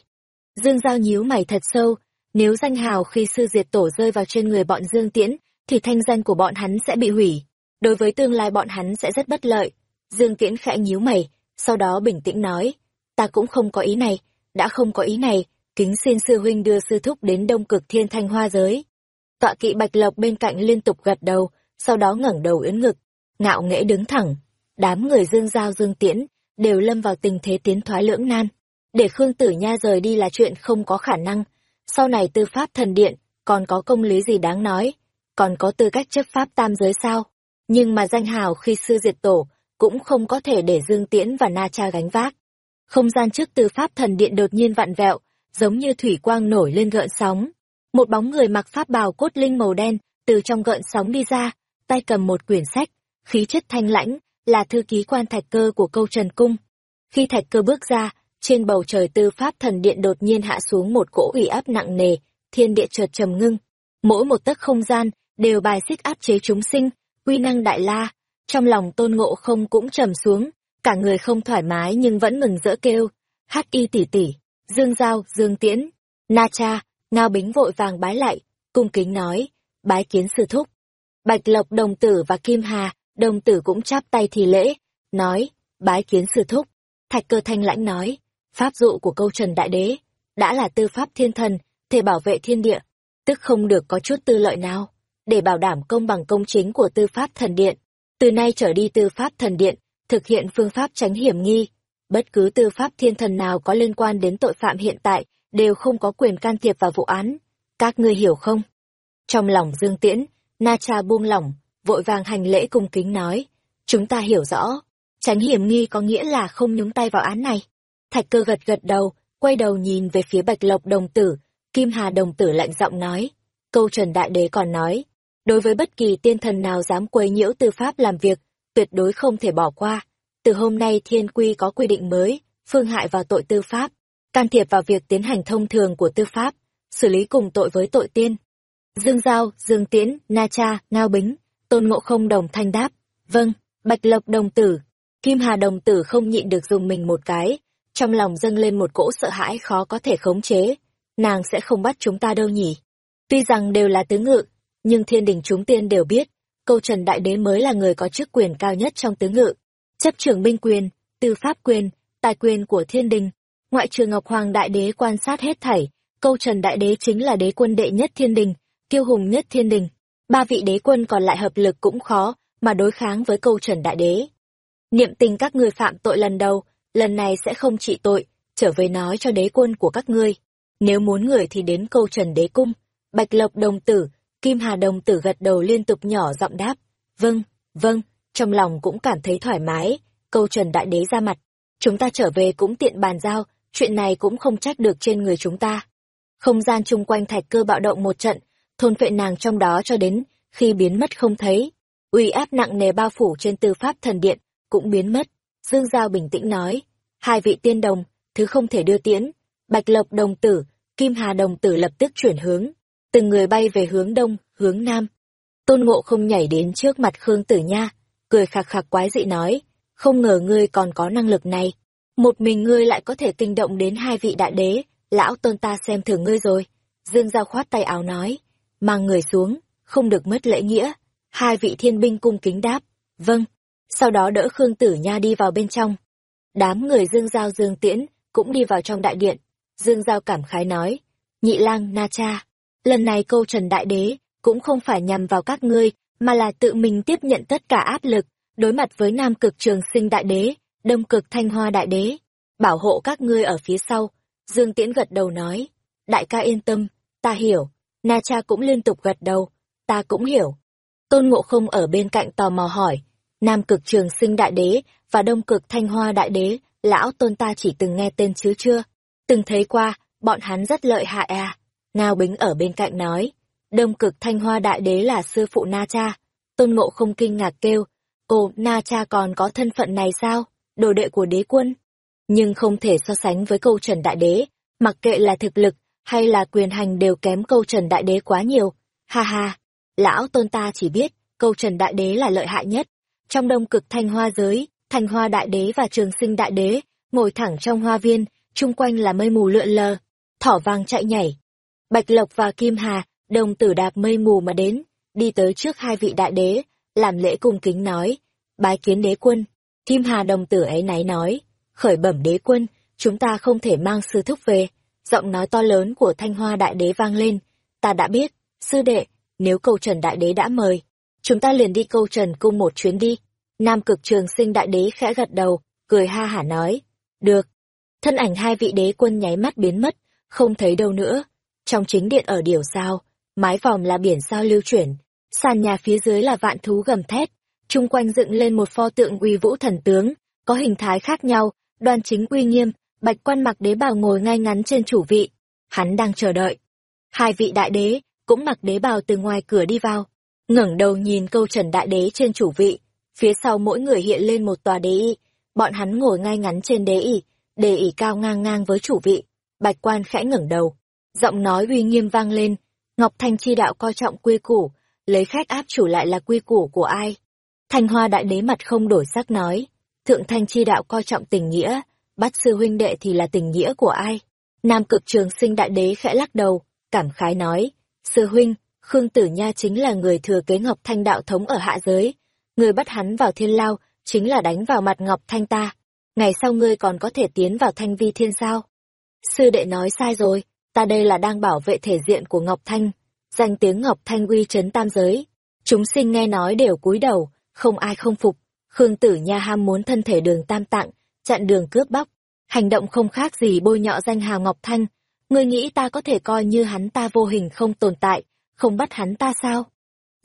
Dương Giao nhíu mày thật sâu, nếu danh hào khi sư diệt tổ rơi vào trên người bọn Dương Tiễn, thì thanh danh của bọn hắn sẽ bị hủy. Đối với tương lai bọn hắn sẽ rất bất lợi. Dương Tiễn khẽ nhíu mày, sau đó bình tĩnh nói, ta cũng không có ý này, đã không có ý này, kính xin sư huynh đưa sư thúc đến đông cực thiên thanh hoa giới. Tọa kỵ bạch lộc bên cạnh liên tục gật đầu, sau đó ngẩng đầu ưỡn ngực, ngạo nghễ đứng thẳng. Đám người dương giao dương tiễn, đều lâm vào tình thế tiến thoái lưỡng nan. Để Khương Tử Nha rời đi là chuyện không có khả năng. Sau này tư pháp thần điện, còn có công lý gì đáng nói, còn có tư cách chấp pháp tam giới sao. Nhưng mà danh hào khi sư diệt tổ, cũng không có thể để Dương Tiễn và Na Cha gánh vác. Không gian trước tư pháp thần điện đột nhiên vặn vẹo, giống như thủy quang nổi lên gợn sóng. Một bóng người mặc pháp bào cốt linh màu đen, từ trong gợn sóng đi ra, tay cầm một quyển sách, khí chất thanh lãnh, là thư ký quan thạch cơ của câu trần cung. Khi thạch cơ bước ra, trên bầu trời tư pháp thần điện đột nhiên hạ xuống một cỗ ủy áp nặng nề, thiên địa chợt trầm ngưng. Mỗi một tấc không gian, đều bài xích áp chế chúng sinh, uy năng đại la. Trong lòng tôn ngộ không cũng trầm xuống, cả người không thoải mái nhưng vẫn mừng rỡ kêu. Hát y tỷ tỷ, dương giao, dương tiễn, na cha, ngao bính vội vàng bái lại, cung kính nói, bái kiến sư thúc. Bạch Lộc đồng tử và Kim Hà, đồng tử cũng chắp tay thì lễ, nói, bái kiến sư thúc. Thạch cơ thanh lãnh nói, pháp dụ của câu trần đại đế, đã là tư pháp thiên thần, thể bảo vệ thiên địa, tức không được có chút tư lợi nào, để bảo đảm công bằng công chính của tư pháp thần điện. Từ nay trở đi tư pháp thần điện, thực hiện phương pháp tránh hiểm nghi. Bất cứ tư pháp thiên thần nào có liên quan đến tội phạm hiện tại, đều không có quyền can thiệp vào vụ án. Các ngươi hiểu không? Trong lòng Dương Tiễn, Na Cha buông lỏng, vội vàng hành lễ cung kính nói. Chúng ta hiểu rõ, tránh hiểm nghi có nghĩa là không nhúng tay vào án này. Thạch cơ gật gật đầu, quay đầu nhìn về phía bạch lộc đồng tử, Kim Hà đồng tử lạnh giọng nói. Câu Trần Đại Đế còn nói, đối với bất kỳ tiên thần nào dám quấy nhiễu tư pháp làm việc, tuyệt đối không thể bỏ qua. Từ hôm nay thiên quy có quy định mới, phương hại vào tội tư pháp, can thiệp vào việc tiến hành thông thường của tư pháp, xử lý cùng tội với tội tiên. Dương Giao, Dương Tiễn, Na Cha, Ngao Bính, Tôn Ngộ Không đồng thanh đáp, vâng, Bạch Lộc đồng tử, Kim Hà đồng tử không nhịn được dùng mình một cái, trong lòng dâng lên một cỗ sợ hãi khó có thể khống chế, nàng sẽ không bắt chúng ta đâu nhỉ. Tuy rằng đều là tứ ngự, nhưng thiên đình chúng tiên đều biết, câu trần đại đế mới là người có chức quyền cao nhất trong tứ ngự. Chấp trưởng binh quyền, tư pháp quyền, tài quyền của thiên đình. Ngoại trừ Ngọc Hoàng đại đế quan sát hết thảy, câu trần đại đế chính là đế quân đệ nhất thiên đình, kiêu hùng nhất thiên đình. Ba vị đế quân còn lại hợp lực cũng khó, mà đối kháng với câu trần đại đế. Niệm tình các người phạm tội lần đầu, lần này sẽ không trị tội, trở về nói cho đế quân của các ngươi. Nếu muốn người thì đến câu trần đế cung. Bạch Lộc đồng tử, Kim Hà đồng tử gật đầu liên tục nhỏ giọng đáp. Vâng, vâng, trong lòng cũng cảm thấy thoải mái. Câu trần đại đế ra mặt. Chúng ta trở về cũng tiện bàn giao, chuyện này cũng không trách được trên người chúng ta. Không gian chung quanh thạch cơ bạo động một trận, thôn phệ nàng trong đó cho đến khi biến mất không thấy. uy áp nặng nề bao phủ trên tư pháp thần điện, cũng biến mất. Dương Giao bình tĩnh nói, hai vị tiên đồng, thứ không thể đưa tiễn. Bạch Lộc đồng tử, Kim Hà đồng tử lập tức chuyển hướng. Từng người bay về hướng đông, hướng nam. Tôn Ngộ không nhảy đến trước mặt Khương Tử Nha, cười khạc khạc quái dị nói, không ngờ ngươi còn có năng lực này. Một mình ngươi lại có thể kinh động đến hai vị đại đế, lão tôn ta xem thử ngươi rồi. Dương Giao khoát tay áo nói, mang người xuống, không được mất lễ nghĩa. Hai vị thiên binh cung kính đáp, vâng. Sau đó đỡ Khương Tử Nha đi vào bên trong. Đám người Dương Giao Dương Tiễn cũng đi vào trong đại điện. Dương Giao cảm khái nói, nhị lang na cha, lần này câu trần đại đế cũng không phải nhằm vào các ngươi, mà là tự mình tiếp nhận tất cả áp lực, đối mặt với nam cực trường sinh đại đế, đông cực thanh hoa đại đế, bảo hộ các ngươi ở phía sau. Dương Tiễn gật đầu nói, đại ca yên tâm, ta hiểu, na cha cũng liên tục gật đầu, ta cũng hiểu. Tôn Ngộ không ở bên cạnh tò mò hỏi, nam cực trường sinh đại đế và đông cực thanh hoa đại đế, lão tôn ta chỉ từng nghe tên chứ chưa, từng thấy qua, bọn hắn rất lợi hại à. Ngao Bính ở bên cạnh nói, đông cực thanh hoa đại đế là sư phụ Na Cha. Tôn Ngộ không kinh ngạc kêu, ồ, Na Cha còn có thân phận này sao, đồ đệ của đế quân. Nhưng không thể so sánh với câu trần đại đế, mặc kệ là thực lực hay là quyền hành đều kém câu trần đại đế quá nhiều. Ha ha, lão tôn ta chỉ biết, câu trần đại đế là lợi hại nhất. Trong đông cực thanh hoa giới, thanh hoa đại đế và trường sinh đại đế, ngồi thẳng trong hoa viên, chung quanh là mây mù lượn lờ, thỏ vàng chạy nhảy. Bạch Lộc và Kim Hà, đồng tử đạp mây mù mà đến, đi tới trước hai vị đại đế, làm lễ cung kính nói, bái kiến đế quân. Kim Hà đồng tử ấy náy nói, khởi bẩm đế quân, chúng ta không thể mang sư thúc về. Giọng nói to lớn của thanh hoa đại đế vang lên, ta đã biết, sư đệ, nếu câu trần đại đế đã mời, chúng ta liền đi câu trần cung một chuyến đi. Nam cực trường sinh đại đế khẽ gật đầu, cười ha hả nói, được. Thân ảnh hai vị đế quân nháy mắt biến mất, không thấy đâu nữa. Trong chính điện ở điểu sao, mái vòm là biển sao lưu chuyển, sàn nhà phía dưới là vạn thú gầm thét, chung quanh dựng lên một pho tượng uy vũ thần tướng, có hình thái khác nhau, đoan chính uy nghiêm, bạch quan mặc đế bào ngồi ngay ngắn trên chủ vị. Hắn đang chờ đợi. Hai vị đại đế, cũng mặc đế bào từ ngoài cửa đi vào. ngẩng đầu nhìn câu trần đại đế trên chủ vị, phía sau mỗi người hiện lên một tòa đế y, bọn hắn ngồi ngay ngắn trên đế y, đế y cao ngang ngang với chủ vị. Bạch quan khẽ ngẩng đầu, giọng nói uy nghiêm vang lên, Ngọc Thanh chi đạo coi trọng quy củ, lấy khách áp chủ lại là quy củ của ai? Thanh Hoa đại đế mặt không đổi sắc nói, Thượng Thanh chi đạo coi trọng tình nghĩa, bắt sư huynh đệ thì là tình nghĩa của ai? Nam cực trường sinh đại đế khẽ lắc đầu, cảm khái nói, sư huynh, Khương Tử Nha chính là người thừa kế Ngọc Thanh đạo thống ở hạ giới, người bắt hắn vào thiên lao, chính là đánh vào mặt Ngọc Thanh ta. Ngày sau ngươi còn có thể tiến vào thanh vi thiên sao? Sư đệ nói sai rồi, ta đây là đang bảo vệ thể diện của Ngọc Thanh, danh tiếng Ngọc Thanh uy chấn tam giới. Chúng sinh nghe nói đều cúi đầu, không ai không phục. Khương Tử Nha ham muốn thân thể đường tam tạng, chặn đường cướp bóc. Hành động không khác gì bôi nhọ danh hào Ngọc Thanh. Ngươi nghĩ ta có thể coi như hắn ta vô hình không tồn tại, không bắt hắn ta sao?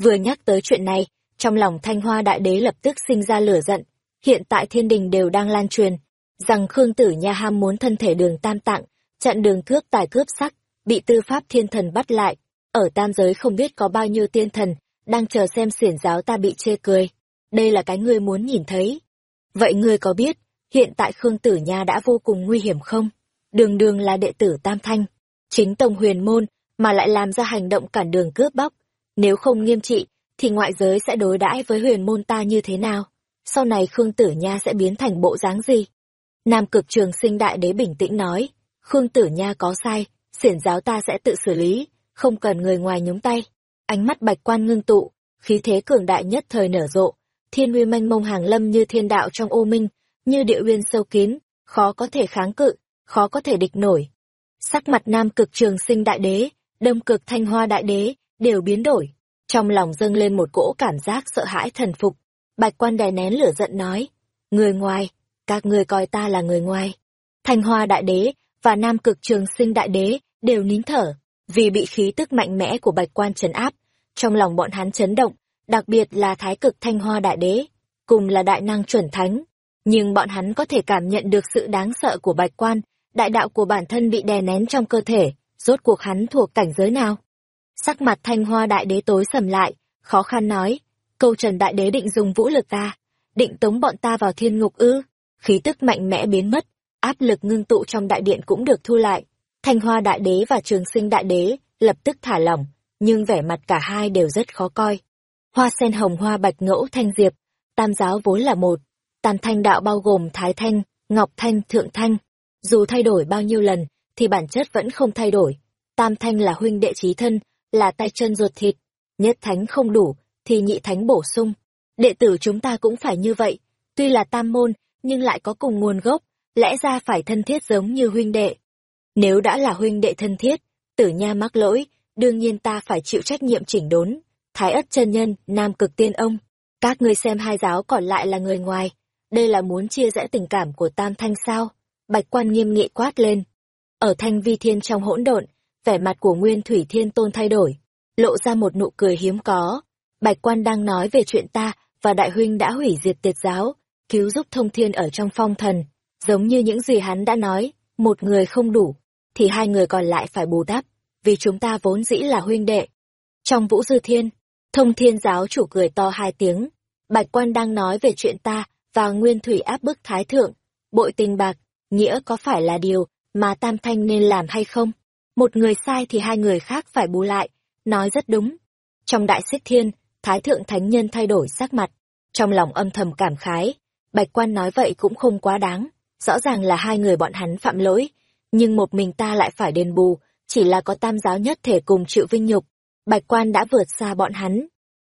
Vừa nhắc tới chuyện này, trong lòng Thanh Hoa Đại Đế lập tức sinh ra lửa giận. Hiện tại thiên đình đều đang lan truyền, rằng Khương Tử Nha ham muốn thân thể đường tam tạng, chặn đường cướp tài cướp sắc, bị tư pháp thiên thần bắt lại. Ở tam giới không biết có bao nhiêu tiên thần, đang chờ xem xiển giáo ta bị chê cười. Đây là cái ngươi muốn nhìn thấy. Vậy ngươi có biết, hiện tại Khương Tử Nha đã vô cùng nguy hiểm không? Đường đường là đệ tử Tam Thanh, chính tông huyền môn, mà lại làm ra hành động cản đường cướp bóc. Nếu không nghiêm trị, thì ngoại giới sẽ đối đãi với huyền môn ta như thế nào? Sau này Khương Tử Nha sẽ biến thành bộ dáng gì? Nam cực trường sinh đại đế bình tĩnh nói, Khương Tử Nha có sai, xiển giáo ta sẽ tự xử lý, không cần người ngoài nhúng tay. Ánh mắt bạch quan ngưng tụ, khí thế cường đại nhất thời nở rộ, thiên uy manh mông hàng lâm như thiên đạo trong ô minh, như địa uyên sâu kín, khó có thể kháng cự, khó có thể địch nổi. Sắc mặt nam cực trường sinh đại đế, đông cực thanh hoa đại đế, đều biến đổi. Trong lòng dâng lên một cỗ cảm giác sợ hãi thần phục. Bạch quan đè nén lửa giận nói, người ngoài, các ngươi coi ta là người ngoài. Thanh hoa đại đế, và nam cực trường sinh đại đế đều nín thở, vì bị khí tức mạnh mẽ của bạch quan trấn áp. Trong lòng bọn hắn chấn động, đặc biệt là thái cực thanh hoa đại đế, cùng là đại năng chuẩn thánh. Nhưng bọn hắn có thể cảm nhận được sự đáng sợ của bạch quan, đại đạo của bản thân bị đè nén trong cơ thể, rốt cuộc hắn thuộc cảnh giới nào. Sắc mặt thanh hoa đại đế tối sầm lại, khó khăn nói, câu trần đại đế định dùng vũ lực ta, định tống bọn ta vào thiên ngục ư, khí tức mạnh mẽ biến mất, áp lực ngưng tụ trong đại điện cũng được thu lại. Thanh Hoa Đại Đế và Trường Sinh Đại Đế lập tức thả lỏng, nhưng vẻ mặt cả hai đều rất khó coi. Hoa sen hồng hoa bạch ngẫu thanh diệp, tam giáo vốn là một, tàn thanh đạo bao gồm thái thanh, ngọc thanh, thượng thanh. Dù thay đổi bao nhiêu lần, thì bản chất vẫn không thay đổi. Tam thanh là huynh đệ trí thân, là tay chân ruột thịt, nhất thánh không đủ, thì nhị thánh bổ sung. Đệ tử chúng ta cũng phải như vậy, tuy là tam môn, nhưng lại có cùng nguồn gốc, lẽ ra phải thân thiết giống như huynh đệ. Nếu đã là huynh đệ thân thiết, tử nha mắc lỗi, đương nhiên ta phải chịu trách nhiệm chỉnh đốn. Thái ất chân nhân, nam cực tiên ông, các ngươi xem hai giáo còn lại là người ngoài, đây là muốn chia rẽ tình cảm của tam thanh sao? Bạch quan nghiêm nghị quát lên. Ở thanh vi thiên trong hỗn độn, vẻ mặt của nguyên thủy thiên tôn thay đổi, lộ ra một nụ cười hiếm có. Bạch quan đang nói về chuyện ta và đại huynh đã hủy diệt tiệt giáo, cứu giúp thông thiên ở trong phong thần. Giống như những gì hắn đã nói, một người không đủ, thì hai người còn lại phải bù đắp, vì chúng ta vốn dĩ là huynh đệ. Trong vũ dư thiên, thông thiên giáo chủ cười to hai tiếng, bạch quan đang nói về chuyện ta và nguyên thủy áp bức thái thượng, bội tình bạc, nghĩa có phải là điều mà tam thanh nên làm hay không? Một người sai thì hai người khác phải bù lại, nói rất đúng. Trong đại xích thiên, thái thượng thánh nhân thay đổi sắc mặt, trong lòng âm thầm cảm khái, bạch quan nói vậy cũng không quá đáng, rõ ràng là hai người bọn hắn phạm lỗi, nhưng một mình ta lại phải đền bù, chỉ là có tam giáo nhất thể cùng chịu vinh nhục, bạch quan đã vượt xa bọn hắn.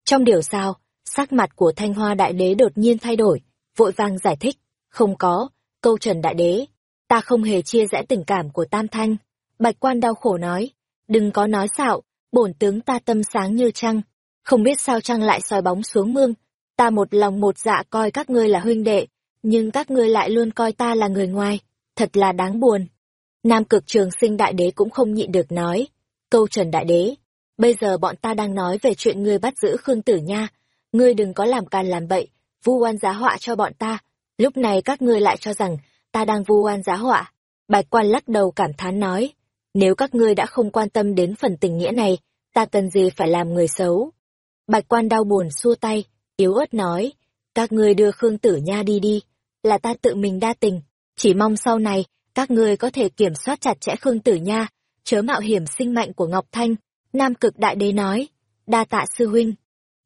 Trong điều sao, sắc mặt của thanh hoa đại đế đột nhiên thay đổi, vội vàng giải thích, không có, câu trần đại đế, ta không hề chia rẽ tình cảm của tam thanh. Bạch quan đau khổ nói, đừng có nói xạo, bổn tướng ta tâm sáng như trăng, không biết sao trăng lại soi bóng xuống mương, ta một lòng một dạ coi các ngươi là huynh đệ, nhưng các ngươi lại luôn coi ta là người ngoài, thật là đáng buồn. Nam cực trường sinh đại đế cũng không nhịn được nói, câu trần đại đế, bây giờ bọn ta đang nói về chuyện ngươi bắt giữ Khương Tử Nha, ngươi đừng có làm càn làm bậy, vu oan giá họa cho bọn ta, lúc này các ngươi lại cho rằng ta đang vu oan giá họa. Bạch quan lắc đầu cảm thán nói, nếu các ngươi đã không quan tâm đến phần tình nghĩa này, ta cần gì phải làm người xấu. Bạch quan đau buồn xua tay, yếu ớt nói, các ngươi đưa Khương Tử Nha đi đi, là ta tự mình đa tình, chỉ mong sau này, các ngươi có thể kiểm soát chặt chẽ Khương Tử Nha, chớ mạo hiểm sinh mạnh của Ngọc Thanh. Nam cực đại đế nói, đa tạ sư huynh,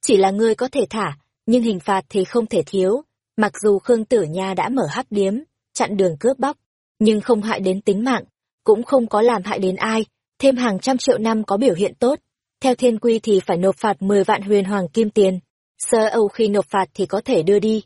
chỉ là ngươi có thể thả, nhưng hình phạt thì không thể thiếu. Mặc dù Khương Tử Nha đã mở hắc điếm, chặn đường cướp bóc, nhưng không hại đến tính mạng, cũng không có làm hại đến ai, thêm hàng trăm triệu năm có biểu hiện tốt. Theo thiên quy thì phải nộp phạt 10 vạn huyền hoàng kim tiền, sơ âu khi nộp phạt thì có thể đưa đi.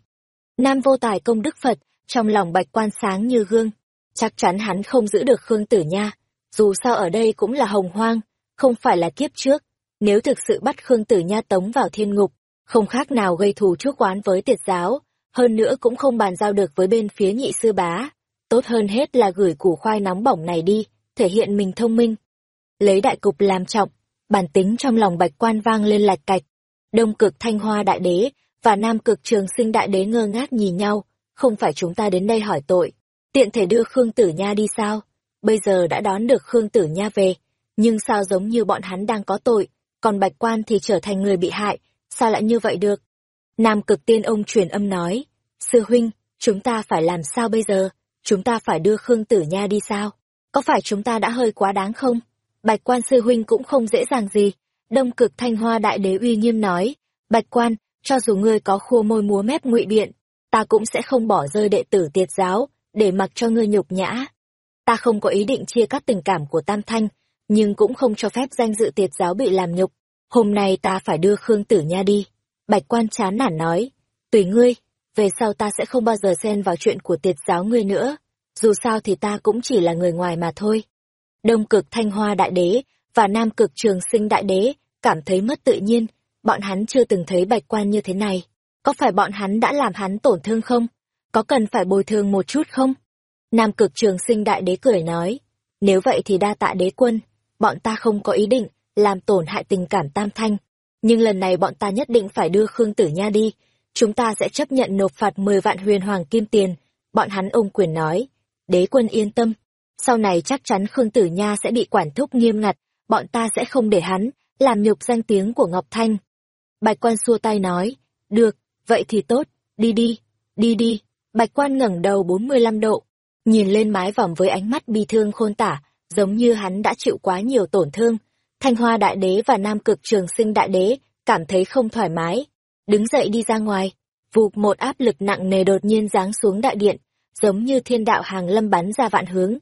Nam vô tài công đức Phật, trong lòng bạch quan sáng như gương, chắc chắn hắn không giữ được Khương Tử Nha, dù sao ở đây cũng là hồng hoang, không phải là kiếp trước, nếu thực sự bắt Khương Tử Nha tống vào thiên ngục, không khác nào gây thù chuốc oán với tiệt giáo, hơn nữa cũng không bàn giao được với bên phía nhị sư bá. Tốt hơn hết là gửi củ khoai nóng bỏng này đi, thể hiện mình thông minh. Lấy đại cục làm trọng, bản tính trong lòng bạch quan vang lên lạch cạch. Đông cực thanh hoa đại đế và nam cực trường sinh đại đế ngơ ngác nhìn nhau, không phải chúng ta đến đây hỏi tội. Tiện thể đưa Khương Tử Nha đi sao? Bây giờ đã đón được Khương Tử Nha về, nhưng sao giống như bọn hắn đang có tội, còn bạch quan thì trở thành người bị hại, sao lại như vậy được? Nam cực tiên ông truyền âm nói, sư huynh, chúng ta phải làm sao bây giờ? Chúng ta phải đưa Khương Tử Nha đi sao? Có phải chúng ta đã hơi quá đáng không? Bạch quan sư huynh cũng không dễ dàng gì. Đông cực thanh hoa đại đế uy nghiêm nói, Bạch quan, cho dù ngươi có khua môi múa mép ngụy biện, ta cũng sẽ không bỏ rơi đệ tử tiệt giáo, để mặc cho ngươi nhục nhã. Ta không có ý định chia cắt tình cảm của Tam Thanh, nhưng cũng không cho phép danh dự tiệt giáo bị làm nhục. Hôm nay ta phải đưa Khương Tử Nha đi. Bạch quan chán nản nói, tùy ngươi, về sau ta sẽ không bao giờ xen vào chuyện của tiệt giáo ngươi nữa. Dù sao thì ta cũng chỉ là người ngoài mà thôi. Đông cực Thanh Hoa Đại Đế và Nam cực Trường Sinh Đại Đế cảm thấy mất tự nhiên, bọn hắn chưa từng thấy bạch quan như thế này. Có phải bọn hắn đã làm hắn tổn thương không? Có cần phải bồi thường một chút không? Nam cực Trường Sinh Đại Đế cười nói, nếu vậy thì đa tạ đế quân, bọn ta không có ý định làm tổn hại tình cảm tam thanh. Nhưng lần này bọn ta nhất định phải đưa Khương Tử Nha đi, chúng ta sẽ chấp nhận nộp phạt 10 vạn huyền hoàng kim tiền. Bọn hắn ôm quyền nói, đế quân yên tâm, sau này chắc chắn Khương Tử Nha sẽ bị quản thúc nghiêm ngặt, bọn ta sẽ không để hắn làm nhục danh tiếng của Ngọc Thanh. Bạch quan xua tay nói, được, vậy thì tốt, đi đi, đi đi. Bạch quan ngẩng đầu 45 độ, nhìn lên mái vòm với ánh mắt bi thương khôn tả, giống như hắn đã chịu quá nhiều tổn thương. Thanh Hoa Đại Đế và Nam Cực Trường Sinh Đại Đế cảm thấy không thoải mái, đứng dậy đi ra ngoài. Vụt một áp lực nặng nề đột nhiên giáng xuống đại điện, giống như thiên đạo hàng lâm bắn ra vạn hướng.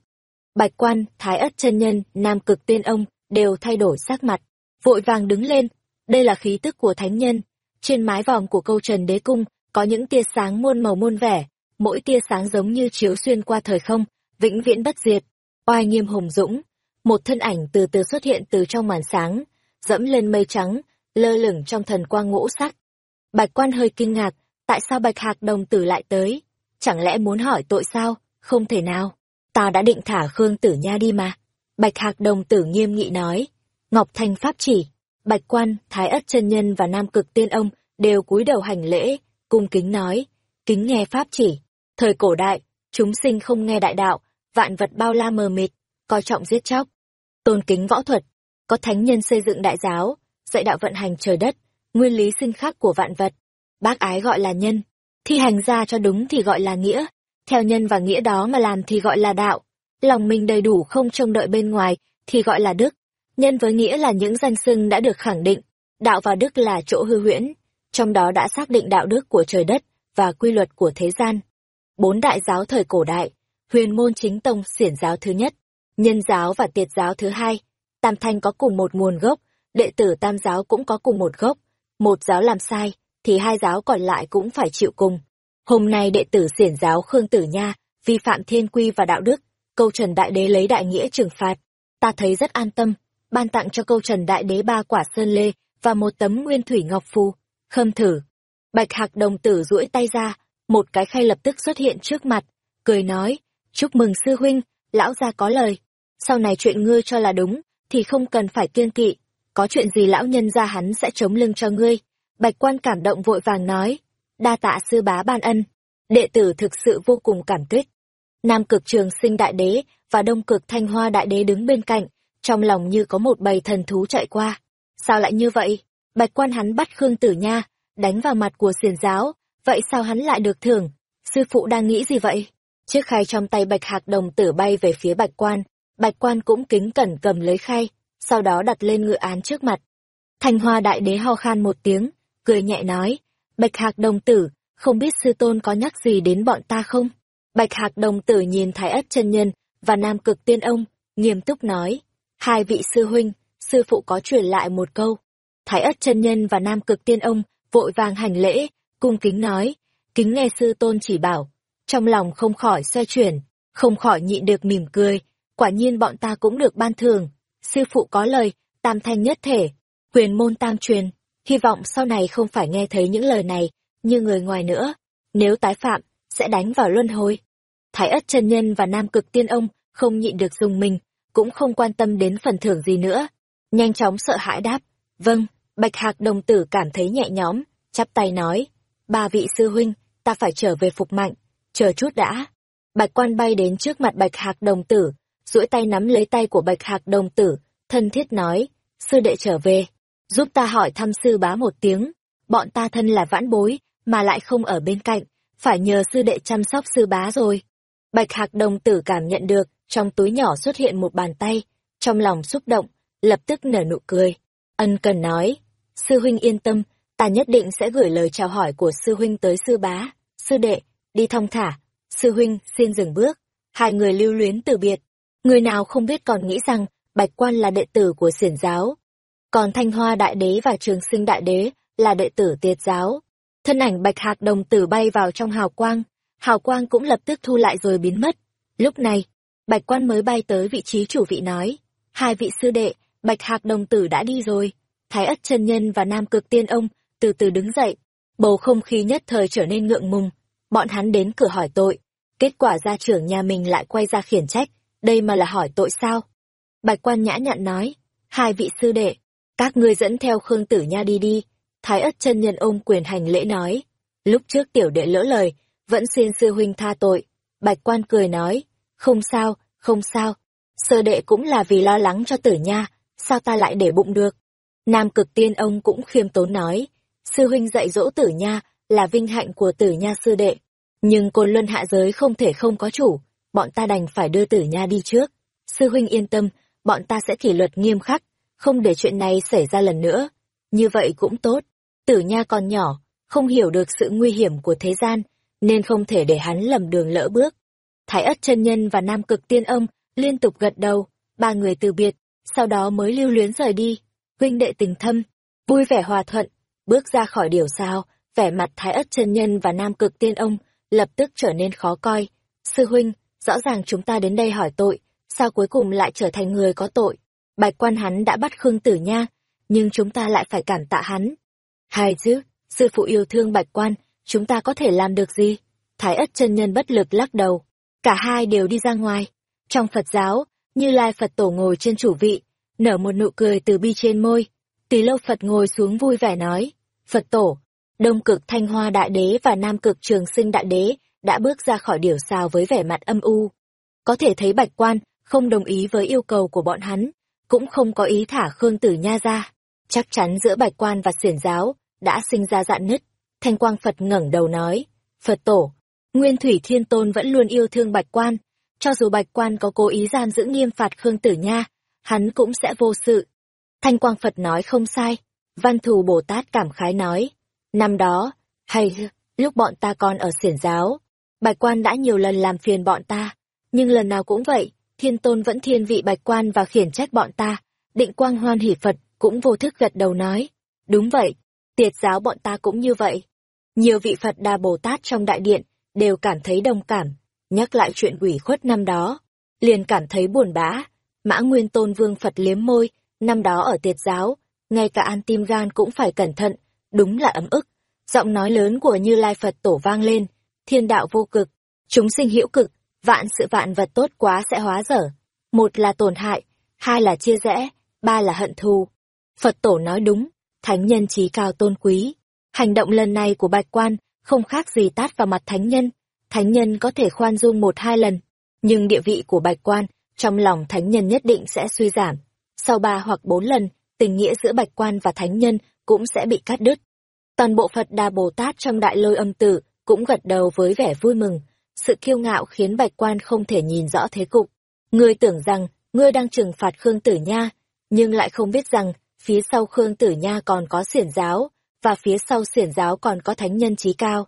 Bạch Quan, Thái Ất chân nhân, Nam Cực Tiên ông đều thay đổi sắc mặt, vội vàng đứng lên. Đây là khí tức của thánh nhân, trên mái vòm của câu trần đế cung, có những tia sáng muôn màu muôn vẻ, mỗi tia sáng giống như chiếu xuyên qua thời không, vĩnh viễn bất diệt. Oai nghiêm hùng dũng, một thân ảnh từ từ xuất hiện từ trong màn sáng, dẫm lên mây trắng, lơ lửng trong thần quang ngũ sắc. Bạch quan hơi kinh ngạc, tại sao bạch hạc đồng tử lại tới? Chẳng lẽ muốn hỏi tội sao? Không thể nào. Ta đã định thả Khương Tử Nha đi mà. Bạch hạc đồng tử nghiêm nghị nói. Ngọc Thanh Pháp chỉ. Bạch quan, Thái ất chân nhân và Nam cực tiên ông đều cúi đầu hành lễ, cung kính nói. Kính nghe Pháp chỉ. Thời cổ đại, chúng sinh không nghe đại đạo, vạn vật bao la mờ mịt, coi trọng giết chóc. Tôn kính võ thuật, có thánh nhân xây dựng đại giáo, dạy đạo vận hành trời đất, nguyên lý sinh khắc của vạn vật. Bác ái gọi là nhân, thi hành ra cho đúng thì gọi là nghĩa, theo nhân và nghĩa đó mà làm thì gọi là đạo. Lòng mình đầy đủ không trông đợi bên ngoài thì gọi là đức. Nhân với nghĩa là những danh xưng đã được khẳng định, đạo và đức là chỗ hư huyễn, trong đó đã xác định đạo đức của trời đất và quy luật của thế gian. Bốn đại giáo thời cổ đại, huyền môn chính tông xiển giáo thứ nhất, nhân giáo và tiệt giáo thứ hai, tam thanh có cùng một nguồn gốc, đệ tử tam giáo cũng có cùng một gốc, một giáo làm sai, thì hai giáo còn lại cũng phải chịu cùng. Hôm nay đệ tử xiển giáo Khương Tử Nha, vi phạm thiên quy và đạo đức, câu trần đại đế lấy đại nghĩa trừng phạt. Ta thấy rất an tâm, ban tặng cho câu trần đại đế ba quả sơn lê và một tấm nguyên thủy ngọc phù. Khâm thử. Bạch hạc đồng tử duỗi tay ra, một cái khay lập tức xuất hiện trước mặt, cười nói, chúc mừng sư huynh, lão gia có lời. Sau này chuyện ngươi cho là đúng, thì không cần phải kiên kỵ, có chuyện gì lão nhân ra hắn sẽ chống lưng cho ngươi. Bạch quan cảm động vội vàng nói, đa tạ sư bá ban ân, đệ tử thực sự vô cùng cảm kích. Nam cực trường sinh đại đế và đông cực thanh hoa đại đế đứng bên cạnh, trong lòng như có một bầy thần thú chạy qua. Sao lại như vậy? Bạch quan hắn bắt Khương Tử Nha, đánh vào mặt của xiền giáo, vậy sao hắn lại được thưởng? Sư phụ đang nghĩ gì vậy? Chiếc khay trong tay bạch hạc đồng tử bay về phía bạch quan, bạch quan cũng kính cẩn cầm lấy khay, sau đó đặt lên ngựa án trước mặt. Thanh hoa đại đế ho khan một tiếng, cười nhẹ nói, bạch hạc đồng tử, không biết sư tôn có nhắc gì đến bọn ta không? Bạch hạc đồng tử nhìn thái ất chân nhân và nam cực tiên ông, nghiêm túc nói, hai vị sư huynh, sư phụ có truyền lại một câu. Thái ất chân nhân và nam cực tiên ông vội vàng hành lễ, cung kính nói, kính nghe sư tôn chỉ bảo, trong lòng không khỏi xoay chuyển, không khỏi nhịn được mỉm cười, quả nhiên bọn ta cũng được ban thường. Sư phụ có lời, tam thanh nhất thể, quyền môn tam truyền, hy vọng sau này không phải nghe thấy những lời này, như người ngoài nữa, nếu tái phạm, sẽ đánh vào luân hồi. Thái ất chân nhân và nam cực tiên ông không nhịn được dùng mình, cũng không quan tâm đến phần thưởng gì nữa. Nhanh chóng sợ hãi đáp, vâng, bạch hạc đồng tử cảm thấy nhẹ nhõm, chắp tay nói, ba vị sư huynh, ta phải trở về phục mạnh, chờ chút đã. Bạch quan bay đến trước mặt bạch hạc đồng tử, duỗi tay nắm lấy tay của bạch hạc đồng tử, thân thiết nói, sư đệ trở về, giúp ta hỏi thăm sư bá một tiếng, bọn ta thân là vãn bối, mà lại không ở bên cạnh, phải nhờ sư đệ chăm sóc sư bá rồi. Bạch hạc đồng tử cảm nhận được, trong túi nhỏ xuất hiện một bàn tay, trong lòng xúc động, lập tức nở nụ cười. Ân cần nói, sư huynh yên tâm, ta nhất định sẽ gửi lời chào hỏi của sư huynh tới sư bá, sư đệ, đi thong thả, sư huynh xin dừng bước, hai người lưu luyến từ biệt. Người nào không biết còn nghĩ rằng Bạch Quan là đệ tử của xiển giáo, còn Thanh Hoa Đại Đế và Trường Sinh Đại Đế là đệ tử tiệt giáo. Thân ảnh Bạch Hạc đồng tử bay vào trong hào quang, hào quang cũng lập tức thu lại rồi biến mất. Lúc này, Bạch Quan mới bay tới vị trí chủ vị nói, hai vị sư đệ, Bạch Hạc đồng tử đã đi rồi. Thái ất chân nhân và Nam Cực Tiên ông từ từ đứng dậy, bầu không khí nhất thời trở nên ngượng ngùng. Bọn hắn đến cửa hỏi tội, kết quả gia trưởng nhà mình lại quay ra khiển trách, đây mà là hỏi tội sao? Bạch quan nhã nhặn nói, hai vị sư đệ, các ngươi dẫn theo Khương Tử Nha đi đi. Thái ất chân nhân ôm quyền hành lễ nói, lúc trước tiểu đệ lỡ lời, vẫn xin sư huynh tha tội. Bạch quan cười nói, không sao, không sao, sơ đệ cũng là vì lo lắng cho tử nha, sao ta lại để bụng được. Nam cực tiên ông cũng khiêm tốn nói, sư huynh dạy dỗ tử nha là vinh hạnh của tử nha sư đệ. Nhưng côn luân hạ giới không thể không có chủ, bọn ta đành phải đưa tử nha đi trước. Sư huynh yên tâm, bọn ta sẽ kỷ luật nghiêm khắc, không để chuyện này xảy ra lần nữa. Như vậy cũng tốt. Tử nha còn nhỏ, không hiểu được sự nguy hiểm của thế gian, nên không thể để hắn lầm đường lỡ bước. Thái ất chân nhân và nam cực tiên ông liên tục gật đầu, ba người từ biệt, sau đó mới lưu luyến rời đi. Huynh đệ tình thâm, vui vẻ hòa thuận, bước ra khỏi điều sao, vẻ mặt thái ất chân nhân và nam cực tiên ông lập tức trở nên khó coi. Sư huynh, rõ ràng chúng ta đến đây hỏi tội, sao cuối cùng lại trở thành người có tội? Bạch quan hắn đã bắt Khương Tử Nha, nhưng chúng ta lại phải cảm tạ hắn. Hài chứ, sư phụ yêu thương bạch quan, chúng ta có thể làm được gì? Thái ất chân nhân bất lực lắc đầu. Cả hai đều đi ra ngoài. Trong Phật giáo, Như Lai Phật tổ ngồi trên chủ vị, nở một nụ cười từ bi trên môi. Tỳ lâu Phật ngồi xuống vui vẻ nói. Phật tổ, Đông cực Thanh Hoa Đại Đế và Nam cực Trường Sinh Đại Đế đã bước ra khỏi điểu sao với vẻ mặt âm u. Có thể thấy bạch quan không đồng ý với yêu cầu của bọn hắn, cũng không có ý thả Khương Tử Nha ra. Chắc chắn giữa bạch quan và xiển giáo đã sinh ra dạn nứt. Thanh Quang Phật ngẩng đầu nói, Phật tổ, Nguyên Thủy Thiên Tôn vẫn luôn yêu thương bạch quan, cho dù bạch quan có cố ý giam giữ nghiêm phạt Khương Tử Nha, hắn cũng sẽ vô sự. Thanh Quang Phật nói không sai, Văn Thù Bồ Tát cảm khái nói, năm đó, hay, lúc bọn ta còn ở xiển giáo, bạch quan đã nhiều lần làm phiền bọn ta, nhưng lần nào cũng vậy, Thiên Tôn vẫn thiên vị bạch quan và khiển trách bọn ta, định quang hoan hỷ Phật cũng vô thức gật đầu nói, đúng vậy, tiệt giáo bọn ta cũng như vậy. Nhiều vị Phật Đà Bồ Tát trong đại điện đều cảm thấy đồng cảm, nhắc lại chuyện quỷ khuất năm đó, liền cảm thấy buồn bã. Mã Nguyên Tôn Vương Phật liếm môi, năm đó ở tiệt giáo, ngay cả an tim gan cũng phải cẩn thận, đúng là ấm ức. Giọng nói lớn của Như Lai Phật tổ vang lên, thiên đạo vô cực, chúng sinh hữu cực, vạn sự vạn vật tốt quá sẽ hóa dở. Một là tổn hại, hai là chia rẽ, ba là hận thù. Phật tổ nói đúng, thánh nhân trí cao tôn quý. Hành động lần này của bạch quan không khác gì tát vào mặt thánh nhân. Thánh nhân có thể khoan dung một hai lần, nhưng địa vị của bạch quan trong lòng thánh nhân nhất định sẽ suy giảm. Sau ba hoặc bốn lần, tình nghĩa giữa bạch quan và thánh nhân cũng sẽ bị cắt đứt. Toàn bộ Phật Đà Bồ Tát trong đại lôi âm tử cũng gật đầu với vẻ vui mừng. Sự kiêu ngạo khiến bạch quan không thể nhìn rõ thế cục. Ngươi tưởng rằng, ngươi đang trừng phạt Khương Tử Nha, nhưng lại không biết rằng, phía sau Khương Tử Nha còn có xiển giáo, và phía sau xiển giáo còn có thánh nhân trí cao.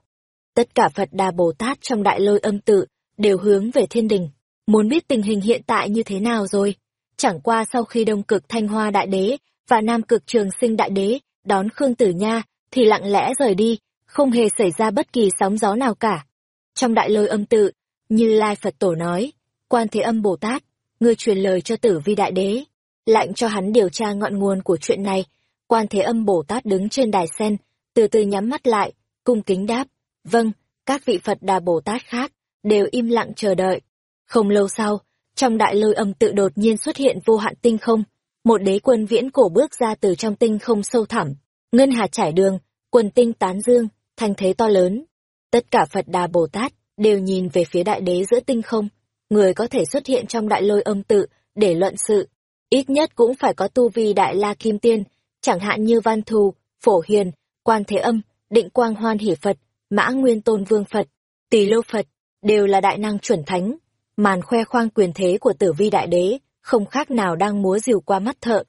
Tất cả Phật Đà Bồ Tát trong đại lôi âm tự đều hướng về thiên đình, muốn biết tình hình hiện tại như thế nào rồi. Chẳng qua sau khi Đông Cực Thanh Hoa Đại Đế và Nam Cực Trường Sinh Đại Đế đón Khương Tử Nha thì lặng lẽ rời đi, không hề xảy ra bất kỳ sóng gió nào cả. Trong đại lôi âm tự, như Lai Phật Tổ nói, Quan Thế Âm Bồ Tát, ngươi truyền lời cho Tử Vi Đại Đế, lạnh cho hắn điều tra ngọn nguồn của chuyện này. Quan Thế Âm Bồ Tát đứng trên đài sen, từ từ nhắm mắt lại, cung kính đáp, vâng, các vị Phật Đà Bồ Tát khác, đều im lặng chờ đợi. Không lâu sau, trong đại lôi âm tự đột nhiên xuất hiện vô hạn tinh không, một đế quân viễn cổ bước ra từ trong tinh không sâu thẳm, ngân hà trải đường, quần tinh tán dương, thành thế to lớn. Tất cả Phật Đà Bồ Tát đều nhìn về phía đại đế giữa tinh không, người có thể xuất hiện trong đại lôi âm tự để luận sự, ít nhất cũng phải có tu vi đại la kim tiên, chẳng hạn như Văn Thù, Phổ Hiền, Quan Thế Âm, Định Quang Hoan Hỷ Phật, Mã Nguyên Tôn Vương Phật, Tỳ Lô Phật, đều là đại năng chuẩn thánh. Màn khoe khoang quyền thế của tử vi đại đế, không khác nào đang múa rìu qua mắt thợ.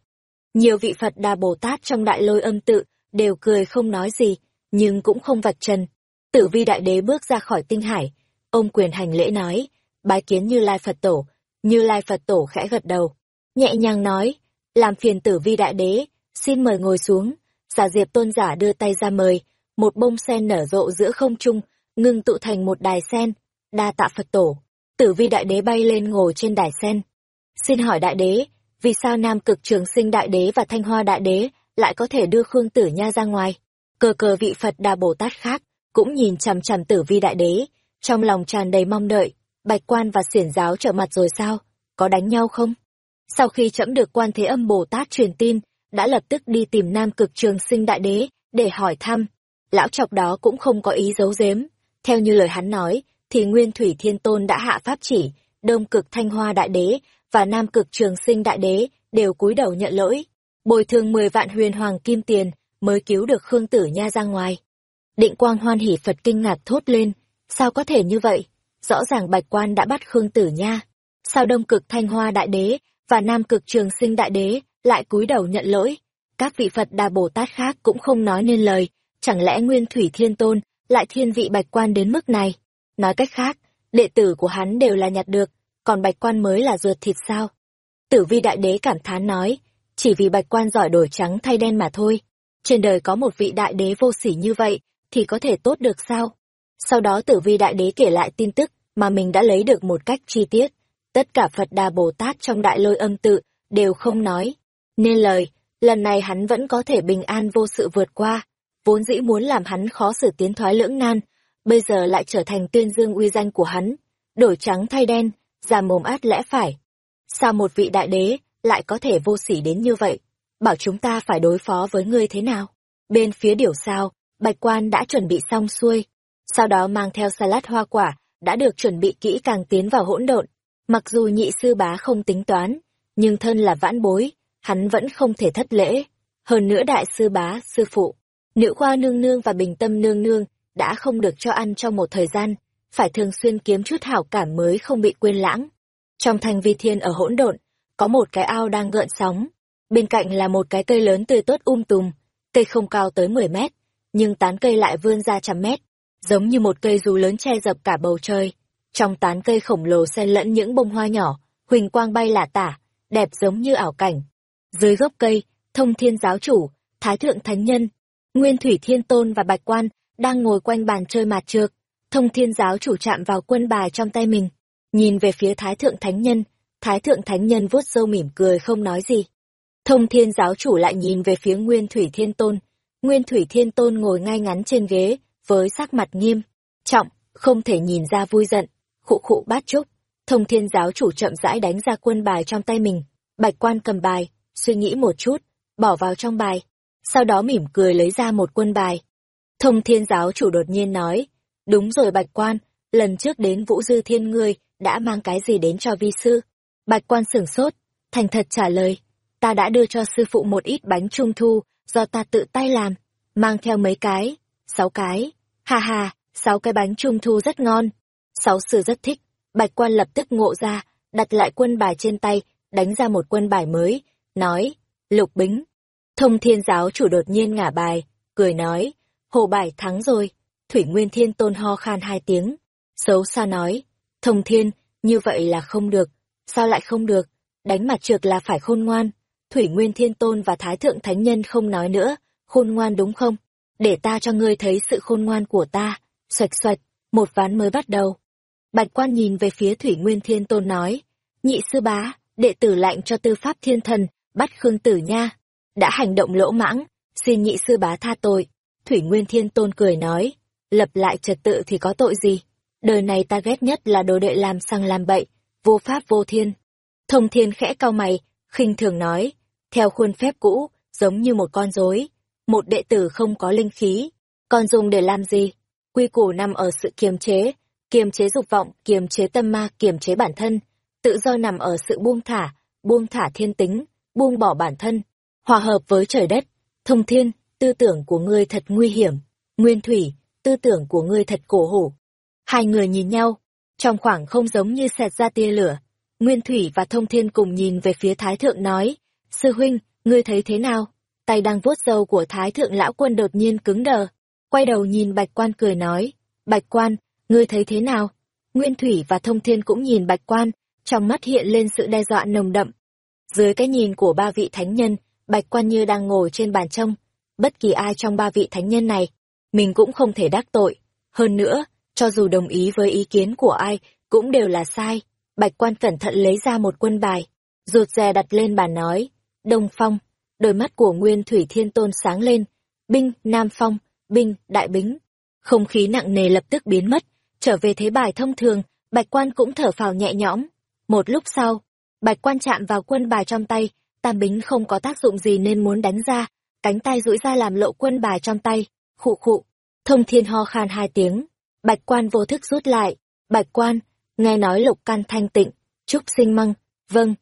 Nhiều vị Phật Đà Bồ Tát trong đại lôi âm tự, đều cười không nói gì, nhưng cũng không vạch trần. Tử vi đại đế bước ra khỏi tinh hải, ông quyền hành lễ nói, bái kiến như lai Phật tổ, như lai Phật tổ khẽ gật đầu, nhẹ nhàng nói, làm phiền tử vi đại đế, xin mời ngồi xuống, giả diệp tôn giả đưa tay ra mời, một bông sen nở rộ giữa không trung, ngưng tụ thành một đài sen, đa tạ Phật tổ, tử vi đại đế bay lên ngồi trên đài sen. Xin hỏi đại đế, vì sao Nam Cực Trường Sinh Đại Đế và Thanh Hoa Đại Đế lại có thể đưa Khương Tử Nha ra ngoài? Cờ cờ vị Phật Đà Bồ Tát khác cũng nhìn chằm chằm Tử Vi Đại Đế, trong lòng tràn đầy mong đợi, Bạch Quan và Xiển giáo trở mặt rồi sao? Có đánh nhau không? Sau khi trẫm được Quan Thế Âm Bồ Tát truyền tin, đã lập tức đi tìm Nam Cực Trường Sinh Đại Đế để hỏi thăm. Lão chọc đó cũng không có ý giấu giếm, theo như lời hắn nói, thì Nguyên Thủy Thiên Tôn đã hạ pháp chỉ, Đông Cực Thanh Hoa Đại Đế và Nam Cực Trường Sinh Đại Đế đều cúi đầu nhận lỗi, bồi thường 10 vạn huyền hoàng kim tiền mới cứu được Khương Tử Nha ra ngoài. Định Quang Hoan hỉ Phật kinh ngạc thốt lên, sao có thể như vậy? Rõ ràng Bạch Quan đã bắt Khương Tử Nha, sao Đông Cực Thanh Hoa Đại Đế và Nam Cực Trường Sinh Đại Đế lại cúi đầu nhận lỗi? Các vị Phật Đà Bồ Tát khác cũng không nói nên lời, chẳng lẽ Nguyên Thủy Thiên Tôn lại thiên vị Bạch Quan đến mức này? Nói cách khác, đệ tử của hắn đều là nhặt được, còn bạch quan mới là ruột thịt sao? Tử vi đại đế cảm thán nói, chỉ vì bạch quan giỏi đổi trắng thay đen mà thôi trên đời có một vị đại đế vô sỉ như vậy, thì có thể tốt được sao? Sau đó tử vi đại đế kể lại tin tức mà mình đã lấy được một cách chi tiết. Tất cả Phật Đà Bồ Tát trong đại lôi âm tự đều không nói. Nên lời, lần này hắn vẫn có thể bình an vô sự vượt qua. Vốn dĩ muốn làm hắn khó xử tiến thoái lưỡng nan, bây giờ lại trở thành tuyên dương uy danh của hắn. Đổi trắng thay đen, ra mồm át lẽ phải. Sao một vị đại đế lại có thể vô sỉ đến như vậy? Bảo chúng ta phải đối phó với ngươi thế nào? Bên phía điểu sao, bạch quan đã chuẩn bị xong xuôi. Sau đó mang theo salad hoa quả, đã được chuẩn bị kỹ càng tiến vào hỗn độn. Mặc dù nhị sư bá không tính toán, nhưng thân là vãn bối, hắn vẫn không thể thất lễ. Hơn nữa đại sư bá, sư phụ, nữ khoa nương nương và bình tâm nương nương đã không được cho ăn trong một thời gian, phải thường xuyên kiếm chút hảo cảm mới không bị quên lãng. Trong thành vi thiên ở hỗn độn, có một cái ao đang gợn sóng, bên cạnh là một cái cây lớn tươi tốt um tùm, cây không cao tới 10 mét, nhưng tán cây lại vươn ra trăm mét, giống như một cây dù lớn che dập cả bầu trời. Trong tán cây khổng lồ xen lẫn những bông hoa nhỏ, huỳnh quang bay lả tả, đẹp giống như ảo cảnh. Dưới gốc cây, thông thiên giáo chủ, thái thượng thánh nhân, nguyên thủy thiên tôn và bạch quan đang ngồi quanh bàn chơi mạt trược. Thông thiên giáo chủ chạm vào quân bài trong tay mình, nhìn về phía thái thượng thánh nhân, thái thượng thánh nhân vuốt râu mỉm cười không nói gì. Thông thiên giáo chủ lại nhìn về phía nguyên thủy thiên tôn, nguyên thủy thiên tôn ngồi ngay ngắn trên ghế, với sắc mặt nghiêm, trọng, không thể nhìn ra vui giận, khụ khụ bát trúc. Thông thiên giáo chủ chậm rãi đánh ra quân bài trong tay mình, bạch quan cầm bài, suy nghĩ một chút, bỏ vào trong bài, sau đó mỉm cười lấy ra một quân bài. Thông thiên giáo chủ đột nhiên nói, đúng rồi bạch quan, lần trước đến Vũ Dư Thiên ngươi đã mang cái gì đến cho vi sư? Bạch quan sửng sốt, thành thật trả lời, ta đã đưa cho sư phụ một ít bánh trung thu, do ta tự tay làm, mang theo mấy cái, sáu cái, ha ha, sáu cái bánh trung thu rất ngon. Sáu sư rất thích, bạch quan lập tức ngộ ra, đặt lại quân bài trên tay, đánh ra một quân bài mới, nói, lục bính. Thông thiên giáo chủ đột nhiên ngả bài, cười nói, hồ bài thắng rồi, thủy nguyên thiên tôn ho khan hai tiếng, xấu xa nói, thông thiên, như vậy là không được, sao lại không được, đánh mặt trượt là phải khôn ngoan, thủy nguyên thiên tôn và thái thượng thánh nhân không nói nữa, khôn ngoan đúng không? Để ta cho ngươi thấy sự khôn ngoan của ta, xoạch xoạch, một ván mới bắt đầu. Bạch quan nhìn về phía thủy nguyên thiên tôn nói, nhị sư bá, đệ tử lạnh cho tư pháp thiên thần, bắt Khương Tử Nha. Đã hành động lỗ mãng, xin nhị sư bá tha tội. Thủy Nguyên Thiên Tôn cười nói, lập lại trật tự thì có tội gì. Đời này ta ghét nhất là đồ đệ làm sang làm bậy, vô pháp vô thiên. Thông thiên khẽ cau mày, khinh thường nói, theo khuôn phép cũ, giống như một con rối. Một đệ tử không có linh khí, còn dùng để làm gì? Quy củ nằm ở sự kiềm chế, kiềm chế dục vọng, kiềm chế tâm ma, kiềm chế bản thân. Tự do nằm ở sự buông thả, buông thả thiên tính, buông bỏ bản thân, hòa hợp với trời đất. Thông thiên, tư tưởng của ngươi thật nguy hiểm. Nguyên thủy, tư tưởng của ngươi thật cổ hủ. Hai người nhìn nhau, trong khoảng không giống như xẹt ra tia lửa. Nguyên thủy và thông thiên cùng nhìn về phía thái thượng nói, sư huynh, ngươi thấy thế nào? Tay đang vuốt râu của thái thượng lão quân đột nhiên cứng đờ. Quay đầu nhìn bạch quan cười nói, bạch quan, ngươi thấy thế nào? Nguyên thủy và thông thiên cũng nhìn bạch quan, trong mắt hiện lên sự đe dọa nồng đậm. Dưới cái nhìn của ba vị thánh nhân, Bạch Quan Như đang ngồi trên bàn trông. Bất kỳ ai trong ba vị thánh nhân này, mình cũng không thể đắc tội. Hơn nữa, cho dù đồng ý với ý kiến của ai, cũng đều là sai. Bạch Quan cẩn thận lấy ra một quân bài, rụt rè đặt lên bàn nói. Đông Phong, đôi mắt của Nguyên Thủy Thiên Tôn sáng lên. Binh, Nam Phong, binh, Đại Bính. Không khí nặng nề lập tức biến mất, trở về thế bài thông thường, Bạch Quan cũng thở phào nhẹ nhõm. Một lúc sau, Bạch quan chạm vào quân bài trong tay, tam bính không có tác dụng gì nên muốn đánh ra, cánh tay duỗi ra làm lộ quân bài trong tay, khụ khụ. Thông thiên ho khan hai tiếng, bạch quan vô thức rút lại, bạch quan, nghe nói lục can thanh tịnh, trúc sinh măng, vâng.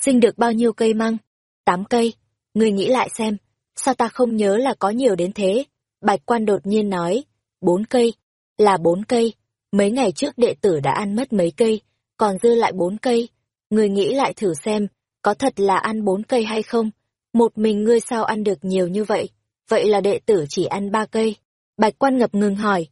Sinh được bao nhiêu cây măng? Tám cây, người nghĩ lại xem, sao ta không nhớ là có nhiều đến thế? Bạch quan đột nhiên nói, bốn cây, là bốn cây, mấy ngày trước đệ tử đã ăn mất mấy cây, còn dư lại bốn cây, Ngươi nghĩ lại thử xem, có thật là ăn bốn cây hay không? Một mình ngươi sao ăn được nhiều như vậy? Vậy là đệ tử chỉ ăn ba cây. Bạch quan ngập ngừng hỏi.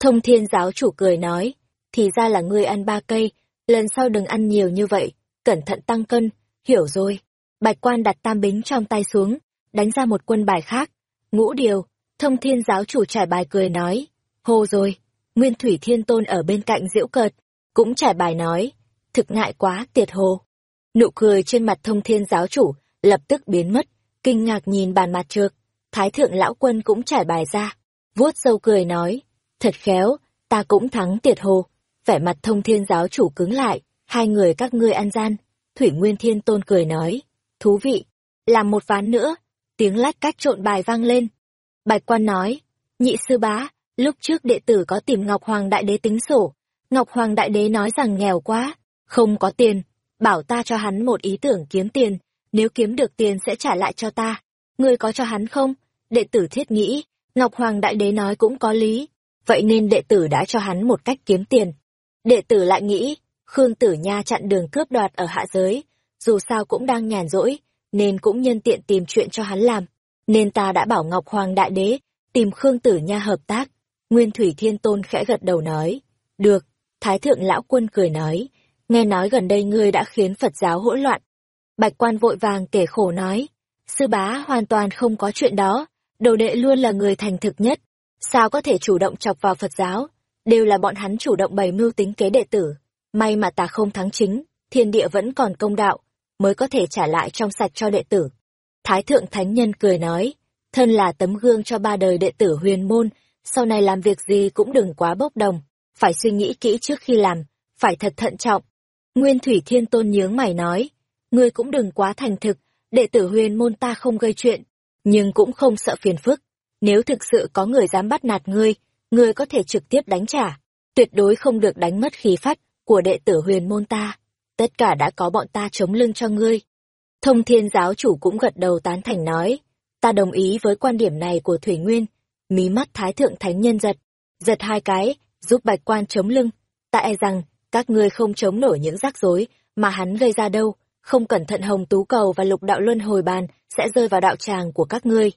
Thông thiên giáo chủ cười nói, thì ra là ngươi ăn ba cây, lần sau đừng ăn nhiều như vậy, cẩn thận tăng cân, hiểu rồi. Bạch quan đặt tam bính trong tay xuống, đánh ra một quân bài khác. Ngũ điều, thông thiên giáo chủ trải bài cười nói, hô rồi, nguyên thủy thiên tôn ở bên cạnh diễu cợt, cũng trải bài nói, thực ngại quá tiệt hồ. Nụ cười trên mặt thông thiên giáo chủ lập tức biến mất, kinh ngạc nhìn bàn mặt trược, thái thượng lão quân cũng trải bài ra, vuốt râu cười nói, thật khéo, ta cũng thắng tiệt hồ, vẻ mặt thông thiên giáo chủ cứng lại, hai người các ngươi ăn gian, thủy nguyên thiên tôn cười nói, thú vị, làm một ván nữa, tiếng lách cách trộn bài vang lên. Bạch quan nói, nhị sư bá, lúc trước đệ tử có tìm Ngọc Hoàng Đại Đế tính sổ, Ngọc Hoàng Đại Đế nói rằng nghèo quá, không có tiền, bảo ta cho hắn một ý tưởng kiếm tiền, nếu kiếm được tiền sẽ trả lại cho ta. Ngươi có cho hắn không? Đệ tử thiết nghĩ, Ngọc Hoàng Đại Đế nói cũng có lý, vậy nên đệ tử đã cho hắn một cách kiếm tiền. Đệ tử lại nghĩ, Khương Tử Nha chặn đường cướp đoạt ở hạ giới, dù sao cũng đang nhàn rỗi, nên cũng nhân tiện tìm chuyện cho hắn làm. Nên ta đã bảo Ngọc Hoàng Đại Đế tìm Khương Tử Nha hợp tác. Nguyên Thủy Thiên Tôn khẽ gật đầu nói, được, Thái Thượng Lão Quân cười nói, nghe nói gần đây ngươi đã khiến Phật giáo hỗn loạn. Bạch quan vội vàng kể khổ nói, sư bá hoàn toàn không có chuyện đó, đồ đệ luôn là người thành thực nhất, sao có thể chủ động chọc vào Phật giáo, đều là bọn hắn chủ động bày mưu tính kế đệ tử. May mà ta không thắng chính, thiên địa vẫn còn công đạo, mới có thể trả lại trong sạch cho đệ tử. Thái thượng thánh nhân cười nói, thân là tấm gương cho ba đời đệ tử huyền môn, sau này làm việc gì cũng đừng quá bốc đồng, phải suy nghĩ kỹ trước khi làm, phải thật thận trọng. Nguyên Thủy Thiên Tôn nhướng mày nói, ngươi cũng đừng quá thành thực, đệ tử huyền môn ta không gây chuyện, nhưng cũng không sợ phiền phức. Nếu thực sự có người dám bắt nạt ngươi, ngươi có thể trực tiếp đánh trả, tuyệt đối không được đánh mất khí phách của đệ tử huyền môn ta. Tất cả đã có bọn ta chống lưng cho ngươi. Thông thiên giáo chủ cũng gật đầu tán thành nói, ta đồng ý với quan điểm này của Thủy Nguyên. Mí mắt thái thượng thánh nhân giật, giật hai cái, giúp bạch quan chống lưng. Ta e rằng, các ngươi không chống nổi những rắc rối mà hắn gây ra đâu, không cẩn thận hồng tú cầu và lục đạo luân hồi bàn sẽ rơi vào đạo tràng của các ngươi.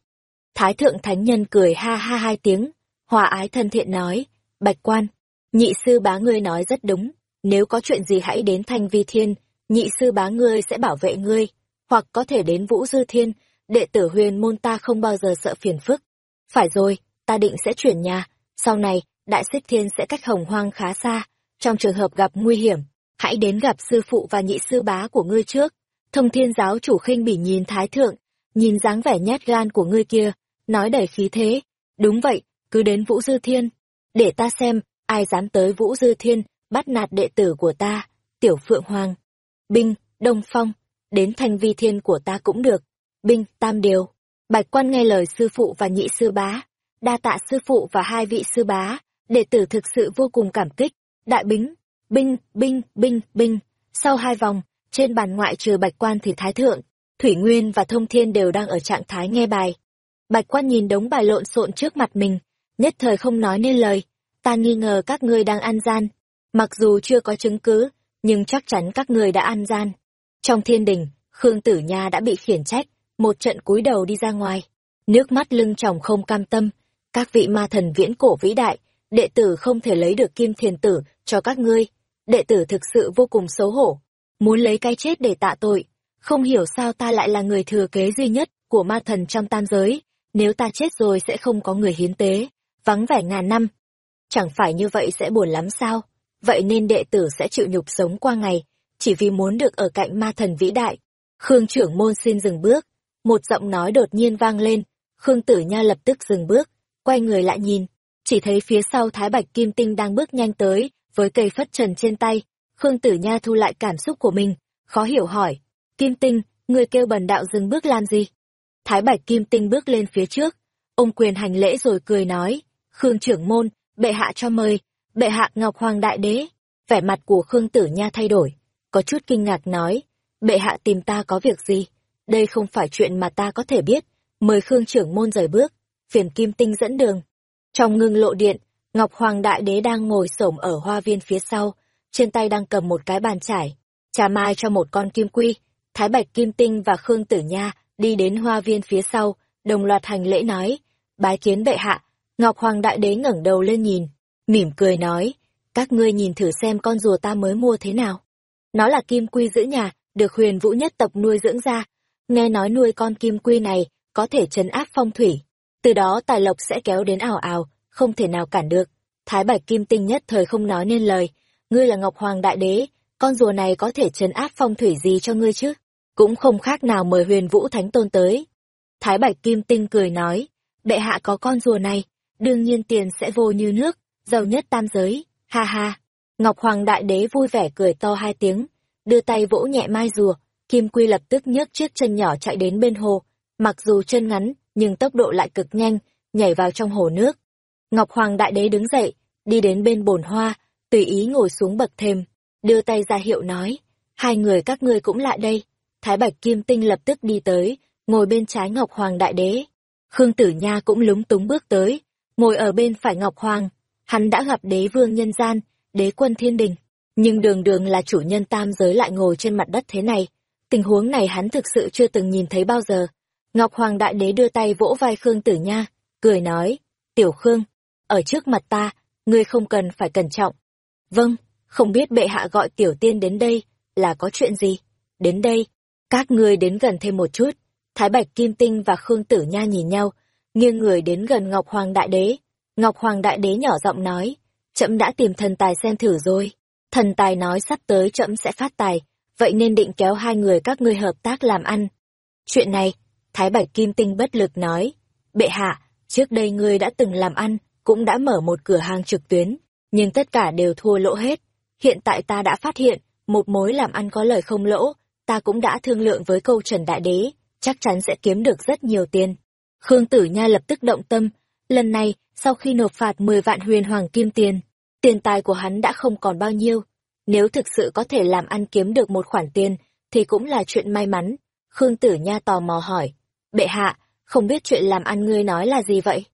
Thái thượng thánh nhân cười ha ha hai tiếng, hòa ái thân thiện nói, bạch quan, nhị sư bá ngươi nói rất đúng, nếu có chuyện gì hãy đến thanh vi thiên, nhị sư bá ngươi sẽ bảo vệ ngươi, hoặc có thể đến vũ dư thiên, đệ tử huyền môn ta không bao giờ sợ phiền phức. Phải rồi, ta định sẽ chuyển nhà, sau này, đại xích thiên sẽ cách hồng hoang khá xa, trong trường hợp gặp nguy hiểm, hãy đến gặp sư phụ và nhị sư bá của ngươi trước. Thông thiên giáo chủ khinh bỉ nhìn thái thượng, nhìn dáng vẻ nhát gan của ngươi kia, nói đầy khí thế. Đúng vậy, cứ đến Vũ Dư Thiên. Để ta xem, ai dám tới Vũ Dư Thiên, bắt nạt đệ tử của ta, Tiểu Phượng Hoàng. Binh, Đông Phong, đến thanh vi thiên của ta cũng được. Binh, Tam Điều. Bạch quan nghe lời sư phụ và nhị sư bá. Đa tạ sư phụ và hai vị sư bá, đệ tử thực sự vô cùng cảm kích. Đại bính, binh, binh, binh, binh. Sau hai vòng, trên bàn ngoại trừ bạch quan thì thái thượng, Thủy Nguyên và Thông Thiên đều đang ở trạng thái nghe bài. Bạch quan nhìn đống bài lộn xộn trước mặt mình, nhất thời không nói nên lời. Ta nghi ngờ các ngươi đang ăn gian. Mặc dù chưa có chứng cứ, nhưng chắc chắn các người đã ăn gian. Trong thiên đình, Khương Tử Nha đã bị khiển trách, một trận cúi đầu đi ra ngoài. Nước mắt lưng tròng không cam tâm. Các vị ma thần viễn cổ vĩ đại, đệ tử không thể lấy được kim thiền tử cho các ngươi. Đệ tử thực sự vô cùng xấu hổ. Muốn lấy cái chết để tạ tội. Không hiểu sao ta lại là người thừa kế duy nhất của ma thần trong tam giới. Nếu ta chết rồi sẽ không có người hiến tế, vắng vẻ ngàn năm. Chẳng phải như vậy sẽ buồn lắm sao? Vậy nên đệ tử sẽ chịu nhục sống qua ngày, chỉ vì muốn được ở cạnh ma thần vĩ đại. Khương trưởng môn xin dừng bước. Một giọng nói đột nhiên vang lên. Khương tử nha lập tức dừng bước, quay người lại nhìn. Chỉ thấy phía sau Thái Bạch Kim Tinh đang bước nhanh tới, với cây phất trần trên tay. Khương tử nha thu lại cảm xúc của mình, khó hiểu hỏi. Kim Tinh, người kêu bần đạo dừng bước làm gì? Thái Bạch Kim Tinh bước lên phía trước, ông quyền hành lễ rồi cười nói, Khương trưởng môn, bệ hạ cho mời, bệ hạ Ngọc Hoàng Đại Đế. Vẻ mặt của Khương Tử Nha thay đổi, có chút kinh ngạc nói, bệ hạ tìm ta có việc gì? Đây không phải chuyện mà ta có thể biết, mời Khương trưởng môn rời bước, phiền Kim Tinh dẫn đường. Trong ngưng lộ điện, Ngọc Hoàng Đại Đế đang ngồi xổm ở hoa viên phía sau, trên tay đang cầm một cái bàn trải, trà mai cho một con kim quy. Thái Bạch Kim Tinh và Khương Tử Nha đi đến hoa viên phía sau, đồng loạt hành lễ nói, bái kiến bệ hạ, Ngọc Hoàng Đại Đế ngẩng đầu lên nhìn, mỉm cười nói, các ngươi nhìn thử xem con rùa ta mới mua thế nào. Nó là kim quy giữ nhà, được huyền vũ nhất tộc nuôi dưỡng ra, nghe nói nuôi con kim quy này có thể trấn áp phong thủy. từ đó tài lộc sẽ kéo đến ảo ảo, không thể nào cản được. Thái Bạch Kim Tinh nhất thời không nói nên lời, ngươi là Ngọc Hoàng Đại Đế, con rùa này có thể trấn áp phong thủy gì cho ngươi chứ? Cũng không khác nào mời huyền vũ thánh tôn tới. Thái Bạch Kim Tinh cười nói, bệ hạ có con rùa này, đương nhiên tiền sẽ vô như nước, giàu nhất tam giới, ha ha. Ngọc Hoàng Đại Đế vui vẻ cười to hai tiếng, đưa tay vỗ nhẹ mai rùa, Kim Quy lập tức nhấc chiếc chân nhỏ chạy đến bên hồ, mặc dù chân ngắn, nhưng tốc độ lại cực nhanh, nhảy vào trong hồ nước. Ngọc Hoàng Đại Đế đứng dậy, đi đến bên bồn hoa, tùy ý ngồi xuống bậc thềm, đưa tay ra hiệu nói, hai người các ngươi cũng lại đây. Thái Bạch Kim Tinh lập tức đi tới, ngồi bên trái Ngọc Hoàng Đại Đế. Khương Tử Nha cũng lúng túng bước tới, ngồi ở bên phải Ngọc Hoàng. Hắn đã gặp đế vương nhân gian, đế quân thiên đình, nhưng đường đường là chủ nhân tam giới lại ngồi trên mặt đất thế này. Tình huống này hắn thực sự chưa từng nhìn thấy bao giờ. Ngọc Hoàng Đại Đế đưa tay vỗ vai Khương Tử Nha, cười nói, Tiểu Khương, ở trước mặt ta, ngươi không cần phải cẩn trọng. Vâng, không biết bệ hạ gọi Tiểu Tiên đến đây, là có chuyện gì? Đến đây, các ngươi đến gần thêm một chút. Thái Bạch Kim Tinh và Khương Tử Nha nhìn nhau, nghiêng người đến gần Ngọc Hoàng Đại Đế. Ngọc Hoàng Đại Đế nhỏ giọng nói, trẫm đã tìm thần tài xem thử rồi. Thần tài nói sắp tới trẫm sẽ phát tài, vậy nên định kéo hai người các ngươi hợp tác làm ăn. Chuyện này, Thái Bạch Kim Tinh bất lực nói, bệ hạ, trước đây ngươi đã từng làm ăn, cũng đã mở một cửa hàng trực tuyến, nhưng tất cả đều thua lỗ hết. Hiện tại ta đã phát hiện, một mối làm ăn có lời không lỗ, ta cũng đã thương lượng với câu trần đại đế, chắc chắn sẽ kiếm được rất nhiều tiền. Khương Tử Nha lập tức động tâm, lần này, sau khi nộp phạt 10 vạn huyền hoàng kim tiền, tiền tài của hắn đã không còn bao nhiêu. Nếu thực sự có thể làm ăn kiếm được một khoản tiền, thì cũng là chuyện may mắn. Khương Tử Nha tò mò hỏi, bệ hạ, không biết chuyện làm ăn ngươi nói là gì vậy?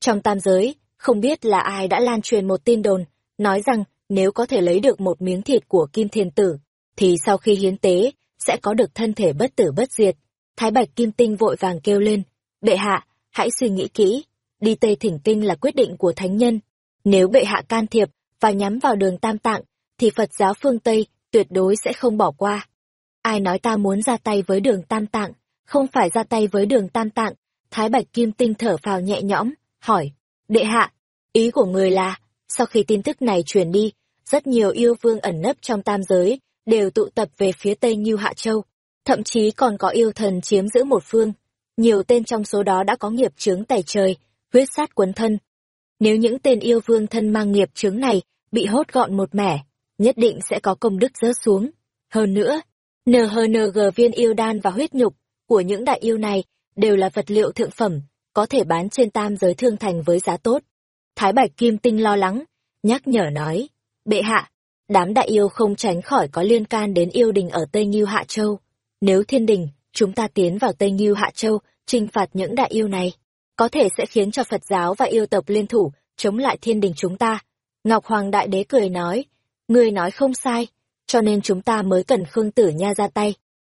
Trong tam giới, không biết là ai đã lan truyền một tin đồn, nói rằng nếu có thể lấy được một miếng thịt của Kim Thiền Tử, thì sau khi hiến tế, sẽ có được thân thể bất tử bất diệt. Thái Bạch Kim Tinh vội vàng kêu lên, bệ hạ, hãy suy nghĩ kỹ, đi Tây Thỉnh Kinh là quyết định của thánh nhân. Nếu bệ hạ can thiệp và nhắm vào đường Tam Tạng, thì Phật giáo phương Tây tuyệt đối sẽ không bỏ qua. Ai nói ta muốn ra tay với đường Tam Tạng, không phải ra tay với đường Tam Tạng, Thái Bạch Kim Tinh thở phào nhẹ nhõm, hỏi, đệ hạ, ý của người là, sau khi tin tức này truyền đi, rất nhiều yêu vương ẩn nấp trong tam giới, đều tụ tập về phía tây như Hạ Châu, thậm chí còn có yêu thần chiếm giữ một phương. Nhiều tên trong số đó đã có nghiệp chướng tẩy trời, huyết sát quấn thân. Nếu những tên yêu vương thân mang nghiệp chướng này bị hốt gọn một mẻ, nhất định sẽ có công đức rớt xuống. Hơn nữa, NHNG viên yêu đan và huyết nhục của những đại yêu này đều là vật liệu thượng phẩm, có thể bán trên tam giới thương thành với giá tốt. Thái Bạch Kim Tinh lo lắng, nhắc nhở nói, bệ hạ, đám đại yêu không tránh khỏi có liên can đến yêu đình ở Tây Nghiêu Hạ Châu. Nếu thiên đình, chúng ta tiến vào Tây Nghiêu Hạ Châu, trinh phạt những đại yêu này, có thể sẽ khiến cho Phật giáo và yêu tộc liên thủ, chống lại thiên đình chúng ta. Ngọc Hoàng Đại Đế cười nói, ngươi nói không sai, cho nên chúng ta mới cần Khương Tử Nha ra tay.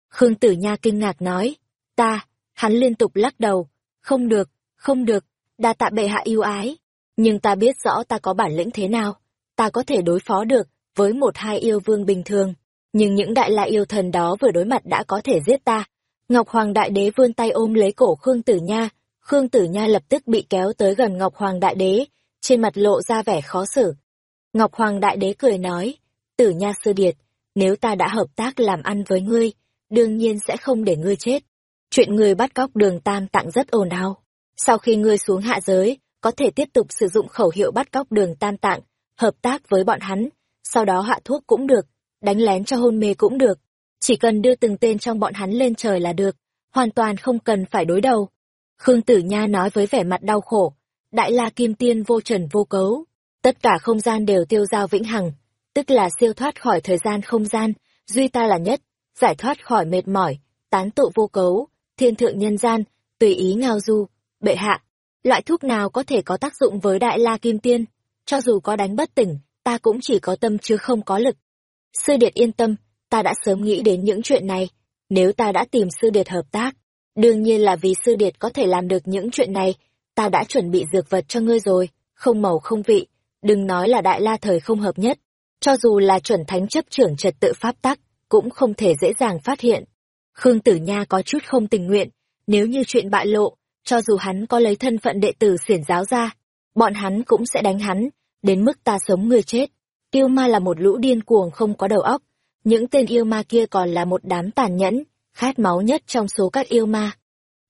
Khương Tử Nha kinh ngạc nói, ta, hắn liên tục lắc đầu, không được, không được, đa tạ bệ hạ yêu ái, nhưng ta biết rõ ta có bản lĩnh thế nào, ta có thể đối phó được với một hai yêu vương bình thường, nhưng những đại la yêu thần đó vừa đối mặt đã có thể giết ta. Ngọc Hoàng Đại Đế vươn tay ôm lấy cổ Khương Tử Nha, Khương Tử Nha lập tức bị kéo tới gần Ngọc Hoàng Đại Đế, trên mặt lộ ra vẻ khó xử. Ngọc Hoàng Đại Đế cười nói, Tử Nha sư điệt, nếu ta đã hợp tác làm ăn với ngươi, đương nhiên sẽ không để ngươi chết. Chuyện ngươi bắt cóc đường tam tặng rất ồn ào. Sau khi ngươi xuống hạ giới, có thể tiếp tục sử dụng khẩu hiệu bắt cóc đường tam tạng, hợp tác với bọn hắn, sau đó hạ thuốc cũng được, đánh lén cho hôn mê cũng được. Chỉ cần đưa từng tên trong bọn hắn lên trời là được, hoàn toàn không cần phải đối đầu. Khương Tử Nha nói với vẻ mặt đau khổ, Đại La Kim Tiên vô trần vô cấu, tất cả không gian đều tiêu giao vĩnh hằng, tức là siêu thoát khỏi thời gian không gian, duy ta là nhất, giải thoát khỏi mệt mỏi, tán tụ vô cấu, thiên thượng nhân gian, tùy ý ngao du, bệ hạ. Loại thuốc nào có thể có tác dụng với Đại La Kim Tiên? Cho dù có đánh bất tỉnh, ta cũng chỉ có tâm chứ không có lực. Sư Điệt yên tâm, ta đã sớm nghĩ đến những chuyện này. Nếu ta đã tìm Sư Điệt hợp tác, đương nhiên là vì Sư Điệt có thể làm được những chuyện này. Ta đã chuẩn bị dược vật cho ngươi rồi, không màu không vị. Đừng nói là Đại La thời không hợp nhất. Cho dù là chuẩn thánh chấp trưởng trật tự pháp tắc, cũng không thể dễ dàng phát hiện. Khương Tử Nha có chút không tình nguyện, nếu như chuyện bại lộ, cho dù hắn có lấy thân phận đệ tử xiển giáo ra, bọn hắn cũng sẽ đánh hắn, đến mức ta sống người chết. Yêu ma là một lũ điên cuồng không có đầu óc, những tên yêu ma kia còn là một đám tàn nhẫn, khát máu nhất trong số các yêu ma.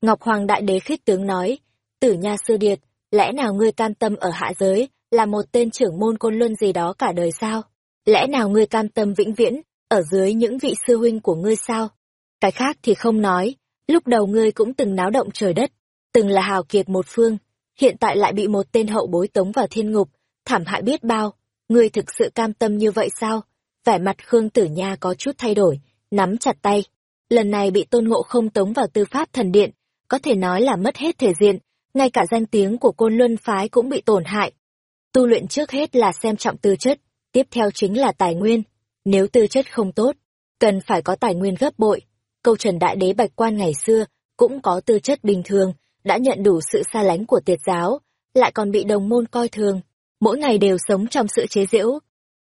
Ngọc Hoàng Đại Đế khích tướng nói, tử nha sư điệt, lẽ nào ngươi cam tâm ở hạ giới, là một tên trưởng môn côn luân gì đó cả đời sao? Lẽ nào ngươi cam tâm vĩnh viễn, ở dưới những vị sư huynh của ngươi sao? Cái khác thì không nói, lúc đầu ngươi cũng từng náo động trời đất, từng là hào kiệt một phương, hiện tại lại bị một tên hậu bối tống vào thiên ngục, thảm hại biết bao, ngươi thực sự cam tâm như vậy sao? Vẻ mặt Khương Tử Nha có chút thay đổi, nắm chặt tay. Lần này bị tôn ngộ không tống vào tư pháp thần điện, có thể nói là mất hết thể diện, ngay cả danh tiếng của côn luân phái cũng bị tổn hại. Tu luyện trước hết là xem trọng tư chất, tiếp theo chính là tài nguyên. Nếu tư chất không tốt, cần phải có tài nguyên gấp bội. Câu trần đại đế bạch quan ngày xưa cũng có tư chất bình thường, đã nhận đủ sự xa lánh của tiệt giáo, lại còn bị đồng môn coi thường, mỗi ngày đều sống trong sự chế giễu.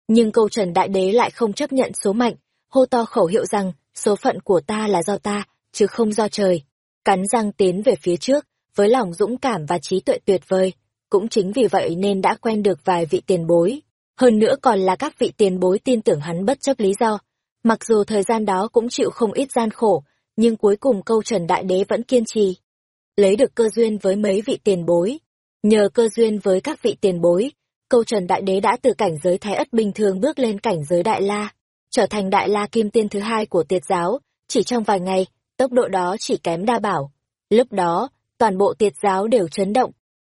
Nhưng câu trần đại đế lại không chấp nhận số mệnh, hô to khẩu hiệu rằng số phận của ta là do ta, chứ không do trời. Cắn răng tiến về phía trước, với lòng dũng cảm và trí tuệ tuyệt vời. Cũng chính vì vậy nên đã quen được vài vị tiền bối. Hơn nữa còn là các vị tiền bối tin tưởng hắn bất chấp lý do. Mặc dù thời gian đó cũng chịu không ít gian khổ, nhưng cuối cùng câu trần đại đế vẫn kiên trì. Lấy được cơ duyên với mấy vị tiền bối. Nhờ cơ duyên với các vị tiền bối, câu trần đại đế đã từ cảnh giới thái ất bình thường bước lên cảnh giới đại la, trở thành đại la kim tiên thứ hai của tiệt giáo, chỉ trong vài ngày, tốc độ đó chỉ kém đa bảo. Lúc đó, toàn bộ tiệt giáo đều chấn động.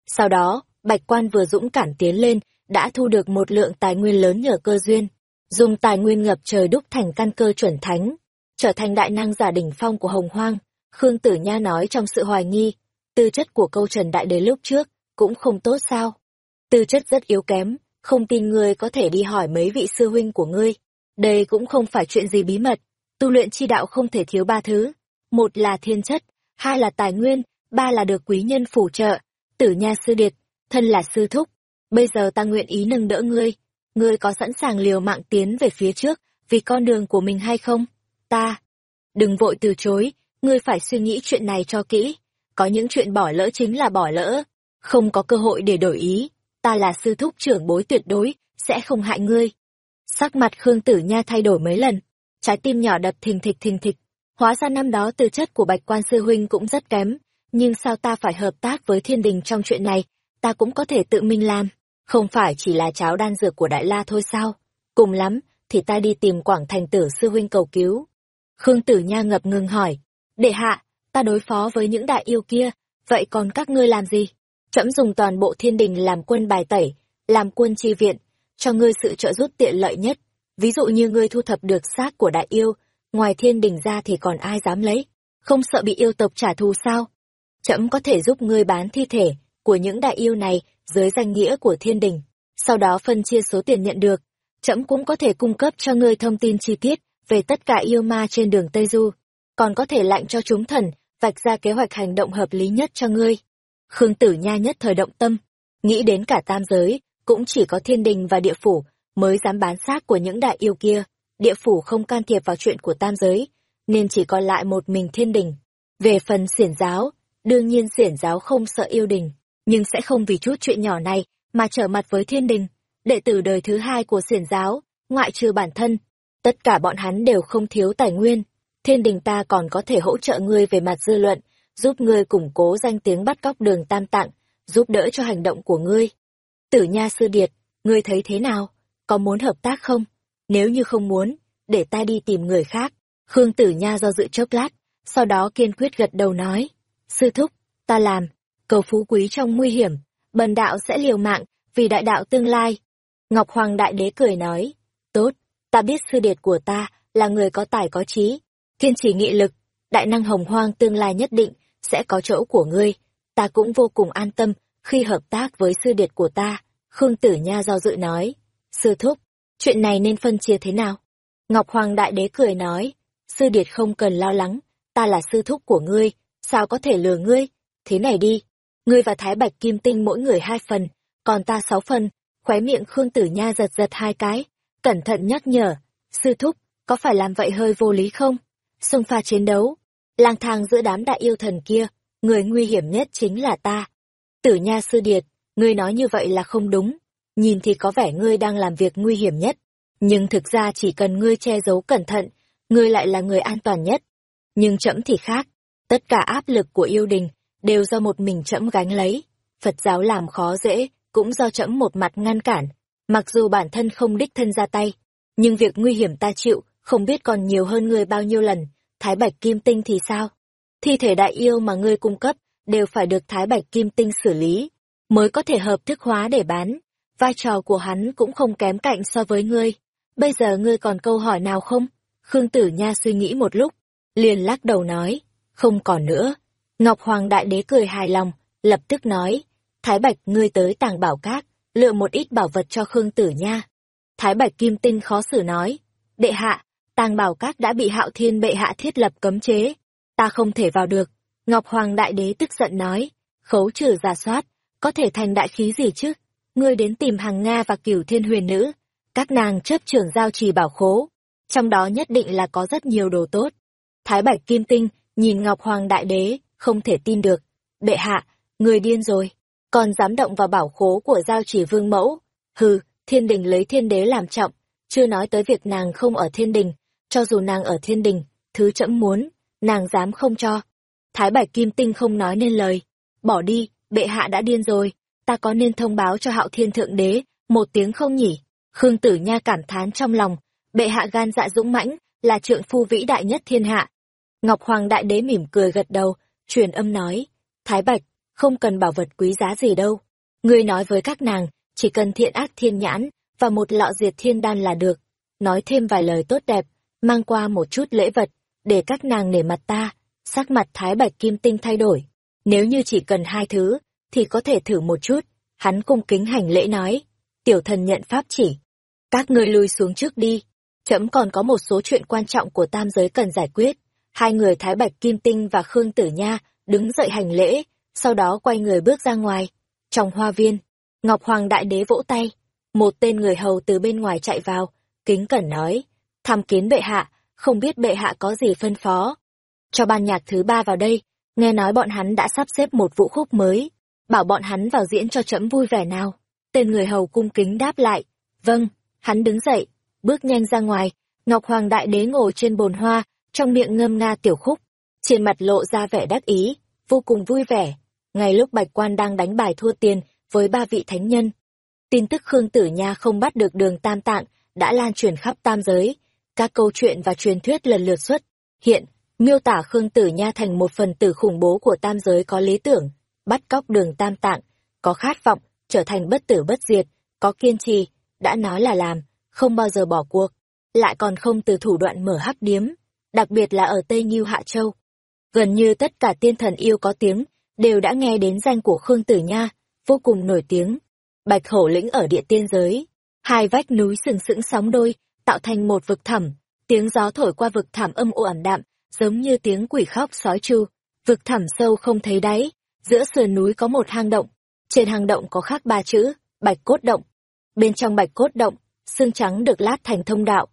Sau đó, Bạch Quan vừa dũng cảm tiến lên, đã thu được một lượng tài nguyên lớn nhờ cơ duyên, dùng tài nguyên ngập trời đúc thành căn cơ chuẩn thánh, trở thành đại năng giả đỉnh phong của Hồng Hoang. Khương Tử Nha nói trong sự hoài nghi, tư chất của câu Trần Đại Đế lúc trước cũng không tốt sao? Tư chất rất yếu kém, không tin ngươi có thể đi hỏi mấy vị sư huynh của ngươi. Đây cũng không phải chuyện gì bí mật, tu luyện chi đạo không thể thiếu ba thứ. Một là thiên chất, hai là tài nguyên, ba là được quý nhân phù trợ. Tử Nha sư điệt, thân là sư thúc. Bây giờ ta nguyện ý nâng đỡ ngươi. Ngươi có sẵn sàng liều mạng tiến về phía trước, vì con đường của mình hay không? Ta. Đừng vội từ chối, ngươi phải suy nghĩ chuyện này cho kỹ. Có những chuyện bỏ lỡ chính là bỏ lỡ. Không có cơ hội để đổi ý. Ta là sư thúc trưởng bối tuyệt đối, sẽ không hại ngươi. Sắc mặt Khương Tử Nha thay đổi mấy lần. Trái tim nhỏ đập thình thịch thình thịch. Hóa ra năm đó tư chất của Bạch Quan Sư Huynh cũng rất kém. Nhưng sao ta phải hợp tác với thiên đình trong chuyện này? Ta cũng có thể tự mình làm. Không phải chỉ là cháo đan dược của Đại La thôi sao? Cùng lắm, thì ta đi tìm Quảng Thành Tử Sư Huynh cầu cứu. Khương Tử Nha ngập ngừng hỏi. Đệ hạ, ta đối phó với những đại yêu kia, vậy còn các ngươi làm gì? Trẫm dùng toàn bộ thiên đình làm quân bài tẩy, làm quân chi viện, cho ngươi sự trợ giúp tiện lợi nhất. Ví dụ như ngươi thu thập được xác của đại yêu, ngoài thiên đình ra thì còn ai dám lấy, không sợ bị yêu tộc trả thù sao? Trẫm có thể giúp ngươi bán thi thể của những đại yêu này dưới danh nghĩa của thiên đình, sau đó phân chia số tiền nhận được. Trẫm cũng có thể cung cấp cho ngươi thông tin chi tiết về tất cả yêu ma trên đường Tây Du, còn có thể lạnh cho chúng thần, vạch ra kế hoạch hành động hợp lý nhất cho ngươi. Khương Tử Nha nhất thời động tâm, nghĩ đến cả tam giới, cũng chỉ có thiên đình và địa phủ mới dám bán xác của những đại yêu kia. Địa phủ không can thiệp vào chuyện của tam giới, nên chỉ còn lại một mình thiên đình. Về phần xiển giáo, đương nhiên xiển giáo không sợ yêu đình, nhưng sẽ không vì chút chuyện nhỏ này mà trở mặt với thiên đình. Đệ tử đời thứ hai của xiển giáo, ngoại trừ bản thân, tất cả bọn hắn đều không thiếu tài nguyên. Thiên đình ta còn có thể hỗ trợ ngươi về mặt dư luận, giúp ngươi củng cố danh tiếng bắt cóc đường tam tạng, giúp đỡ cho hành động của ngươi. Tử Nha Sư Điệt, ngươi thấy thế nào? Có muốn hợp tác không? Nếu như không muốn, để ta đi tìm người khác. Khương Tử Nha do dự chốc lát, sau đó kiên quyết gật đầu nói. Sư thúc, ta làm, cầu phú quý trong nguy hiểm, bần đạo sẽ liều mạng, vì đại đạo tương lai. Ngọc Hoàng Đại Đế cười nói, tốt, ta biết sư điệt của ta là người có tài có trí, kiên trì nghị lực, đại năng hồng hoang tương lai nhất định sẽ có chỗ của ngươi. Ta cũng vô cùng an tâm khi hợp tác với sư điệt của ta. Khương Tử Nha do dự nói, sư thúc, chuyện này nên phân chia thế nào? Ngọc Hoàng Đại Đế cười nói, sư điệt không cần lo lắng, ta là sư thúc của ngươi, sao có thể lừa ngươi? Thế này đi, ngươi và Thái Bạch Kim Tinh mỗi người hai phần, còn ta sáu phần, khóe miệng Khương Tử Nha giật giật hai cái, cẩn thận nhắc nhở, sư thúc, có phải làm vậy hơi vô lý không? Xung pha chiến đấu, lang thang giữa đám đại yêu thần kia, người nguy hiểm nhất chính là ta. Tử Nha Sư Điệt, ngươi nói như vậy là không đúng. Nhìn thì có vẻ ngươi đang làm việc nguy hiểm nhất. Nhưng thực ra chỉ cần ngươi che giấu cẩn thận, ngươi lại là người an toàn nhất. Nhưng trẫm thì khác. Tất cả áp lực của yêu đình đều do một mình trẫm gánh lấy. Phật giáo làm khó dễ, cũng do trẫm một mặt ngăn cản. Mặc dù bản thân không đích thân ra tay, nhưng việc nguy hiểm ta chịu, không biết còn nhiều hơn ngươi bao nhiêu lần. Thái Bạch Kim Tinh thì sao? Thi thể đại yêu mà ngươi cung cấp, đều phải được Thái Bạch Kim Tinh xử lý, mới có thể hợp thức hóa để bán. Vai trò của hắn cũng không kém cạnh so với ngươi. Bây giờ ngươi còn câu hỏi nào không? Khương Tử Nha suy nghĩ một lúc, liền lắc đầu nói, không còn nữa. Ngọc Hoàng Đại Đế cười hài lòng, lập tức nói, Thái Bạch ngươi tới tàng bảo cát, lựa một ít bảo vật cho Khương Tử Nha. Thái Bạch Kim Tinh khó xử nói, đệ hạ, tàng bảo cát đã bị hạo thiên bệ hạ thiết lập cấm chế, ta không thể vào được. Ngọc Hoàng Đại Đế tức giận nói, khấu trừ giả soát, có thể thành đại khí gì chứ? Ngươi đến tìm hàng Nga và cửu thiên huyền nữ, các nàng chấp trưởng giao trì bảo khố, trong đó nhất định là có rất nhiều đồ tốt. Thái Bạch Kim Tinh nhìn Ngọc Hoàng Đại Đế, không thể tin được. Bệ hạ, người điên rồi, còn dám động vào bảo khố của giao chỉ vương mẫu. Hừ, thiên đình lấy thiên đế làm trọng, chưa nói tới việc nàng không ở thiên đình, cho dù nàng ở thiên đình, thứ trẫm muốn, nàng dám không cho. Thái Bạch Kim Tinh không nói nên lời, bỏ đi, bệ hạ đã điên rồi, ta có nên thông báo cho hạo thiên thượng đế, một tiếng không nhỉ? Khương Tử Nha cảm thán trong lòng, bệ hạ gan dạ dũng mãnh, là trượng phu vĩ đại nhất thiên hạ. Ngọc Hoàng Đại Đế mỉm cười gật đầu, truyền âm nói, Thái Bạch, không cần bảo vật quý giá gì đâu. Ngươi nói với các nàng, chỉ cần thiện ác thiên nhãn, và một lọ diệt thiên đan là được. Nói thêm vài lời tốt đẹp, mang qua một chút lễ vật, để các nàng nể mặt ta. Sắc mặt Thái Bạch Kim Tinh thay đổi. Nếu như chỉ cần hai thứ, thì có thể thử một chút. Hắn cung kính hành lễ nói, tiểu thần nhận pháp chỉ. Các ngươi lui xuống trước đi. Chấm còn có một số chuyện quan trọng của tam giới cần giải quyết. Hai người Thái Bạch Kim Tinh và Khương Tử Nha đứng dậy hành lễ, sau đó quay người bước ra ngoài. Trong hoa viên, Ngọc Hoàng Đại Đế vỗ tay. Một tên người hầu từ bên ngoài chạy vào, kính cẩn nói, tham kiến bệ hạ, không biết bệ hạ có gì phân phó. Cho ban nhạc thứ ba vào đây, nghe nói bọn hắn đã sắp xếp một vũ khúc mới, bảo bọn hắn vào diễn cho trẫm vui vẻ nào. Tên người hầu cung kính đáp lại, vâng, hắn đứng dậy, bước nhanh ra ngoài, Ngọc Hoàng Đại Đế ngồi trên bồn hoa, trong miệng ngâm nga tiểu khúc, trên mặt lộ ra vẻ đắc ý, vô cùng vui vẻ. Ngay lúc Bạch Quan đang đánh bài thua tiền với ba vị thánh nhân, tin tức Khương Tử Nha không bắt được đường tam tạng đã lan truyền khắp tam giới, các câu chuyện và truyền thuyết lần lượt xuất. Hiện, miêu tả Khương Tử Nha thành một phần tử khủng bố của tam giới có lý tưởng, bắt cóc đường tam tạng, có khát vọng, trở thành bất tử bất diệt, có kiên trì, đã nói là làm, không bao giờ bỏ cuộc, lại còn không từ thủ đoạn mở hắc điếm, đặc biệt là ở Tây Nhiêu Hạ Châu. Gần như tất cả tiên thần yêu có tiếng, đều đã nghe đến danh của Khương Tử Nha, vô cùng nổi tiếng. Bạch hổ lĩnh ở địa tiên giới, hai vách núi sừng sững sóng đôi, tạo thành một vực thẳm, tiếng gió thổi qua vực thẳm âm u ảm đạm, giống như tiếng quỷ khóc sói chu. Vực thẳm sâu không thấy đáy, giữa sườn núi có một hang động, trên hang động có khắc ba chữ, Bạch cốt động. Bên trong Bạch cốt động, xương trắng được lát thành thông đạo,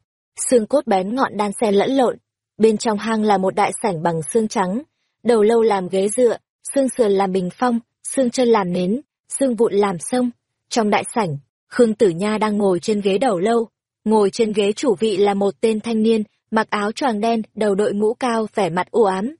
xương cốt bén ngọn đan xen lẫn lộn. Bên trong hang là một đại sảnh bằng xương trắng, đầu lâu làm ghế dựa, xương sườn làm bình phong, xương chân làm nến, xương vụn làm sông. Trong đại sảnh, Khương Tử Nha đang ngồi trên ghế đầu lâu, ngồi trên ghế chủ vị là một tên thanh niên, mặc áo choàng đen, đầu đội mũ cao, vẻ mặt u ám.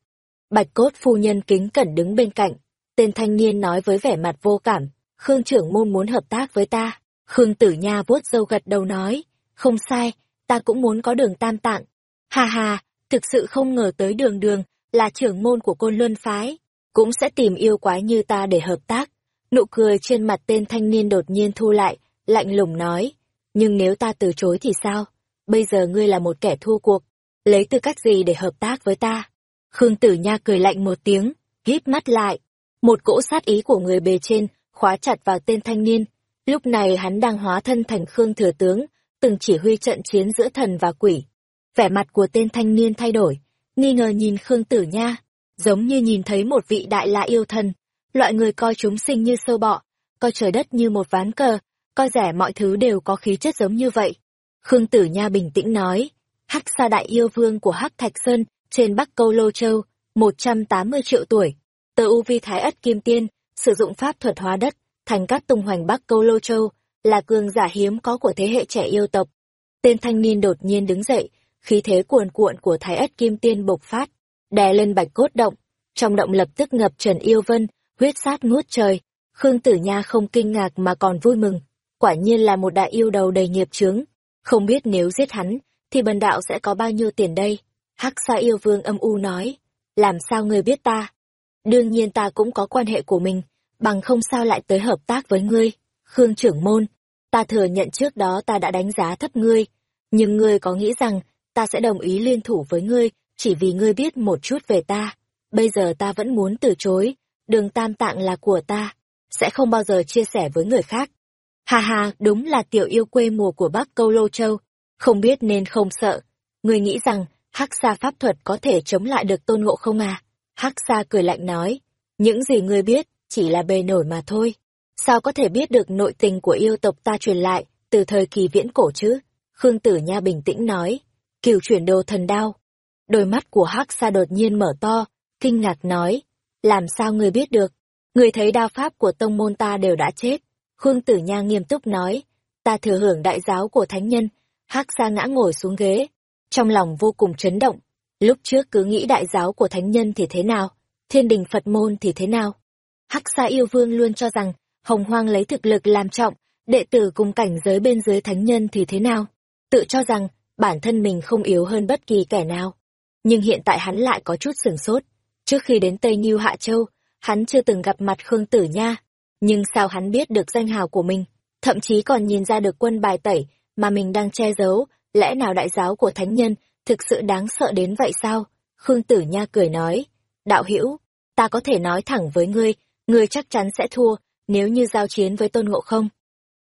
Bạch cốt phu nhân kính cẩn đứng bên cạnh, tên thanh niên nói với vẻ mặt vô cảm, Khương trưởng môn muốn hợp tác với ta. Khương Tử Nha vuốt râu gật đầu nói, không sai, ta cũng muốn có đường tam tạng. Hà hà, thực sự không ngờ tới đường đường, là trưởng môn của côn luân phái, cũng sẽ tìm yêu quái như ta để hợp tác. Nụ cười trên mặt tên thanh niên đột nhiên thu lại, lạnh lùng nói, nhưng nếu ta từ chối thì sao? Bây giờ ngươi là một kẻ thua cuộc, lấy tư cách gì để hợp tác với ta? Khương Tử Nha cười lạnh một tiếng, hít mắt lại. Một cỗ sát ý của người bề trên, khóa chặt vào tên thanh niên. Lúc này hắn đang hóa thân thành Khương Thừa Tướng, từng chỉ huy trận chiến giữa thần và quỷ. Vẻ mặt của tên thanh niên thay đổi, nghi ngờ nhìn Khương Tử Nha, giống như nhìn thấy một vị đại la yêu thần, loại người coi chúng sinh như sâu bọ, coi trời đất như một ván cờ, coi rẻ mọi thứ đều có khí chất giống như vậy. Khương Tử Nha bình tĩnh nói, Hắc Sa Đại Yêu Vương của Hắc Thạch Sơn trên Bắc Câu Lô Châu, 180 triệu tuổi. Tờ U Vi Thái Ất Kim Tiên, sử dụng pháp thuật hóa đất, thành các tung hoành Bắc Câu Lô Châu, là cường giả hiếm có của thế hệ trẻ yêu tộc. Tên thanh niên đột nhiên đứng dậy, khí thế cuồn cuộn của Thái Ất Kim Tiên bộc phát, đè lên bạch cốt động, trong động lập tức ngập Trần Yêu Vân, huyết sát ngút trời. Khương Tử Nha không kinh ngạc mà còn vui mừng, quả nhiên là một đại yêu đầu đầy nghiệp chướng, không biết nếu giết hắn, thì bần đạo sẽ có bao nhiêu tiền đây? Hắc Sa yêu vương âm u nói, làm sao ngươi biết ta? Đương nhiên ta cũng có quan hệ của mình, bằng không sao lại tới hợp tác với ngươi. Khương trưởng môn, ta thừa nhận trước đó ta đã đánh giá thấp ngươi, nhưng ngươi có nghĩ rằng ta sẽ đồng ý liên thủ với ngươi chỉ vì ngươi biết một chút về ta. Bây giờ ta vẫn muốn từ chối, đường tam tạng là của ta, sẽ không bao giờ chia sẻ với người khác. Hà hà, đúng là tiểu yêu quê mùa của Bắc Câu Lô Châu, không biết nên không sợ. Ngươi nghĩ rằng hắc sa pháp thuật có thể chống lại được tôn ngộ không à? hắc sa cười lạnh nói, những gì ngươi biết chỉ là bề nổi mà thôi. Sao có thể biết được nội tình của yêu tộc ta truyền lại từ thời kỳ viễn cổ chứ? Khương Tử Nha bình tĩnh nói, kiều chuyển đồ thần đao. Đôi mắt của hắc sa đột nhiên mở to, kinh ngạc nói, làm sao ngươi biết được? Ngươi thấy đao pháp của tông môn ta đều đã chết. Khương Tử Nha nghiêm túc nói, ta thừa hưởng đại giáo của thánh nhân. hắc sa ngã ngồi xuống ghế, trong lòng vô cùng chấn động. Lúc trước cứ nghĩ đại giáo của thánh nhân thì thế nào, thiên đình Phật môn thì thế nào. Hắc Sa yêu vương luôn cho rằng, hồng hoang lấy thực lực làm trọng, đệ tử cùng cảnh giới bên dưới thánh nhân thì thế nào. Tự cho rằng, bản thân mình không yếu hơn bất kỳ kẻ nào. Nhưng hiện tại hắn lại có chút sửng sốt. Trước khi đến Tây Nhiêu Hạ Châu, hắn chưa từng gặp mặt Khương Tử Nha. Nhưng sao hắn biết được danh hào của mình, thậm chí còn nhìn ra được quân bài tẩy mà mình đang che giấu, lẽ nào đại giáo của thánh nhân thực sự đáng sợ đến vậy sao? Khương Tử Nha cười nói, đạo hữu ta có thể nói thẳng với ngươi, ngươi chắc chắn sẽ thua, nếu như giao chiến với tôn ngộ không.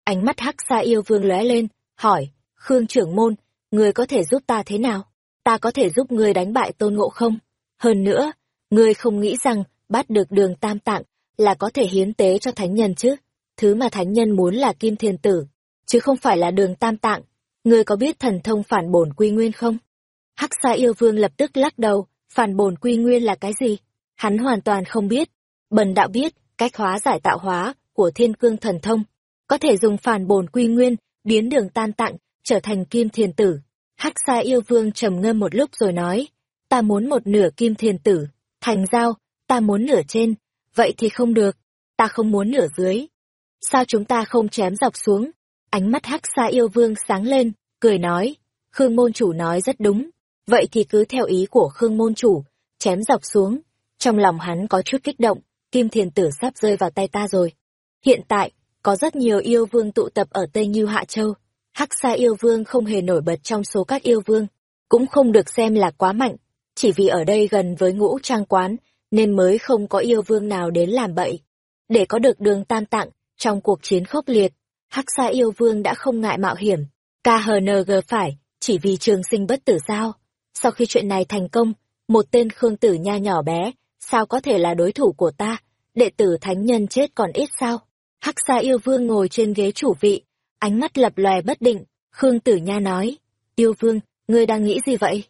Ánh mắt hắc xa yêu vương lóe lên, hỏi, Khương trưởng môn, ngươi có thể giúp ta thế nào? Ta có thể giúp ngươi đánh bại tôn ngộ không? Hơn nữa, ngươi không nghĩ rằng bắt được đường tam tạng là có thể hiến tế cho thánh nhân chứ? Thứ mà thánh nhân muốn là kim thiền tử, chứ không phải là đường tam tạng. Ngươi có biết thần thông phản bổn quy nguyên không? Hắc xa yêu vương lập tức lắc đầu, phản bổn quy nguyên là cái gì? Hắn hoàn toàn không biết. Bần đạo biết, cách hóa giải tạo hóa của thiên cương thần thông. Có thể dùng phản bổn quy nguyên, biến đường tan tặng, trở thành kim thiền tử. Hắc xa yêu vương trầm ngâm một lúc rồi nói, ta muốn một nửa kim thiền tử, thành giao, ta muốn nửa trên, vậy thì không được, ta không muốn nửa dưới. Sao chúng ta không chém dọc xuống? Ánh mắt hắc xa yêu vương sáng lên, cười nói, Khương môn chủ nói rất đúng, vậy thì cứ theo ý của Khương môn chủ, chém dọc xuống. Trong lòng hắn có chút kích động, kim thiền tử sắp rơi vào tay ta rồi. Hiện tại, có rất nhiều yêu vương tụ tập ở Tây Như Hạ Châu. Hắc xa yêu vương không hề nổi bật trong số các yêu vương, cũng không được xem là quá mạnh, chỉ vì ở đây gần với ngũ trang quán, nên mới không có yêu vương nào đến làm bậy. Để có được đường tam tạng, trong cuộc chiến khốc liệt, Hắc xa yêu vương đã không ngại mạo hiểm, KHNG phải, chỉ vì trường sinh bất tử sao. Sau khi chuyện này thành công, một tên khương tử nha nhỏ bé, sao có thể là đối thủ của ta, đệ tử thánh nhân chết còn ít sao. Hắc xa yêu vương ngồi trên ghế chủ vị, ánh mắt lập lòe bất định, khương tử nha nói, yêu vương, ngươi đang nghĩ gì vậy?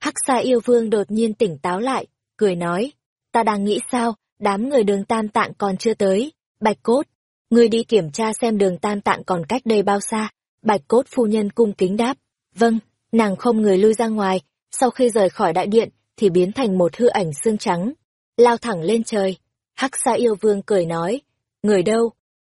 Hắc xa yêu vương đột nhiên tỉnh táo lại, cười nói, ta đang nghĩ sao, đám người đường tam tạng còn chưa tới, bạch cốt, ngươi đi kiểm tra xem đường tam tạng còn cách đây bao xa, bạch cốt phu nhân cung kính đáp, vâng, nàng không người lui ra ngoài, sau khi rời khỏi đại điện, thì biến thành một hư ảnh xương trắng, lao thẳng lên trời. Hắc xa yêu vương cười nói, người đâu?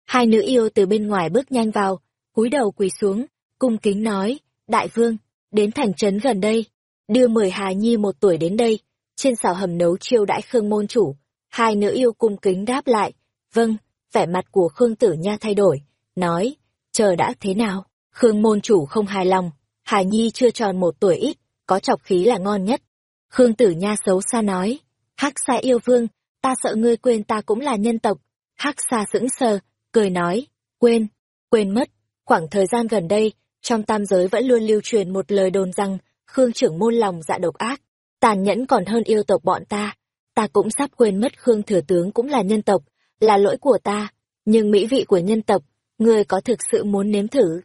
Hai nữ yêu từ bên ngoài bước nhanh vào, cúi đầu quỳ xuống, cung kính nói, đại vương, đến thành trấn gần đây, đưa mười Hà Nhi một tuổi đến đây, trên xào hầm nấu chiêu đãi Khương môn chủ. Hai nữ yêu cung kính đáp lại, vâng, vẻ mặt của Khương tử nha thay đổi, nói, chờ đã thế nào? Khương môn chủ không hài lòng, hải Nhi chưa tròn một tuổi ít, có chọc khí là ngon nhất. Khương tử nha xấu xa nói, hắc xa yêu vương, ta sợ ngươi quên ta cũng là nhân tộc. hắc xa sững sờ, cười nói, quên, quên mất. Khoảng thời gian gần đây, trong tam giới vẫn luôn lưu truyền một lời đồn rằng, Khương trưởng môn lòng dạ độc ác, tàn nhẫn còn hơn yêu tộc bọn ta. Ta cũng sắp quên mất Khương thừa tướng cũng là nhân tộc, là lỗi của ta. Nhưng mỹ vị của nhân tộc, ngươi có thực sự muốn nếm thử?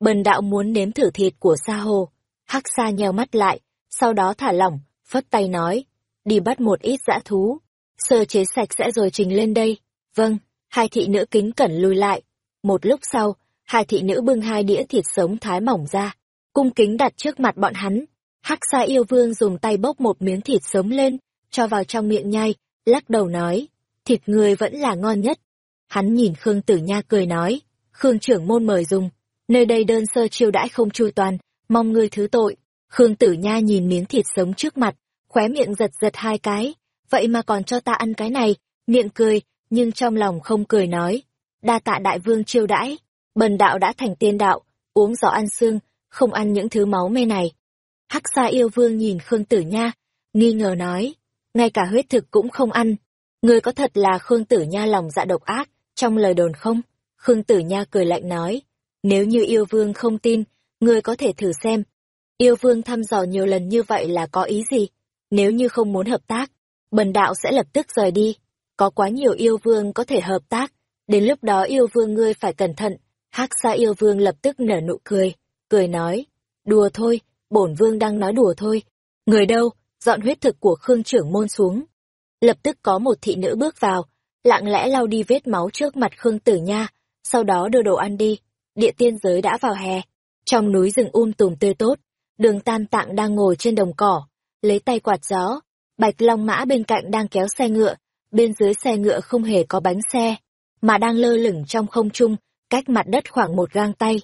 Bần đạo muốn nếm thử thịt của sa hồ. Hắc sa nheo mắt lại, sau đó thả lỏng, phất tay nói, đi bắt một ít dã thú. Sơ chế sạch sẽ rồi trình lên đây. Vâng, hai thị nữ kính cẩn lùi lại. Một lúc sau, hai thị nữ bưng hai đĩa thịt sống thái mỏng ra, cung kính đặt trước mặt bọn hắn. Hắc xa yêu vương dùng tay bốc một miếng thịt sống lên, cho vào trong miệng nhai, lắc đầu nói, thịt người vẫn là ngon nhất. Hắn nhìn Khương Tử Nha cười nói, Khương trưởng môn mời dùng, nơi đây đơn sơ chiêu đãi không chu toàn, mong ngươi thứ tội. Khương Tử Nha nhìn miếng thịt sống trước mặt, khóe miệng giật giật hai cái, vậy mà còn cho ta ăn cái này, miệng cười, nhưng trong lòng không cười nói, đa tạ đại vương chiêu đãi, bần đạo đã thành tiên đạo, uống gió ăn xương, không ăn những thứ máu mê này. Hắc xa yêu vương nhìn Khương Tử Nha, nghi ngờ nói, ngay cả huyết thực cũng không ăn. Ngươi có thật là Khương Tử Nha lòng dạ độc ác, trong lời đồn không? Khương Tử Nha cười lạnh nói, nếu như yêu vương không tin, ngươi có thể thử xem. Yêu vương thăm dò nhiều lần như vậy là có ý gì? Nếu như không muốn hợp tác, bần đạo sẽ lập tức rời đi. Có quá nhiều yêu vương có thể hợp tác, đến lúc đó yêu vương ngươi phải cẩn thận. Hắc xa yêu vương lập tức nở nụ cười, cười nói, đùa thôi, bổn vương đang nói đùa thôi. Người đâu, dọn huyết thực của Khương trưởng môn xuống. Lập tức có một thị nữ bước vào, lặng lẽ lau đi vết máu trước mặt Khương Tử Nha, sau đó đưa đồ ăn đi. Địa tiên giới đã vào hè, trong núi rừng um tùm tươi tốt, đường tam tạng đang ngồi trên đồng cỏ, lấy tay quạt gió, bạch long mã bên cạnh đang kéo xe ngựa, bên dưới xe ngựa không hề có bánh xe, mà đang lơ lửng trong không trung, cách mặt đất khoảng một gang tay.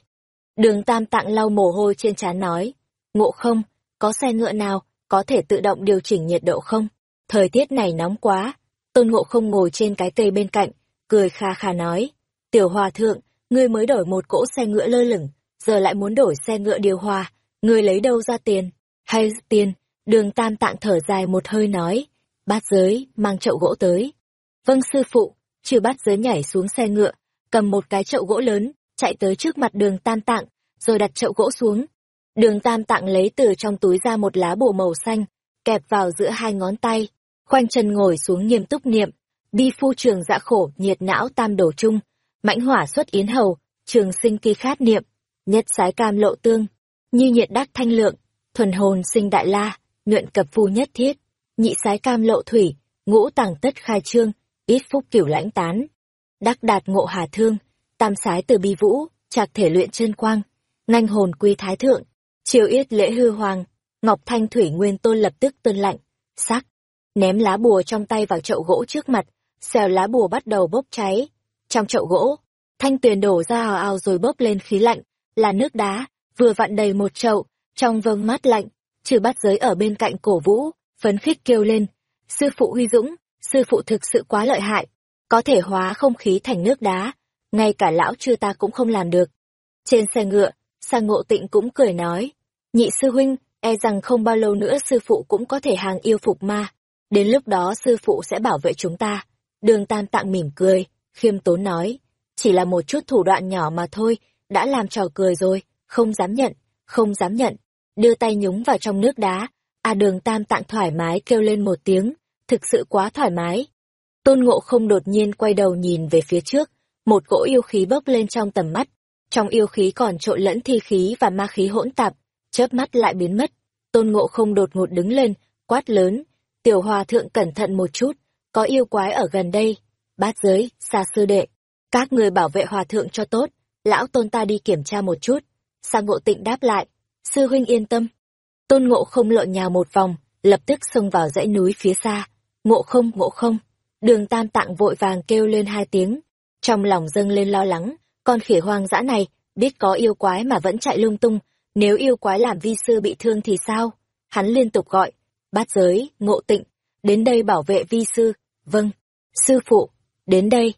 Đường tam tạng lau mồ hôi trên trán nói, ngộ không, có xe ngựa nào, có thể tự động điều chỉnh nhiệt độ không? Thời tiết này nóng quá. Tôn ngộ không ngồi trên cái cây bên cạnh, cười kha kha nói. Tiểu hòa thượng, ngươi mới đổi một cỗ xe ngựa lơ lửng, giờ lại muốn đổi xe ngựa điều hòa, ngươi lấy đâu ra tiền? Hay tiền? Đường tam tạng thở dài một hơi nói. Bát giới, mang chậu gỗ tới. Vâng sư phụ, trừ bát giới nhảy xuống xe ngựa, cầm một cái chậu gỗ lớn, chạy tới trước mặt đường tam tạng, rồi đặt chậu gỗ xuống, Đường Tam Tạng lấy từ trong túi ra một lá bùa màu xanh, kẹp vào giữa hai ngón tay, khoanh chân ngồi xuống nghiêm túc niệm, bi phu trường dạ khổ, nhiệt não tam đổ chung, mãnh hỏa xuất yến hầu, trường sinh kỳ khát niệm, nhất sái cam lộ tương, như nhiệt đắc thanh lượng, thuần hồn sinh đại la, nhuận cập phu nhất thiết, nhị sái cam lộ thủy, ngũ tàng tất khai trương, ít phúc cửu lãnh tán, đắc đạt ngộ hà thương, tam sái từ bi vũ, trạc thể luyện chân quang, nganh hồn quy thái thượng, Triều yết lễ hư hoàng, Ngọc Thanh Thủy Nguyên Tôn lập tức tuân lạnh, sắc, ném lá bùa trong tay vào chậu gỗ trước mặt, xèo lá bùa bắt đầu bốc cháy. Trong chậu gỗ, thanh tuyền đổ ra hào ao rồi bốc lên khí lạnh, là nước đá, vừa vặn đầy một chậu, trong vâng mát lạnh, trừ bắt giới ở bên cạnh cổ vũ, phấn khích kêu lên, sư phụ huy dũng, sư phụ thực sự quá lợi hại, có thể hóa không khí thành nước đá, ngay cả lão chưa ta cũng không làm được. Trên xe ngựa, Sang ngộ tịnh cũng cười nói, nhị sư huynh, e rằng không bao lâu nữa sư phụ cũng có thể hàng yêu phục ma. Đến lúc đó sư phụ sẽ bảo vệ chúng ta. Đường tam tạng mỉm cười, khiêm tốn nói, chỉ là một chút thủ đoạn nhỏ mà thôi, đã làm trò cười rồi, không dám nhận, không dám nhận. Đưa tay nhúng vào trong nước đá, à đường tam tạng thoải mái kêu lên một tiếng, thực sự quá thoải mái. Tôn ngộ không đột nhiên quay đầu nhìn về phía trước, một cỗ yêu khí bốc lên trong tầm mắt, trong yêu khí còn trộn lẫn thi khí và ma khí hỗn tạp, chớp mắt lại biến mất. Tôn Ngộ không đột ngột đứng lên, quát lớn, tiểu hòa thượng cẩn thận một chút, có yêu quái ở gần đây. Bát giới, xa sư đệ, các người bảo vệ hòa thượng cho tốt, lão tôn ta đi kiểm tra một chút. Sa ngộ tịnh đáp lại, sư huynh yên tâm. Tôn ngộ không lộn nhào một vòng, lập tức xông vào dãy núi phía xa. Ngộ không, ngộ không. Đường tam tạng vội vàng kêu lên hai tiếng, trong lòng dâng lên lo lắng, con khỉ hoang dã này, biết có yêu quái mà vẫn chạy lung tung, nếu yêu quái làm vi sư bị thương thì sao? Hắn liên tục gọi, bát giới, ngộ tịnh, đến đây bảo vệ vi sư, vâng, sư phụ, đến đây.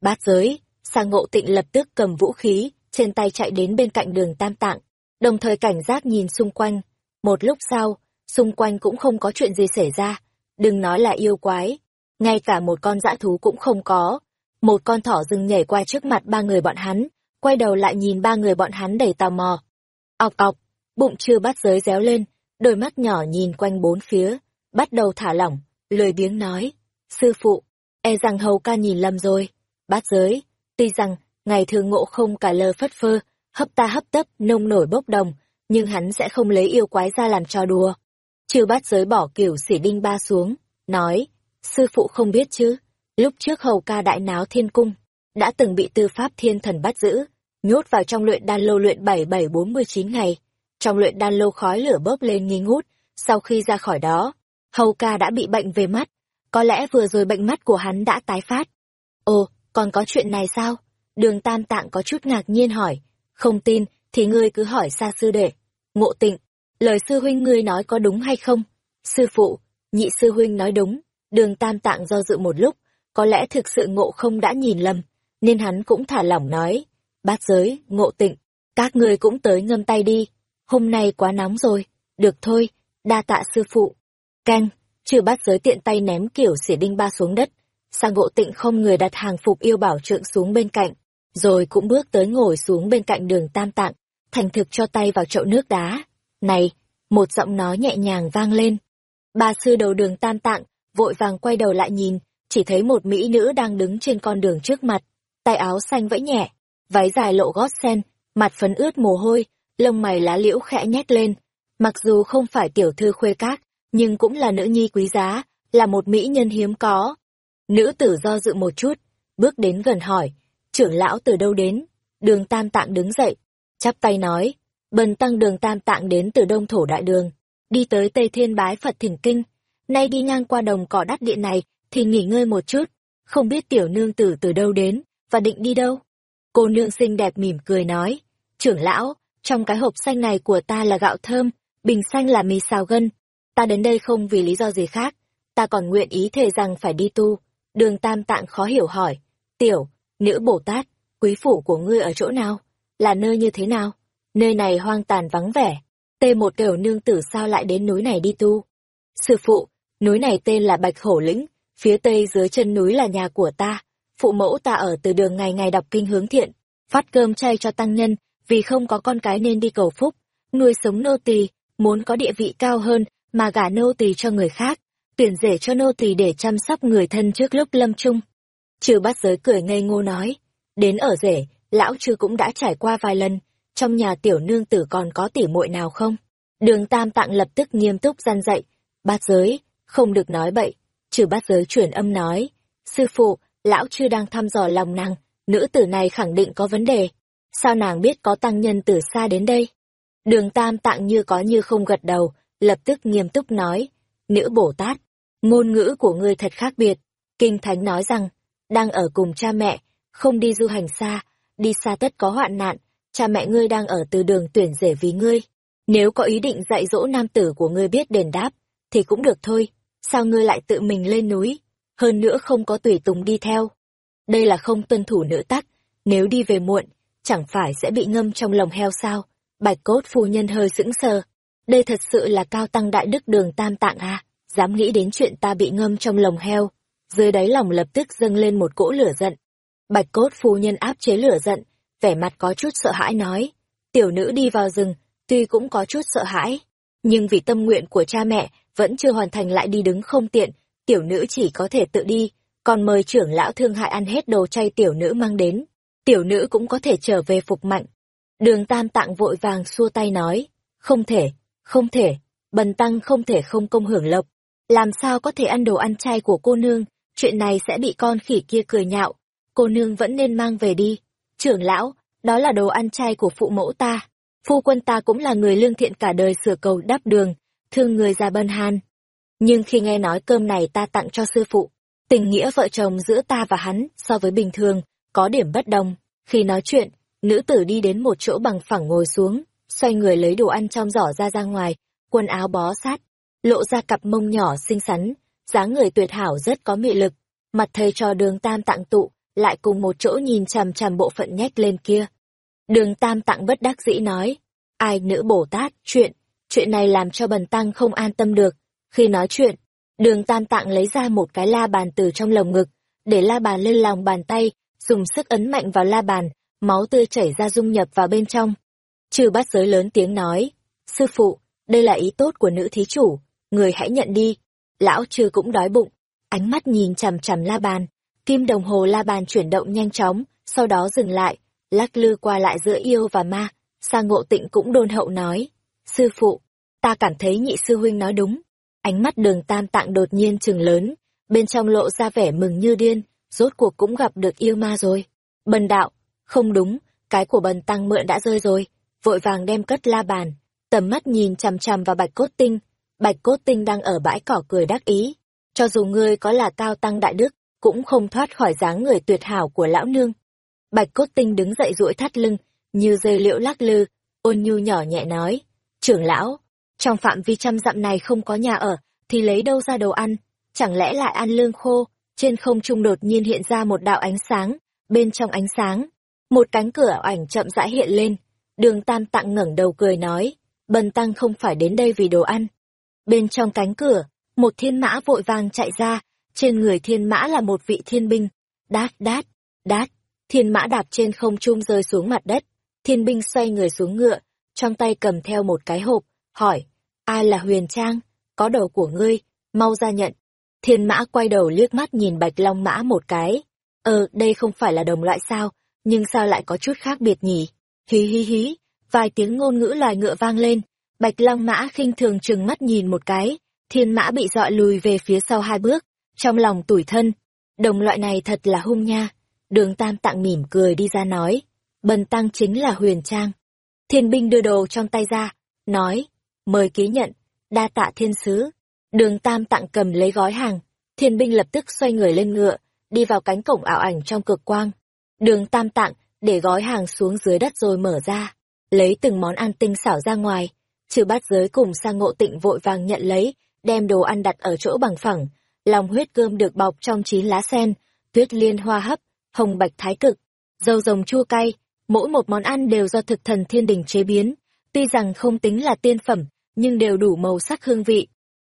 Bát giới, sang ngộ tịnh lập tức cầm vũ khí, trên tay chạy đến bên cạnh đường tam tạng, đồng thời cảnh giác nhìn xung quanh. Một lúc sau, xung quanh cũng không có chuyện gì xảy ra, đừng nói là yêu quái, ngay cả một con dã thú cũng không có, một con thỏ rừng nhảy qua trước mặt ba người bọn hắn, quay đầu lại nhìn ba người bọn hắn đầy tò mò. Ọc ọc, bụng chưa bắt giới réo lên, đôi mắt nhỏ nhìn quanh bốn phía, bắt đầu thả lỏng, lười biếng nói. Sư phụ, e rằng hầu ca nhìn lầm rồi. Bát giới, tuy rằng, ngày thường ngộ không cả lơ phất phơ, hấp ta hấp tấp, nông nổi bốc đồng, nhưng hắn sẽ không lấy yêu quái ra làm trò đùa. Chưa bát giới bỏ kiểu sỉ đinh ba xuống, nói, Sư phụ không biết chứ, lúc trước hầu ca đại náo thiên cung, đã từng bị tư pháp thiên thần bắt giữ, nhốt vào trong luyện đan lô luyện bảy bảy bốn mươi chín ngày. Trong luyện đan lô khói lửa bốc lên nghi ngút, sau khi ra khỏi đó, hầu ca đã bị bệnh về mắt, có lẽ vừa rồi bệnh mắt của hắn đã tái phát. Ồ, còn có chuyện này sao? Đường Tam Tạng có chút ngạc nhiên hỏi, không tin thì ngươi cứ hỏi xa sư đệ. Ngộ tịnh, lời sư huynh ngươi nói có đúng hay không? Sư phụ, nhị sư huynh nói đúng, đường Tam Tạng do dự một lúc, có lẽ thực sự ngộ không đã nhìn lầm, nên hắn cũng thả lỏng nói, bát giới, ngộ tịnh, các ngươi cũng tới ngâm tay đi, hôm nay quá nóng rồi, được thôi, đa tạ sư phụ. Canh, trừ bát giới tiện tay ném kiểu xỉa đinh ba xuống đất, sang ngộ tịnh không người đặt hàng phục yêu bảo trượng xuống bên cạnh, rồi cũng bước tới ngồi xuống bên cạnh đường tam tạng, thành thực cho tay vào chậu nước đá. Này, một giọng nói nhẹ nhàng vang lên. Bà sư đầu đường tam tạng, vội vàng quay đầu lại nhìn, chỉ thấy một mỹ nữ đang đứng trên con đường trước mặt, tay áo xanh vẫy nhẹ, váy dài lộ gót sen, mặt phấn ướt mồ hôi, lông mày lá liễu khẽ nhét lên. Mặc dù không phải tiểu thư khuê các, nhưng cũng là nữ nhi quý giá, là một mỹ nhân hiếm có. Nữ tử do dự một chút, bước đến gần hỏi, trưởng lão từ đâu đến? Đường Tam Tạng đứng dậy, chắp tay nói, bần tăng đường Tam Tạng đến từ Đông Thổ Đại Đường, đi tới Tây Thiên bái Phật Thỉnh Kinh, nay đi ngang qua đồng cỏ đắt địa này, thì nghỉ ngơi một chút, không biết tiểu nương tử từ đâu đến, và định đi đâu? Cô nương xinh đẹp mỉm cười nói, trưởng lão, trong cái hộp xanh này của ta là gạo thơm, bình xanh là mì xào gân, ta đến đây không vì lý do gì khác, ta còn nguyện ý thề rằng phải đi tu. Đường Tam Tạng khó hiểu hỏi, tiểu, nữ Bồ Tát, quý phủ của ngươi ở chỗ nào? Là nơi như thế nào? Nơi này hoang tàn vắng vẻ. Tê một kiểu nương tử sao lại đến núi này đi tu? Sư phụ, núi này tên là Bạch Hổ Lĩnh, phía tây dưới chân núi là nhà của ta. Phụ mẫu ta ở từ đường ngày ngày đọc kinh hướng thiện, phát cơm chay cho tăng nhân, vì không có con cái nên đi cầu phúc, nuôi sống nô tỳ, muốn có địa vị cao hơn mà gả nô tỳ cho người khác, tuyển rể cho nô tỳ để chăm sóc người thân trước lúc lâm chung. Trừ bát giới cười ngây ngô nói, đến ở rể, lão trừ cũng đã trải qua vài lần, trong nhà tiểu nương tử còn có tỉ muội nào không? Đường tam tạng lập tức nghiêm túc gian dạy, bát giới, không được nói bậy, trừ bát giới chuyển âm nói, sư phụ, lão chư đang thăm dò lòng nàng, nữ tử này khẳng định có vấn đề, sao nàng biết có tăng nhân từ xa đến đây? Đường tam tạng như có như không gật đầu, lập tức nghiêm túc nói, nữ Bồ Tát, ngôn ngữ của ngươi thật khác biệt. Kinh Thánh nói rằng, đang ở cùng cha mẹ, không đi du hành xa, đi xa tất có hoạn nạn, cha mẹ ngươi đang ở từ đường tuyển rể vì ngươi. Nếu có ý định dạy dỗ nam tử của ngươi biết đền đáp, thì cũng được thôi, sao ngươi lại tự mình lên núi, hơn nữa không có tùy tùng đi theo. Đây là không tuân thủ nữ tắc, nếu đi về muộn, chẳng phải sẽ bị ngâm trong lồng heo sao? Bạch cốt phu nhân hơi sững sờ. Đây thật sự là cao tăng đại đức đường tam tạng à, dám nghĩ đến chuyện ta bị ngâm trong lồng heo. Dưới đáy lòng lập tức dâng lên một cỗ lửa giận. Bạch cốt phu nhân áp chế lửa giận, vẻ mặt có chút sợ hãi nói. Tiểu nữ đi vào rừng, tuy cũng có chút sợ hãi, nhưng vì tâm nguyện của cha mẹ vẫn chưa hoàn thành lại đi đứng không tiện, tiểu nữ chỉ có thể tự đi, còn mời trưởng lão thương hại ăn hết đồ chay tiểu nữ mang đến. Tiểu nữ cũng có thể trở về phục mạnh. Đường tam tạng vội vàng xua tay nói, không thể, không thể, bần tăng không thể không công hưởng lộc. Làm sao có thể ăn đồ ăn chay của cô nương, chuyện này sẽ bị con khỉ kia cười nhạo. Cô nương vẫn nên mang về đi. Trưởng lão, đó là đồ ăn chay của phụ mẫu ta. Phu quân ta cũng là người lương thiện cả đời sửa cầu đắp đường, thương người già bân han. Nhưng khi nghe nói cơm này ta tặng cho sư phụ, tình nghĩa vợ chồng giữa ta và hắn so với bình thường, có điểm bất đồng. Khi nói chuyện, nữ tử đi đến một chỗ bằng phẳng ngồi xuống, xoay người lấy đồ ăn trong giỏ ra ra ngoài, quần áo bó sát, lộ ra cặp mông nhỏ xinh xắn, dáng người tuyệt hảo rất có mị lực. Mặt thầy cho đường tam tặng tụ, lại cùng một chỗ nhìn chằm chằm bộ phận nhách lên kia. Đường tam tặng bất đắc dĩ nói, ai nữ Bồ Tát, chuyện, chuyện này làm cho bần tăng không an tâm được. Khi nói chuyện, đường tam tạng lấy ra một cái la bàn từ trong lồng ngực, để la bàn lên lòng bàn tay, dùng sức ấn mạnh vào la bàn, máu tươi chảy ra dung nhập vào bên trong. Trừ bát giới lớn tiếng nói, sư phụ, đây là ý tốt của nữ thí chủ, người hãy nhận đi. Lão trừ cũng đói bụng, ánh mắt nhìn chằm chằm la bàn, kim đồng hồ la bàn chuyển động nhanh chóng, sau đó dừng lại, lắc lư qua lại giữa yêu và ma. sang ngộ tịnh cũng đôn hậu nói, sư phụ, ta cảm thấy nhị sư huynh nói đúng. Ánh mắt đường tam tạng đột nhiên trừng lớn, bên trong lộ ra vẻ mừng như điên, rốt cuộc cũng gặp được yêu ma rồi. Bần đạo, không đúng, cái của bần tăng mượn đã rơi rồi, vội vàng đem cất la bàn, tầm mắt nhìn chằm chằm vào bạch cốt tinh, bạch cốt tinh đang ở bãi cỏ cười đắc ý. Cho dù ngươi có là cao tăng đại đức, cũng không thoát khỏi dáng người tuyệt hảo của lão nương. Bạch cốt tinh đứng dậy duỗi thắt lưng, như dây liễu lắc lư, ôn nhu nhỏ nhẹ nói, trưởng lão, trong phạm vi trăm dặm này không có nhà ở, thì lấy đâu ra đồ ăn, chẳng lẽ lại ăn lương khô, trên không trung đột nhiên hiện ra một đạo ánh sáng, bên trong ánh sáng, một cánh cửa ảnh chậm rãi hiện lên, đường tam tặng ngẩng đầu cười nói, bần tăng không phải đến đây vì đồ ăn. Bên trong cánh cửa, một thiên mã vội vàng chạy ra, trên người thiên mã là một vị thiên binh, đát đát, đát, thiên mã đạp trên không trung rơi xuống mặt đất, thiên binh xoay người xuống ngựa, trong tay cầm theo một cái hộp, hỏi, ai là huyền trang, có đầu của ngươi, mau ra nhận. Thiên mã quay đầu liếc mắt nhìn bạch long mã một cái, ờ, đây không phải là đồng loại sao, nhưng sao lại có chút khác biệt nhỉ? Hí hí hí, vài tiếng ngôn ngữ loài ngựa vang lên, bạch long mã khinh thường trừng mắt nhìn một cái, thiên mã bị dọa lùi về phía sau hai bước, trong lòng tủi thân. Đồng loại này thật là hung nha. Đường tam tạng mỉm cười đi ra nói, bần tăng chính là huyền trang. Thiên binh đưa đồ trong tay ra, nói, mời ký nhận, đa tạ thiên sứ. Đường tam tặng cầm lấy gói hàng, thiên binh lập tức xoay người lên ngựa, đi vào cánh cổng ảo ảnh trong cực quang. Đường tam tặng để gói hàng xuống dưới đất rồi mở ra, lấy từng món ăn tinh xảo ra ngoài. Trừ bát giới cùng sang ngộ tịnh vội vàng nhận lấy, đem đồ ăn đặt ở chỗ bằng phẳng. Lòng huyết cơm được bọc trong chín lá sen, tuyết liên hoa hấp, hồng bạch thái cực, dâu rồng chua cay, mỗi một món ăn đều do thực thần thiên đình chế biến. Tuy rằng không tính là tiên phẩm, nhưng đều đủ màu sắc hương vị.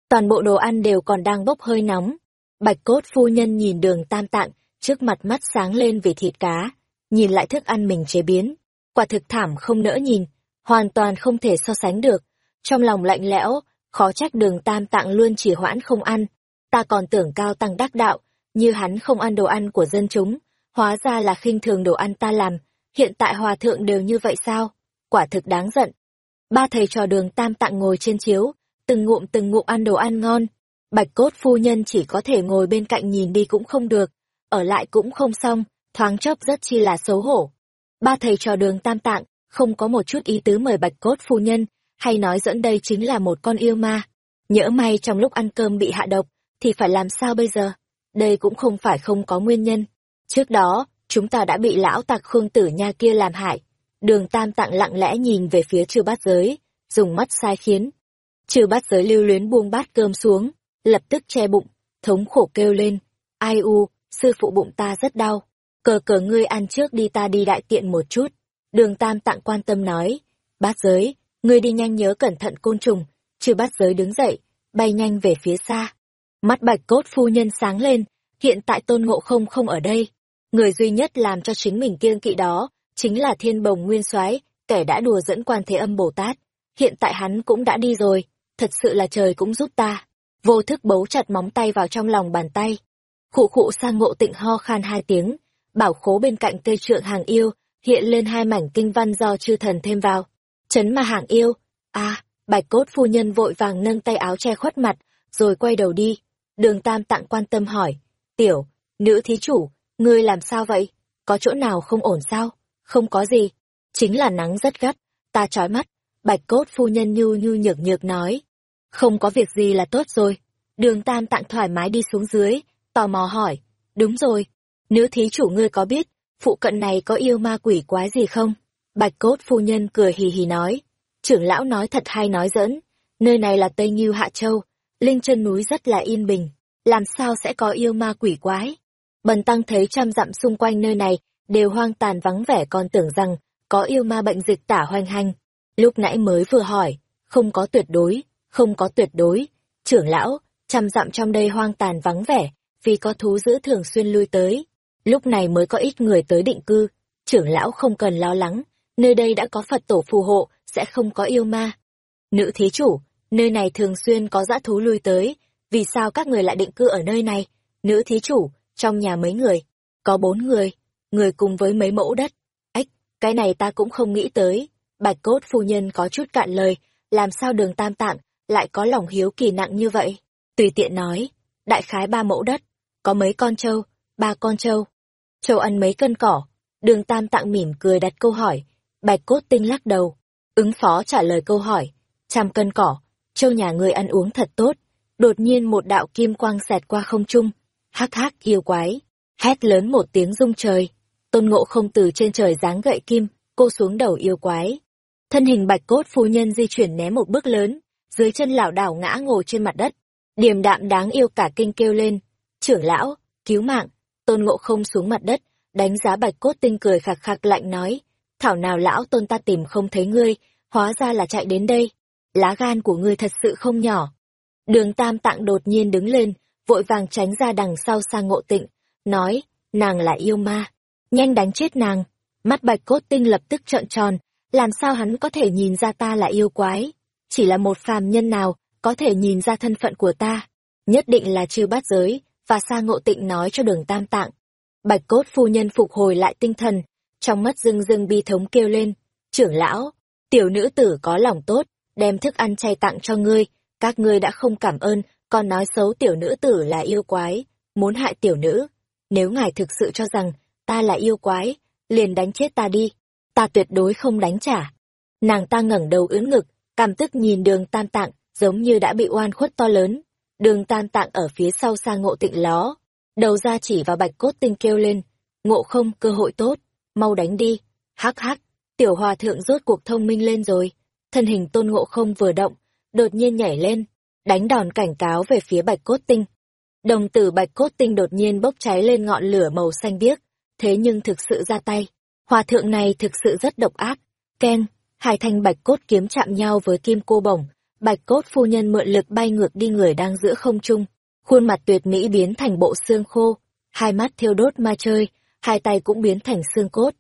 Toàn bộ đồ ăn đều còn đang bốc hơi nóng. Bạch cốt phu nhân nhìn đường tam tạng, trước mặt mắt sáng lên vì thịt cá, nhìn lại thức ăn mình chế biến. Quả thực thảm không nỡ nhìn, hoàn toàn không thể so sánh được. Trong lòng lạnh lẽo, khó trách đường tam tạng luôn chỉ hoãn không ăn. Ta còn tưởng cao tăng đắc đạo, như hắn không ăn đồ ăn của dân chúng, hóa ra là khinh thường đồ ăn ta làm, hiện tại hòa thượng đều như vậy sao? Quả thực đáng giận. Ba thầy trò đường tam tạng ngồi trên chiếu, từng ngụm từng ngụm ăn đồ ăn ngon. Bạch cốt phu nhân chỉ có thể ngồi bên cạnh nhìn đi cũng không được, ở lại cũng không xong, thoáng chốc rất chi là xấu hổ. Ba thầy trò đường tam tạng, không có một chút ý tứ mời bạch cốt phu nhân, hay nói dẫn đây chính là một con yêu ma. Nhỡ may trong lúc ăn cơm bị hạ độc, thì phải làm sao bây giờ? Đây cũng không phải không có nguyên nhân. Trước đó, chúng ta đã bị lão tặc khương tử nha kia làm hại. Đường tam tạng lặng lẽ nhìn về phía chư bát giới, dùng mắt sai khiến. Chư bát giới lưu luyến buông bát cơm xuống, lập tức che bụng, thống khổ kêu lên. Ai u, sư phụ bụng ta rất đau. Cờ cờ ngươi ăn trước đi ta đi đại tiện một chút. Đường tam tạng quan tâm nói. Bát giới, ngươi đi nhanh nhớ cẩn thận côn trùng. Chư bát giới đứng dậy, bay nhanh về phía xa. Mắt bạch cốt phu nhân sáng lên, hiện tại tôn ngộ không không ở đây. Người duy nhất làm cho chính mình kiêng kỵ đó, chính là thiên bồng nguyên soái kẻ đã đùa dẫn quan thế âm Bồ Tát. Hiện tại hắn cũng đã đi rồi, thật sự là trời cũng giúp ta. Vô thức bấu chặt móng tay vào trong lòng bàn tay. Khụ khụ sang ngộ tịnh ho khan hai tiếng, bảo khố bên cạnh cây trượng hàng yêu, hiện lên hai mảnh kinh văn do chư thần thêm vào. Chấn mà hàng yêu, a bạch cốt phu nhân vội vàng nâng tay áo che khuất mặt, rồi quay đầu đi. Đường tam tặng quan tâm hỏi, tiểu, nữ thí chủ, ngươi làm sao vậy? Có chỗ nào không ổn sao? Không có gì, chính là nắng rất gắt, ta trói mắt. Bạch cốt phu nhân nhu nhu nhược nhược nói, không có việc gì là tốt rồi. Đường tam tạng thoải mái đi xuống dưới, tò mò hỏi, đúng rồi, nữ thí chủ ngươi có biết, phụ cận này có yêu ma quỷ quái gì không? Bạch cốt phu nhân cười hì hì nói, trưởng lão nói thật hay nói giỡn, nơi này là Tây nhiêu Hạ Châu, linh chân núi rất là yên bình, làm sao sẽ có yêu ma quỷ quái? Bần tăng thấy trăm dặm xung quanh nơi này đều hoang tàn vắng vẻ còn tưởng rằng có yêu ma bệnh dịch tả hoành hành. Lúc nãy mới vừa hỏi, không có tuyệt đối, không có tuyệt đối. Trưởng lão, trăm dặm trong đây hoang tàn vắng vẻ, vì có thú dữ thường xuyên lui tới. Lúc này mới có ít người tới định cư, trưởng lão không cần lo lắng, nơi đây đã có Phật tổ phù hộ, sẽ không có yêu ma. Nữ thí chủ, nơi này thường xuyên có dã thú lui tới, vì sao các người lại định cư ở nơi này? Nữ thí chủ, trong nhà mấy người, có bốn người, người cùng với mấy mẫu đất. Ách, cái này ta cũng không nghĩ tới. Bạch cốt phu nhân có chút cạn lời, làm sao đường tam tạng lại có lòng hiếu kỳ nặng như vậy? Tùy tiện nói, đại khái ba mẫu đất, có mấy con trâu, ba con trâu. Trâu ăn mấy cân cỏ, đường tam tạng mỉm cười đặt câu hỏi, bạch cốt tinh lắc đầu, ứng phó trả lời câu hỏi, trăm cân cỏ, trâu nhà người ăn uống thật tốt, đột nhiên một đạo kim quang xẹt qua không trung, hắc hắc yêu quái, hét lớn một tiếng rung trời, tôn ngộ không từ trên trời giáng gậy kim, cô xuống đầu yêu quái. Thân hình bạch cốt phu nhân di chuyển né một bước lớn, dưới chân lảo đảo ngã ngồi trên mặt đất, điềm đạm đáng yêu cả kinh kêu lên, trưởng lão, cứu mạng, tôn ngộ không xuống mặt đất, đánh giá bạch cốt tinh cười khạc khạc lạnh nói, thảo nào lão tôn ta tìm không thấy ngươi, hóa ra là chạy đến đây, lá gan của ngươi thật sự không nhỏ. Đường tam tạng đột nhiên đứng lên, vội vàng tránh ra đằng sau sang ngộ tịnh, nói, nàng là yêu ma, nhanh đánh chết nàng. Mắt bạch cốt tinh lập tức trợn tròn, làm sao hắn có thể nhìn ra ta là yêu quái, chỉ là một phàm nhân nào có thể nhìn ra thân phận của ta, nhất định là chư bát giới, và sa ngộ tịnh nói cho đường tam tạng. Bạch cốt phu nhân phục hồi lại tinh thần, trong mắt rưng rưng bi thống kêu lên, trưởng lão, tiểu nữ tử có lòng tốt, đem thức ăn chay tặng cho ngươi, các ngươi đã không cảm ơn, còn nói xấu tiểu nữ tử là yêu quái, muốn hại tiểu nữ. Nếu ngài thực sự cho rằng ta là yêu quái, liền đánh chết ta đi, ta tuyệt đối không đánh trả. Nàng ta ngẩng đầu ưỡn ngực, cảm tức nhìn đường tam tạng, giống như đã bị oan khuất to lớn. Đường tam tạng ở phía sau xa ngộ tịnh ló, đầu ra chỉ vào bạch cốt tinh kêu lên, ngộ không cơ hội tốt, mau đánh đi, hắc hắc, tiểu hòa thượng rốt cuộc thông minh lên rồi, thân hình tôn ngộ không vừa động, đột nhiên nhảy lên, đánh đòn cảnh cáo về phía bạch cốt tinh. Đồng tử bạch cốt tinh đột nhiên bốc cháy lên ngọn lửa màu xanh biếc, thế nhưng thực sự ra tay. Hòa thượng này thực sự rất độc ác. Ken, hai thanh bạch cốt kiếm chạm nhau với kim cô bổng. Bạch cốt phu nhân mượn lực bay ngược đi người đang giữa không trung. Khuôn mặt tuyệt mỹ biến thành bộ xương khô, hai mắt thiêu đốt ma chơi, hai tay cũng biến thành xương cốt.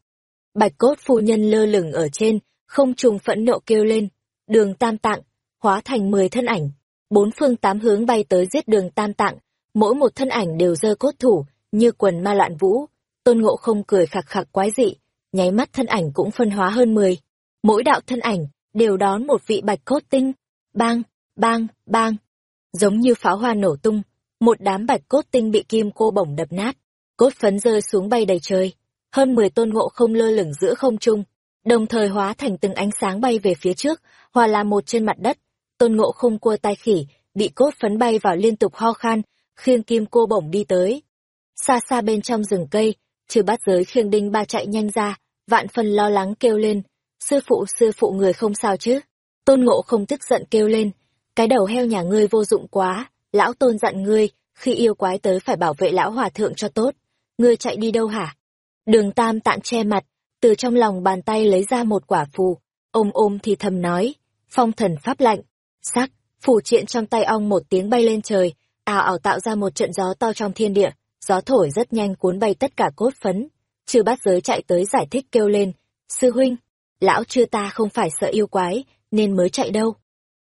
Bạch cốt phu nhân lơ lửng ở trên, không trùng phẫn nộ kêu lên. Đường tam tạng, hóa thành mười thân ảnh. Bốn phương tám hướng bay tới giết đường tam tạng, mỗi một thân ảnh đều dơ cốt thủ, như quần ma loạn vũ. Tôn ngộ không cười khạc khạc quái dị, nháy mắt thân ảnh cũng phân hóa hơn mười. Mỗi đạo thân ảnh đều đón một vị bạch cốt tinh. Bang, bang, bang. Giống như pháo hoa nổ tung, một đám bạch cốt tinh bị kim cô bổng đập nát. Cốt phấn rơi xuống bay đầy trời. Hơn mười tôn ngộ không lơ lửng giữa không trung, đồng thời hóa thành từng ánh sáng bay về phía trước, hòa là một trên mặt đất. Tôn ngộ không cua tai khỉ, bị cốt phấn bay vào liên tục ho khan, khiêng kim cô bổng đi tới. Xa xa bên trong rừng cây, trừ bát giới khiêng đinh ba chạy nhanh ra, vạn phần lo lắng kêu lên, sư phụ sư phụ người không sao chứ. Tôn ngộ không tức giận kêu lên, cái đầu heo nhà ngươi vô dụng quá, lão tôn dặn ngươi, khi yêu quái tới phải bảo vệ lão hòa thượng cho tốt, ngươi chạy đi đâu hả? Đường tam tạng che mặt, từ trong lòng bàn tay lấy ra một quả phù, ôm ôm thì thầm nói, phong thần pháp lạnh, sắc, phù triện trong tay ong một tiếng bay lên trời, ào ào tạo ra một trận gió to trong thiên địa, gió thổi rất nhanh cuốn bay tất cả cốt phấn. Chư bát giới chạy tới giải thích kêu lên, sư huynh, lão chưa ta không phải sợ yêu quái, nên mới chạy đâu.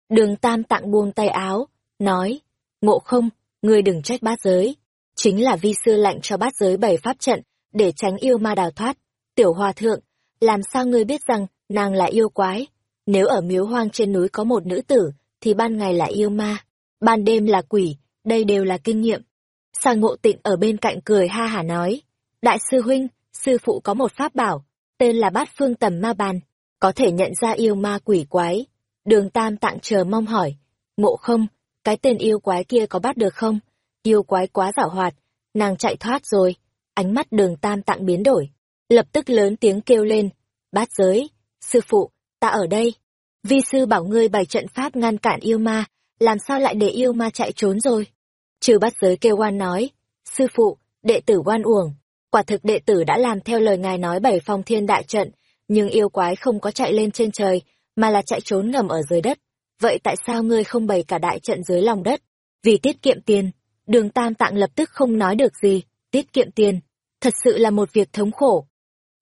Đường tam tặng buông tay áo, nói, ngộ không, ngươi đừng trách bát giới. Chính là vi sư lạnh cho bát giới bày pháp trận, để tránh yêu ma đào thoát. Tiểu hòa thượng, làm sao ngươi biết rằng nàng là yêu quái? Nếu ở miếu hoang trên núi có một nữ tử, thì ban ngày là yêu ma, ban đêm là quỷ, đây đều là kinh nghiệm. Sa ngộ tịnh ở bên cạnh cười ha hả nói, Đại sư huynh, sư phụ có một pháp bảo, tên là bát phương tầm ma bàn, có thể nhận ra yêu ma quỷ quái. Đường Tam tạng chờ mong hỏi, ngộ không, cái tên yêu quái kia có bắt được không? Yêu quái quá giảo hoạt, nàng chạy thoát rồi. Ánh mắt đường Tam tạng biến đổi, lập tức lớn tiếng kêu lên, bát giới, sư phụ, ta ở đây. Vi sư bảo ngươi bày trận pháp ngăn cản yêu ma, làm sao lại để yêu ma chạy trốn rồi? Trừ bát giới kêu oan nói, sư phụ, đệ tử oan uổng, quả thực đệ tử đã làm theo lời ngài nói bảy phong thiên đại trận, nhưng yêu quái không có chạy lên trên trời, mà là chạy trốn ngầm ở dưới đất. Vậy tại sao ngươi không bày cả đại trận dưới lòng đất? Vì tiết kiệm tiền, đường tam tạng lập tức không nói được gì, tiết kiệm tiền, thật sự là một việc thống khổ.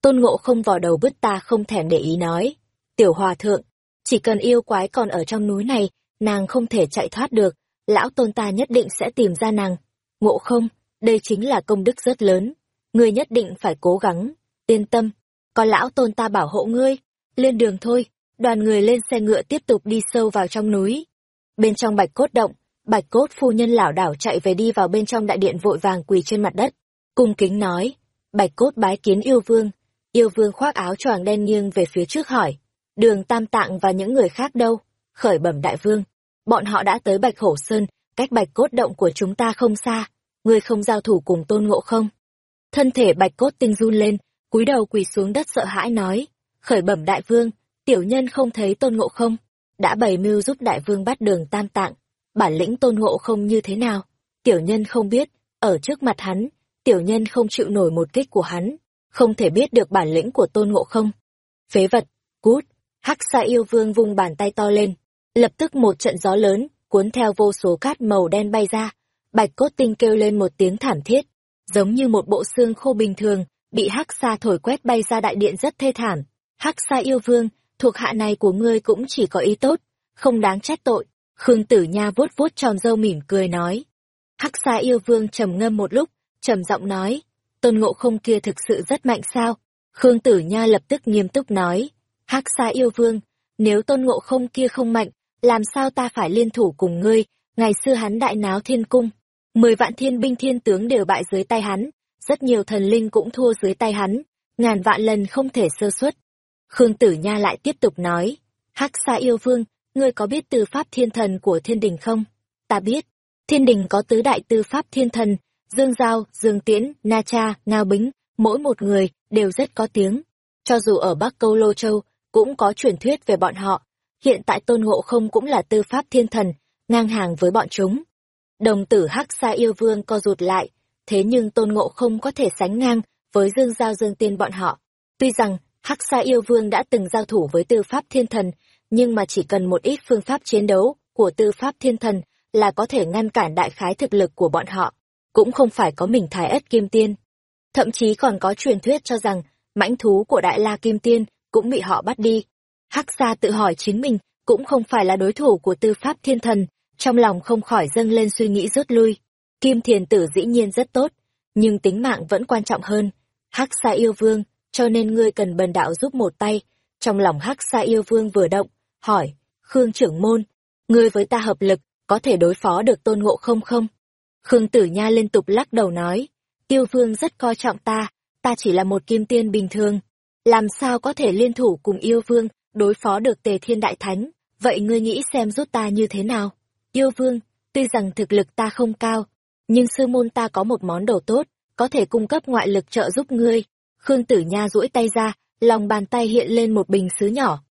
Tôn ngộ không vào đầu bứt ta không thèm để ý nói, tiểu hòa thượng, chỉ cần yêu quái còn ở trong núi này, nàng không thể chạy thoát được, lão tôn ta nhất định sẽ tìm ra nàng. Ngộ không, đây chính là công đức rất lớn, ngươi nhất định phải cố gắng, yên tâm, có lão tôn ta bảo hộ ngươi. Lên đường thôi, đoàn người lên xe ngựa tiếp tục đi sâu vào trong núi. Bên trong bạch cốt động, Bạch cốt phu nhân lảo đảo chạy về đi vào bên trong đại điện vội vàng quỳ trên mặt đất, cung kính nói, Bạch cốt bái kiến yêu vương. Yêu vương khoác áo choàng đen nghiêng về phía trước hỏi, đường tam tạng và những người khác đâu? Khởi bẩm đại vương, bọn họ đã tới Bạch Hổ Sơn, cách Bạch cốt động của chúng ta không xa, ngươi không giao thủ cùng tôn ngộ không? Thân thể Bạch cốt tinh run lên, cúi đầu quỳ xuống đất sợ hãi nói, khởi bẩm đại vương, tiểu nhân không thấy tôn ngộ không, đã bày mưu giúp đại vương bắt đường tam tạng, bản lĩnh tôn ngộ không như thế nào, tiểu nhân không biết, ở trước mặt hắn, tiểu nhân không chịu nổi một kích của hắn, không thể biết được bản lĩnh của tôn ngộ không. Phế vật, cút, hắc xa yêu vương vung bàn tay to lên, lập tức một trận gió lớn, cuốn theo vô số cát màu đen bay ra, bạch cốt tinh kêu lên một tiếng thảm thiết, giống như một bộ xương khô bình thường, bị hắc xa thổi quét bay ra đại điện rất thê thảm. Hắc xa yêu vương, thuộc hạ này của ngươi cũng chỉ có ý tốt, không đáng trách tội. Khương Tử Nha vuốt vuốt tròn râu mỉm cười nói. Hắc xa yêu vương trầm ngâm một lúc, trầm giọng nói, tôn ngộ không kia thực sự rất mạnh sao? Khương Tử Nha lập tức nghiêm túc nói, Hắc xa yêu vương, nếu tôn ngộ không kia không mạnh, làm sao ta phải liên thủ cùng ngươi, ngày xưa hắn đại náo thiên cung. Mười vạn thiên binh thiên tướng đều bại dưới tay hắn, rất nhiều thần linh cũng thua dưới tay hắn, ngàn vạn lần không thể sơ suất. Khương Tử Nha lại tiếp tục nói, Hắc xa yêu vương, ngươi có biết tư pháp thiên thần của thiên đình không? Ta biết, thiên đình có tứ đại tư pháp thiên thần, Dương Giao, Dương Tiễn, Na Cha, Ngao Bính, mỗi một người đều rất có tiếng. Cho dù ở Bắc Câu Lô Châu, cũng có truyền thuyết về bọn họ. Hiện tại Tôn Ngộ không cũng là tư pháp thiên thần, ngang hàng với bọn chúng. Đồng tử Hắc Sa yêu vương co rụt lại, thế nhưng Tôn Ngộ không có thể sánh ngang với Dương Giao Dương Tiên bọn họ. Tuy rằng Hắc Sa yêu vương đã từng giao thủ với tư pháp thiên thần, nhưng mà chỉ cần một ít phương pháp chiến đấu của tư pháp thiên thần là có thể ngăn cản đại khái thực lực của bọn họ cũng không phải có mình thái ất kim tiên. Thậm chí còn có truyền thuyết cho rằng, mãnh thú của đại la kim tiên cũng bị họ bắt đi. Hắc gia tự hỏi chính mình cũng không phải là đối thủ của tư pháp thiên thần, trong lòng không khỏi dâng lên suy nghĩ rút lui. Kim thiền tử dĩ nhiên rất tốt, nhưng tính mạng vẫn quan trọng hơn. Hắc Sa yêu vương, cho nên ngươi cần bần đạo giúp một tay. Trong lòng Hắc Sa yêu vương vừa động, hỏi, Khương trưởng môn, ngươi với ta hợp lực, có thể đối phó được tôn ngộ không không? Khương Tử Nha liên tục lắc đầu nói, tiêu vương rất coi trọng ta, ta chỉ là một kim tiên bình thường. Làm sao có thể liên thủ cùng yêu vương, đối phó được tề thiên đại thánh, vậy ngươi nghĩ xem giúp ta như thế nào? Yêu vương, tuy rằng thực lực ta không cao, nhưng sư môn ta có một món đồ tốt, có thể cung cấp ngoại lực trợ giúp ngươi. Khương Tử Nha duỗi tay ra, lòng bàn tay hiện lên một bình sứ nhỏ.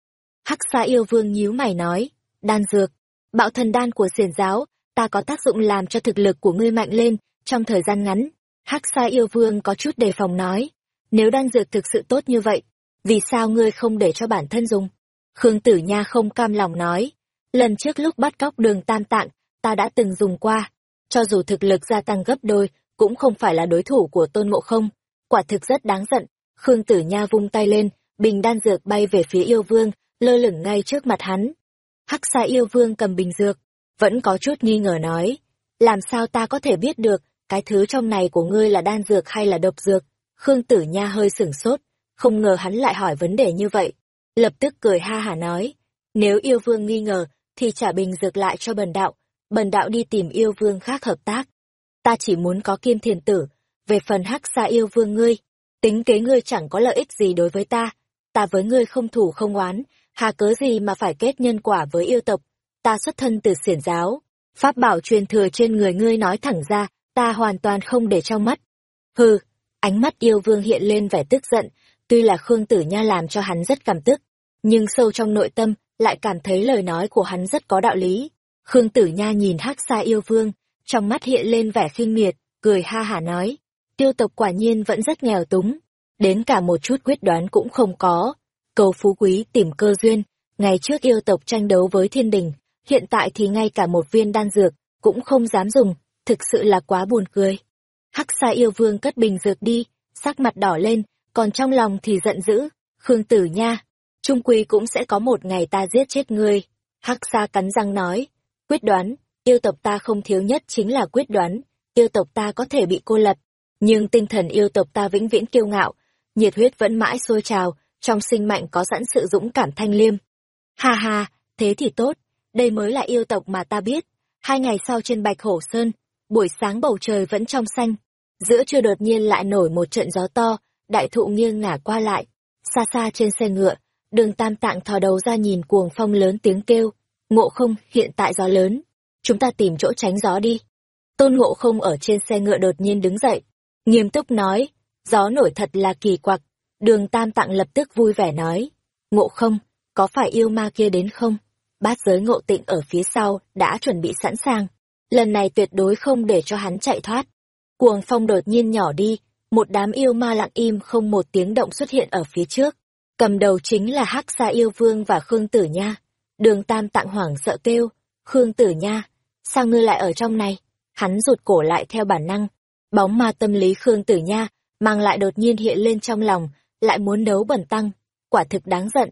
Hắc xa yêu vương nhíu mày nói, đan dược, bạo thần đan của xiển giáo, ta có tác dụng làm cho thực lực của ngươi mạnh lên trong thời gian ngắn. Hắc xa yêu vương có chút đề phòng nói, nếu đan dược thực sự tốt như vậy, vì sao ngươi không để cho bản thân dùng? Khương Tử Nha không cam lòng nói, lần trước lúc bắt cóc đường tam tạng, ta đã từng dùng qua, cho dù thực lực gia tăng gấp đôi, cũng không phải là đối thủ của tôn ngộ không, quả thực rất đáng giận. Khương Tử Nha vung tay lên, bình đan dược bay về phía yêu vương, lơ lửng ngay trước mặt hắn. Hắc Sa yêu vương cầm bình dược, vẫn có chút nghi ngờ nói, làm sao ta có thể biết được, cái thứ trong này của ngươi là đan dược hay là độc dược? Khương Tử Nha hơi sửng sốt, không ngờ hắn lại hỏi vấn đề như vậy. Lập tức cười ha hả nói, nếu yêu vương nghi ngờ, thì trả bình dược lại cho bần đạo, bần đạo đi tìm yêu vương khác hợp tác. Ta chỉ muốn có kim thiền tử, về phần hắc xa yêu vương ngươi, tính kế ngươi chẳng có lợi ích gì đối với ta, ta với ngươi không thủ không oán, hà cớ gì mà phải kết nhân quả với yêu tộc, ta xuất thân từ xiển giáo, pháp bảo truyền thừa trên người ngươi nói thẳng ra, ta hoàn toàn không để trong mắt. Hừ, ánh mắt yêu vương hiện lên vẻ tức giận, tuy là Khương Tử Nha làm cho hắn rất cảm tức, nhưng sâu trong nội tâm lại cảm thấy lời nói của hắn rất có đạo lý. Khương Tử Nha nhìn hắc xa yêu vương, trong mắt hiện lên vẻ khinh miệt, cười ha hả nói, tiêu tộc quả nhiên vẫn rất nghèo túng, đến cả một chút quyết đoán cũng không có. Cầu phú quý tìm cơ duyên, ngày trước yêu tộc tranh đấu với thiên đình, hiện tại thì ngay cả một viên đan dược cũng không dám dùng, thực sự là quá buồn cười. Hắc xa yêu vương cất bình dược đi, sắc mặt đỏ lên, còn trong lòng thì giận dữ, Khương Tử nha, trung quy cũng sẽ có một ngày ta giết chết ngươi. Hắc xa cắn răng nói, quyết đoán, yêu tộc ta không thiếu nhất chính là quyết đoán, yêu tộc ta có thể bị cô lập, nhưng tinh thần yêu tộc ta vĩnh viễn kiêu ngạo, nhiệt huyết vẫn mãi sôi trào, trong sinh mạnh có sẵn sự dũng cảm thanh liêm. Ha ha, thế thì tốt, đây mới là yêu tộc mà ta biết. Hai ngày sau trên Bạch Hổ Sơn, buổi sáng bầu trời vẫn trong xanh. Giữa chưa đột nhiên lại nổi một trận gió to, đại thụ nghiêng ngả qua lại. Xa xa trên xe ngựa, đường tam tạng thò đầu ra nhìn cuồng phong lớn tiếng kêu. Ngộ không, hiện tại gió lớn. Chúng ta tìm chỗ tránh gió đi. Tôn ngộ không ở trên xe ngựa đột nhiên đứng dậy. Nghiêm túc nói, gió nổi thật là kỳ quặc. Đường tam tạng lập tức vui vẻ nói. Ngộ không, có phải yêu ma kia đến không? Bát giới ngộ tịnh ở phía sau, đã chuẩn bị sẵn sàng. Lần này tuyệt đối không để cho hắn chạy thoát. Cuồng phong đột nhiên nhỏ đi, một đám yêu ma lặng im không một tiếng động xuất hiện ở phía trước. Cầm đầu chính là Hắc Sa Yêu Vương và Khương Tử Nha. Đường Tam Tạng hoảng sợ kêu, Khương Tử Nha, sao ngươi lại ở trong này? Hắn rụt cổ lại theo bản năng. Bóng ma tâm lý Khương Tử Nha, mang lại đột nhiên hiện lên trong lòng, lại muốn đấu bẩn tăng. Quả thực đáng giận.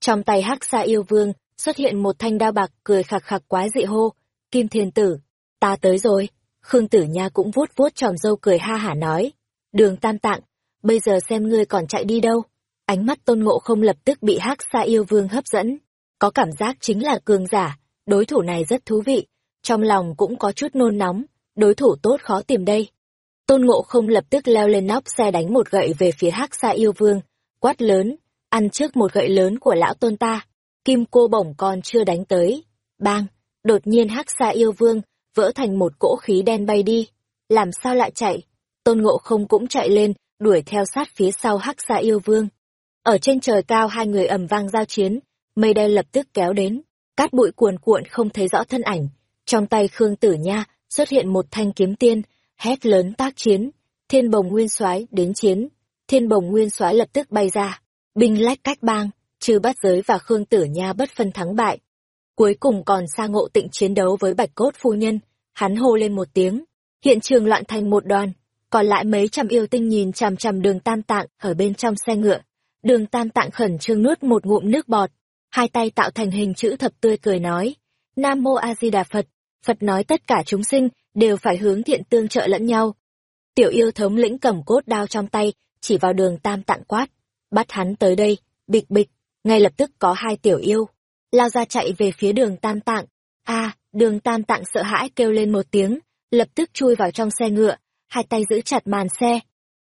Trong tay Hắc Sa Yêu Vương, xuất hiện một thanh đao bạc cười khạc khạc quái dị hô. Kim Thiên Tử, ta tới rồi. Khương Tử Nha cũng vuốt vuốt tròn râu cười ha hả nói. Đường Tam Tạng, bây giờ xem ngươi còn chạy đi đâu. Ánh mắt tôn ngộ không lập tức bị hắc sa yêu vương hấp dẫn. Có cảm giác chính là cường giả, đối thủ này rất thú vị. Trong lòng cũng có chút nôn nóng, đối thủ tốt khó tìm đây. Tôn ngộ không lập tức leo lên nóc xe đánh một gậy về phía hắc sa yêu vương, quát lớn, ăn trước một gậy lớn của lão tôn ta. Kim cô bổng còn chưa đánh tới. Bang! Đột nhiên hắc sa yêu vương, vỡ thành một cỗ khí đen bay đi. Làm sao lại chạy? Tôn ngộ không cũng chạy lên, đuổi theo sát phía sau hắc sa yêu vương. Ở trên trời cao hai người ầm vang giao chiến, mây đen lập tức kéo đến, cát bụi cuồn cuộn không thấy rõ thân ảnh. Trong tay Khương Tử Nha xuất hiện một thanh kiếm tiên, hét lớn tác chiến, thiên bồng nguyên soái đến chiến. Thiên bồng nguyên soái lập tức bay ra, binh lách cách bang, trừ bắt giới và Khương Tử Nha bất phân thắng bại. Cuối cùng còn xa ngộ tịnh chiến đấu với bạch cốt phu nhân, hắn hô lên một tiếng, hiện trường loạn thành một đoàn, còn lại mấy trăm yêu tinh nhìn chằm chằm đường tam tạng ở bên trong xe ngựa. Đường tam tạng khẩn trương nuốt một ngụm nước bọt, hai tay tạo thành hình chữ thập tươi cười nói, Nam Mô A Di Đà Phật, Phật nói tất cả chúng sinh đều phải hướng thiện tương trợ lẫn nhau. Tiểu yêu thống lĩnh cầm cốt đao trong tay, chỉ vào đường tam tạng quát, bắt hắn tới đây, bịch bịch, ngay lập tức có hai tiểu yêu, lao ra chạy về phía đường tam tạng. a đường tam tạng sợ hãi kêu lên một tiếng, lập tức chui vào trong xe ngựa, hai tay giữ chặt màn xe.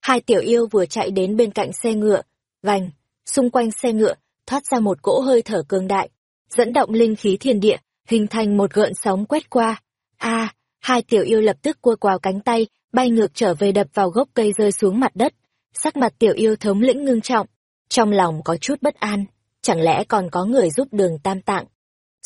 Hai tiểu yêu vừa chạy đến bên cạnh xe ngựa, vành, xung quanh xe ngựa, thoát ra một cỗ hơi thở cường đại, dẫn động linh khí thiên địa, hình thành một gợn sóng quét qua. A, hai tiểu yêu lập tức cua quào cánh tay, bay ngược trở về đập vào gốc cây rơi xuống mặt đất. Sắc mặt tiểu yêu thống lĩnh ngưng trọng, trong lòng có chút bất an, chẳng lẽ còn có người giúp đường tam tạng.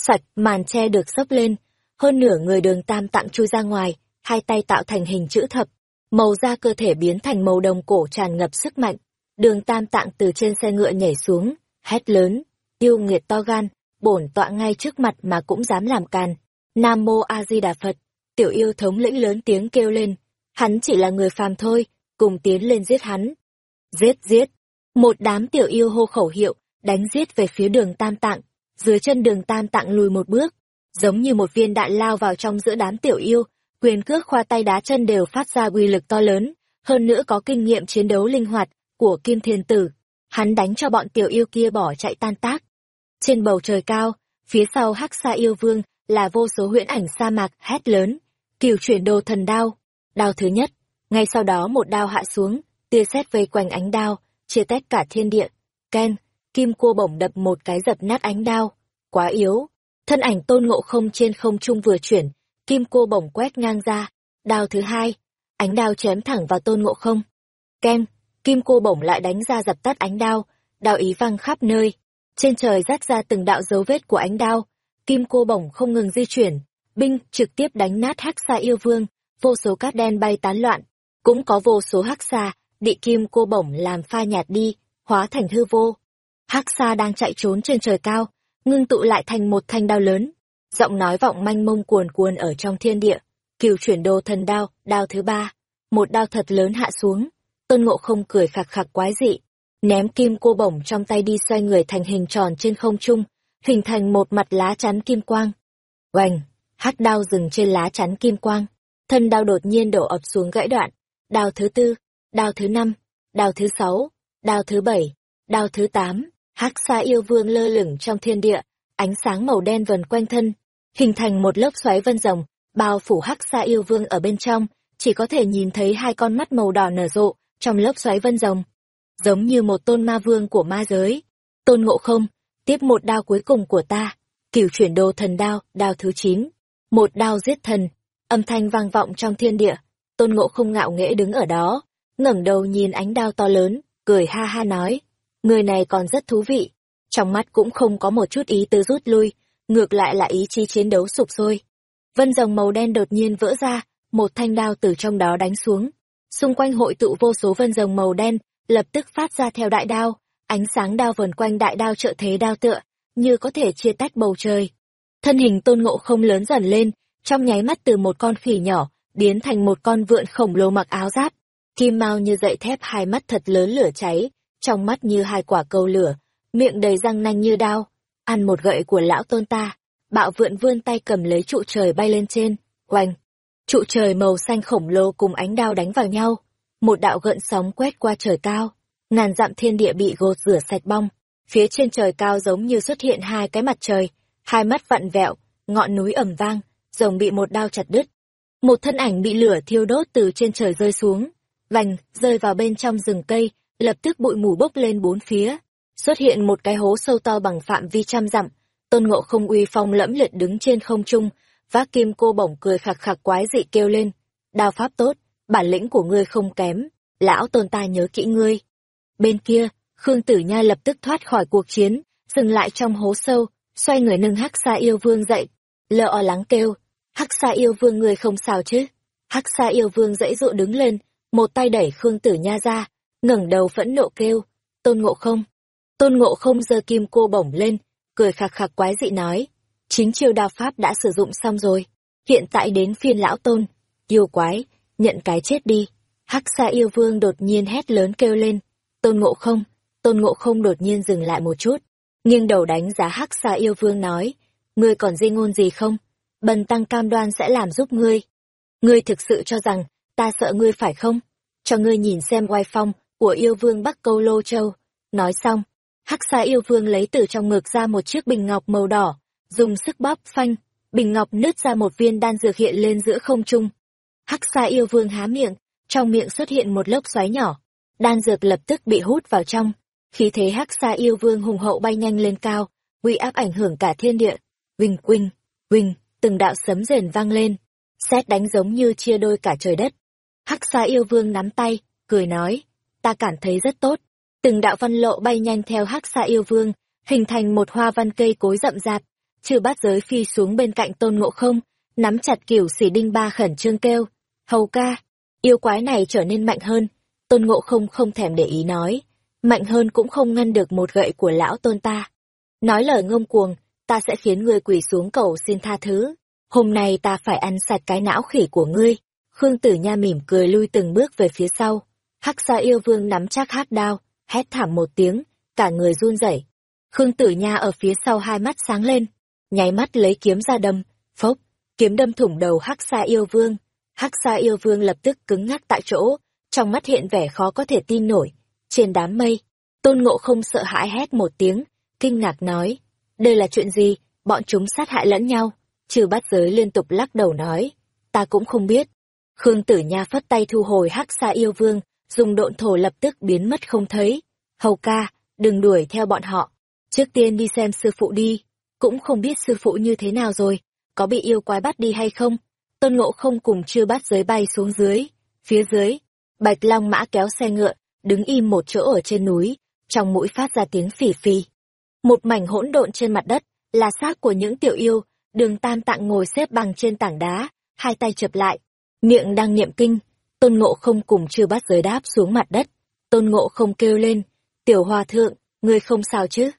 Sạch, màn che được sốc lên, hơn nửa người đường tam tạng chui ra ngoài, hai tay tạo thành hình chữ thập, màu da cơ thể biến thành màu đồng cổ tràn ngập sức mạnh. Đường tam tạng từ trên xe ngựa nhảy xuống, hét lớn, yêu nghiệt to gan, bổn tọa ngay trước mặt mà cũng dám làm càn. Nam mô A Di Đà Phật, tiểu yêu thống lĩnh lớn tiếng kêu lên, hắn chỉ là người phàm thôi, cùng tiến lên giết hắn. Giết giết, một đám tiểu yêu hô khẩu hiệu, đánh giết về phía đường tam tạng, dưới chân đường tam tạng lùi một bước, giống như một viên đạn lao vào trong giữa đám tiểu yêu, quyền cước khoa tay đá chân đều phát ra uy lực to lớn, hơn nữa có kinh nghiệm chiến đấu linh hoạt của Kim Thiên Tử. Hắn đánh cho bọn tiểu yêu kia bỏ chạy tan tác. Trên bầu trời cao, phía sau Hắc Sa yêu vương là vô số huyễn ảnh sa mạc hét lớn, kiều chuyển đồ thần đao. Đao thứ nhất, ngay sau đó một đao hạ xuống, tia sét vây quanh ánh đao, chia tách cả thiên địa. Ken, kim cua bổng đập một cái dập nát ánh đao. Quá yếu. Thân ảnh tôn ngộ không trên không trung vừa chuyển, kim cô bổng quét ngang ra. Đao thứ hai, ánh đao chém thẳng vào tôn ngộ không. Keng, kim cô bổng lại đánh ra dập tắt ánh đao, đao ý văng khắp nơi. Trên trời rát ra từng đạo dấu vết của ánh đao, kim cô bổng không ngừng di chuyển, binh trực tiếp đánh nát hắc xa yêu vương, vô số cát đen bay tán loạn, cũng có vô số hắc xa bị kim cô bổng làm pha nhạt đi, hóa thành hư vô. Hắc xa đang chạy trốn trên trời cao, ngưng tụ lại thành một thanh đao lớn. Giọng nói vọng manh mông cuồn cuồn ở trong thiên địa, kiều chuyển đồ thần đao, đao thứ ba. Một đao thật lớn hạ xuống, tôn ngộ không cười khạc khạc quái dị, ném kim cô bổng trong tay đi xoay người thành hình tròn trên không trung, hình thành một mặt lá chắn kim quang. Oành, hắc đao dừng trên lá chắn kim quang, thân đao đột nhiên đổ ập xuống gãy đoạn. Đao thứ tư, đao thứ năm, đao thứ sáu, đao thứ bảy, đao thứ tám, hắc xa yêu vương lơ lửng trong thiên địa, ánh sáng màu đen vần quanh thân, hình thành một lớp xoáy vân rồng, bao phủ hắc xa yêu vương ở bên trong, chỉ có thể nhìn thấy hai con mắt màu đỏ nở rộ trong lớp xoáy vân rồng. Giống như một tôn ma vương của ma giới. Tôn ngộ không, tiếp một đao cuối cùng của ta, cửu chuyển đồ thần đao, đao thứ chín, Một đao giết thần, âm thanh vang vọng trong thiên địa, tôn ngộ không ngạo nghễ đứng ở đó, ngẩng đầu nhìn ánh đao to lớn, cười ha ha nói, người này còn rất thú vị, trong mắt cũng không có một chút ý tư rút lui, ngược lại là ý chí chiến đấu sụp sôi. Vân rồng màu đen đột nhiên vỡ ra, một thanh đao từ trong đó đánh xuống. Xung quanh hội tụ vô số vân rồng màu đen, lập tức phát ra theo đại đao, ánh sáng đao vần quanh đại đao trợ thế đao tựa, như có thể chia tách bầu trời. Thân hình tôn ngộ không lớn dần lên, trong nháy mắt từ một con khỉ nhỏ, biến thành một con vượn khổng lồ mặc áo giáp. Kim mau như dậy thép hai mắt thật lớn lửa cháy, trong mắt như hai quả cầu lửa, miệng đầy răng nanh như đao. Ăn một gậy của lão tôn ta, bạo vượn vươn tay cầm lấy trụ trời bay lên trên, oanh. Trụ trời màu xanh khổng lồ cùng ánh đao đánh vào nhau, một đạo gợn sóng quét qua trời cao, ngàn dặm thiên địa bị gột rửa sạch bong. Phía trên trời cao giống như xuất hiện hai cái mặt trời, hai mắt vặn vẹo, ngọn núi ẩm vang, rồng bị một đao chặt đứt. Một thân ảnh bị lửa thiêu đốt từ trên trời rơi xuống, vành, rơi vào bên trong rừng cây, lập tức bụi mù bốc lên bốn phía. Xuất hiện một cái hố sâu to bằng phạm vi trăm dặm, tôn ngộ không uy phong lẫm liệt đứng trên không trung, vác kim cô bổng cười khạc khạc quái dị kêu lên. Đao pháp tốt, bản lĩnh của ngươi không kém, lão tôn ta nhớ kỹ ngươi. Bên kia, Khương Tử Nha lập tức thoát khỏi cuộc chiến, dừng lại trong hố sâu, xoay người nâng hắc xa yêu vương dậy. Lỡ o lắng kêu, hắc xa yêu vương ngươi không sao chứ. Hắc xa yêu vương dãy dụ đứng lên, một tay đẩy Khương Tử Nha ra, ngẩng đầu phẫn nộ kêu, tôn ngộ không. Tôn ngộ không giơ kim cô bổng lên, cười khạc khạc quái dị nói, chính chiêu đao pháp đã sử dụng xong rồi, hiện tại đến phiên lão tôn, yêu quái, nhận cái chết đi. Hắc xa yêu vương đột nhiên hét lớn kêu lên, tôn ngộ không, tôn ngộ không đột nhiên dừng lại một chút, nghiêng đầu đánh giá hắc xa yêu vương nói, ngươi còn di ngôn gì không? Bần tăng cam đoan sẽ làm giúp ngươi. Ngươi thực sự cho rằng, ta sợ ngươi phải không? Cho ngươi nhìn xem oai phong của yêu vương Bắc Câu Lô Châu. Nói xong, hắc xa yêu vương lấy từ trong ngực ra một chiếc bình ngọc màu đỏ, dùng sức bóp phanh, bình ngọc nứt ra một viên đan dược hiện lên giữa không trung. Hắc xa yêu vương há miệng, trong miệng xuất hiện một lốc xoáy nhỏ, đan dược lập tức bị hút vào trong. Khí thế hắc xa yêu vương hùng hậu bay nhanh lên cao, uy áp ảnh hưởng cả thiên địa. Huỳnh quỳnh, huỳnh, từng đạo sấm rền vang lên, xét đánh giống như chia đôi cả trời đất. Hắc xa yêu vương nắm tay, cười nói, ta cảm thấy rất tốt. Từng đạo văn lộ bay nhanh theo hắc xa yêu vương, hình thành một hoa văn cây cối rậm rạp. Chư bát giới phi xuống bên cạnh tôn ngộ không, nắm chặt kiểu xỉ đinh ba khẩn trương kêu. Hầu ca, yêu quái này trở nên mạnh hơn. Tôn ngộ không không thèm để ý nói. Mạnh hơn cũng không ngăn được một gậy của lão tôn ta. Nói lời ngông cuồng, ta sẽ khiến ngươi quỳ xuống cầu xin tha thứ. Hôm nay ta phải ăn sạch cái não khỉ của ngươi. Khương Tử Nha mỉm cười lui từng bước về phía sau. Hắc Sa yêu vương nắm chắc hát đao, hét thảm một tiếng, cả người run rẩy. Khương Tử Nha ở phía sau hai mắt sáng lên, nháy mắt lấy kiếm ra đâm, phốc, kiếm đâm thủng đầu Hắc Sa yêu vương. Hắc Sa yêu vương lập tức cứng ngắc tại chỗ, trong mắt hiện vẻ khó có thể tin nổi. Trên đám mây, Tôn Ngộ không sợ hãi hét một tiếng, kinh ngạc nói, đây là chuyện gì, bọn chúng sát hại lẫn nhau. Trừ bát giới liên tục lắc đầu nói, ta cũng không biết. Khương Tử Nha phất tay thu hồi hắc xa yêu vương, dùng độn thổ lập tức biến mất không thấy. Hầu ca, đừng đuổi theo bọn họ. Trước tiên đi xem sư phụ đi. Cũng không biết sư phụ như thế nào rồi, có bị yêu quái bắt đi hay không. Tôn Ngộ không cùng chưa bắt giới bay xuống dưới. Phía dưới, Bạch Long mã kéo xe ngựa, đứng im một chỗ ở trên núi, trong mũi phát ra tiếng phì phì. Một mảnh hỗn độn trên mặt đất, là xác của những tiểu yêu, đường tam tạng ngồi xếp bằng trên tảng đá, hai tay chập lại, miệng đang niệm kinh, tôn ngộ không cùng chưa bắt giới đáp xuống mặt đất. Tôn ngộ không kêu lên, tiểu hòa thượng, ngươi không sao chứ?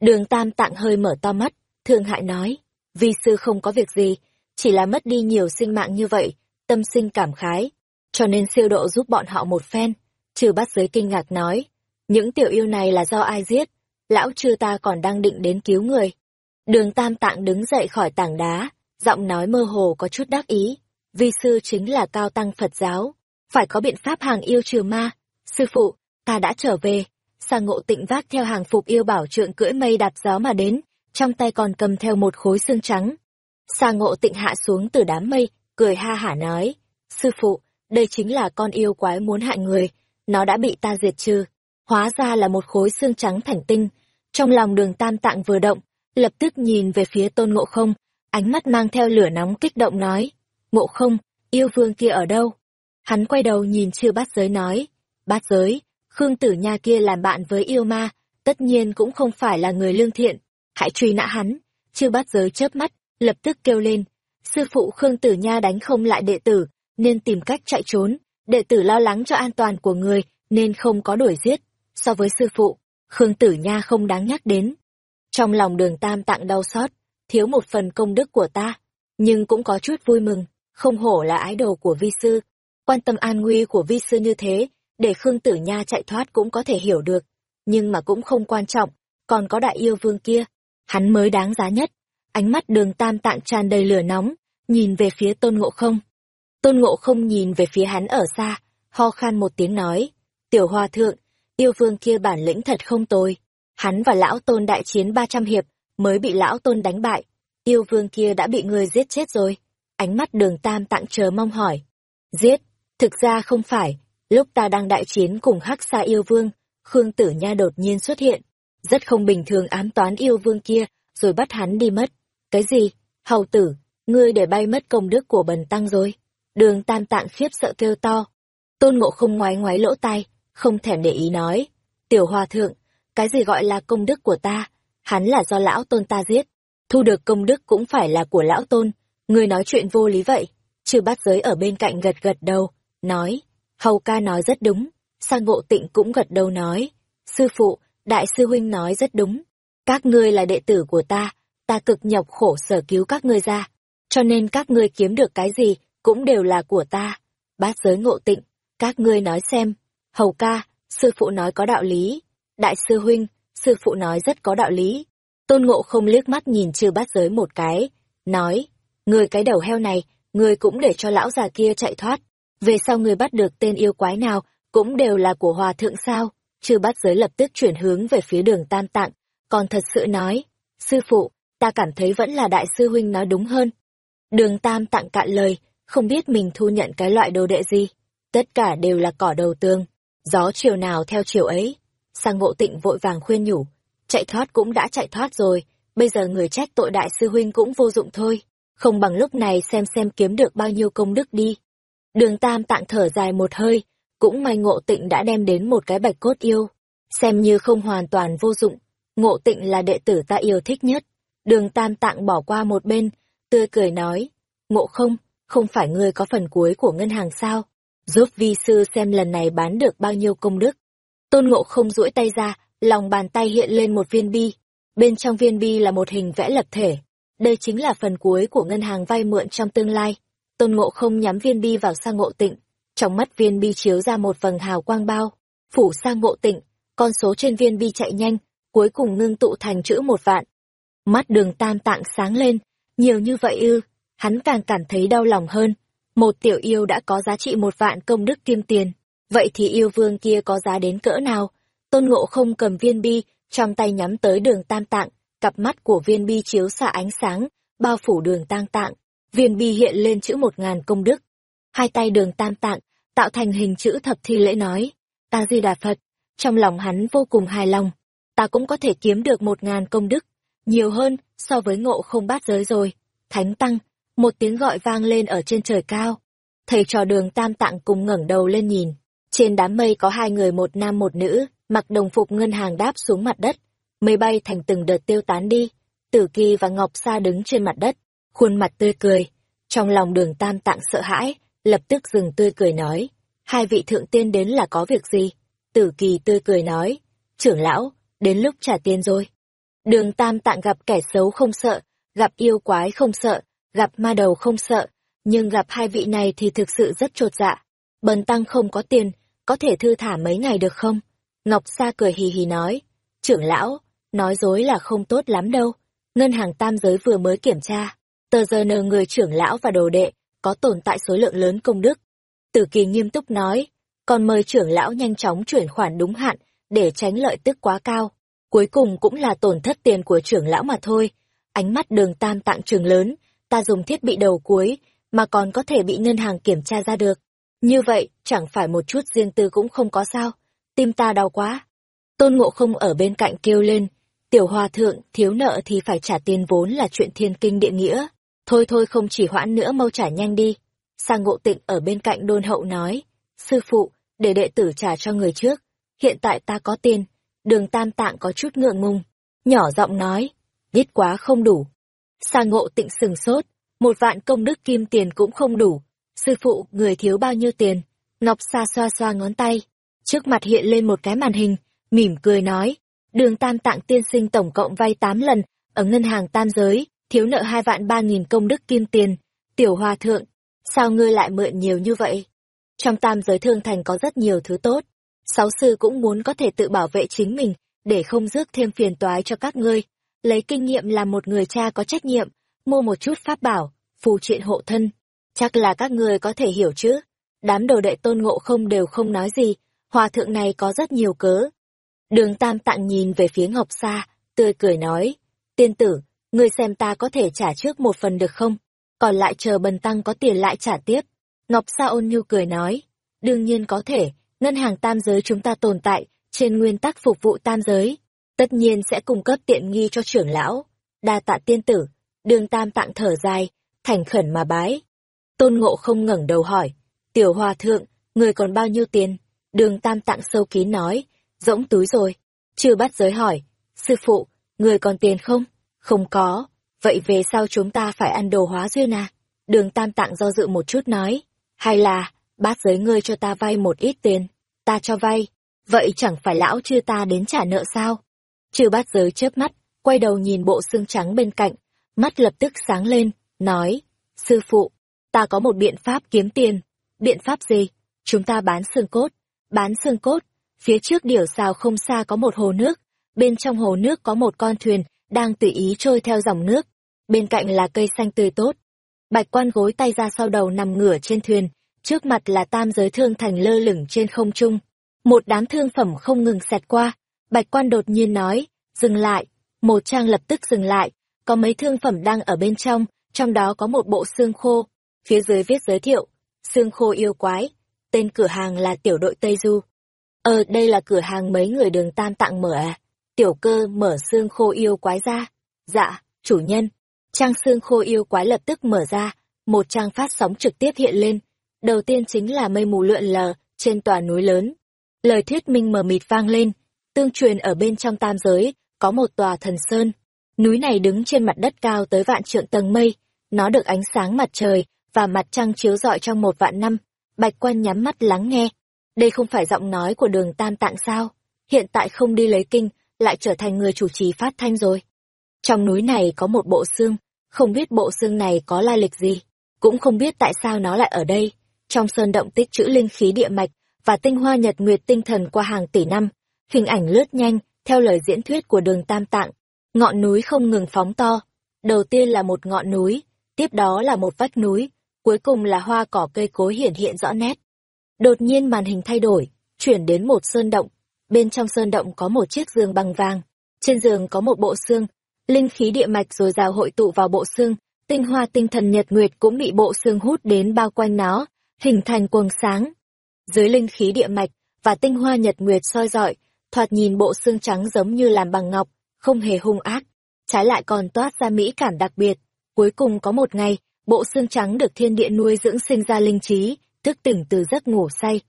Đường tam tạng hơi mở to mắt, thương hại nói, vi sư không có việc gì, chỉ là mất đi nhiều sinh mạng như vậy, tâm sinh cảm khái, cho nên siêu độ giúp bọn họ một phen. Trừ bắt giới kinh ngạc nói, những tiểu yêu này là do ai giết? Lão chư ta còn đang định đến cứu người. Đường tam tạng đứng dậy khỏi tảng đá, giọng nói mơ hồ có chút đắc ý. Vi sư chính là cao tăng Phật giáo, phải có biện pháp hàng yêu trừ ma. Sư phụ, ta đã trở về. Sa ngộ tịnh vác theo hàng phục yêu bảo trượng cưỡi mây đạp gió mà đến, trong tay còn cầm theo một khối xương trắng. Sa ngộ tịnh hạ xuống từ đám mây, cười ha hả nói, sư phụ, đây chính là con yêu quái muốn hại người, nó đã bị ta diệt trừ. Hóa ra là một khối xương trắng thành tinh. Trong lòng đường tam tạng vừa động, lập tức nhìn về phía tôn ngộ không, ánh mắt mang theo lửa nóng kích động nói, ngộ không, yêu vương kia ở đâu? Hắn quay đầu nhìn chư bát giới nói, bát giới, Khương Tử Nha kia làm bạn với yêu ma, tất nhiên cũng không phải là người lương thiện, hãy truy nã hắn. Chư bát giới chớp mắt, lập tức kêu lên, sư phụ Khương Tử Nha đánh không lại đệ tử, nên tìm cách chạy trốn, đệ tử lo lắng cho an toàn của người, nên không có đuổi giết. So với sư phụ, Khương Tử Nha không đáng nhắc đến. Trong lòng đường tam tạng đau xót, thiếu một phần công đức của ta, nhưng cũng có chút vui mừng, không hổ là ái đồ của vi sư. Quan tâm an nguy của vi sư như thế, để Khương Tử Nha chạy thoát cũng có thể hiểu được, nhưng mà cũng không quan trọng, còn có đại yêu vương kia, hắn mới đáng giá nhất. Ánh mắt đường tam tạng tràn đầy lửa nóng, nhìn về phía tôn ngộ không. Tôn ngộ không nhìn về phía hắn ở xa, ho khan một tiếng nói, tiểu hòa thượng, yêu vương kia bản lĩnh thật không tồi. Hắn và lão tôn đại chiến ba trăm hiệp, mới bị lão tôn đánh bại. Yêu vương kia đã bị người giết chết rồi. Ánh mắt đường tam tạng chờ mong hỏi. Giết? Thực ra không phải, lúc ta đang đại chiến cùng hắc xa yêu vương, Khương Tử Nha đột nhiên xuất hiện. Rất không bình thường ám toán yêu vương kia, rồi bắt hắn đi mất. Cái gì? Hầu tử, ngươi để bay mất công đức của bần tăng rồi. Đường tam tạng khiếp sợ kêu to. Tôn ngộ không ngoái ngoái lỗ tai, không thèm để ý nói. Tiểu hòa thượng, cái gì gọi là công đức của ta? Hắn là do lão tôn ta giết. Thu được công đức cũng phải là của lão tôn. Ngươi nói chuyện vô lý vậy. Chư bát giới ở bên cạnh gật gật đầu, nói. Hầu ca nói rất đúng. Sang ngộ tịnh cũng gật đầu nói. Sư phụ, đại sư huynh nói rất đúng. Các ngươi là đệ tử của ta, ta cực nhọc khổ sở cứu các ngươi ra. Cho nên các ngươi kiếm được cái gì, cũng đều là của ta. Bát giới ngộ tịnh, các ngươi nói xem. Hầu ca, sư phụ nói có đạo lý. Đại sư huynh, sư phụ nói rất có đạo lý. Tôn ngộ không liếc mắt nhìn trừ bát giới một cái, nói, người cái đầu heo này, người cũng để cho lão già kia chạy thoát. Về sau người bắt được tên yêu quái nào, cũng đều là của hòa thượng sao. chư bắt giới lập tức chuyển hướng về phía đường tam tạng, còn thật sự nói, sư phụ, ta cảm thấy vẫn là đại sư huynh nói đúng hơn. Đường tam tặng cạn lời, không biết mình thu nhận cái loại đồ đệ gì. Tất cả đều là cỏ đầu tương, gió chiều nào theo chiều ấy. Sang ngộ tịnh vội vàng khuyên nhủ, chạy thoát cũng đã chạy thoát rồi, bây giờ người trách tội đại sư huynh cũng vô dụng thôi, không bằng lúc này xem xem kiếm được bao nhiêu công đức đi. Đường tam tạng thở dài một hơi, cũng may ngộ tịnh đã đem đến một cái bạch cốt yêu, xem như không hoàn toàn vô dụng, ngộ tịnh là đệ tử ta yêu thích nhất. Đường tam tạng bỏ qua một bên, tươi cười nói, ngộ không, không phải ngươi có phần cuối của ngân hàng sao, giúp vi sư xem lần này bán được bao nhiêu công đức. Tôn ngộ không duỗi tay ra, lòng bàn tay hiện lên một viên bi, bên trong viên bi là một hình vẽ lập thể. Đây chính là phần cuối của ngân hàng vay mượn trong tương lai. Tôn ngộ không nhắm viên bi vào sang ngộ tịnh, trong mắt viên bi chiếu ra một vầng hào quang bao, phủ sang ngộ tịnh, con số trên viên bi chạy nhanh, cuối cùng ngưng tụ thành chữ một vạn. Mắt đường tam tạng sáng lên, nhiều như vậy ư, hắn càng cảm thấy đau lòng hơn. Một tiểu yêu đã có giá trị một vạn công đức kim tiền, vậy thì yêu vương kia có giá đến cỡ nào? Tôn ngộ không cầm viên bi, trong tay nhắm tới đường tam tạng, cặp mắt của viên bi chiếu xạ ánh sáng, bao phủ đường tam tạng. Viên bi hiện lên chữ một ngàn công đức. Hai tay đường tam tạng, tạo thành hình chữ thập thi lễ nói, ta di đà Phật, trong lòng hắn vô cùng hài lòng, ta cũng có thể kiếm được một ngàn công đức, nhiều hơn so với ngộ không bát giới rồi. Thánh tăng, một tiếng gọi vang lên ở trên trời cao. Thầy trò đường tam tạng cùng ngẩng đầu lên nhìn. Trên đám mây có hai người một nam một nữ, mặc đồng phục ngân hàng đáp xuống mặt đất. Mây bay thành từng đợt tiêu tán đi. Tử Kỳ và Ngọc Sa đứng trên mặt đất, khuôn mặt tươi cười. Trong lòng đường tam tạng sợ hãi, lập tức dừng tươi cười nói. Hai vị thượng tiên đến là có việc gì? Tử Kỳ tươi cười nói. Trưởng lão, đến lúc trả tiền rồi. Đường tam tạng gặp kẻ xấu không sợ, gặp yêu quái không sợ, gặp ma đầu không sợ, nhưng gặp hai vị này thì thực sự rất trột dạ. Bần tăng không có tiền, có thể thư thả mấy ngày được không? Ngọc Sa cười hì hì nói, trưởng lão, nói dối là không tốt lắm đâu. Ngân hàng tam giới vừa mới kiểm tra, tờ giờ nờ người trưởng lão và đồ đệ, có tồn tại số lượng lớn công đức. Tử kỳ nghiêm túc nói, còn mời trưởng lão nhanh chóng chuyển khoản đúng hạn, để tránh lợi tức quá cao. Cuối cùng cũng là tổn thất tiền của trưởng lão mà thôi. Ánh mắt đường tam tạng trường lớn, ta dùng thiết bị đầu cuối, mà còn có thể bị ngân hàng kiểm tra ra được. Như vậy, chẳng phải một chút riêng tư cũng không có sao. Tim ta đau quá. Tôn ngộ không ở bên cạnh kêu lên. Tiểu hòa thượng, thiếu nợ thì phải trả tiền vốn là chuyện thiên kinh địa nghĩa. Thôi thôi không chỉ hoãn nữa mau trả nhanh đi. Sang ngộ tịnh ở bên cạnh đôn hậu nói. Sư phụ, để đệ tử trả cho người trước. Hiện tại ta có tiền. Đường tam tạng có chút ngượng ngùng. Nhỏ giọng nói. Ít quá không đủ. Sang ngộ tịnh sừng sốt. Một vạn công đức kim tiền cũng không đủ. Sư phụ, người thiếu bao nhiêu tiền? Ngọc Sa xoa xoa ngón tay. Trước mặt hiện lên một cái màn hình, mỉm cười nói. Đường tam tạng tiên sinh tổng cộng vay tám lần, ở ngân hàng tam giới, thiếu nợ hai vạn ba nghìn công đức kim tiền. Tiểu hòa thượng, sao ngươi lại mượn nhiều như vậy? Trong tam giới thương thành có rất nhiều thứ tốt. Sáu sư cũng muốn có thể tự bảo vệ chính mình, để không rước thêm phiền toái cho các ngươi. Lấy kinh nghiệm làm một người cha có trách nhiệm, mua một chút pháp bảo, phù triện hộ thân. Chắc là các ngươi có thể hiểu chứ. Đám đồ đệ tôn ngộ không đều không nói gì, hòa thượng này có rất nhiều cớ. Đường tam tạng nhìn về phía Ngọc Sa, tươi cười nói, tiên tử, ngươi xem ta có thể trả trước một phần được không? Còn lại chờ bần tăng có tiền lại trả tiếp. Ngọc Sa ôn nhu cười nói, đương nhiên có thể, ngân hàng tam giới chúng ta tồn tại, trên nguyên tắc phục vụ tam giới, tất nhiên sẽ cung cấp tiện nghi cho trưởng lão. Đa tạ tiên tử, đường tam tạng thở dài, thành khẩn mà bái. Tôn ngộ không ngẩng đầu hỏi, tiểu hòa thượng, người còn bao nhiêu tiền? Đường tam tạng sâu kín nói, rỗng túi rồi. Chưa bắt giới hỏi, sư phụ, người còn tiền không? Không có, vậy về sau chúng ta phải ăn đồ hóa duyên à? Đường tam tạng do dự một chút nói, hay là, bát giới ngươi cho ta vay một ít tiền, ta cho vay, vậy chẳng phải lão chưa ta đến trả nợ sao? Chư bát giới chớp mắt, quay đầu nhìn bộ xương trắng bên cạnh, mắt lập tức sáng lên, nói, sư phụ, ta có một biện pháp kiếm tiền. Biện pháp gì? Chúng ta bán xương cốt. Bán xương cốt. Phía trước điểu xào không xa có một hồ nước. Bên trong hồ nước có một con thuyền, đang tùy ý trôi theo dòng nước. Bên cạnh là cây xanh tươi tốt. Bạch quan gối tay ra sau đầu nằm ngửa trên thuyền. Trước mặt là tam giới thương thành lơ lửng trên không trung. Một đám thương phẩm không ngừng xẹt qua. Bạch quan đột nhiên nói, dừng lại. Một trang lập tức dừng lại. Có mấy thương phẩm đang ở bên trong, trong đó có một bộ xương khô, Phía dưới viết giới thiệu, xương khô yêu quái, tên cửa hàng là tiểu đội Tây Du. Ờ, đây là cửa hàng mấy người đường tam tạng mở à? Tiểu cơ mở xương khô yêu quái ra. Dạ, chủ nhân. Trang xương khô yêu quái lập tức mở ra, một trang phát sóng trực tiếp hiện lên. Đầu tiên chính là mây mù lượn lờ trên tòa núi lớn. Lời thuyết minh mờ mịt vang lên, tương truyền ở bên trong tam giới, có một tòa thần sơn. Núi này đứng trên mặt đất cao tới vạn trượng tầng mây, nó được ánh sáng mặt trời và mặt trăng chiếu rọi trong một vạn năm. Bạch quan nhắm mắt lắng nghe. Đây không phải giọng nói của đường tam tạng sao? Hiện tại không đi lấy kinh, lại trở thành người chủ trì phát thanh rồi. Trong núi này có một bộ xương, không biết bộ xương này có lai lịch gì, cũng không biết tại sao nó lại ở đây. Trong sơn động tích trữ linh khí địa mạch và tinh hoa nhật nguyệt tinh thần qua hàng tỷ năm, hình ảnh lướt nhanh, theo lời diễn thuyết của đường tam tạng. Ngọn núi không ngừng phóng to. Đầu tiên là một ngọn núi, tiếp đó là một vách núi, cuối cùng là hoa cỏ cây cối hiển hiện rõ nét. Đột nhiên màn hình thay đổi, chuyển đến một sơn động. Bên trong sơn động có một chiếc giường bằng vàng. Trên giường có một bộ xương. Linh khí địa mạch rồi rào hội tụ vào bộ xương. Tinh hoa tinh thần nhật nguyệt cũng bị bộ xương hút đến bao quanh nó, hình thành quầng sáng. Dưới linh khí địa mạch và tinh hoa nhật nguyệt soi rọi, thoạt nhìn bộ xương trắng giống như làm bằng ngọc, không hề hung ác. Trái lại còn toát ra mỹ cảm đặc biệt. Cuối cùng có một ngày, bộ xương trắng được thiên địa nuôi dưỡng sinh ra linh trí, thức tỉnh từ giấc ngủ say.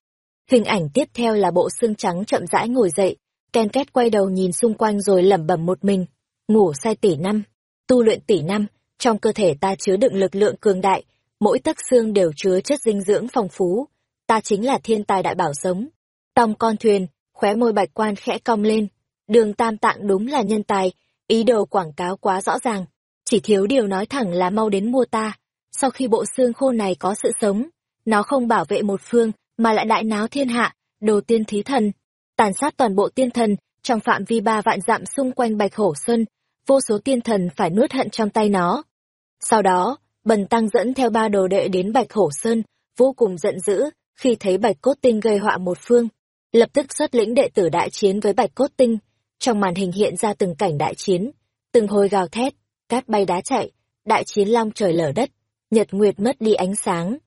Hình ảnh tiếp theo là bộ xương trắng chậm rãi ngồi dậy, Ken Két quay đầu nhìn xung quanh rồi lẩm bẩm một mình, ngủ sai tỷ năm, tu luyện tỷ năm, trong cơ thể ta chứa đựng lực lượng cường đại, mỗi tấc xương đều chứa chất dinh dưỡng phong phú, ta chính là thiên tài đại bảo sống. Tòng con thuyền, khóe môi bạch quan khẽ cong lên, đường tam tạng đúng là nhân tài, ý đồ quảng cáo quá rõ ràng, chỉ thiếu điều nói thẳng là mau đến mua ta, sau khi bộ xương khô này có sự sống, nó không bảo vệ một phương, mà lại đại náo thiên hạ, đồ tiên thí thần, tàn sát toàn bộ tiên thần, trong phạm vi ba vạn dặm xung quanh Bạch Hổ Sơn, vô số tiên thần phải nuốt hận trong tay nó. Sau đó, Bần Tăng dẫn theo ba đồ đệ đến Bạch Hổ Sơn, vô cùng giận dữ, khi thấy Bạch Cốt Tinh gây họa một phương. Lập tức xuất lĩnh đệ tử đại chiến với Bạch Cốt Tinh, trong màn hình hiện ra từng cảnh đại chiến, từng hồi gào thét, cát bay đá chạy, đại chiến long trời lở đất, nhật nguyệt mất đi ánh sáng.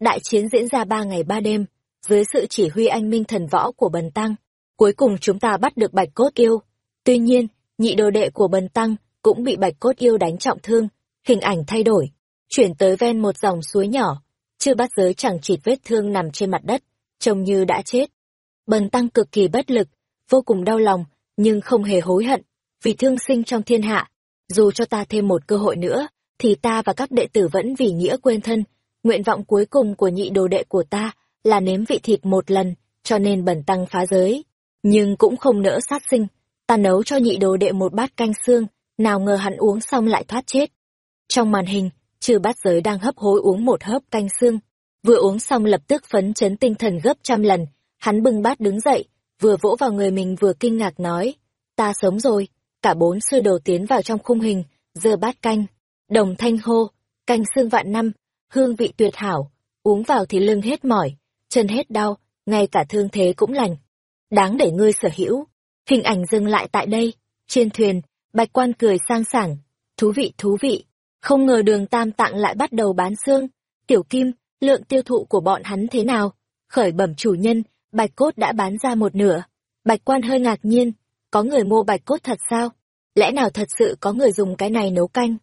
Đại chiến diễn ra ba ngày ba đêm, dưới sự chỉ huy anh minh thần võ của Bần Tăng. Cuối cùng chúng ta bắt được Bạch Cốt Yêu. Tuy nhiên, nhị đồ đệ của Bần Tăng cũng bị Bạch Cốt Yêu đánh trọng thương, hình ảnh thay đổi, chuyển tới ven một dòng suối nhỏ. Chưa bắt giới chẳng chịt vết thương nằm trên mặt đất, trông như đã chết. Bần Tăng cực kỳ bất lực, vô cùng đau lòng, nhưng không hề hối hận, vì thương sinh trong thiên hạ. Dù cho ta thêm một cơ hội nữa, thì ta và các đệ tử vẫn vì nghĩa quên thân. Nguyện vọng cuối cùng của nhị đồ đệ của ta là nếm vị thịt một lần, cho nên bẩn tăng phá giới. Nhưng cũng không nỡ sát sinh, ta nấu cho nhị đồ đệ một bát canh xương, nào ngờ hắn uống xong lại thoát chết. Trong màn hình, trừ bát giới đang hấp hối uống một hớp canh xương, vừa uống xong lập tức phấn chấn tinh thần gấp trăm lần, hắn bưng bát đứng dậy, vừa vỗ vào người mình vừa kinh ngạc nói, ta sống rồi, cả bốn sư đồ tiến vào trong khung hình, dơ bát canh, đồng thanh hô, canh xương vạn năm, hương vị tuyệt hảo, uống vào thì lưng hết mỏi, chân hết đau, ngay cả thương thế cũng lành. Đáng để ngươi sở hữu. Hình ảnh dừng lại tại đây, trên thuyền, bạch quan cười sang sảng, thú vị thú vị, không ngờ đường tam tạng lại bắt đầu bán xương, tiểu kim, lượng tiêu thụ của bọn hắn thế nào? Khởi bẩm chủ nhân, bạch cốt đã bán ra một nửa. Bạch quan hơi ngạc nhiên, có người mua bạch cốt thật sao? Lẽ nào thật sự có người dùng cái này nấu canh?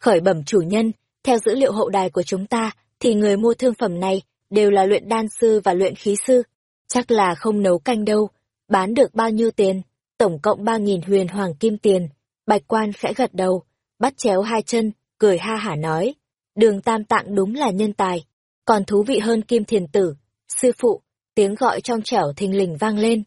Khởi bẩm chủ nhân, theo dữ liệu hậu đài của chúng ta, thì người mua thương phẩm này đều là luyện đan sư và luyện khí sư. Chắc là không nấu canh đâu. Bán được bao nhiêu tiền? Tổng cộng ba nghìn huyền hoàng kim tiền. Bạch quan khẽ gật đầu, bắt chéo hai chân, cười ha hả nói. Đường tam tạng đúng là nhân tài. Còn thú vị hơn kim thiền tử. Sư phụ, tiếng gọi trong trẻo thình lình vang lên.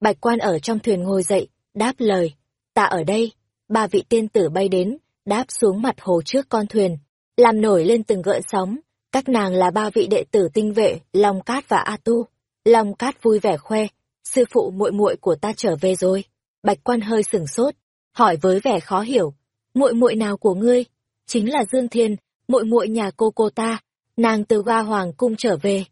Bạch quan ở trong thuyền ngồi dậy, đáp lời. Ta ở đây. Ba vị tiên tử bay đến, đáp xuống mặt hồ trước con thuyền. Làm nổi lên từng gợn sóng. Các nàng là ba vị đệ tử tinh vệ, Long Cát và A Tu. Long Cát vui vẻ khoe. Sư phụ muội muội của ta trở về rồi. Bạch quan hơi sửng sốt, hỏi với vẻ khó hiểu. muội muội nào của ngươi? Chính là Dương Thiên, muội muội nhà cô cô ta. Nàng từ ga hoàng cung trở về.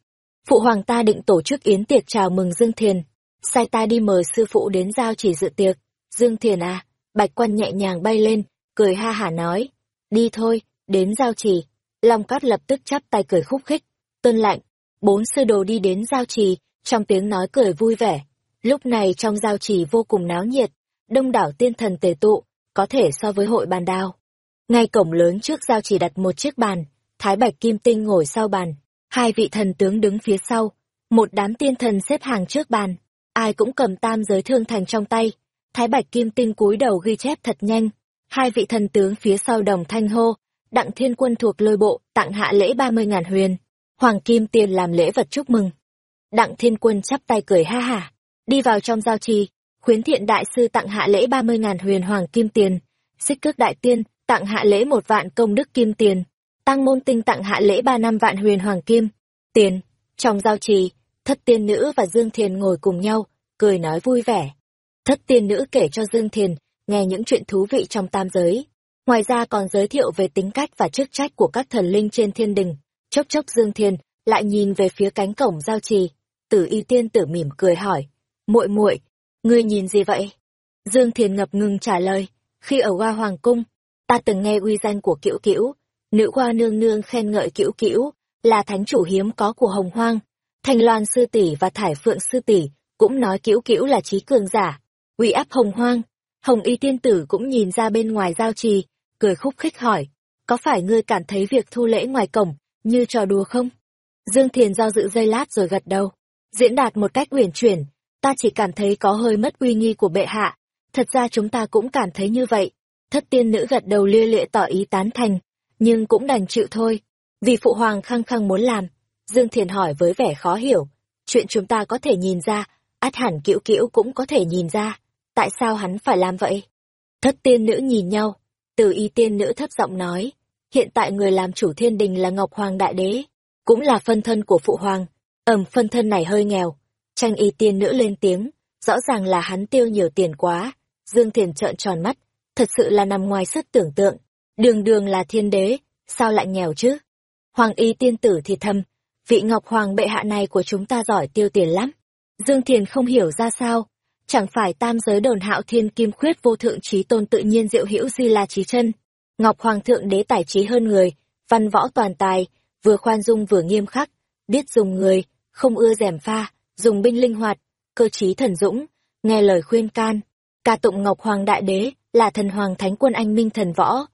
Phụ hoàng ta định tổ chức yến tiệc chào mừng Dương Thiền, sai ta đi mời sư phụ đến giao chỉ dự tiệc. Dương Thiền à, bạch quan nhẹ nhàng bay lên, cười ha hả nói, đi thôi, đến giao chỉ Long Cát lập tức chắp tay cười khúc khích, tuân lạnh, bốn sư đồ đi đến giao trì, trong tiếng nói cười vui vẻ. Lúc này trong giao trì vô cùng náo nhiệt, đông đảo tiên thần tề tụ, có thể so với hội bàn đao. Ngay cổng lớn trước giao trì đặt một chiếc bàn, Thái Bạch Kim Tinh ngồi sau bàn, hai vị thần tướng đứng phía sau, một đám tiên thần xếp hàng trước bàn ai cũng cầm tam giới thương thành trong tay. Thái Bạch Kim Tinh cúi đầu ghi chép thật nhanh. Hai vị thần tướng phía sau đồng thanh hô, đặng thiên quân thuộc lôi bộ, tặng hạ lễ ba mươi ngàn huyền. Hoàng Kim Tiền làm lễ vật chúc mừng. Đặng thiên quân chắp tay cười ha hả, đi vào trong giao trì, khuyến thiện đại sư tặng hạ lễ ba mươi ngàn huyền Hoàng Kim Tiền. Xích cước đại tiên, tặng hạ lễ một vạn công đức kim tiền. Tăng môn tinh tặng hạ lễ ba năm vạn huyền Hoàng Kim. Tiền, trong giao trì, thất tiên nữ và Dương Thiền ngồi cùng nhau, cười nói vui vẻ. Thất tiên nữ kể cho Dương Thiền nghe những chuyện thú vị trong tam giới. Ngoài ra còn giới thiệu về tính cách và chức trách của các thần linh trên thiên đình. Chốc chốc Dương Thiền lại nhìn về phía cánh cổng giao trì. Tử y tiên tử mỉm cười hỏi. muội muội ngươi nhìn gì vậy? Dương Thiền ngập ngừng trả lời. Khi ở Hoa Hoàng Cung, ta từng nghe uy danh của cữu cữu. Nữ hoa nương nương khen ngợi cữu cữu là thánh chủ hiếm có của hồng hoang Thành Loan sư tỷ và Thải Phượng sư tỷ cũng nói cữu cữu là trí cường giả, uy áp hồng hoang. Hồng y tiên tử cũng nhìn ra bên ngoài giao trì, cười khúc khích hỏi, có phải ngươi cảm thấy việc thu lễ ngoài cổng như trò đùa không? Dương Thiền do dự giây lát rồi gật đầu, diễn đạt một cách uyển chuyển, ta chỉ cảm thấy có hơi mất uy nghi của bệ hạ, thật ra chúng ta cũng cảm thấy như vậy. Thất tiên nữ gật đầu lia lịa tỏ ý tán thành, nhưng cũng đành chịu thôi, vì phụ hoàng khăng khăng muốn làm, Dương Thiền hỏi với vẻ khó hiểu. Chuyện chúng ta có thể nhìn ra, át hẳn cữu cữu cũng có thể nhìn ra. Tại sao hắn phải làm vậy? Thất tiên nữ nhìn nhau. Từ y tiên nữ thấp giọng nói. Hiện tại người làm chủ thiên đình là Ngọc Hoàng Đại Đế. Cũng là phân thân của Phụ Hoàng. Ẩm phân thân này hơi nghèo. Tranh y tiên nữ lên tiếng. Rõ ràng là hắn tiêu nhiều tiền quá. Dương Thiền trợn tròn mắt. Thật sự là nằm ngoài sức tưởng tượng. Đường đường là thiên đế. Sao lại nghèo chứ? Hoàng y tiên tử thì thầm vị Ngọc Hoàng bệ hạ này của chúng ta giỏi tiêu tiền lắm. Dương Thiền không hiểu ra sao, chẳng phải tam giới đồn hạo thiên kim khuyết vô thượng trí tôn tự nhiên diệu hữu di là trí chân. Ngọc Hoàng thượng đế tài trí hơn người, văn võ toàn tài, vừa khoan dung vừa nghiêm khắc, biết dùng người, không ưa rèm pha, dùng binh linh hoạt, cơ trí thần dũng, nghe lời khuyên can. Ca tụng Ngọc Hoàng đại đế là thần hoàng thánh quân anh minh thần võ.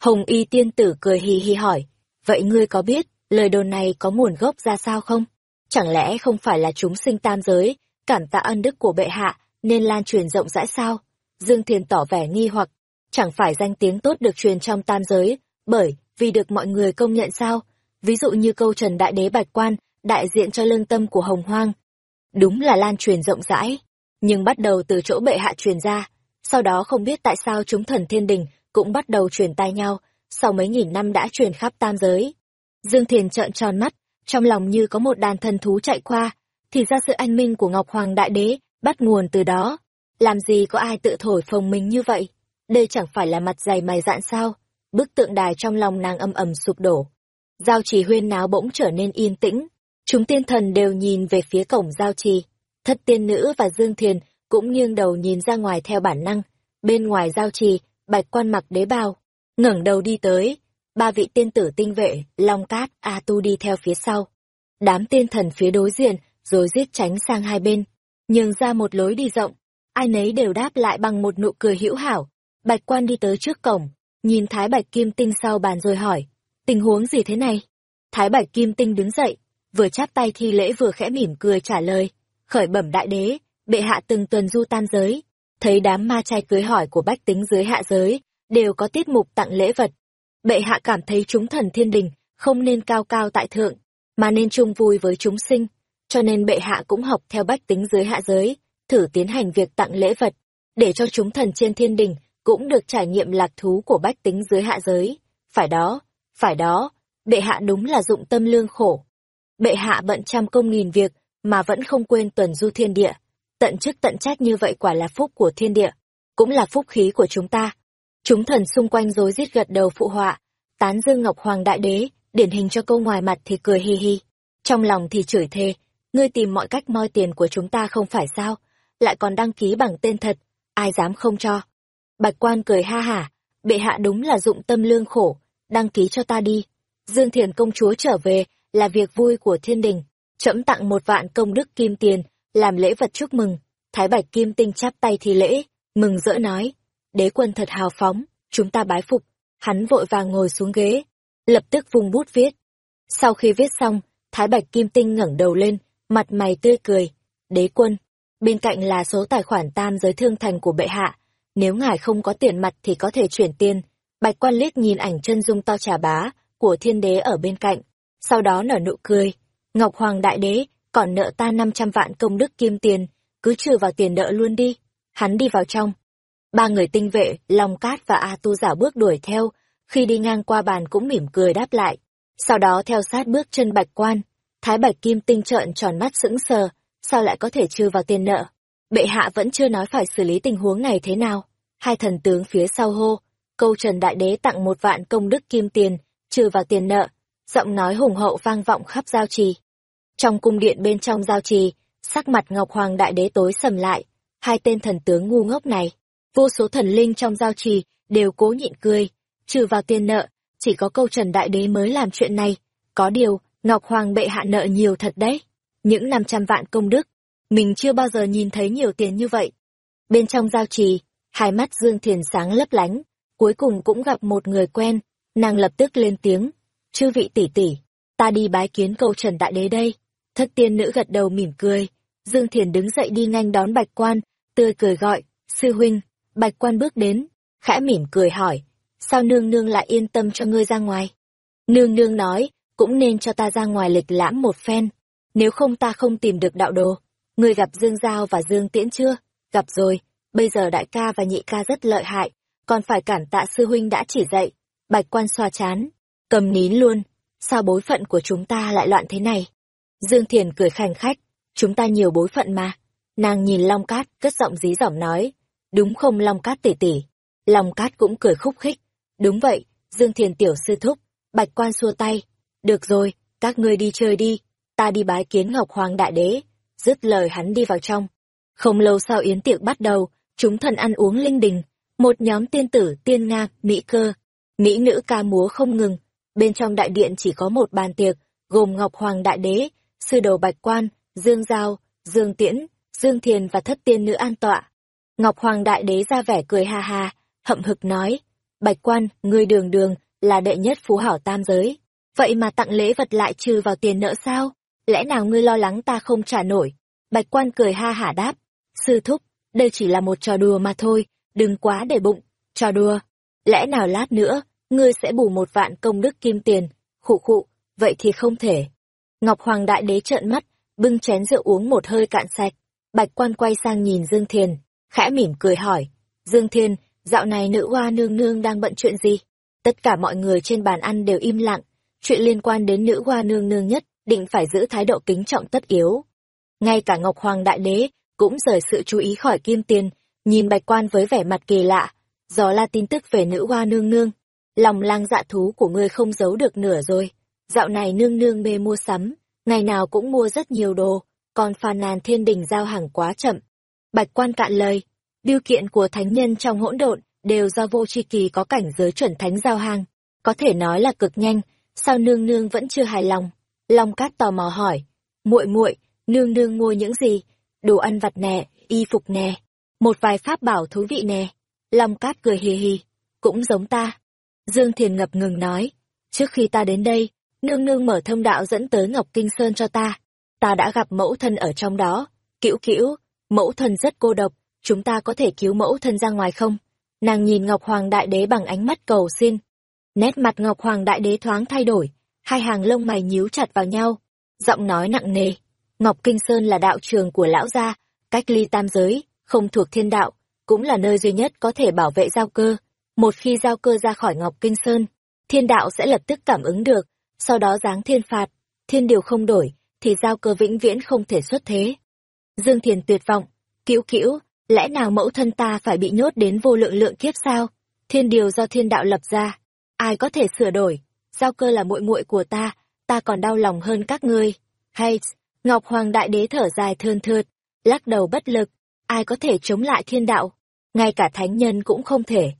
Hồng y tiên tử cười hì hì hỏi, vậy ngươi có biết, lời đồn này có nguồn gốc ra sao không? Chẳng lẽ không phải là chúng sinh tam giới, cảm tạ ân đức của bệ hạ, nên lan truyền rộng rãi sao? Dương Thiền tỏ vẻ nghi hoặc, chẳng phải danh tiếng tốt được truyền trong tam giới, bởi vì được mọi người công nhận sao? Ví dụ như câu Trần Đại Đế Bạch Quan, đại diện cho lương tâm của Hồng Hoang. Đúng là lan truyền rộng rãi, nhưng bắt đầu từ chỗ bệ hạ truyền ra, sau đó không biết tại sao chúng thần thiên đình cũng bắt đầu truyền tai nhau, sau mấy nghìn năm đã truyền khắp tam giới. Dương Thiền trợn tròn mắt, trong lòng như có một đàn thần thú chạy qua, thì ra sự anh minh của Ngọc Hoàng Đại Đế bắt nguồn từ đó. Làm gì có ai tự thổi phồng mình như vậy? Đây chẳng phải là mặt dày mày dạn sao? Bức tượng đài trong lòng nàng âm ầm sụp đổ. Giao trì huyên náo bỗng trở nên yên tĩnh. Chúng tiên thần đều nhìn về phía cổng giao trì. Thất tiên nữ và Dương Thiền cũng nghiêng đầu nhìn ra ngoài theo bản năng. Bên ngoài giao trì, bạch quan mặc đế bào, ngẩng đầu đi tới. Ba vị tiên tử tinh vệ, Long Cát, A Tu đi theo phía sau. Đám tiên thần phía đối diện, rồi giết tránh sang hai bên, nhường ra một lối đi rộng. Ai nấy đều đáp lại bằng một nụ cười hữu hảo. Bạch quan đi tới trước cổng, nhìn Thái Bạch Kim Tinh sau bàn rồi hỏi, tình huống gì thế này? Thái Bạch Kim Tinh đứng dậy, vừa chắp tay thi lễ vừa khẽ mỉm cười trả lời, khởi bẩm đại đế, bệ hạ từng tuần du tam giới, thấy đám ma trai cưới hỏi của bách tính dưới hạ giới, đều có tiết mục tặng lễ vật. Bệ hạ cảm thấy chúng thần thiên đình không nên cao cao tại thượng, mà nên chung vui với chúng sinh, cho nên bệ hạ cũng học theo bách tính dưới hạ giới, thử tiến hành việc tặng lễ vật, để cho chúng thần trên thiên đình cũng được trải nghiệm lạc thú của bách tính dưới hạ giới. Phải đó, phải đó, bệ hạ đúng là dụng tâm lương khổ. Bệ hạ bận trăm công nghìn việc, mà vẫn không quên tuần du thiên địa. Tận chức tận trách như vậy quả là phúc của thiên địa, cũng là phúc khí của chúng ta. Chúng thần xung quanh rối rít gật đầu phụ họa, tán dương Ngọc Hoàng Đại Đế, điển hình cho câu ngoài mặt thì cười hi hi. Trong lòng thì chửi thề, ngươi tìm mọi cách moi tiền của chúng ta không phải sao, lại còn đăng ký bằng tên thật, ai dám không cho. Bạch quan cười ha hả, bệ hạ đúng là dụng tâm lương khổ, đăng ký cho ta đi. Dương Thiền công chúa trở về là việc vui của thiên đình, trẫm tặng một vạn công đức kim tiền, làm lễ vật chúc mừng. Thái Bạch Kim Tinh chắp tay thi lễ, mừng rỡ nói, đế quân thật hào phóng, chúng ta bái phục. Hắn vội vàng ngồi xuống ghế, lập tức vùng bút viết. Sau khi viết xong, Thái Bạch Kim Tinh ngẩng đầu lên, mặt mày tươi cười. Đế quân, bên cạnh là số tài khoản tam giới thương thành của bệ hạ, nếu ngài không có tiền mặt thì có thể chuyển tiền. Bạch quan liếc nhìn ảnh chân dung to trà bá của thiên đế ở bên cạnh, sau đó nở nụ cười. Ngọc Hoàng Đại Đế, còn nợ ta 500 vạn công đức kim tiền, cứ trừ vào tiền nợ luôn đi. Hắn đi vào trong. Ba người tinh vệ, Long Cát và A Tu giả bước đuổi theo, khi đi ngang qua bàn cũng mỉm cười đáp lại. Sau đó theo sát bước chân bạch quan, Thái Bạch Kim Tinh trợn tròn mắt sững sờ, sao lại có thể trừ vào tiền nợ? Bệ hạ vẫn chưa nói phải xử lý tình huống này thế nào. Hai thần tướng phía sau hô, câu Trần Đại Đế tặng một vạn công đức kim tiền, trừ vào tiền nợ, giọng nói hùng hậu vang vọng khắp giao trì. Trong cung điện bên trong giao trì, sắc mặt Ngọc Hoàng Đại Đế tối sầm lại, hai tên thần tướng ngu ngốc này, vô số thần linh trong giao trì đều cố nhịn cười, trừ vào tiền nợ, chỉ có câu Trần Đại Đế mới làm chuyện này, có điều, Ngọc Hoàng bệ hạ nợ nhiều thật đấy, những 500 vạn công đức, mình chưa bao giờ nhìn thấy nhiều tiền như vậy. Bên trong giao trì, hai mắt Dương Thiền sáng lấp lánh, cuối cùng cũng gặp một người quen, nàng lập tức lên tiếng, chư vị tỷ tỷ, ta đi bái kiến cầu trần đại đế đây. Thất tiên nữ gật đầu mỉm cười, Dương Thiền đứng dậy đi nhanh đón bạch quan, tươi cười gọi, sư huynh, bạch quan bước đến, khẽ mỉm cười hỏi, sao nương nương lại yên tâm cho ngươi ra ngoài? Nương nương nói, cũng nên cho ta ra ngoài lịch lãm một phen, nếu không ta không tìm được đạo đồ. Ngươi gặp Dương Giao và Dương Tiễn chưa? Gặp rồi, bây giờ đại ca và nhị ca rất lợi hại, còn phải cản tạ sư huynh đã chỉ dạy. Bạch quan xoa chán, cầm nín luôn, sao bối phận của chúng ta lại loạn thế này? Dương Thiền cười khành khách, chúng ta nhiều bối phận mà. Nàng nhìn Long Cát, cất giọng dí dỏm nói, đúng không Long Cát tỷ tỷ? Long Cát cũng cười khúc khích, đúng vậy, Dương Thiền tiểu sư thúc, bạch quan xua tay, được rồi, các ngươi đi chơi đi, ta đi bái kiến Ngọc Hoàng Đại Đế, dứt lời hắn đi vào trong. Không lâu sau yến tiệc bắt đầu, chúng thần ăn uống linh đình, một nhóm tiên tử, tiên nga, mỹ cơ, mỹ nữ ca múa không ngừng, bên trong đại điện chỉ có một bàn tiệc, gồm Ngọc Hoàng Đại Đế, Sư Đầu Bạch Quan, Dương Giao, Dương Tiễn, Dương Thiền và thất tiên nữ an tọa. Ngọc Hoàng Đại Đế ra vẻ cười ha ha, hậm hực nói, Bạch Quan, ngươi đường đường, là đệ nhất phú hảo tam giới. Vậy mà tặng lễ vật lại trừ vào tiền nợ sao? Lẽ nào ngươi lo lắng ta không trả nổi? Bạch Quan cười ha hả đáp, sư thúc, đây chỉ là một trò đùa mà thôi, đừng quá để bụng, trò đùa. Lẽ nào lát nữa, ngươi sẽ bù một vạn công đức kim tiền, khụ khụ, vậy thì không thể. Ngọc Hoàng Đại Đế trợn mắt, bưng chén rượu uống một hơi cạn sạch. Bạch quan quay sang nhìn Dương Thiền, khẽ mỉm cười hỏi. Dương Thiên, dạo này nữ hoa nương nương đang bận chuyện gì? Tất cả mọi người trên bàn ăn đều im lặng. Chuyện liên quan đến nữ hoa nương nương nhất, định phải giữ thái độ kính trọng tất yếu. Ngay cả Ngọc Hoàng Đại Đế cũng rời sự chú ý khỏi kim tiền, nhìn bạch quan với vẻ mặt kỳ lạ. Do la tin tức về nữ hoa nương nương, lòng lang dạ thú của ngươi không giấu được nửa rồi. Dạo này nương nương mê mua sắm, ngày nào cũng mua rất nhiều đồ, còn phàn nàn thiên đình giao hàng quá chậm. Bạch quan cạn lời, điều kiện của thánh nhân trong hỗn độn đều do vô tri kỳ có cảnh giới chuẩn thánh giao hàng, có thể nói là cực nhanh, sao nương nương vẫn chưa hài lòng? Long Cát tò mò hỏi, muội muội, nương nương mua những gì? Đồ ăn vặt nè, y phục nè, một vài pháp bảo thú vị nè. Long Cát cười hì hì, cũng giống ta. Dương Thiền ngập ngừng nói, trước khi ta đến đây, nương nương mở thông đạo dẫn tới Ngọc Kinh Sơn cho ta. Ta đã gặp mẫu thân ở trong đó. Cữu cữu, mẫu thân rất cô độc, chúng ta có thể cứu mẫu thân ra ngoài không? Nàng nhìn Ngọc Hoàng Đại Đế bằng ánh mắt cầu xin. Nét mặt Ngọc Hoàng Đại Đế thoáng thay đổi, hai hàng lông mày nhíu chặt vào nhau. Giọng nói nặng nề. Ngọc Kinh Sơn là đạo trường của lão gia, cách ly tam giới, không thuộc thiên đạo, cũng là nơi duy nhất có thể bảo vệ giao cơ. Một khi giao cơ ra khỏi Ngọc Kinh Sơn, thiên đạo sẽ lập tức cảm ứng được, sau đó giáng thiên phạt, thiên điều không đổi, thì giao cơ vĩnh viễn không thể xuất thế. Dương Thiền tuyệt vọng, cứu cứu, lẽ nào mẫu thân ta phải bị nhốt đến vô lượng lượng kiếp sao? Thiên điều do thiên đạo lập ra, ai có thể sửa đổi? Giao cơ là muội muội của ta, ta còn đau lòng hơn các ngươi. Hay, Ngọc Hoàng Đại Đế thở dài thơn thượt, lắc đầu bất lực, ai có thể chống lại thiên đạo? Ngay cả thánh nhân cũng không thể.